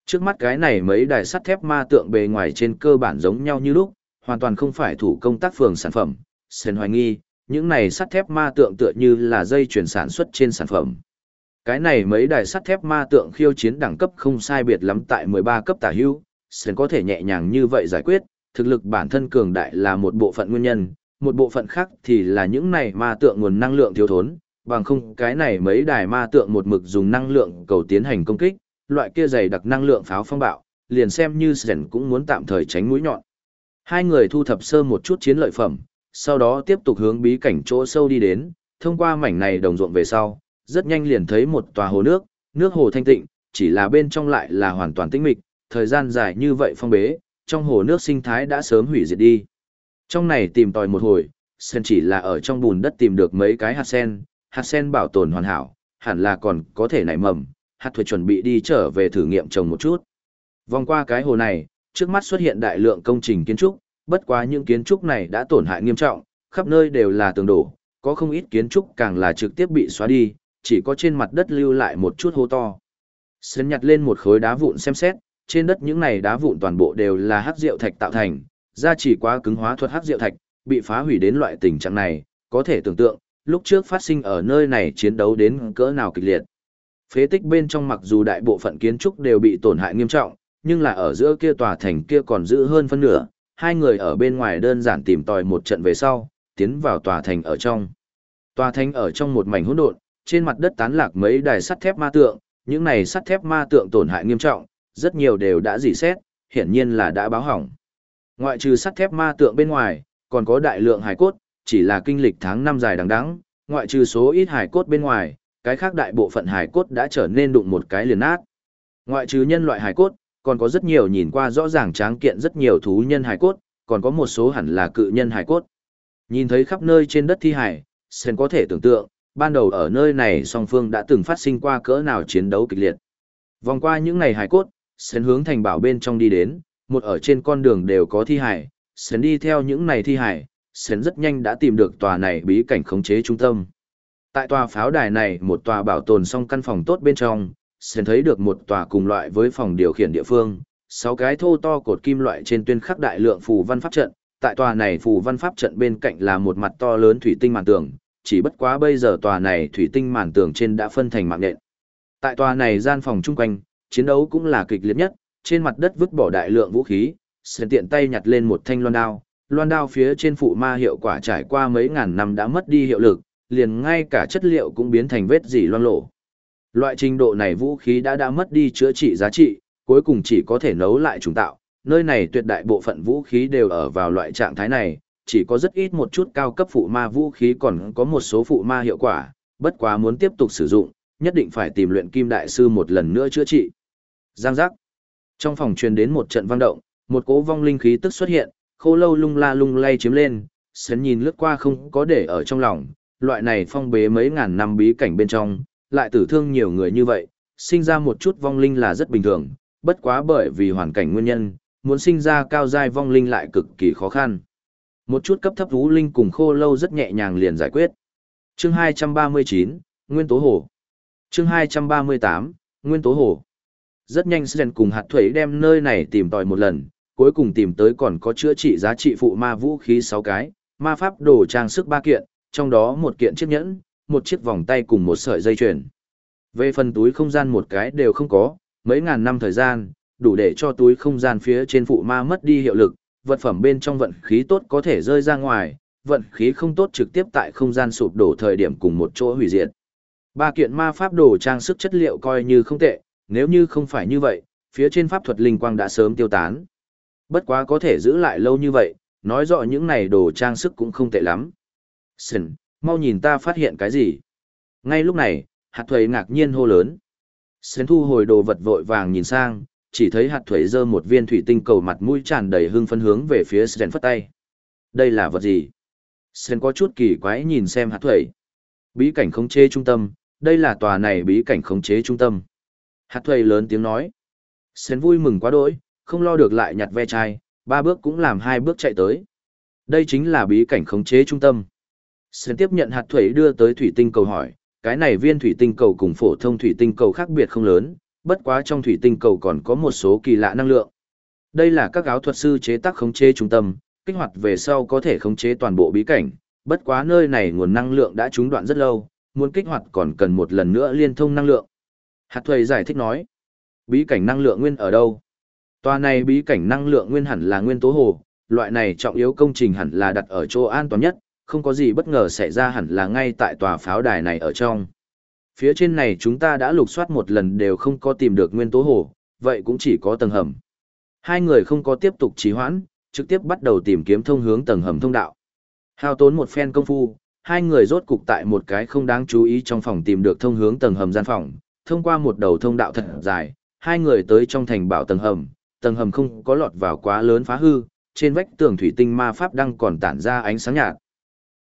Trước mắt cái này mấy đài sắt thép ma tượng bề ngoài trên cơ bản giống nhau như lúc, hoàn toàn không phải thủ công tác phường sản phẩm. Sền hoài nghi, những này sắt thép ma tượng tựa như là dây chuyển sản xuất trên sản phẩm. Cái này mấy đài sắt thép ma tượng khiêu chiến đẳng cấp không sai biệt lắm tại 13 cấp tả hưu, Sền có thể nhẹ nhàng như vậy giải quyết, thực lực bản thân cường đại là một bộ phận nguyên nhân, một bộ phận khác thì là những này ma tượng nguồn năng lượng thiếu thốn, bằng không cái này mấy đài ma tượng một mực dùng năng lượng cầu tiến hành công kích, loại kia dày đặc năng lượng pháo phong bạo, liền xem như Sren cũng muốn tạm thời tránh mũi nhọn. Hai người thu thập sơ một chút chiến lợi phẩm, sau đó tiếp tục hướng bí cảnh chỗ sâu đi đến, thông qua mảnh này đồng ruộng về sau, rất nhanh liền thấy một tòa hồ nước, nước hồ thanh tịnh, chỉ là bên trong lại là hoàn toàn tĩnh mịch, thời gian dài như vậy phong bế, trong hồ nước sinh thái đã sớm hủy diệt đi. Trong này tìm tòi một hồi, sen chỉ là ở trong bùn đất tìm được mấy cái hạt sen, hạt sen bảo tồn hoàn hảo, hẳn là còn có thể nảy mầm, hạt thuế chuẩn bị đi trở về thử nghiệm trồng một chút. Vòng qua cái hồ này, trước mắt xuất hiện đại lượng công trình kiến trúc, bất quá những kiến trúc này đã tổn hại nghiêm trọng, khắp nơi đều là tường đổ, có không ít kiến trúc càng là trực tiếp bị xóa đi, chỉ có trên mặt đất lưu lại một chút hô to. Sơn nhặt lên một khối đá vụn xem xét, trên đất những này đá vụn toàn bộ đều là hắc rượu thạch tạo thành, ra chỉ quá cứng hóa thuật hắc rượu thạch, bị phá hủy đến loại tình trạng này, có thể tưởng tượng, lúc trước phát sinh ở nơi này chiến đấu đến cỡ nào kịch liệt. Phế tích bên trong mặc dù đại bộ phận kiến trúc đều bị tổn hại nghiêm trọng, nhưng là ở giữa kia tòa thành kia còn giữ hơn phân nửa, hai người ở bên ngoài đơn giản tìm tòi một trận về sau, tiến vào tòa thành ở trong. Tòa thành ở trong một mảnh hỗn độn, trên mặt đất tán lạc mấy đài sắt thép ma tượng, những này sắt thép ma tượng tổn hại nghiêm trọng, rất nhiều đều đã dỉ xét, hiển nhiên là đã báo hỏng. Ngoại trừ sắt thép ma tượng bên ngoài, còn có đại lượng hải cốt, chỉ là kinh lịch tháng năm dài đằng đẵng, ngoại trừ số ít hải cốt bên ngoài, cái khác đại bộ phận hải cốt đã trở nên đụng một cái liền nát. Ngoại trừ nhân loại hải cốt, còn có rất nhiều nhìn qua rõ ràng tráng kiện rất nhiều thú nhân hải cốt, còn có một số hẳn là cự nhân hải cốt. Nhìn thấy khắp nơi trên đất thi hải, Sen có thể tưởng tượng, ban đầu ở nơi này song phương đã từng phát sinh qua cỡ nào chiến đấu kịch liệt. Vòng qua những ngày hải cốt, Sến hướng thành bảo bên trong đi đến, một ở trên con đường đều có thi hải, Sến đi theo những này thi hải, Sến rất nhanh đã tìm được tòa này bí cảnh khống chế trung tâm. Tại tòa pháo đài này một tòa bảo tồn song căn phòng tốt bên trong, Sến thấy được một tòa cùng loại với phòng điều khiển địa phương, sáu cái thô to cột kim loại trên tuyên khắc đại lượng phù văn pháp trận, tại tòa này phù văn pháp trận bên cạnh là một mặt to lớn thủy tinh màn tường, chỉ bất quá bây giờ tòa này thủy tinh màn tường trên đã phân thành mạng nện. Tại tòa này gian phòng chung quanh, chiến đấu cũng là kịch liệt nhất, trên mặt đất vứt bỏ đại lượng vũ khí, Sen tiện tay nhặt lên một thanh loan đao, loan đao phía trên phụ ma hiệu quả trải qua mấy ngàn năm đã mất đi hiệu lực, liền ngay cả chất liệu cũng biến thành vết dỉ loang lổ. Loại trình độ này vũ khí đã đã mất đi chữa trị giá trị, cuối cùng chỉ có thể nấu lại trùng tạo, nơi này tuyệt đại bộ phận vũ khí đều ở vào loại trạng thái này, chỉ có rất ít một chút cao cấp phụ ma vũ khí còn có một số phụ ma hiệu quả, bất quá muốn tiếp tục sử dụng, nhất định phải tìm luyện kim đại sư một lần nữa chữa trị. Giang giác. Trong phòng truyền đến một trận vang động, một cỗ vong linh khí tức xuất hiện, khô lâu lung la lung lay chiếm lên, sến nhìn lướt qua không có để ở trong lòng, loại này phong bế mấy ngàn năm bí cảnh bên trong, lại tử thương nhiều người như vậy, sinh ra một chút vong linh là rất bình thường, bất quá bởi vì hoàn cảnh nguyên nhân, muốn sinh ra cao giai vong linh lại cực kỳ khó khăn. Một chút cấp thấp thú linh cùng khô lâu rất nhẹ nhàng liền giải quyết. Chương 239, Nguyên Tố Hồ Chương 238, Nguyên Tố Hồ Rất nhanh Sren cùng hạt thuế đem nơi này tìm tòi một lần, cuối cùng tìm tới còn có chữa trị giá trị phụ ma vũ khí 6 cái, ma pháp đồ trang sức 3 kiện, trong đó một kiện chiếc nhẫn, một chiếc vòng tay cùng một sợi dây chuyền. Về phần túi không gian một cái đều không có, mấy ngàn năm thời gian, đủ để cho túi không gian phía trên phụ ma mất đi hiệu lực, vật phẩm bên trong vận khí tốt có thể rơi ra ngoài, vận khí không tốt trực tiếp tại không gian sụp đổ thời điểm cùng một chỗ hủy diệt. Ba kiện ma pháp đồ trang sức chất liệu coi như không tệ, nếu như không phải như vậy, phía trên pháp thuật linh quang đã sớm tiêu tán. Bất quá có thể giữ lại lâu như vậy, nói rõ những này đồ trang sức cũng không tệ lắm. Sần, mau nhìn ta phát hiện cái gì. Ngay lúc này, hạt thuế ngạc nhiên hô lớn. Sến thu hồi đồ vật vội vàng nhìn sang, chỉ thấy hạt thuế dơ một viên thủy tinh cầu mặt mũi tràn đầy hưng phân hướng về phía Sren phất tay. Đây là vật gì? Sren có chút kỳ quái nhìn xem hạt thuế. Bí cảnh khống chế trung tâm, đây là tòa này bí cảnh khống chế trung tâm. Hạt thuế lớn tiếng nói. Sren vui mừng quá đỗi, không lo được lại nhặt ve chai, ba bước cũng làm hai bước chạy tới. Đây chính là bí cảnh khống chế trung tâm. Sren tiếp nhận hạt thuế đưa tới thủy tinh cầu hỏi, cái này viên thủy tinh cầu cùng phổ thông thủy tinh cầu khác biệt không lớn, bất quá trong thủy tinh cầu còn có một số kỳ lạ năng lượng. Đây là các áo thuật sư chế tác khống chế trung tâm, kích hoạt về sau có thể khống chế toàn bộ bí cảnh, bất quá nơi này nguồn năng lượng đã trúng đoạn rất lâu, muốn kích hoạt còn cần một lần nữa liên thông năng lượng. Hạt Thuầy giải thích nói, bí cảnh năng lượng nguyên ở đâu? Tòa này bí cảnh năng lượng nguyên hẳn là nguyên tố hồ, loại này trọng yếu công trình hẳn là đặt ở chỗ an toàn nhất, không có gì bất ngờ xảy ra hẳn là ngay tại tòa pháo đài này ở trong. Phía trên này chúng ta đã lục soát một lần đều không có tìm được nguyên tố hồ, vậy cũng chỉ có tầng hầm. Hai người không có tiếp tục trì hoãn, trực tiếp bắt đầu tìm kiếm thông hướng tầng hầm thông đạo. Hao tốn một phen công phu, hai người rốt cục tại một cái không đáng chú ý trong phòng tìm được thông hướng tầng hầm gian phòng, thông qua một đầu thông đạo thật dài, hai người tới trong thành bảo tầng hầm, tầng hầm không có lọt vào quá lớn phá hư, trên vách tường thủy tinh ma pháp đang còn tản ra ánh sáng nhạt.